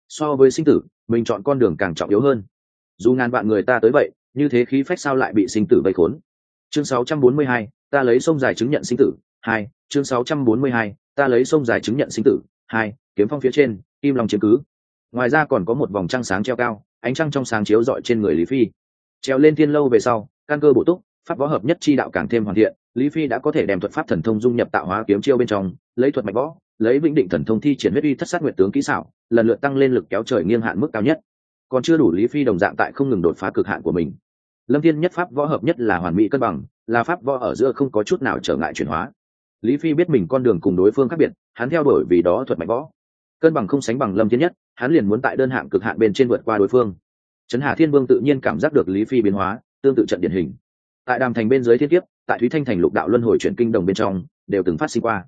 So với sinh tử mình chọn con đường càng trọng yếu hơn. Dù ngàn vạn người ta tới vậy như thế khí phách sao lại bị sinh tử vây khốn? Chương 642, ta lấy sông dài chứng nhận sinh tử. Hai chương 642, ta lấy sông dài chứng nhận sinh tử hai, kiếm phong phía trên, kim long chiếm cứ. Ngoài ra còn có một vòng trăng sáng treo cao, ánh trăng trong sáng chiếu rọi trên người lý phi. Treo lên thiên lâu về sau, căn cơ bổ túc, pháp võ hợp nhất chi đạo càng thêm hoàn thiện, lý phi đã có thể đem thuật pháp thần thông dung nhập tạo hóa kiếm chiêu bên trong, lấy thuật mạch võ, lấy vĩnh định thần thông thi triển huyết uy thất sát nguyệt tướng kỹ xảo, lần lượt tăng lên lực kéo trời nghiêng hạn mức cao nhất. Còn chưa đủ lý phi đồng dạng tại không ngừng đột phá cực hạn của mình. Lâm thiên nhất pháp võ hợp nhất là hoàn mỹ cân bằng, là pháp võ ở giữa không có chút nào trở ngại chuyển hóa. Lý phi biết mình con đường cùng đối phương khác biệt hắn theo đuổi vì đó thuật mạnh võ. Cân bằng không sánh bằng lâm thiên nhất, hắn liền muốn tại đơn hạng cực hạn bên trên vượt qua đối phương. Trấn hà thiên vương tự nhiên cảm giác được lý phi biến hóa, tương tự trận điển hình. Tại đàm thành bên dưới thiên kiếp, tại thúy thanh thành lục đạo luân hồi chuyển kinh đồng bên trong, đều từng phát sinh qua.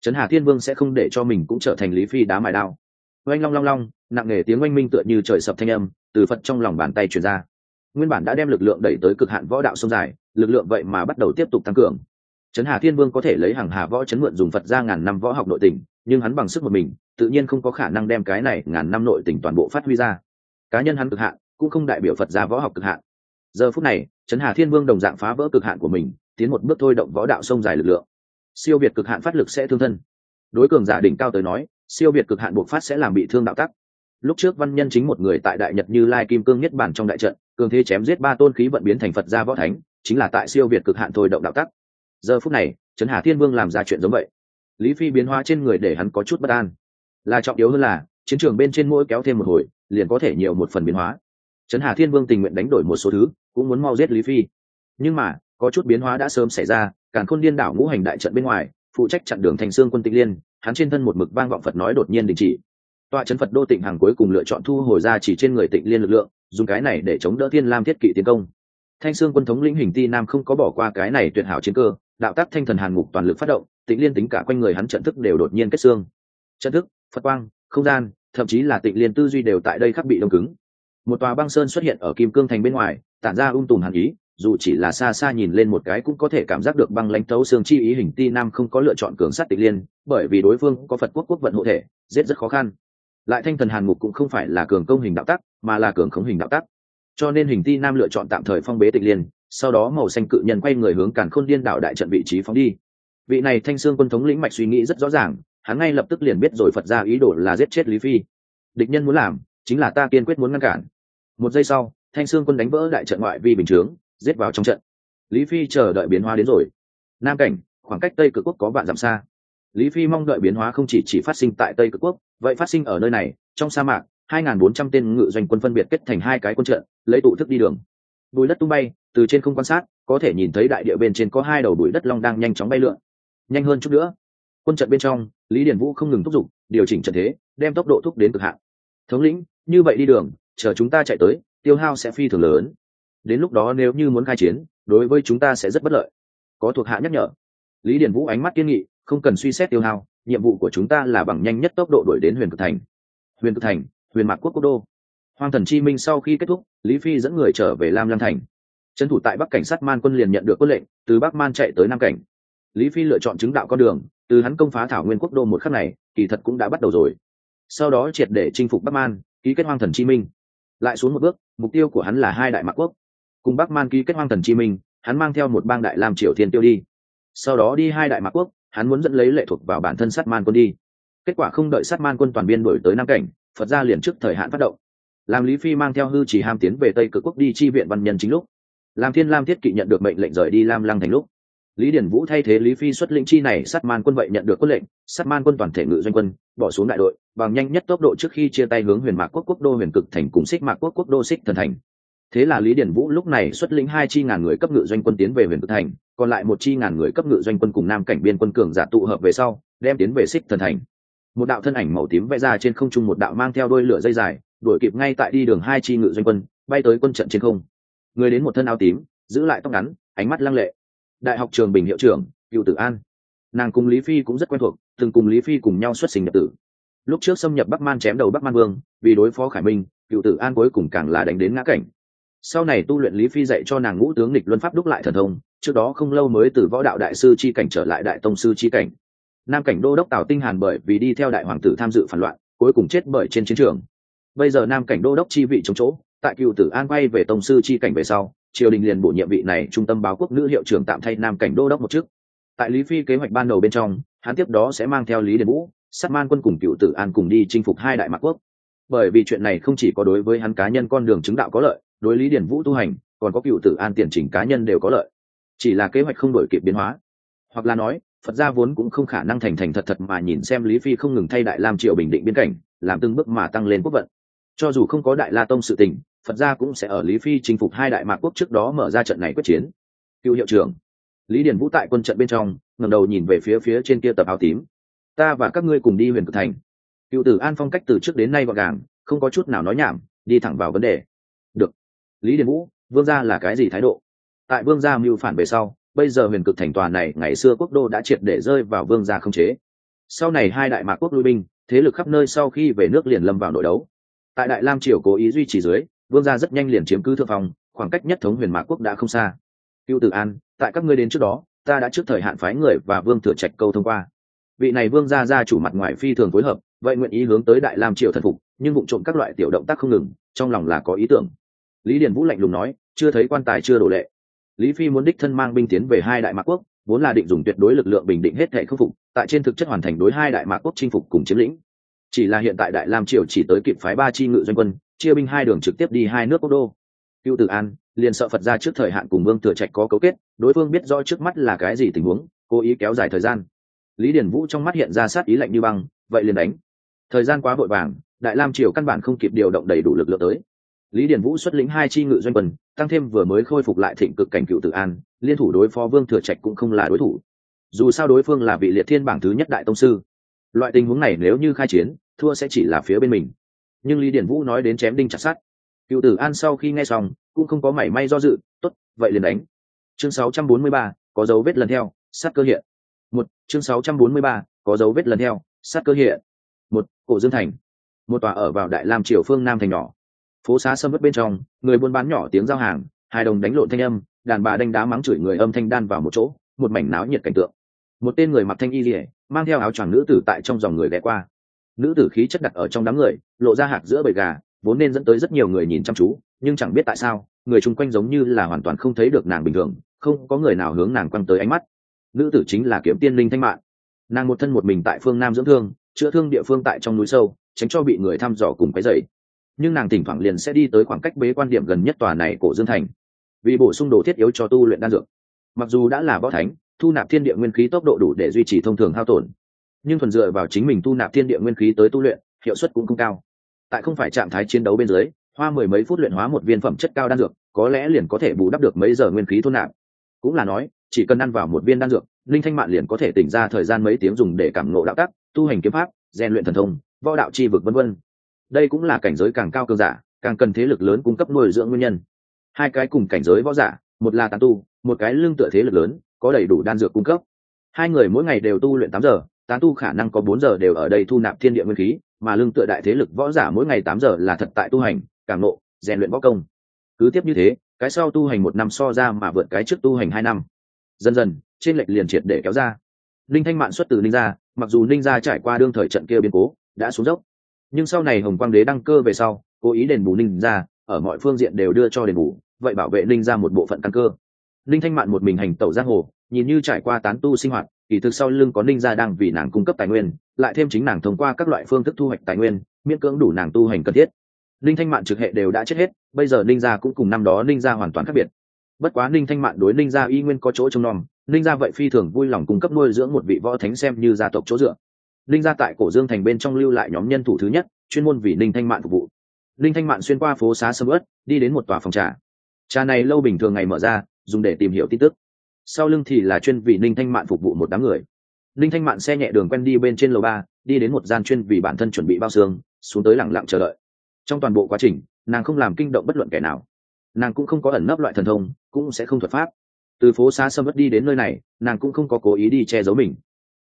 Trấn hà thiên vương sẽ không để cho mình cũng trở thành lý phi đá mài đao. Oanh long long long, nặng nề tiếng oanh minh tựa như trời sập thanh âm, từ phật trong lòng bàn tay truyền ra. Nguyên bản đã đem lực lượng đẩy tới cực hạn võ đạo sông dài, lực lượng vậy mà bắt đầu tiếp tục tăng cường trấn hà thiên vương có thể lấy hàng hà võ chấn mượn dùng phật ra ngàn năm võ học nội tình, nhưng hắn bằng sức một mình, tự nhiên không có khả năng đem cái này ngàn năm nội tình toàn bộ phát huy ra. Cá nhân hắn cực hạn, cũng không đại biểu phật ra võ học cực hạn. Giờ phút này, trấn hà thiên vương đồng dạng phá vỡ cực hạn của mình, tiến một bước thôi động võ đạo sông dài lực lượng. Siêu việt cực hạn phát lực sẽ thương thân. Đối cường giả đỉnh cao tới nói, siêu việt cực hạn buộc phát sẽ làm bị thương đạo tắc. Lúc trước văn nhân chính một người tại đại nhật như lai kim cương nhất bản trong đại trận, cường thế chém giết ba tôn khí vận biến thành phật gia võ thánh, chính là tại siêu việt cực hạn thôi động đạo tắc giờ phút này, trấn hà thiên vương làm ra chuyện giống vậy. Lý phi biến hóa trên người để hắn có chút bất an. Là trọng yếu hơn là, chiến trường bên trên mỗi kéo thêm một hồi, liền có thể nhiều một phần biến hóa. Trấn hà thiên vương tình nguyện đánh đổi một số thứ, cũng muốn mau giết lý phi. Nhưng mà, có chút biến hóa đã sớm xảy ra, càn khôn điên đảo ngũ hành đại trận bên ngoài, phụ trách chặn đường thành xương quân tịnh liên, hắn trên thân một mực vang vọng phật nói đột nhiên đình chỉ. Tọa chấn phật đô tịnh hàng cuối cùng lựa chọn thu hồi ra chỉ trên người tịnh liên lực lượng, dùng cái này để chống đỡ thiên lam thiết kỵ tiến công. Thanh sương quân thống lĩnh hình ti nam không có bỏ qua cái này tuyệt hảo chiến cơ đạo tác thanh thần hàn ngục toàn lực phát động, tịnh liên tính cả quanh người hắn trận thức đều đột nhiên kết xương. Trận thức, phật quang, không gian, thậm chí là tịnh liên tư duy đều tại đây khắc bị đông cứng. Một tòa băng sơn xuất hiện ở kim cương thành bên ngoài, tản ra ung tùm hàn ý, dù chỉ là xa xa nhìn lên một cái cũng có thể cảm giác được băng lãnh thấu xương chi ý hình ti nam không có lựa chọn cường sát tịch liên, bởi vì đối phương có phật quốc quốc vận hộ thể, giết rất khó khăn. Lại thanh thần hàn ngục cũng không phải là cường công hình đạo tắc mà là cường khống hình đạo tắc cho nên hình ti nam lựa chọn tạm thời phong bế tịch liên sau đó màu xanh cự nhân quay người hướng càn khôn điên đảo đại trận vị trí phóng đi. Vị này thanh sương quân thống lĩnh mạch suy nghĩ rất rõ ràng, hắn ngay lập tức liền biết rồi phật ra ý đồ là giết chết lý phi. Địch nhân muốn làm chính là ta kiên quyết muốn ngăn cản. Một giây sau, thanh sương quân đánh vỡ đại trận ngoại vi bình chướng, giết vào trong trận. Lý phi chờ đợi biến hóa đến rồi. Nam cảnh, khoảng cách tây cực quốc có vạn dặm xa. Lý phi mong đợi biến hóa không chỉ chỉ phát sinh tại tây cực quốc, vậy phát sinh ở nơi này, trong sa mạc 2.400 tên ngự doanh quân phân biệt kết thành hai cái quân trận, lấy tụ thức đi đường bùi đất tung bay, từ trên không quan sát, có thể nhìn thấy đại địa bên trên có hai đầu bụi đất long đang nhanh chóng bay lượn. Nhanh hơn chút nữa. Quân trận bên trong, lý điển vũ không ngừng thúc giục, điều chỉnh trận thế, đem tốc độ thúc đến cực hạn. Thống lĩnh, như vậy đi đường, chờ chúng ta chạy tới, tiêu hao sẽ phi thường lớn. Đến lúc đó nếu như muốn khai chiến, đối với chúng ta sẽ rất bất lợi. Có thuộc hạ nhắc nhở. Lý điển vũ ánh mắt kiên nghị, không cần suy xét tiêu hao, nhiệm vụ của chúng ta là bằng nhanh nhất tốc độ đuổi đến huyền cực thành. Huyền cực thành, huyền mạc quốc quốc đô hoàng thần chi minh sau khi kết thúc, lý phi dẫn người trở về lam lăng thành. Trấn thủ tại bắc cảnh sát man quân liền nhận được quân lệnh, từ bắc man chạy tới nam cảnh. Lý phi lựa chọn chứng đạo con đường, từ hắn công phá thảo nguyên quốc đô một khắc này, kỳ thật cũng đã bắt đầu rồi. Sau đó triệt để chinh phục bắc man, ký kết hoang thần chi minh. Lại xuống một bước, mục tiêu của hắn là hai đại mạc quốc. Cùng bắc man ký kết hoang thần chi minh, hắn mang theo một bang đại làm triều thiên tiêu đi. Sau đó đi hai đại mạc quốc, hắn muốn dẫn lấy lệ thuộc vào bản thân sát man quân đi. Kết quả không đợi sát man quân toàn biên đuổi tới nam cảnh, phật gia liền trước thời hạn phát động làm lý phi mang theo hư chỉ ham tiến về tây cực quốc đi chi viện văn nhân chính lúc. Làm thiên lam thiết kỵ nhận được mệnh lệnh rời đi lam lăng thành lúc. Lý điển vũ thay thế lý phi xuất lĩnh chi này, sát man quân vậy nhận được quân lệnh, sát man quân toàn thể ngự doanh quân, bỏ xuống đại đội, bằng nhanh nhất tốc độ trước khi chia tay hướng huyền mạc quốc quốc đô huyền cực thành cùng xích mạc quốc quốc đô xích thần thành. Thế là lý điển vũ lúc này xuất lĩnh hai chi ngàn người cấp ngự doanh quân tiến về huyền cực thành, còn lại một chi ngàn người cấp ngự doanh quân cùng nam cảnh biên quân cường giả tụ hợp về sau, đem tiến về xích thần thành một đạo thân ảnh màu tím vẽ ra trên không trung một đạo mang theo đôi lửa dây dài, đuổi kịp ngay tại đi đường hai chi ngự doanh quân, bay tới quân trận trên không. Người đến một thân áo tím, giữ lại tóc ngắn, ánh mắt lăng lệ. Đại học trường bình hiệu trưởng, cựu tử an. Nàng cùng lý phi cũng rất quen thuộc, từng cùng lý phi cùng nhau xuất sinh nhập tử. Lúc trước xâm nhập bắc man chém đầu bắc man vương, vì đối phó khải minh, cựu tử an cuối cùng càng là đánh đến ngã cảnh. Sau này tu luyện lý phi dạy cho nàng ngũ tướng lịch luân pháp đúc lại thần thông, trước đó không lâu mới từ võ đạo đại sư chi cảnh trở lại đại tông sư chi cảnh nam cảnh đô đốc tào tinh hàn bởi vì đi theo đại hoàng tử tham dự phản loạn, cuối cùng chết bởi trên chiến trường. Bây giờ nam cảnh đô đốc chi vị chống chỗ, tại cựu tử an quay về tông sư chi cảnh về sau, triều đình liền bổ nhiệm vị này trung tâm báo quốc nữ hiệu trưởng tạm thay nam cảnh đô đốc một chức. Tại lý phi kế hoạch ban đầu bên trong, hắn tiếp đó sẽ mang theo lý điền vũ, sát man quân cùng cựu tử an cùng đi chinh phục hai đại mạc quốc. Bởi vì chuyện này không chỉ có đối với hắn cá nhân con đường chứng đạo có lợi, đối lý điền vũ tu hành, còn có cựu tử an tiền chỉnh cá nhân đều có lợi. Chỉ là kế hoạch không đổi kịp biến hóa. Hoặc là nói phật gia vốn cũng không khả năng thành thành thật thật mà nhìn xem lý phi không ngừng thay đại lam triều bình định biên cảnh, làm từng bước mà tăng lên quốc vận. Cho dù không có đại la tông sự tình, phật gia cũng sẽ ở lý phi chinh phục hai đại mạc quốc trước đó mở ra trận này quyết chiến. Cựu hiệu trưởng, lý điền vũ tại quân trận bên trong, ngẩng đầu nhìn về phía phía trên kia tập áo tím. Ta và các ngươi cùng đi huyền cực thành. Cựu tử an phong cách từ trước đến nay gọn gàng, không có chút nào nói nhảm, đi thẳng vào vấn đề. Được. Lý điền vũ, vương gia là cái gì thái độ? Tại vương gia mưu phản về sau bây giờ huyền cực thành tòa này ngày xưa quốc đô đã triệt để rơi vào vương gia không chế. Sau này hai đại mạc quốc lui binh, thế lực khắp nơi sau khi về nước liền lâm vào nội đấu. Tại đại lam triều cố ý duy trì dưới, vương gia rất nhanh liền chiếm cứ thượng phòng khoảng cách nhất thống huyền mạc quốc đã không xa. Cựu tử an, tại các ngươi đến trước đó, ta đã trước thời hạn phái người và vương thừa trạch câu thông qua. Vị này vương gia gia chủ mặt ngoài phi thường phối hợp, vậy nguyện ý hướng tới đại lam triều thần phục, nhưng vụ trộm các loại tiểu động tác không ngừng, trong lòng là có ý tưởng. Lý điền vũ lạnh lùng nói, chưa thấy quan tài, chưa đổ lệ lý phi muốn đích thân mang binh tiến về hai đại mạc quốc, vốn là định dùng tuyệt đối lực lượng bình định hết thảy khắc phục, tại trên thực chất hoàn thành đối hai đại mạc quốc chinh phục cùng chiếm lĩnh. Chỉ là hiện tại đại lam triều chỉ tới kịp phái ba chi ngự doanh quân, chia binh hai đường trực tiếp đi hai nước quốc đô. Cựu tử an, liền sợ phật ra trước thời hạn cùng vương thừa trạch có cấu kết, đối phương biết rõ trước mắt là cái gì tình huống, cố ý kéo dài thời gian. Lý điển vũ trong mắt hiện ra sát ý lạnh như băng, vậy liền đánh. Thời gian quá vội vàng, đại lam triều căn bản không kịp điều động đầy đủ lực lượng tới lý điển vũ xuất lĩnh hai chi ngự doanh quân tăng thêm vừa mới khôi phục lại thịnh cực cảnh cựu tự an liên thủ đối phó vương thừa trạch cũng không là đối thủ. Dù sao đối phương là vị liệt thiên bảng thứ nhất đại tông sư. Loại tình huống này nếu như khai chiến thua sẽ chỉ là phía bên mình. Nhưng lý điển vũ nói đến chém đinh chặt sát cựu tử an sau khi nghe xong cũng không có mảy may do dự tốt vậy liền đánh. Chương 643, có dấu vết lần theo sát cơ hiện. Một chương 643, có dấu vết lần theo sát cơ hiện. Một cổ dương thành. Một tòa ở vào đại lam triều phương nam thành nhỏ phố xá sâm vất bên trong, người buôn bán nhỏ tiếng giao hàng, hai đồng đánh lộn thanh âm, đàn bà đánh đá mắng chửi người âm thanh đan vào một chỗ, một mảnh náo nhiệt cảnh tượng. Một tên người mặc thanh y lìa mang theo áo choàng nữ tử tại trong dòng người ghé qua. Nữ tử khí chất đặt ở trong đám người, lộ ra hạt giữa bầy gà, vốn nên dẫn tới rất nhiều người nhìn chăm chú, nhưng chẳng biết tại sao, người chung quanh giống như là hoàn toàn không thấy được nàng bình thường, không có người nào hướng nàng quăng tới ánh mắt. Nữ tử chính là kiếm tiên linh thanh mạng. Nàng một thân một mình tại phương nam dưỡng thương, chữa thương địa phương tại trong núi sâu, tránh cho bị người thăm dò cùng cái dậy nhưng nàng thỉnh thoảng liền sẽ đi tới khoảng cách bế quan điểm gần nhất tòa này cổ dương thành. Vì bổ sung đồ thiết yếu cho tu luyện đan dược. Mặc dù đã là võ thánh, thu nạp thiên địa nguyên khí tốc độ đủ để duy trì thông thường hao tổn. Nhưng thuần dựa vào chính mình thu nạp thiên địa nguyên khí tới tu luyện, hiệu suất cũng không cao. Tại không phải trạng thái chiến đấu bên dưới, hoa mười mấy phút luyện hóa một viên phẩm chất cao đan dược, có lẽ liền có thể bù đắp được mấy giờ nguyên khí thu nạp. Cũng là nói, chỉ cần ăn vào một viên đan dược, linh thanh mạn liền có thể tỉnh ra thời gian mấy tiếng dùng để cảm nộ đạo tắc, tu hành kiếm pháp, rèn luyện thần thông, võ đạo chi vực vân vân đây cũng là cảnh giới càng cao cường giả, càng cần thế lực lớn cung cấp nuôi dưỡng nguyên nhân. Hai cái cùng cảnh giới võ giả, một là tán tu, một cái lương tựa thế lực lớn, có đầy đủ đan dược cung cấp. Hai người mỗi ngày đều tu luyện tám giờ, tán tu khả năng có bốn giờ đều ở đây thu nạp thiên địa nguyên khí, mà lương tựa đại thế lực võ giả mỗi ngày tám giờ là thật tại tu hành, càng nộ rèn luyện võ công. Cứ tiếp như thế, cái sau tu hành một năm so ra mà vượt cái trước tu hành hai năm. Dần dần, trên lệch liền triệt để kéo ra. Ninh thanh mạn xuất từ ninh gia, mặc dù ninh gia trải qua đương thời trận kia biến cố, đã xuống dốc nhưng sau này hồng quang đế đăng cơ về sau, cố ý đền bù ninh gia, ở mọi phương diện đều đưa cho đền bù, vậy bảo vệ ninh gia một bộ phận căn cơ. Ninh thanh mạn một mình hành tẩu giang hồ, nhìn như trải qua tán tu sinh hoạt, kỳ thực sau lưng có ninh gia đang vì nàng cung cấp tài nguyên, lại thêm chính nàng thông qua các loại phương thức thu hoạch tài nguyên, miễn cưỡng đủ nàng tu hành cần thiết. Ninh thanh mạn trực hệ đều đã chết hết, bây giờ ninh gia cũng cùng năm đó ninh gia hoàn toàn khác biệt. Bất quá ninh thanh mạn đối ninh gia y nguyên có chỗ trông nom, ninh gia vậy phi thường vui lòng cung cấp nuôi dưỡng một vị võ thánh xem như gia tộc chỗ dựa. Linh gia tại cổ dương thành bên trong lưu lại nhóm nhân thủ thứ nhất, chuyên môn vì Linh thanh mạn phục vụ. Linh thanh mạn xuyên qua phố xá sâm ớt đi đến một tòa phòng trà. Trà này lâu bình thường ngày mở ra, dùng để tìm hiểu tin tức. Sau lưng thì là chuyên vì Linh thanh mạn phục vụ một đám người. Linh thanh mạn xe nhẹ đường quen đi bên trên lầu ba, đi đến một gian chuyên vì bản thân chuẩn bị bao xương, xuống tới lẳng lặng chờ đợi. Trong toàn bộ quá trình, nàng không làm kinh động bất luận kẻ nào. Nàng cũng không có ẩn nấp loại thần thông, cũng sẽ không thuật pháp. Từ phố xá sâm ớt đi đến nơi này, nàng cũng không có cố ý đi che giấu mình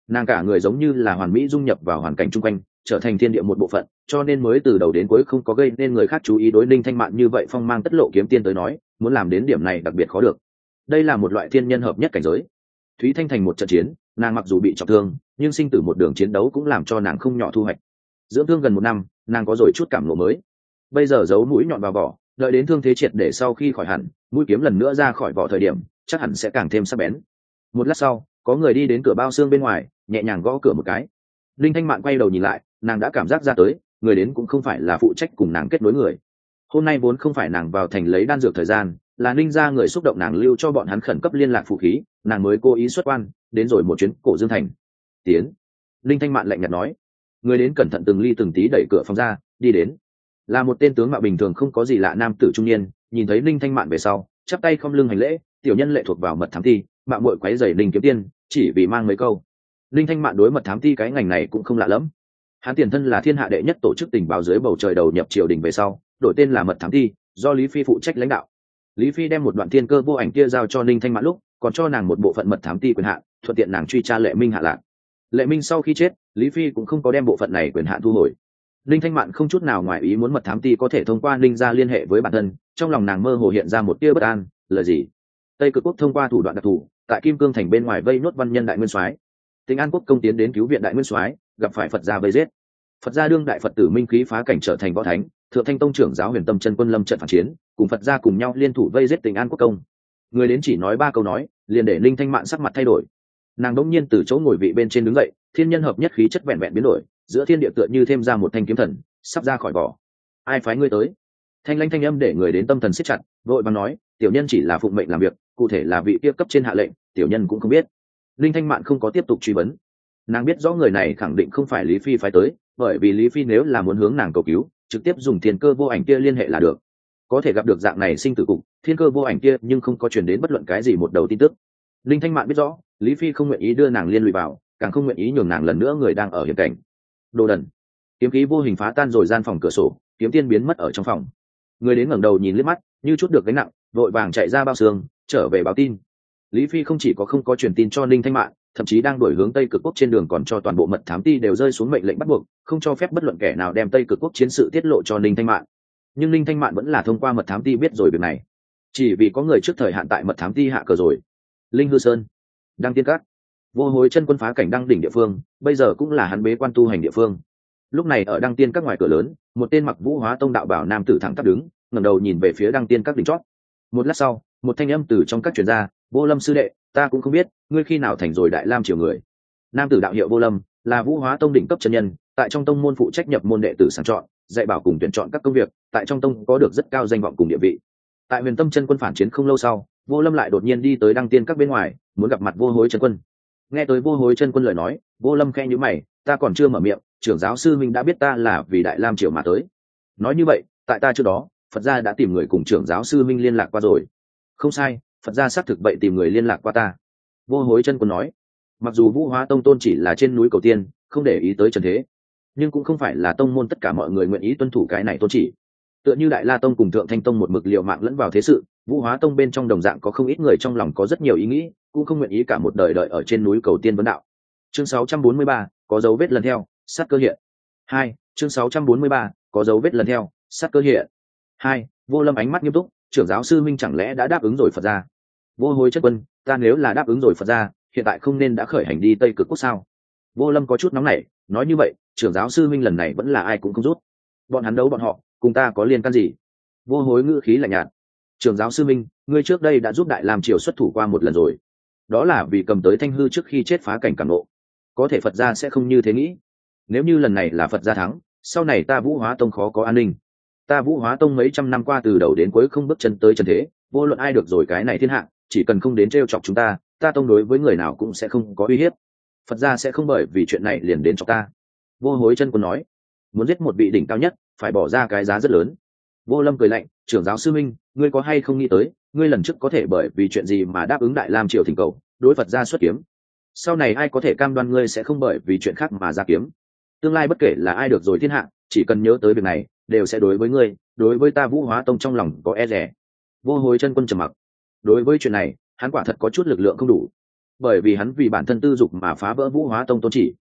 nàng cả người giống như là hoàn mỹ dung nhập vào hoàn cảnh chung quanh, trở thành thiên địa một bộ phận, cho nên mới từ đầu đến cuối không có gây nên người khác chú ý đối ninh thanh mạn như vậy phong mang tất lộ kiếm tiên tới nói, muốn làm đến điểm này đặc biệt khó được. Đây là một loại thiên nhân hợp nhất cảnh giới. Thúy thanh thành một trận chiến, nàng mặc dù bị trọng thương, nhưng sinh tử một đường chiến đấu cũng làm cho nàng không nhỏ thu hoạch. Dưỡng thương gần một năm, nàng có rồi chút cảm lộ mới. Bây giờ giấu mũi nhọn vào vỏ, đợi đến thương thế triệt để sau khi khỏi hẳn, mũi kiếm lần nữa ra khỏi vỏ thời điểm, chắc hẳn sẽ càng thêm sắc bén. Một lát sau, có người đi đến cửa bao xương bên ngoài nhẹ nhàng gõ cửa một cái. Linh thanh mạn quay đầu nhìn lại, nàng đã cảm giác ra tới, người đến cũng không phải là phụ trách cùng nàng kết nối người. Hôm nay vốn không phải nàng vào thành lấy đan dược thời gian, là ninh ra người xúc động nàng lưu cho bọn hắn khẩn cấp liên lạc phụ khí, nàng mới cố ý xuất quan, đến rồi một chuyến cổ dương thành. Tiến. Linh thanh mạn lạnh nhạt nói. Người đến cẩn thận từng ly từng tí đẩy cửa phòng ra, đi đến. Là một tên tướng mạo bình thường không có gì lạ nam tử trung niên, nhìn thấy linh thanh mạn về sau, chắp tay không lưng hành lễ, tiểu nhân lệ thuộc vào mật thám thi mạng mội quấy dày linh kiếm tiên, chỉ vì mang mấy câu linh thanh mạn đối mật thám thi cái ngành này cũng không lạ lẫm. Hắn tiền thân là thiên hạ đệ nhất tổ chức tình báo dưới bầu trời đầu nhập triều đình về sau, đổi tên là mật thám thi do lý phi phụ trách lãnh đạo. Lý phi đem một đoạn thiên cơ vô ảnh kia giao cho ninh thanh mạn lúc, còn cho nàng một bộ phận mật thám ti quyền hạn, thuận tiện nàng truy tra lệ minh hạ lạc. Lệ minh sau khi chết, lý phi cũng không có đem bộ phận này quyền hạn thu hồi. Ninh thanh mạn không chút nào ngoài ý muốn mật thám ti có thể thông qua ninh ra liên hệ với bản thân, trong lòng nàng mơ hồ hiện ra một tia bất an, là gì? Tây cực quốc thông qua thủ đoạn đặc thù, tại kim cương thành bên ngoài vây nốt văn nhân đại nguyên soái tính an quốc công tiến đến cứu viện đại nguyên soái, gặp phải phật gia vây giết. Phật gia đương đại phật tử minh khí phá cảnh trở thành võ thánh, thượng thanh tông trưởng giáo huyền tâm chân quân lâm trận phản chiến, cùng phật gia cùng nhau liên thủ vây giết tình an quốc công. Người đến chỉ nói ba câu nói, liền để linh thanh mạn sắc mặt thay đổi. Nàng đỗng nhiên từ chỗ ngồi vị bên trên đứng dậy, thiên nhân hợp nhất khí chất vẹn vẹn biến đổi, giữa thiên địa tựa như thêm ra một thanh kiếm thần, sắp ra khỏi vỏ. Ai phái ngươi tới? Thanh lanh thanh âm để người đến tâm thần siết chặt, vội bằng nói, tiểu nhân chỉ là phụng mệnh làm việc, cụ thể là vị kia cấp trên hạ lệnh, tiểu nhân cũng không biết linh thanh mạn không có tiếp tục truy vấn. Nàng biết rõ người này khẳng định không phải lý phi phái tới, bởi vì lý phi nếu là muốn hướng nàng cầu cứu, trực tiếp dùng thiên cơ vô ảnh kia liên hệ là được. Có thể gặp được dạng này sinh tử cục, thiên cơ vô ảnh kia nhưng không có chuyển đến bất luận cái gì một đầu tin tức. Linh thanh mạn biết rõ, lý phi không nguyện ý đưa nàng liên lụy vào, càng không nguyện ý nhường nàng lần nữa người đang ở hiểm cảnh. Đồ đần. Kiếm khí vô hình phá tan rồi gian phòng cửa sổ, kiếm tiên biến mất ở trong phòng. Người đến ngẩng đầu nhìn liếc mắt, như chút được gánh nặng, vội vàng chạy ra bao xương, trở về báo tin lý phi không chỉ có không có truyền tin cho ninh thanh mạn, thậm chí đang đổi hướng tây cực quốc trên đường còn cho toàn bộ mật thám ti đều rơi xuống mệnh lệnh bắt buộc, không cho phép bất luận kẻ nào đem tây cực quốc chiến sự tiết lộ cho ninh thanh mạn. Nhưng ninh thanh mạn vẫn là thông qua mật thám ti biết rồi việc này. Chỉ vì có người trước thời hạn tại mật thám ti hạ cờ rồi. Linh hư sơn, đăng tiên cát. Vô hối chân quân phá cảnh đăng đỉnh địa phương, bây giờ cũng là hắn bế quan tu hành địa phương. Lúc này ở đăng tiên các ngoài cửa lớn, một tên mặc vũ hóa tông đạo bảo nam tử thẳng tắp đứng, ngẩng đầu nhìn về phía đăng tiên các đỉnh chót. Một lát sau, một thanh âm từ trong các truyền gia vô lâm sư đệ, ta cũng không biết, ngươi khi nào thành rồi đại lam triều người. Nam tử đạo hiệu vô lâm, là vũ hóa tông đỉnh cấp chân nhân, tại trong tông môn phụ trách nhập môn đệ tử sàng chọn, dạy bảo cùng tuyển chọn các công việc, tại trong tông có được rất cao danh vọng cùng địa vị. Tại huyền tâm chân quân phản chiến không lâu sau, vô lâm lại đột nhiên đi tới đăng tiên các bên ngoài, muốn gặp mặt vô hối chân quân. Nghe tới vô hối chân quân lời nói, vô lâm khe nhữ mày, ta còn chưa mở miệng, trưởng giáo sư minh đã biết ta là vì đại lam triều mà tới. Nói như vậy, tại ta trước đó, phật gia đã tìm người cùng trưởng giáo sư minh liên lạc qua rồi. Không sai phật gia xác thực vậy tìm người liên lạc qua ta. Vô hối chân quân nói mặc dù vũ hóa tông tôn chỉ là trên núi cầu tiên không để ý tới trần thế nhưng cũng không phải là tông môn tất cả mọi người nguyện ý tuân thủ cái này tôn chỉ. Tựa như đại la tông cùng thượng thanh tông một mực liệu mạng lẫn vào thế sự vũ hóa tông bên trong đồng dạng có không ít người trong lòng có rất nhiều ý nghĩ cũng không nguyện ý cả một đời đợi ở trên núi cầu tiên vấn đạo. Chương 643, có dấu vết lần theo sát cơ hiện. Hai chương 643, có dấu vết lần theo sát cơ hiện. Hai vô lâm ánh mắt nghiêm túc trưởng giáo sư minh chẳng lẽ đã đáp ứng rồi phật ra vô hối chất quân, ta nếu là đáp ứng rồi phật ra, hiện tại không nên đã khởi hành đi tây cực quốc sao? Vô lâm có chút nóng nảy, nói như vậy, trưởng giáo sư minh lần này vẫn là ai cũng không rút. Bọn hắn đấu bọn họ, cùng ta có liên can gì? Vô hối ngữ khí lạnh nhạt. Trưởng giáo sư minh, ngươi trước đây đã giúp đại làm triều xuất thủ qua một lần rồi. Đó là vì cầm tới thanh hư trước khi chết phá cảnh cảm nộ. Có thể phật gia sẽ không như thế nghĩ. Nếu như lần này là phật gia thắng, sau này ta vũ hóa tông khó có an ninh. Ta vũ hóa tông mấy trăm năm qua từ đầu đến cuối không bước chân tới chân thế, vô luận ai được rồi cái này thiên hạ chỉ cần không đến t r e o chọc chúng ta ta tông đối với người nào cũng sẽ không có uy hiếp. Phật gia sẽ không bởi vì chuyện này liền đến cho ta. Vô hối chân quân nói. Muốn giết một vị đỉnh cao nhất, phải bỏ ra cái giá rất lớn. Vô lâm cười lạnh, trưởng giáo sư minh, ngươi có hay không nghĩ tới, ngươi lần trước có thể bởi vì chuyện gì mà đáp ứng đại lam triều thỉnh cầu, đối phật gia xuất kiếm? Sau này ai có thể cam đoan ngươi sẽ không bởi vì chuyện khác mà ra kiếm? Tương lai bất kể là ai được rồi thiên hạ, chỉ cần nhớ tới việc này, đều sẽ đối với ngươi, đối với ta vũ hóa tông trong lòng có e rẻ. Vô hối chân quân trầm mặc đối với chuyện này, hắn quả thật có chút lực lượng không đủ. Bởi vì hắn vì bản thân tư dục mà phá vỡ vũ hóa tông tôn chỉ.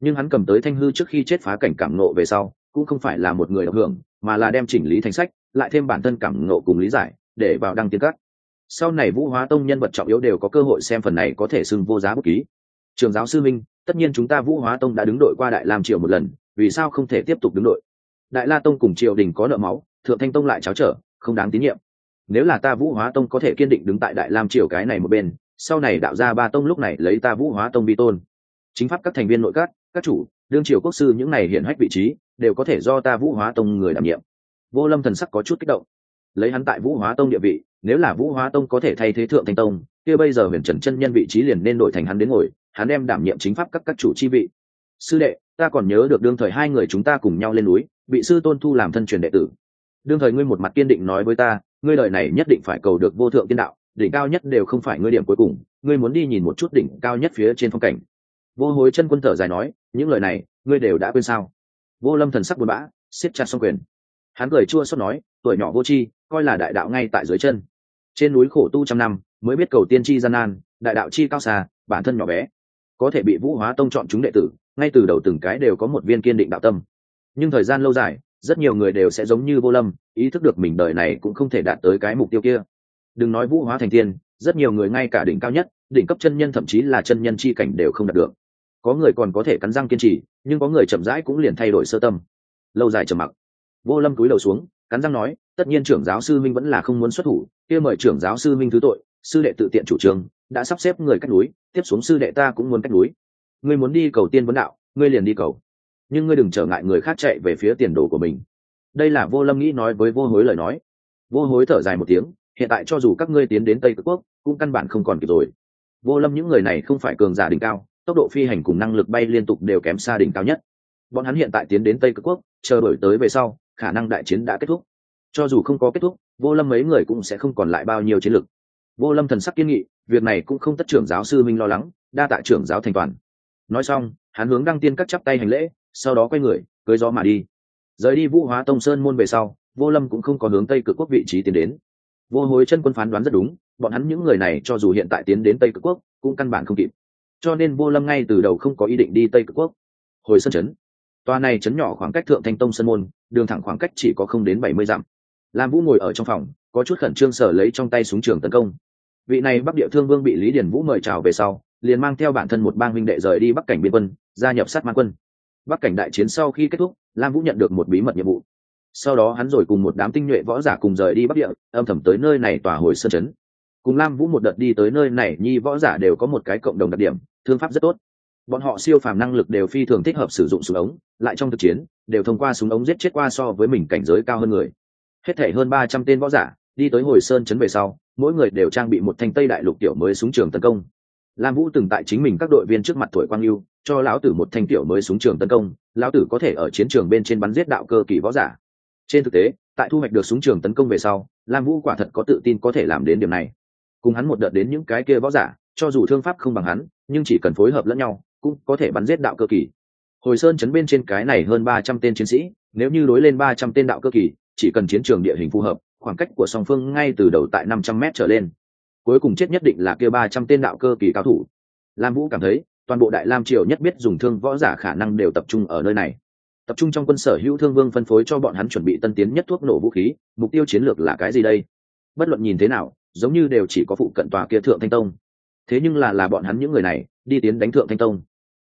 Nhưng hắn cầm tới thanh hư trước khi chết phá cảnh cảm nộ về sau, cũng không phải là một người độc hưởng, mà là đem chỉnh lý thành sách, lại thêm bản thân cảm nộ cùng lý giải, để vào đăng tiến cắt. Sau này vũ hóa tông nhân vật trọng yếu đều có cơ hội xem phần này có thể xưng vô giá bất ký. Trường giáo sư minh, tất nhiên chúng ta vũ hóa tông đã đứng đội qua đại lam triều một lần, vì sao không thể tiếp tục đứng đội? Đại la tông cùng triều đình có nợ máu, thượng thanh tông lại cháo trở, không đáng tín nhiệm nếu là ta vũ hóa tông có thể kiên định đứng tại đại lam triều cái này một bên, sau này đạo ra ba tông lúc này lấy ta vũ hóa tông vi tôn. Chính pháp các thành viên nội các các chủ, đương triều quốc sư những này hiện hách vị trí, đều có thể do ta vũ hóa tông người đảm nhiệm. Vô lâm thần sắc có chút kích động. Lấy hắn tại vũ hóa tông địa vị, nếu là vũ hóa tông có thể thay thế thượng thanh tông, kia bây giờ huyền trần chân nhân vị trí liền nên đổi thành hắn đến ngồi, hắn đem đảm nhiệm chính pháp các các chủ chi vị. Sư đệ, ta còn nhớ được đương thời hai người chúng ta cùng nhau lên núi, bị sư tôn thu làm thân truyền đệ tử. Đương thời ngươi một mặt kiên định nói với ta ngươi đời này nhất định phải cầu được vô thượng tiên đạo, đỉnh cao nhất đều không phải ngươi điểm cuối cùng, ngươi muốn đi nhìn một chút đỉnh cao nhất phía trên phong cảnh. Vô hối chân quân thở dài nói, những lời này, ngươi đều đã quên sao? Vô lâm thần sắc buồn bã, siết chặt xong quyền. Hắn cười chua xót nói, tuổi nhỏ vô tri, coi là đại đạo ngay tại dưới chân. Trên núi khổ tu trăm năm, mới biết cầu tiên tri gian nan, đại đạo chi cao xa, bản thân nhỏ bé. Có thể bị vũ hóa tông chọn chúng đệ tử, ngay từ đầu từng cái đều có một viên kiên định đạo tâm. Nhưng thời gian lâu dài rất nhiều người đều sẽ giống như vô lâm, ý thức được mình đời này cũng không thể đạt tới cái mục tiêu kia. Đừng nói vũ hóa thành tiên rất nhiều người ngay cả đỉnh cao nhất, đỉnh cấp chân nhân thậm chí là chân nhân chi cảnh đều không đạt được. Có người còn có thể cắn răng kiên trì, nhưng có người chậm rãi cũng liền thay đổi sơ tâm. Lâu dài trầm mặc. Vô lâm cúi đầu xuống, cắn răng nói, tất nhiên trưởng giáo sư minh vẫn là không muốn xuất thủ, kia mời trưởng giáo sư minh thứ tội, sư đệ tự tiện chủ trương, đã sắp xếp người cách núi, tiếp xuống sư đệ ta cũng muốn cách núi. Ngươi muốn đi cầu tiên vấn đạo, ngươi liền đi cầu nhưng ngươi đừng trở ngại người khác chạy về phía tiền đồ của mình. Đây là vô lâm nghĩ nói với vô hối lời nói. Vô hối thở dài một tiếng, hiện tại cho dù các ngươi tiến đến tây cực quốc, cũng căn bản không còn kịp rồi. Vô lâm những người này không phải cường giả đỉnh cao, tốc độ phi hành cùng năng lực bay liên tục đều kém xa đỉnh cao nhất. Bọn hắn hiện tại tiến đến tây cực quốc, chờ đổi tới về sau, khả năng đại chiến đã kết thúc. Cho dù không có kết thúc, vô lâm mấy người cũng sẽ không còn lại bao nhiêu chiến lực. Vô lâm thần sắc kiên nghị, việc này cũng không tất trưởng giáo sư minh lo lắng, đa tạ trưởng giáo thành toàn. Nói xong, hắn hướng đăng tiên cắt chắp tay hành lễ sau đó quay người, cưới gió mà đi. Rời đi vũ hóa tông sơn môn về sau, vô lâm cũng không có hướng tây cực quốc vị trí tiến đến. Vô hối chân quân phán đoán rất đúng, bọn hắn những người này cho dù hiện tại tiến đến tây cực quốc, cũng căn bản không kịp. Cho nên vô lâm ngay từ đầu không có ý định đi tây cực quốc. Hồi sân chấn, tòa này chấn nhỏ khoảng cách thượng thanh tông sơn môn, đường thẳng khoảng cách chỉ có không đến bảy mươi dặm. Lam vũ ngồi ở trong phòng, có chút khẩn trương sở lấy trong tay súng trường tấn công. Vị này bắc địa thương vương bị lý điển vũ mời chào về sau, liền mang theo bản thân một bang huynh đệ rời đi bắc cảnh biên quân, gia nhập sát man quân bắc cảnh đại chiến sau khi kết thúc, lam vũ nhận được một bí mật nhiệm vụ. Sau đó hắn rồi cùng một đám tinh nhuệ võ giả cùng rời đi bắc địa, âm thầm tới nơi này tòa hồi sơn chấn cùng lam vũ một đợt đi tới nơi này, nhi võ giả đều có một cái cộng đồng đặc điểm, thương pháp rất tốt. Bọn họ siêu phàm năng lực đều phi thường thích hợp sử dụng súng ống, lại trong thực chiến, đều thông qua súng ống giết chết qua so với mình cảnh giới cao hơn người. Hết thể hơn ba trăm tên võ giả, đi tới hồi sơn chấn về sau, mỗi người đều trang bị một thanh tây đại lục tiểu mới súng trường tấn công. Lam vũ từng tại chính mình các đội viên trước mặt tuổi quang yêu cho lão tử một thanh tiểu mới súng trường tấn công, lão tử có thể ở chiến trường bên trên bắn giết đạo cơ kỳ võ giả. Trên thực tế, tại thu hoạch được súng trường tấn công về sau, lam vũ quả thật có tự tin có thể làm đến điểm này. Cùng hắn một đợt đến những cái kia võ giả, cho dù thương pháp không bằng hắn, nhưng chỉ cần phối hợp lẫn nhau, cũng có thể bắn giết đạo cơ kỳ. Hồi sơn chấn bên trên cái này hơn ba trăm tên chiến sĩ, nếu như đối lên ba trăm tên đạo cơ kỳ, chỉ cần chiến trường địa hình phù hợp, khoảng cách của song phương ngay từ đầu tại năm trăm m trở lên. Cuối cùng chết nhất định là kia ba trăm tên đạo cơ kỳ cao thủ. Lam vũ cảm thấy toàn bộ đại lam triều nhất biết dùng thương võ giả khả năng đều tập trung ở nơi này. Tập trung trong quân sở hữu thương vương phân phối cho bọn hắn chuẩn bị tân tiến nhất thuốc nổ vũ khí, mục tiêu chiến lược là cái gì đây? Bất luận nhìn thế nào, giống như đều chỉ có phụ cận tòa kia thượng thanh tông. Thế nhưng là là bọn hắn những người này, đi tiến đánh thượng thanh tông.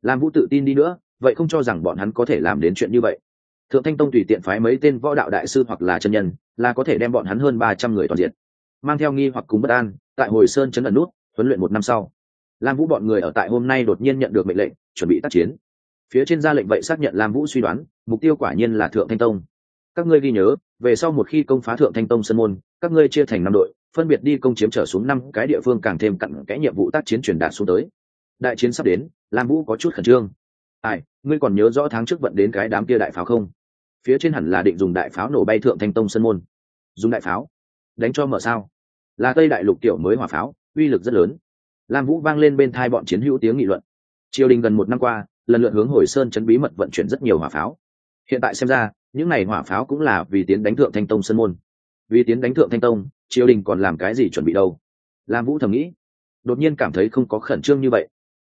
Lam vũ tự tin đi nữa, vậy không cho rằng bọn hắn có thể làm đến chuyện như vậy. Thượng thanh tông tùy tiện phái mấy tên võ đạo đại sư hoặc là chân nhân, là có thể đem bọn hắn hơn ba trăm người toàn diện. Mang theo nghi hoặc cùng bất an, tại hồi sơn chấn ẩn nút, huấn luyện một năm sau lam vũ bọn người ở tại hôm nay đột nhiên nhận được mệnh lệnh, chuẩn bị tác chiến. Phía trên ra lệnh vậy xác nhận lam vũ suy đoán, mục tiêu quả nhiên là thượng thanh tông. Các ngươi ghi nhớ, về sau một khi công phá thượng thanh tông sân môn, các ngươi chia thành năm đội, phân biệt đi công chiếm trở xuống năm cái địa phương càng thêm cặn kẽ nhiệm vụ tác chiến truyền đạt xuống tới. Đại chiến sắp đến, lam vũ có chút khẩn trương. Ai, ngươi còn nhớ rõ tháng trước vận đến cái đám kia đại pháo không? Phía trên hẳn là định dùng đại pháo nổ bay thượng thanh tông sân môn. Dùng đại pháo? Đánh cho mở sao? Là tây đại lục tiểu mới hỏa pháo, uy lực rất lớn lam vũ vang lên bên thai bọn chiến hữu tiếng nghị luận. Triều đình gần một năm qua, lần lượt hướng hồi sơn chấn bí mật vận chuyển rất nhiều hỏa pháo. Hiện tại xem ra, những n à y hỏa pháo cũng là vì tiến đánh thượng thanh tông sân môn. Vì tiến đánh thượng thanh tông, triều đình còn làm cái gì chuẩn bị đâu? Lam vũ thầm nghĩ. Đột nhiên cảm thấy không có khẩn trương như vậy.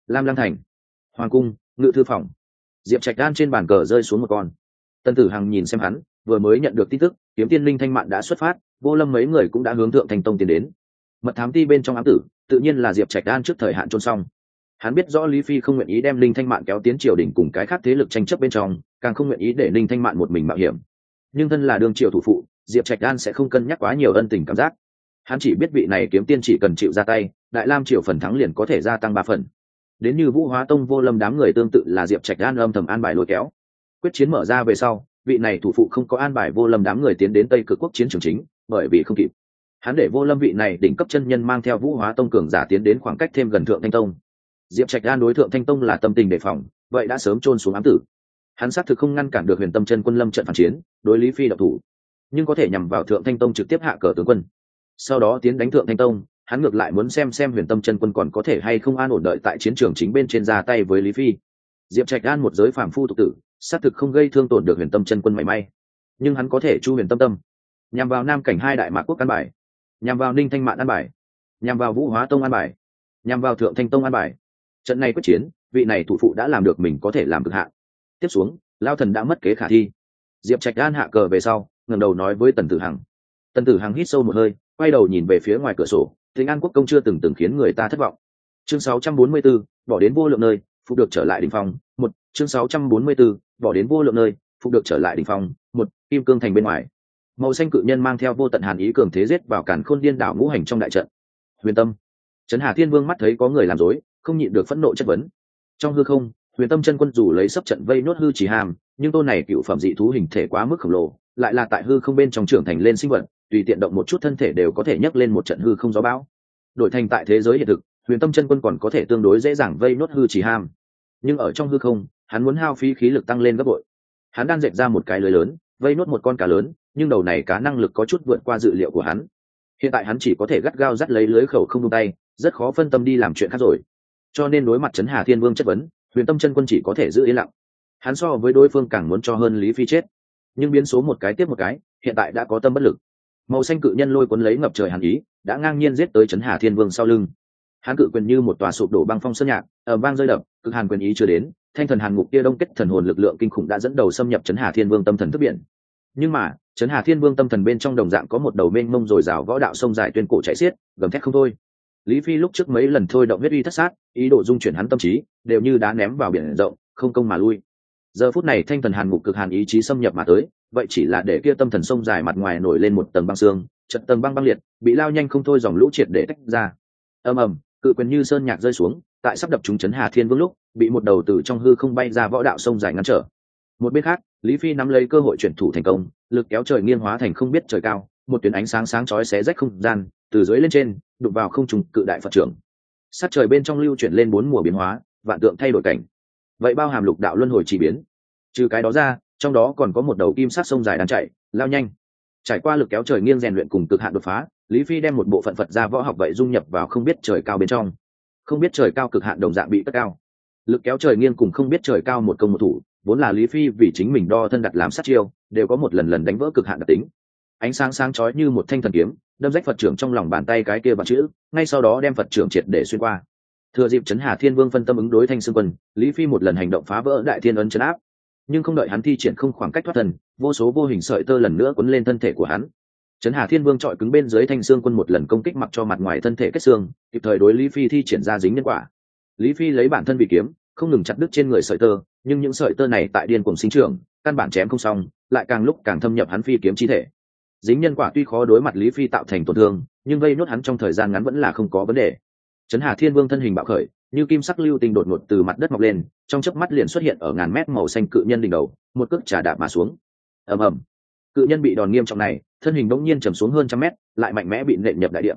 Lam lăng thành, hoàng cung, ngự thư phòng. Diệp trạch đan trên bàn cờ rơi xuống một con. Tân tử hằng nhìn xem hắn, vừa mới nhận được tin tức, kiếm tiên linh thanh mạn đã xuất phát, vô lâm mấy người cũng đã hướng thượng thanh tông tiến đến mật thám ti bên trong ám tử, tự nhiên là diệp trạch đan trước thời hạn trôn xong. Hắn biết rõ lý phi không nguyện ý đem linh thanh mạn kéo tiến triều đình cùng cái khác thế lực tranh chấp bên trong, càng không nguyện ý để linh thanh mạn một mình mạo hiểm. Nhưng thân là đương triều thủ phụ, diệp trạch đan sẽ không cân nhắc quá nhiều ân tình cảm giác. Hắn chỉ biết vị này kiếm tiên chỉ cần chịu ra tay, đại lam triều phần thắng liền có thể gia tăng ba phần. Đến như vũ hóa tông vô lâm đám người tương tự là diệp trạch đan âm thầm an bài lôi kéo. Quyết chiến mở ra về sau, vị này thủ phụ không có an bài vô lâm đám người tiến đến tây cực quốc chiến trường chính, bởi vì không kịp hắn để vô lâm vị này đỉnh cấp chân nhân mang theo vũ hóa tông cường giả tiến đến khoảng cách thêm gần thượng thanh tông. Diệp trạch đan đối thượng thanh tông là tâm tình đề phòng, vậy đã sớm trôn xuống ám tử. Hắn xác thực không ngăn cản được huyền tâm chân quân lâm trận phản chiến, đối lý phi độc thủ, nhưng có thể nhằm vào thượng thanh tông trực tiếp hạ cờ tướng quân. Sau đó tiến đánh thượng thanh tông, hắn ngược lại muốn xem xem huyền tâm chân quân còn có thể hay không an ổn đợi tại chiến trường chính bên trên ra tay với lý phi. Diệp trạch an một giới phàm phu tục tử, xác thực không gây thương tổn được huyền tâm chân quân mảy may, nhưng hắn có thể chu huyền tâm tâm. Nhằm vào nam cảnh hai đại mạc quốc căn bài nhằm vào ninh thanh mạn an bài. Nhằm vào vũ hóa tông an bài. Nhằm vào thượng thanh tông an bài. Trận này quyết chiến vị này thủ phụ đã làm được mình có thể làm cực hạn. Tiếp xuống lao thần đã mất kế khả thi. Diệp trạch an hạ cờ về sau ngẩng đầu nói với tần tử hằng. Tần tử hằng hít sâu một hơi quay đầu nhìn về phía ngoài cửa sổ. Thịnh an quốc công chưa từng từng khiến người ta thất vọng. Chương 644, bỏ đến vô lượng nơi phục được trở lại đỉnh phong. Một chương 644, bỏ đến vô lượng nơi phục được trở lại đỉnh phong. Một kim cương thành bên ngoài màu xanh cự nhân mang theo vô tận hàn ý cường thế giết vào cản khôn điên đảo ngũ hành trong đại trận. Huyền tâm. Trấn hà thiên vương mắt thấy có người làm dối không nhịn được phẫn nộ chất vấn. Trong hư không, huyền tâm chân quân dù lấy sấp trận vây nốt hư chỉ hàm, nhưng tôn này cựu phẩm dị thú hình thể quá mức khổng lồ, lại là tại hư không bên trong trưởng thành lên sinh vật, tùy tiện động một chút thân thể đều có thể nhấc lên một trận hư không gió bão. Đổi thành tại thế giới hiện thực, huyền tâm chân quân còn có thể tương đối dễ dàng vây nốt hư chỉ ham nhưng ở trong hư không, hắn muốn hao phí khí lực tăng lên gấp bội. Hắn đang dẹp ra một cái lưới lớn, vây nốt một con cá lớn nhưng đầu này cá năng lực có chút vượt qua dự liệu của hắn. Hiện tại hắn chỉ có thể gắt gao dắt lấy lưới khẩu không tung tay, rất khó phân tâm đi làm chuyện khác rồi. Cho nên đối mặt trấn hà thiên vương chất vấn, huyền tâm chân quân chỉ có thể giữ yên lặng. Hắn so với đối phương càng muốn cho hơn lý phi chết. Nhưng biến số một cái tiếp một cái, hiện tại đã có tâm bất lực. Màu xanh cự nhân lôi cuốn lấy ngập trời hàn ý, đã ngang nhiên giết tới trấn hà thiên vương sau lưng. Hắn cự quyền như một tòa sụp đổ băng phong sơn nhạc ở vang rơi đập, cực hàn quyền ý chưa đến, thanh thần hàn ngục kia đông kết thần hồn lực lượng kinh khủng đã dẫn đầu xâm nhập trấn hà thiên vương tâm thần thức biển nhưng mà, trấn hà thiên vương tâm thần bên trong đồng dạng có một đầu mênh mông dồi dào võ đạo sông dài tuyên cổ chạy xiết, gầm thét không thôi. Lý phi lúc trước mấy lần thôi động huyết uy thất sát, ý đồ dung chuyển hắn tâm trí, đều như đá ném vào biển rộng, không công mà lui. Giờ phút này thanh thần hàn ngục cực hàn ý chí xâm nhập mà tới, vậy chỉ là để kia tâm thần sông dài mặt ngoài nổi lên một tầng băng xương, chật tầng băng băng liệt, bị lao nhanh không thôi dòng lũ triệt để tách ra. Ầm ầm, cự quyền như sơn nhạc rơi xuống, tại sắp đập chúng chấn hà thiên vương lúc, bị một đầu từ trong hư không bay ra võ đạo sông dài ngăn trở. Một bên khác lý phi nắm lấy cơ hội chuyển thủ thành công, lực kéo trời nghiêng hóa thành không biết trời cao, một tuyến ánh sáng sáng chói xé rách không gian, từ dưới lên trên, đụng vào không trùng cự đại phật trưởng. Sát trời bên trong lưu chuyển lên bốn mùa biến hóa, vạn tượng thay đổi cảnh. Vậy bao hàm lục đạo luân hồi chỉ biến. Trừ cái đó ra, trong đó còn có một đầu kim sát sông dài đang chạy, lao nhanh. Trải qua lực kéo trời nghiêng rèn luyện cùng cực hạn đột phá, lý phi đem một bộ phận phật ra võ học vậy dung nhập vào không biết trời cao bên trong. Không biết trời cao cực hạn đồng dạng bị cất cao. Lực kéo trời nghiêng cùng không biết trời cao một công một thủ vốn là lý phi vì chính mình đo thân đặt làm sát chiêu, đều có một lần lần đánh vỡ cực hạn đặc tính. Ánh sáng sáng chói như một thanh thần kiếm, đâm rách phật trưởng trong lòng bàn tay cái kia bằng chữ, ngay sau đó đem phật trưởng triệt để xuyên qua. Thừa dịp chấn hà thiên vương phân tâm ứng đối thanh xương quân, lý phi một lần hành động phá vỡ đại thiên ấn chấn áp. Nhưng không đợi hắn thi triển không khoảng cách thoát thần, vô số vô hình sợi tơ lần nữa quấn lên thân thể của hắn. Chấn hà thiên vương trọi cứng bên dưới thanh xương quân một lần công kích mặc cho mặt ngoài thân thể kết xương, kịp thời đối lý phi thi triển ra dính nhân quả. Lý phi lấy bản thân bị kiếm không ngừng chặt đứt trên người sợi tơ, nhưng những sợi tơ này tại điên cùng sinh trưởng, căn bản chém không xong, lại càng lúc càng thâm nhập hắn phi kiếm chi thể. Dính nhân quả tuy khó đối mặt lý phi tạo thành tổn thương, nhưng vây nốt hắn trong thời gian ngắn vẫn là không có vấn đề. Trấn hà thiên vương thân hình bạo khởi, như kim sắc lưu tinh đột ngột từ mặt đất mọc lên, trong chớp mắt liền xuất hiện ở ngàn mét màu xanh cự nhân đỉnh đầu, một cước trà đạp mà xuống. Ầm ầm. Cự nhân bị đòn nghiêm trọng này, thân hình bỗng nhiên trầm xuống hơn trăm mét, lại mạnh mẽ bị nện nhập đại địa.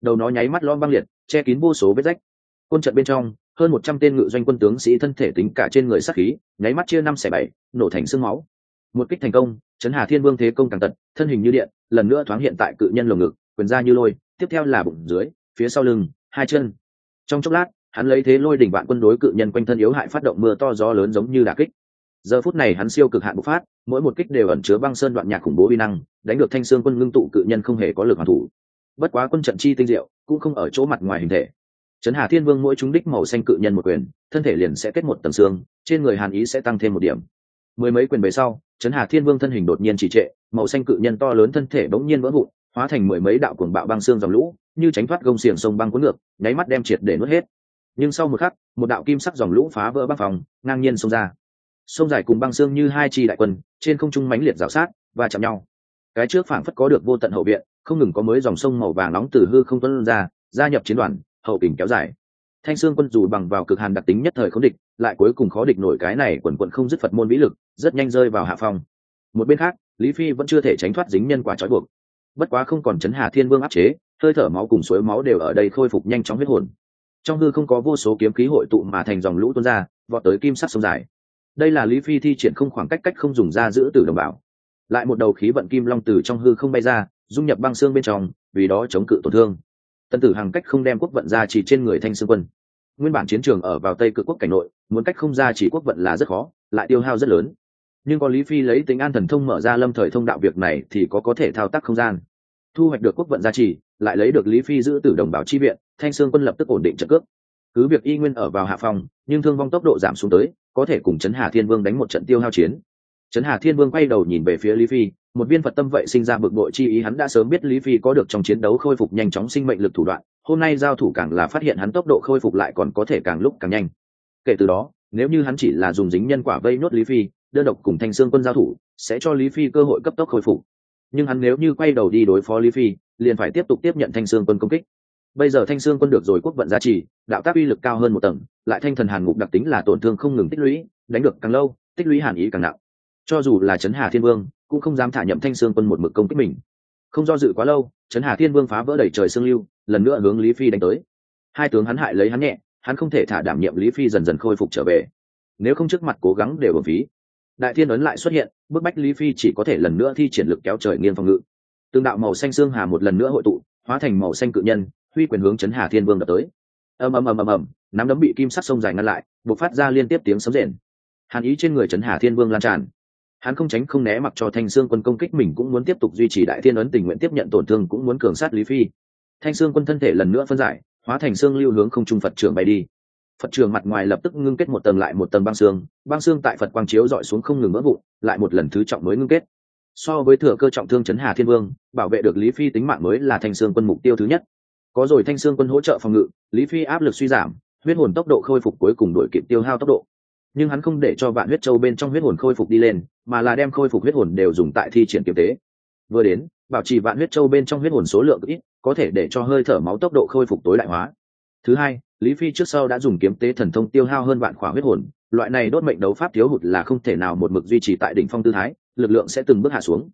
Đầu nó nháy mắt lom băng liệt, che kín vô số vết rách. Quân trận bên trong hơn một trăm tên ngự doanh quân tướng sĩ thân thể tính cả trên người sát khí, nháy mắt chia năm xẻ bảy, nổ thành sương máu. Một kích thành công chấn hà thiên vương thế công càng tật, thân hình như điện, lần nữa thoáng hiện tại cự nhân lồng ngực, quyền ra như lôi, tiếp theo là bụng dưới, phía sau lưng, hai chân. Trong chốc lát, hắn lấy thế lôi đỉnh vạn quân đối cự nhân quanh thân yếu hại phát động mưa to gió lớn giống như đà kích. Giờ phút này hắn siêu cực hạn bộc phát, mỗi một kích đều ẩn chứa băng sơn đoạn nhạc khủng bố vi năng, đánh được thanh xương quân ngưng tụ cự nhân không hề có lực hoàn thủ. Bất quá quân trận chi tinh diệu, cũng không ở chỗ mặt ngoài hình thể trấn hà thiên vương mỗi chúng đích màu xanh cự nhân một quyền, thân thể liền sẽ kết một tầng xương, trên người hàn ý sẽ tăng thêm một điểm. Mười mấy quyền về sau, trấn hà thiên vương thân hình đột nhiên trì trệ, màu xanh cự nhân to lớn thân thể bỗng nhiên vỡ vụn, hóa thành mười mấy đạo cuồng bạo băng xương dòng lũ, như tránh thoát gông xiềng sông băng cuốn ngược, nháy mắt đem triệt để nuốt hết. Nhưng sau một khắc, một đạo kim sắc dòng lũ phá vỡ băng phòng, ngang nhiên xông ra. Sông dài cùng băng xương như hai chi đại quân, trên không trung mãnh liệt rào sát và chạm nhau. Cái trước phảng phất có được vô tận hậu viện, không ngừng có mới dòng sông màu vàng nóng từ hư không tuân ra, gia nhập chiến đoàn hậu kình kéo dài. Thanh sương quân dù bằng vào cực hàn đặc tính nhất thời không địch, lại cuối cùng khó địch nổi cái này quần quận không dứt phật môn vĩ lực, rất nhanh rơi vào hạ phong. Một bên khác, lý phi vẫn chưa thể tránh thoát dính nhân quả trói buộc. Bất quá không còn chấn hà thiên vương áp chế, hơi thở máu cùng suối máu đều ở đây khôi phục nhanh chóng huyết hồn. Trong hư không có vô số kiếm khí hội tụ mà thành dòng lũ tuôn ra, vọt tới kim sắc sông dài. Đây là lý phi thi triển không khoảng cách cách không dùng ra giữ từ đồng bào. Lại một đầu khí vận kim long từ trong hư không bay ra, dung nhập băng xương bên trong, vì đó chống cự tổn thương tân tử hằng cách không đem quốc vận ra chỉ trên người thanh xương quân. Nguyên bản chiến trường ở vào tây cực quốc cảnh nội, muốn cách không ra chỉ quốc vận là rất khó, lại tiêu hao rất lớn. Nhưng có lý phi lấy tính an thần thông mở ra lâm thời thông đạo việc này thì có có thể thao tác không gian. Thu hoạch được quốc vận gia trì, lại lấy được lý phi giữ từ đồng bào chi viện, thanh sương quân lập tức ổn định trận cước. Cứ việc y nguyên ở vào hạ phòng nhưng thương vong tốc độ giảm xuống tới, có thể cùng trấn hà thiên vương đánh một trận tiêu hao chiến. Trấn hà thiên vương quay đầu nhìn về phía lý phi một viên phật tâm vậy sinh ra bực bội chi ý, hắn đã sớm biết lý phi có được trong chiến đấu khôi phục nhanh chóng sinh mệnh lực thủ đoạn, hôm nay giao thủ càng là phát hiện hắn tốc độ khôi phục lại còn có thể càng lúc càng nhanh. Kể từ đó, nếu như hắn chỉ là dùng dính nhân quả vây nốt lý phi, đơn độc cùng thanh sương quân giao thủ, sẽ cho lý phi cơ hội cấp tốc khôi phục. Nhưng hắn nếu như quay đầu đi đối phó lý phi, liền phải tiếp tục tiếp nhận thanh sương quân công kích. Bây giờ thanh sương quân được rồi quốc vận giá trị đạo tác uy lực cao hơn một tầng, lại thanh thần hàn ngục đặc tính là tổn thương không ngừng tích lũy, đánh được càng lâu, tích lũy hàn ý càng nặng cho dù là trấn hà thiên vương, cũng không dám thả nhậm thanh sương quân một mực công kích mình. Không do dự quá lâu, trấn hà thiên vương phá vỡ đẩy trời sương lưu, lần nữa hướng lý phi đánh tới. Hai tướng hắn hại lấy hắn nhẹ, hắn không thể thả đảm nhiệm lý phi dần dần khôi phục trở về. Nếu không trước mặt cố gắng đều bổ phí. Đại thiên ấn lại xuất hiện, bức bách lý phi chỉ có thể lần nữa thi triển lực kéo trời nghiêng phòng ngự. Tương đạo màu xanh xương hà một lần nữa hội tụ, hóa thành màu xanh cự nhân, huy quyền hướng chấn hà thiên vương đập tới. Ầm ầm ầm ầm ầm, nắm đấm bị kim sắc sông dài ngăn lại, bộc phát ra liên tiếp tiếng sấm rền. Hàn ý trên người chấn hà thiên vương lan tràn hắn không tránh không né mặc cho thanh sương quân công kích mình cũng muốn tiếp tục duy trì đại thiên ấn tình nguyện tiếp nhận tổn thương cũng muốn cường sát lý phi. Thanh sương quân thân thể lần nữa phân giải, hóa thành xương lưu hướng không trung phật trưởng bay đi. Phật trường mặt ngoài lập tức ngưng kết một tầng lại một tầng băng xương băng xương tại phật quang chiếu dọi xuống không ngừng vỡ vụn, lại một lần thứ trọng mới ngưng kết. So với thừa cơ trọng thương chấn hà thiên vương, bảo vệ được lý phi tính mạng mới là thanh sương quân mục tiêu thứ nhất. Có rồi thanh sương quân hỗ trợ phòng ngự, lý phi áp lực suy giảm, huyết hồn tốc độ khôi phục cuối cùng đổi kịp tiêu hao tốc độ nhưng hắn không để cho vạn huyết châu bên trong huyết hồn khôi phục đi lên, mà là đem khôi phục huyết hồn đều dùng tại thi triển kiếm tế. Vừa đến, bảo trì vạn huyết châu bên trong huyết hồn số lượng ít, có thể để cho hơi thở máu tốc độ khôi phục tối đại hóa. Thứ hai, lý phi trước sau đã dùng kiếm tế thần thông tiêu hao hơn vạn khỏa huyết hồn, loại này đốt mệnh đấu pháp thiếu hụt là không thể nào một mực duy trì tại đỉnh phong tư thái, lực lượng sẽ từng bước hạ xuống.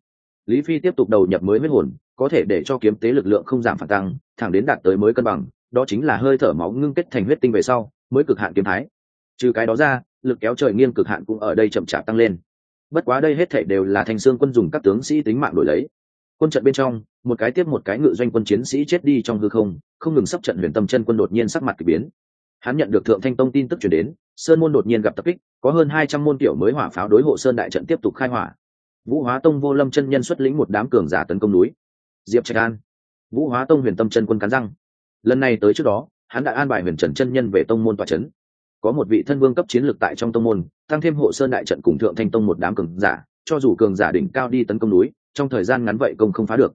Lý phi tiếp tục đầu nhập mới huyết hồn, có thể để cho kiếm tế lực lượng không giảm phản tăng, thẳng đến đạt tới mới cân bằng, đó chính là hơi thở máu ngưng kết thành huyết tinh về sau, mới cực hạn kiếm thái trừ cái đó ra, lực kéo trời nghiêng cực hạn cũng ở đây chậm chạp tăng lên. Bất quá đây hết thể đều là thành xương quân dùng các tướng sĩ tính mạng đổi lấy. Quân trận bên trong, một cái tiếp một cái ngự doanh quân chiến sĩ chết đi trong hư không không ngừng sắp trận huyền tâm chân quân đột nhiên sắc mặt kỳ biến. Hắn nhận được thượng thanh tông tin tức chuyển đến, sơn môn đột nhiên gặp tập kích, có hơn hai trăm môn tiểu mới hỏa pháo đối hộ sơn đại trận tiếp tục khai hỏa. Vũ hóa tông vô lâm chân nhân xuất lĩnh một đám cường giả tấn công núi. Diệp trạch an. Vũ hóa tông huyền tâm chân quân cắn răng. Lần này tới trước đó, hắn đã an bài huyền trần chân nhân về tông môn tòa c có một vị thân vương cấp chiến lược tại trong tông môn, tăng thêm hộ sơn đại trận cùng thượng thanh tông một đám cường giả, cho dù cường giả đỉnh cao đi tấn công núi, trong thời gian ngắn vậy công không phá được.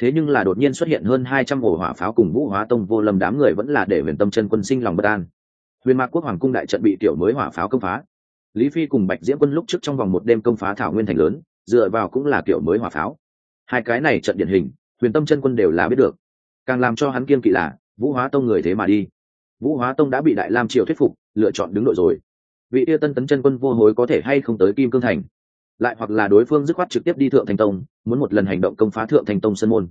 Thế nhưng là đột nhiên xuất hiện hơn hai trăm ổ hỏa pháo cùng vũ hóa tông vô lâm đám người vẫn là để huyền tâm chân quân sinh lòng bất an. Huyền mạc quốc hoàng cung đại trận bị tiểu mới hỏa pháo công phá. Lý phi cùng bạch diễm quân lúc trước trong vòng một đêm công phá thảo nguyên thành lớn, dựa vào cũng là kiểu mới hỏa pháo. Hai cái này trận điển hình, huyền tâm chân quân đều là biết được. Càng làm cho hắn kiên kỵ là, vũ hóa tông người thế mà đi. Vũ hóa tông đã bị đại lam triều thuyết phục lựa chọn đứng đội rồi. Vị yêu tân tấn chân quân vô hối có thể hay không tới kim cương thành? Lại hoặc là đối phương dứt khoát trực tiếp đi thượng thành tông, muốn một lần hành động công phá thượng thành tông sân môn.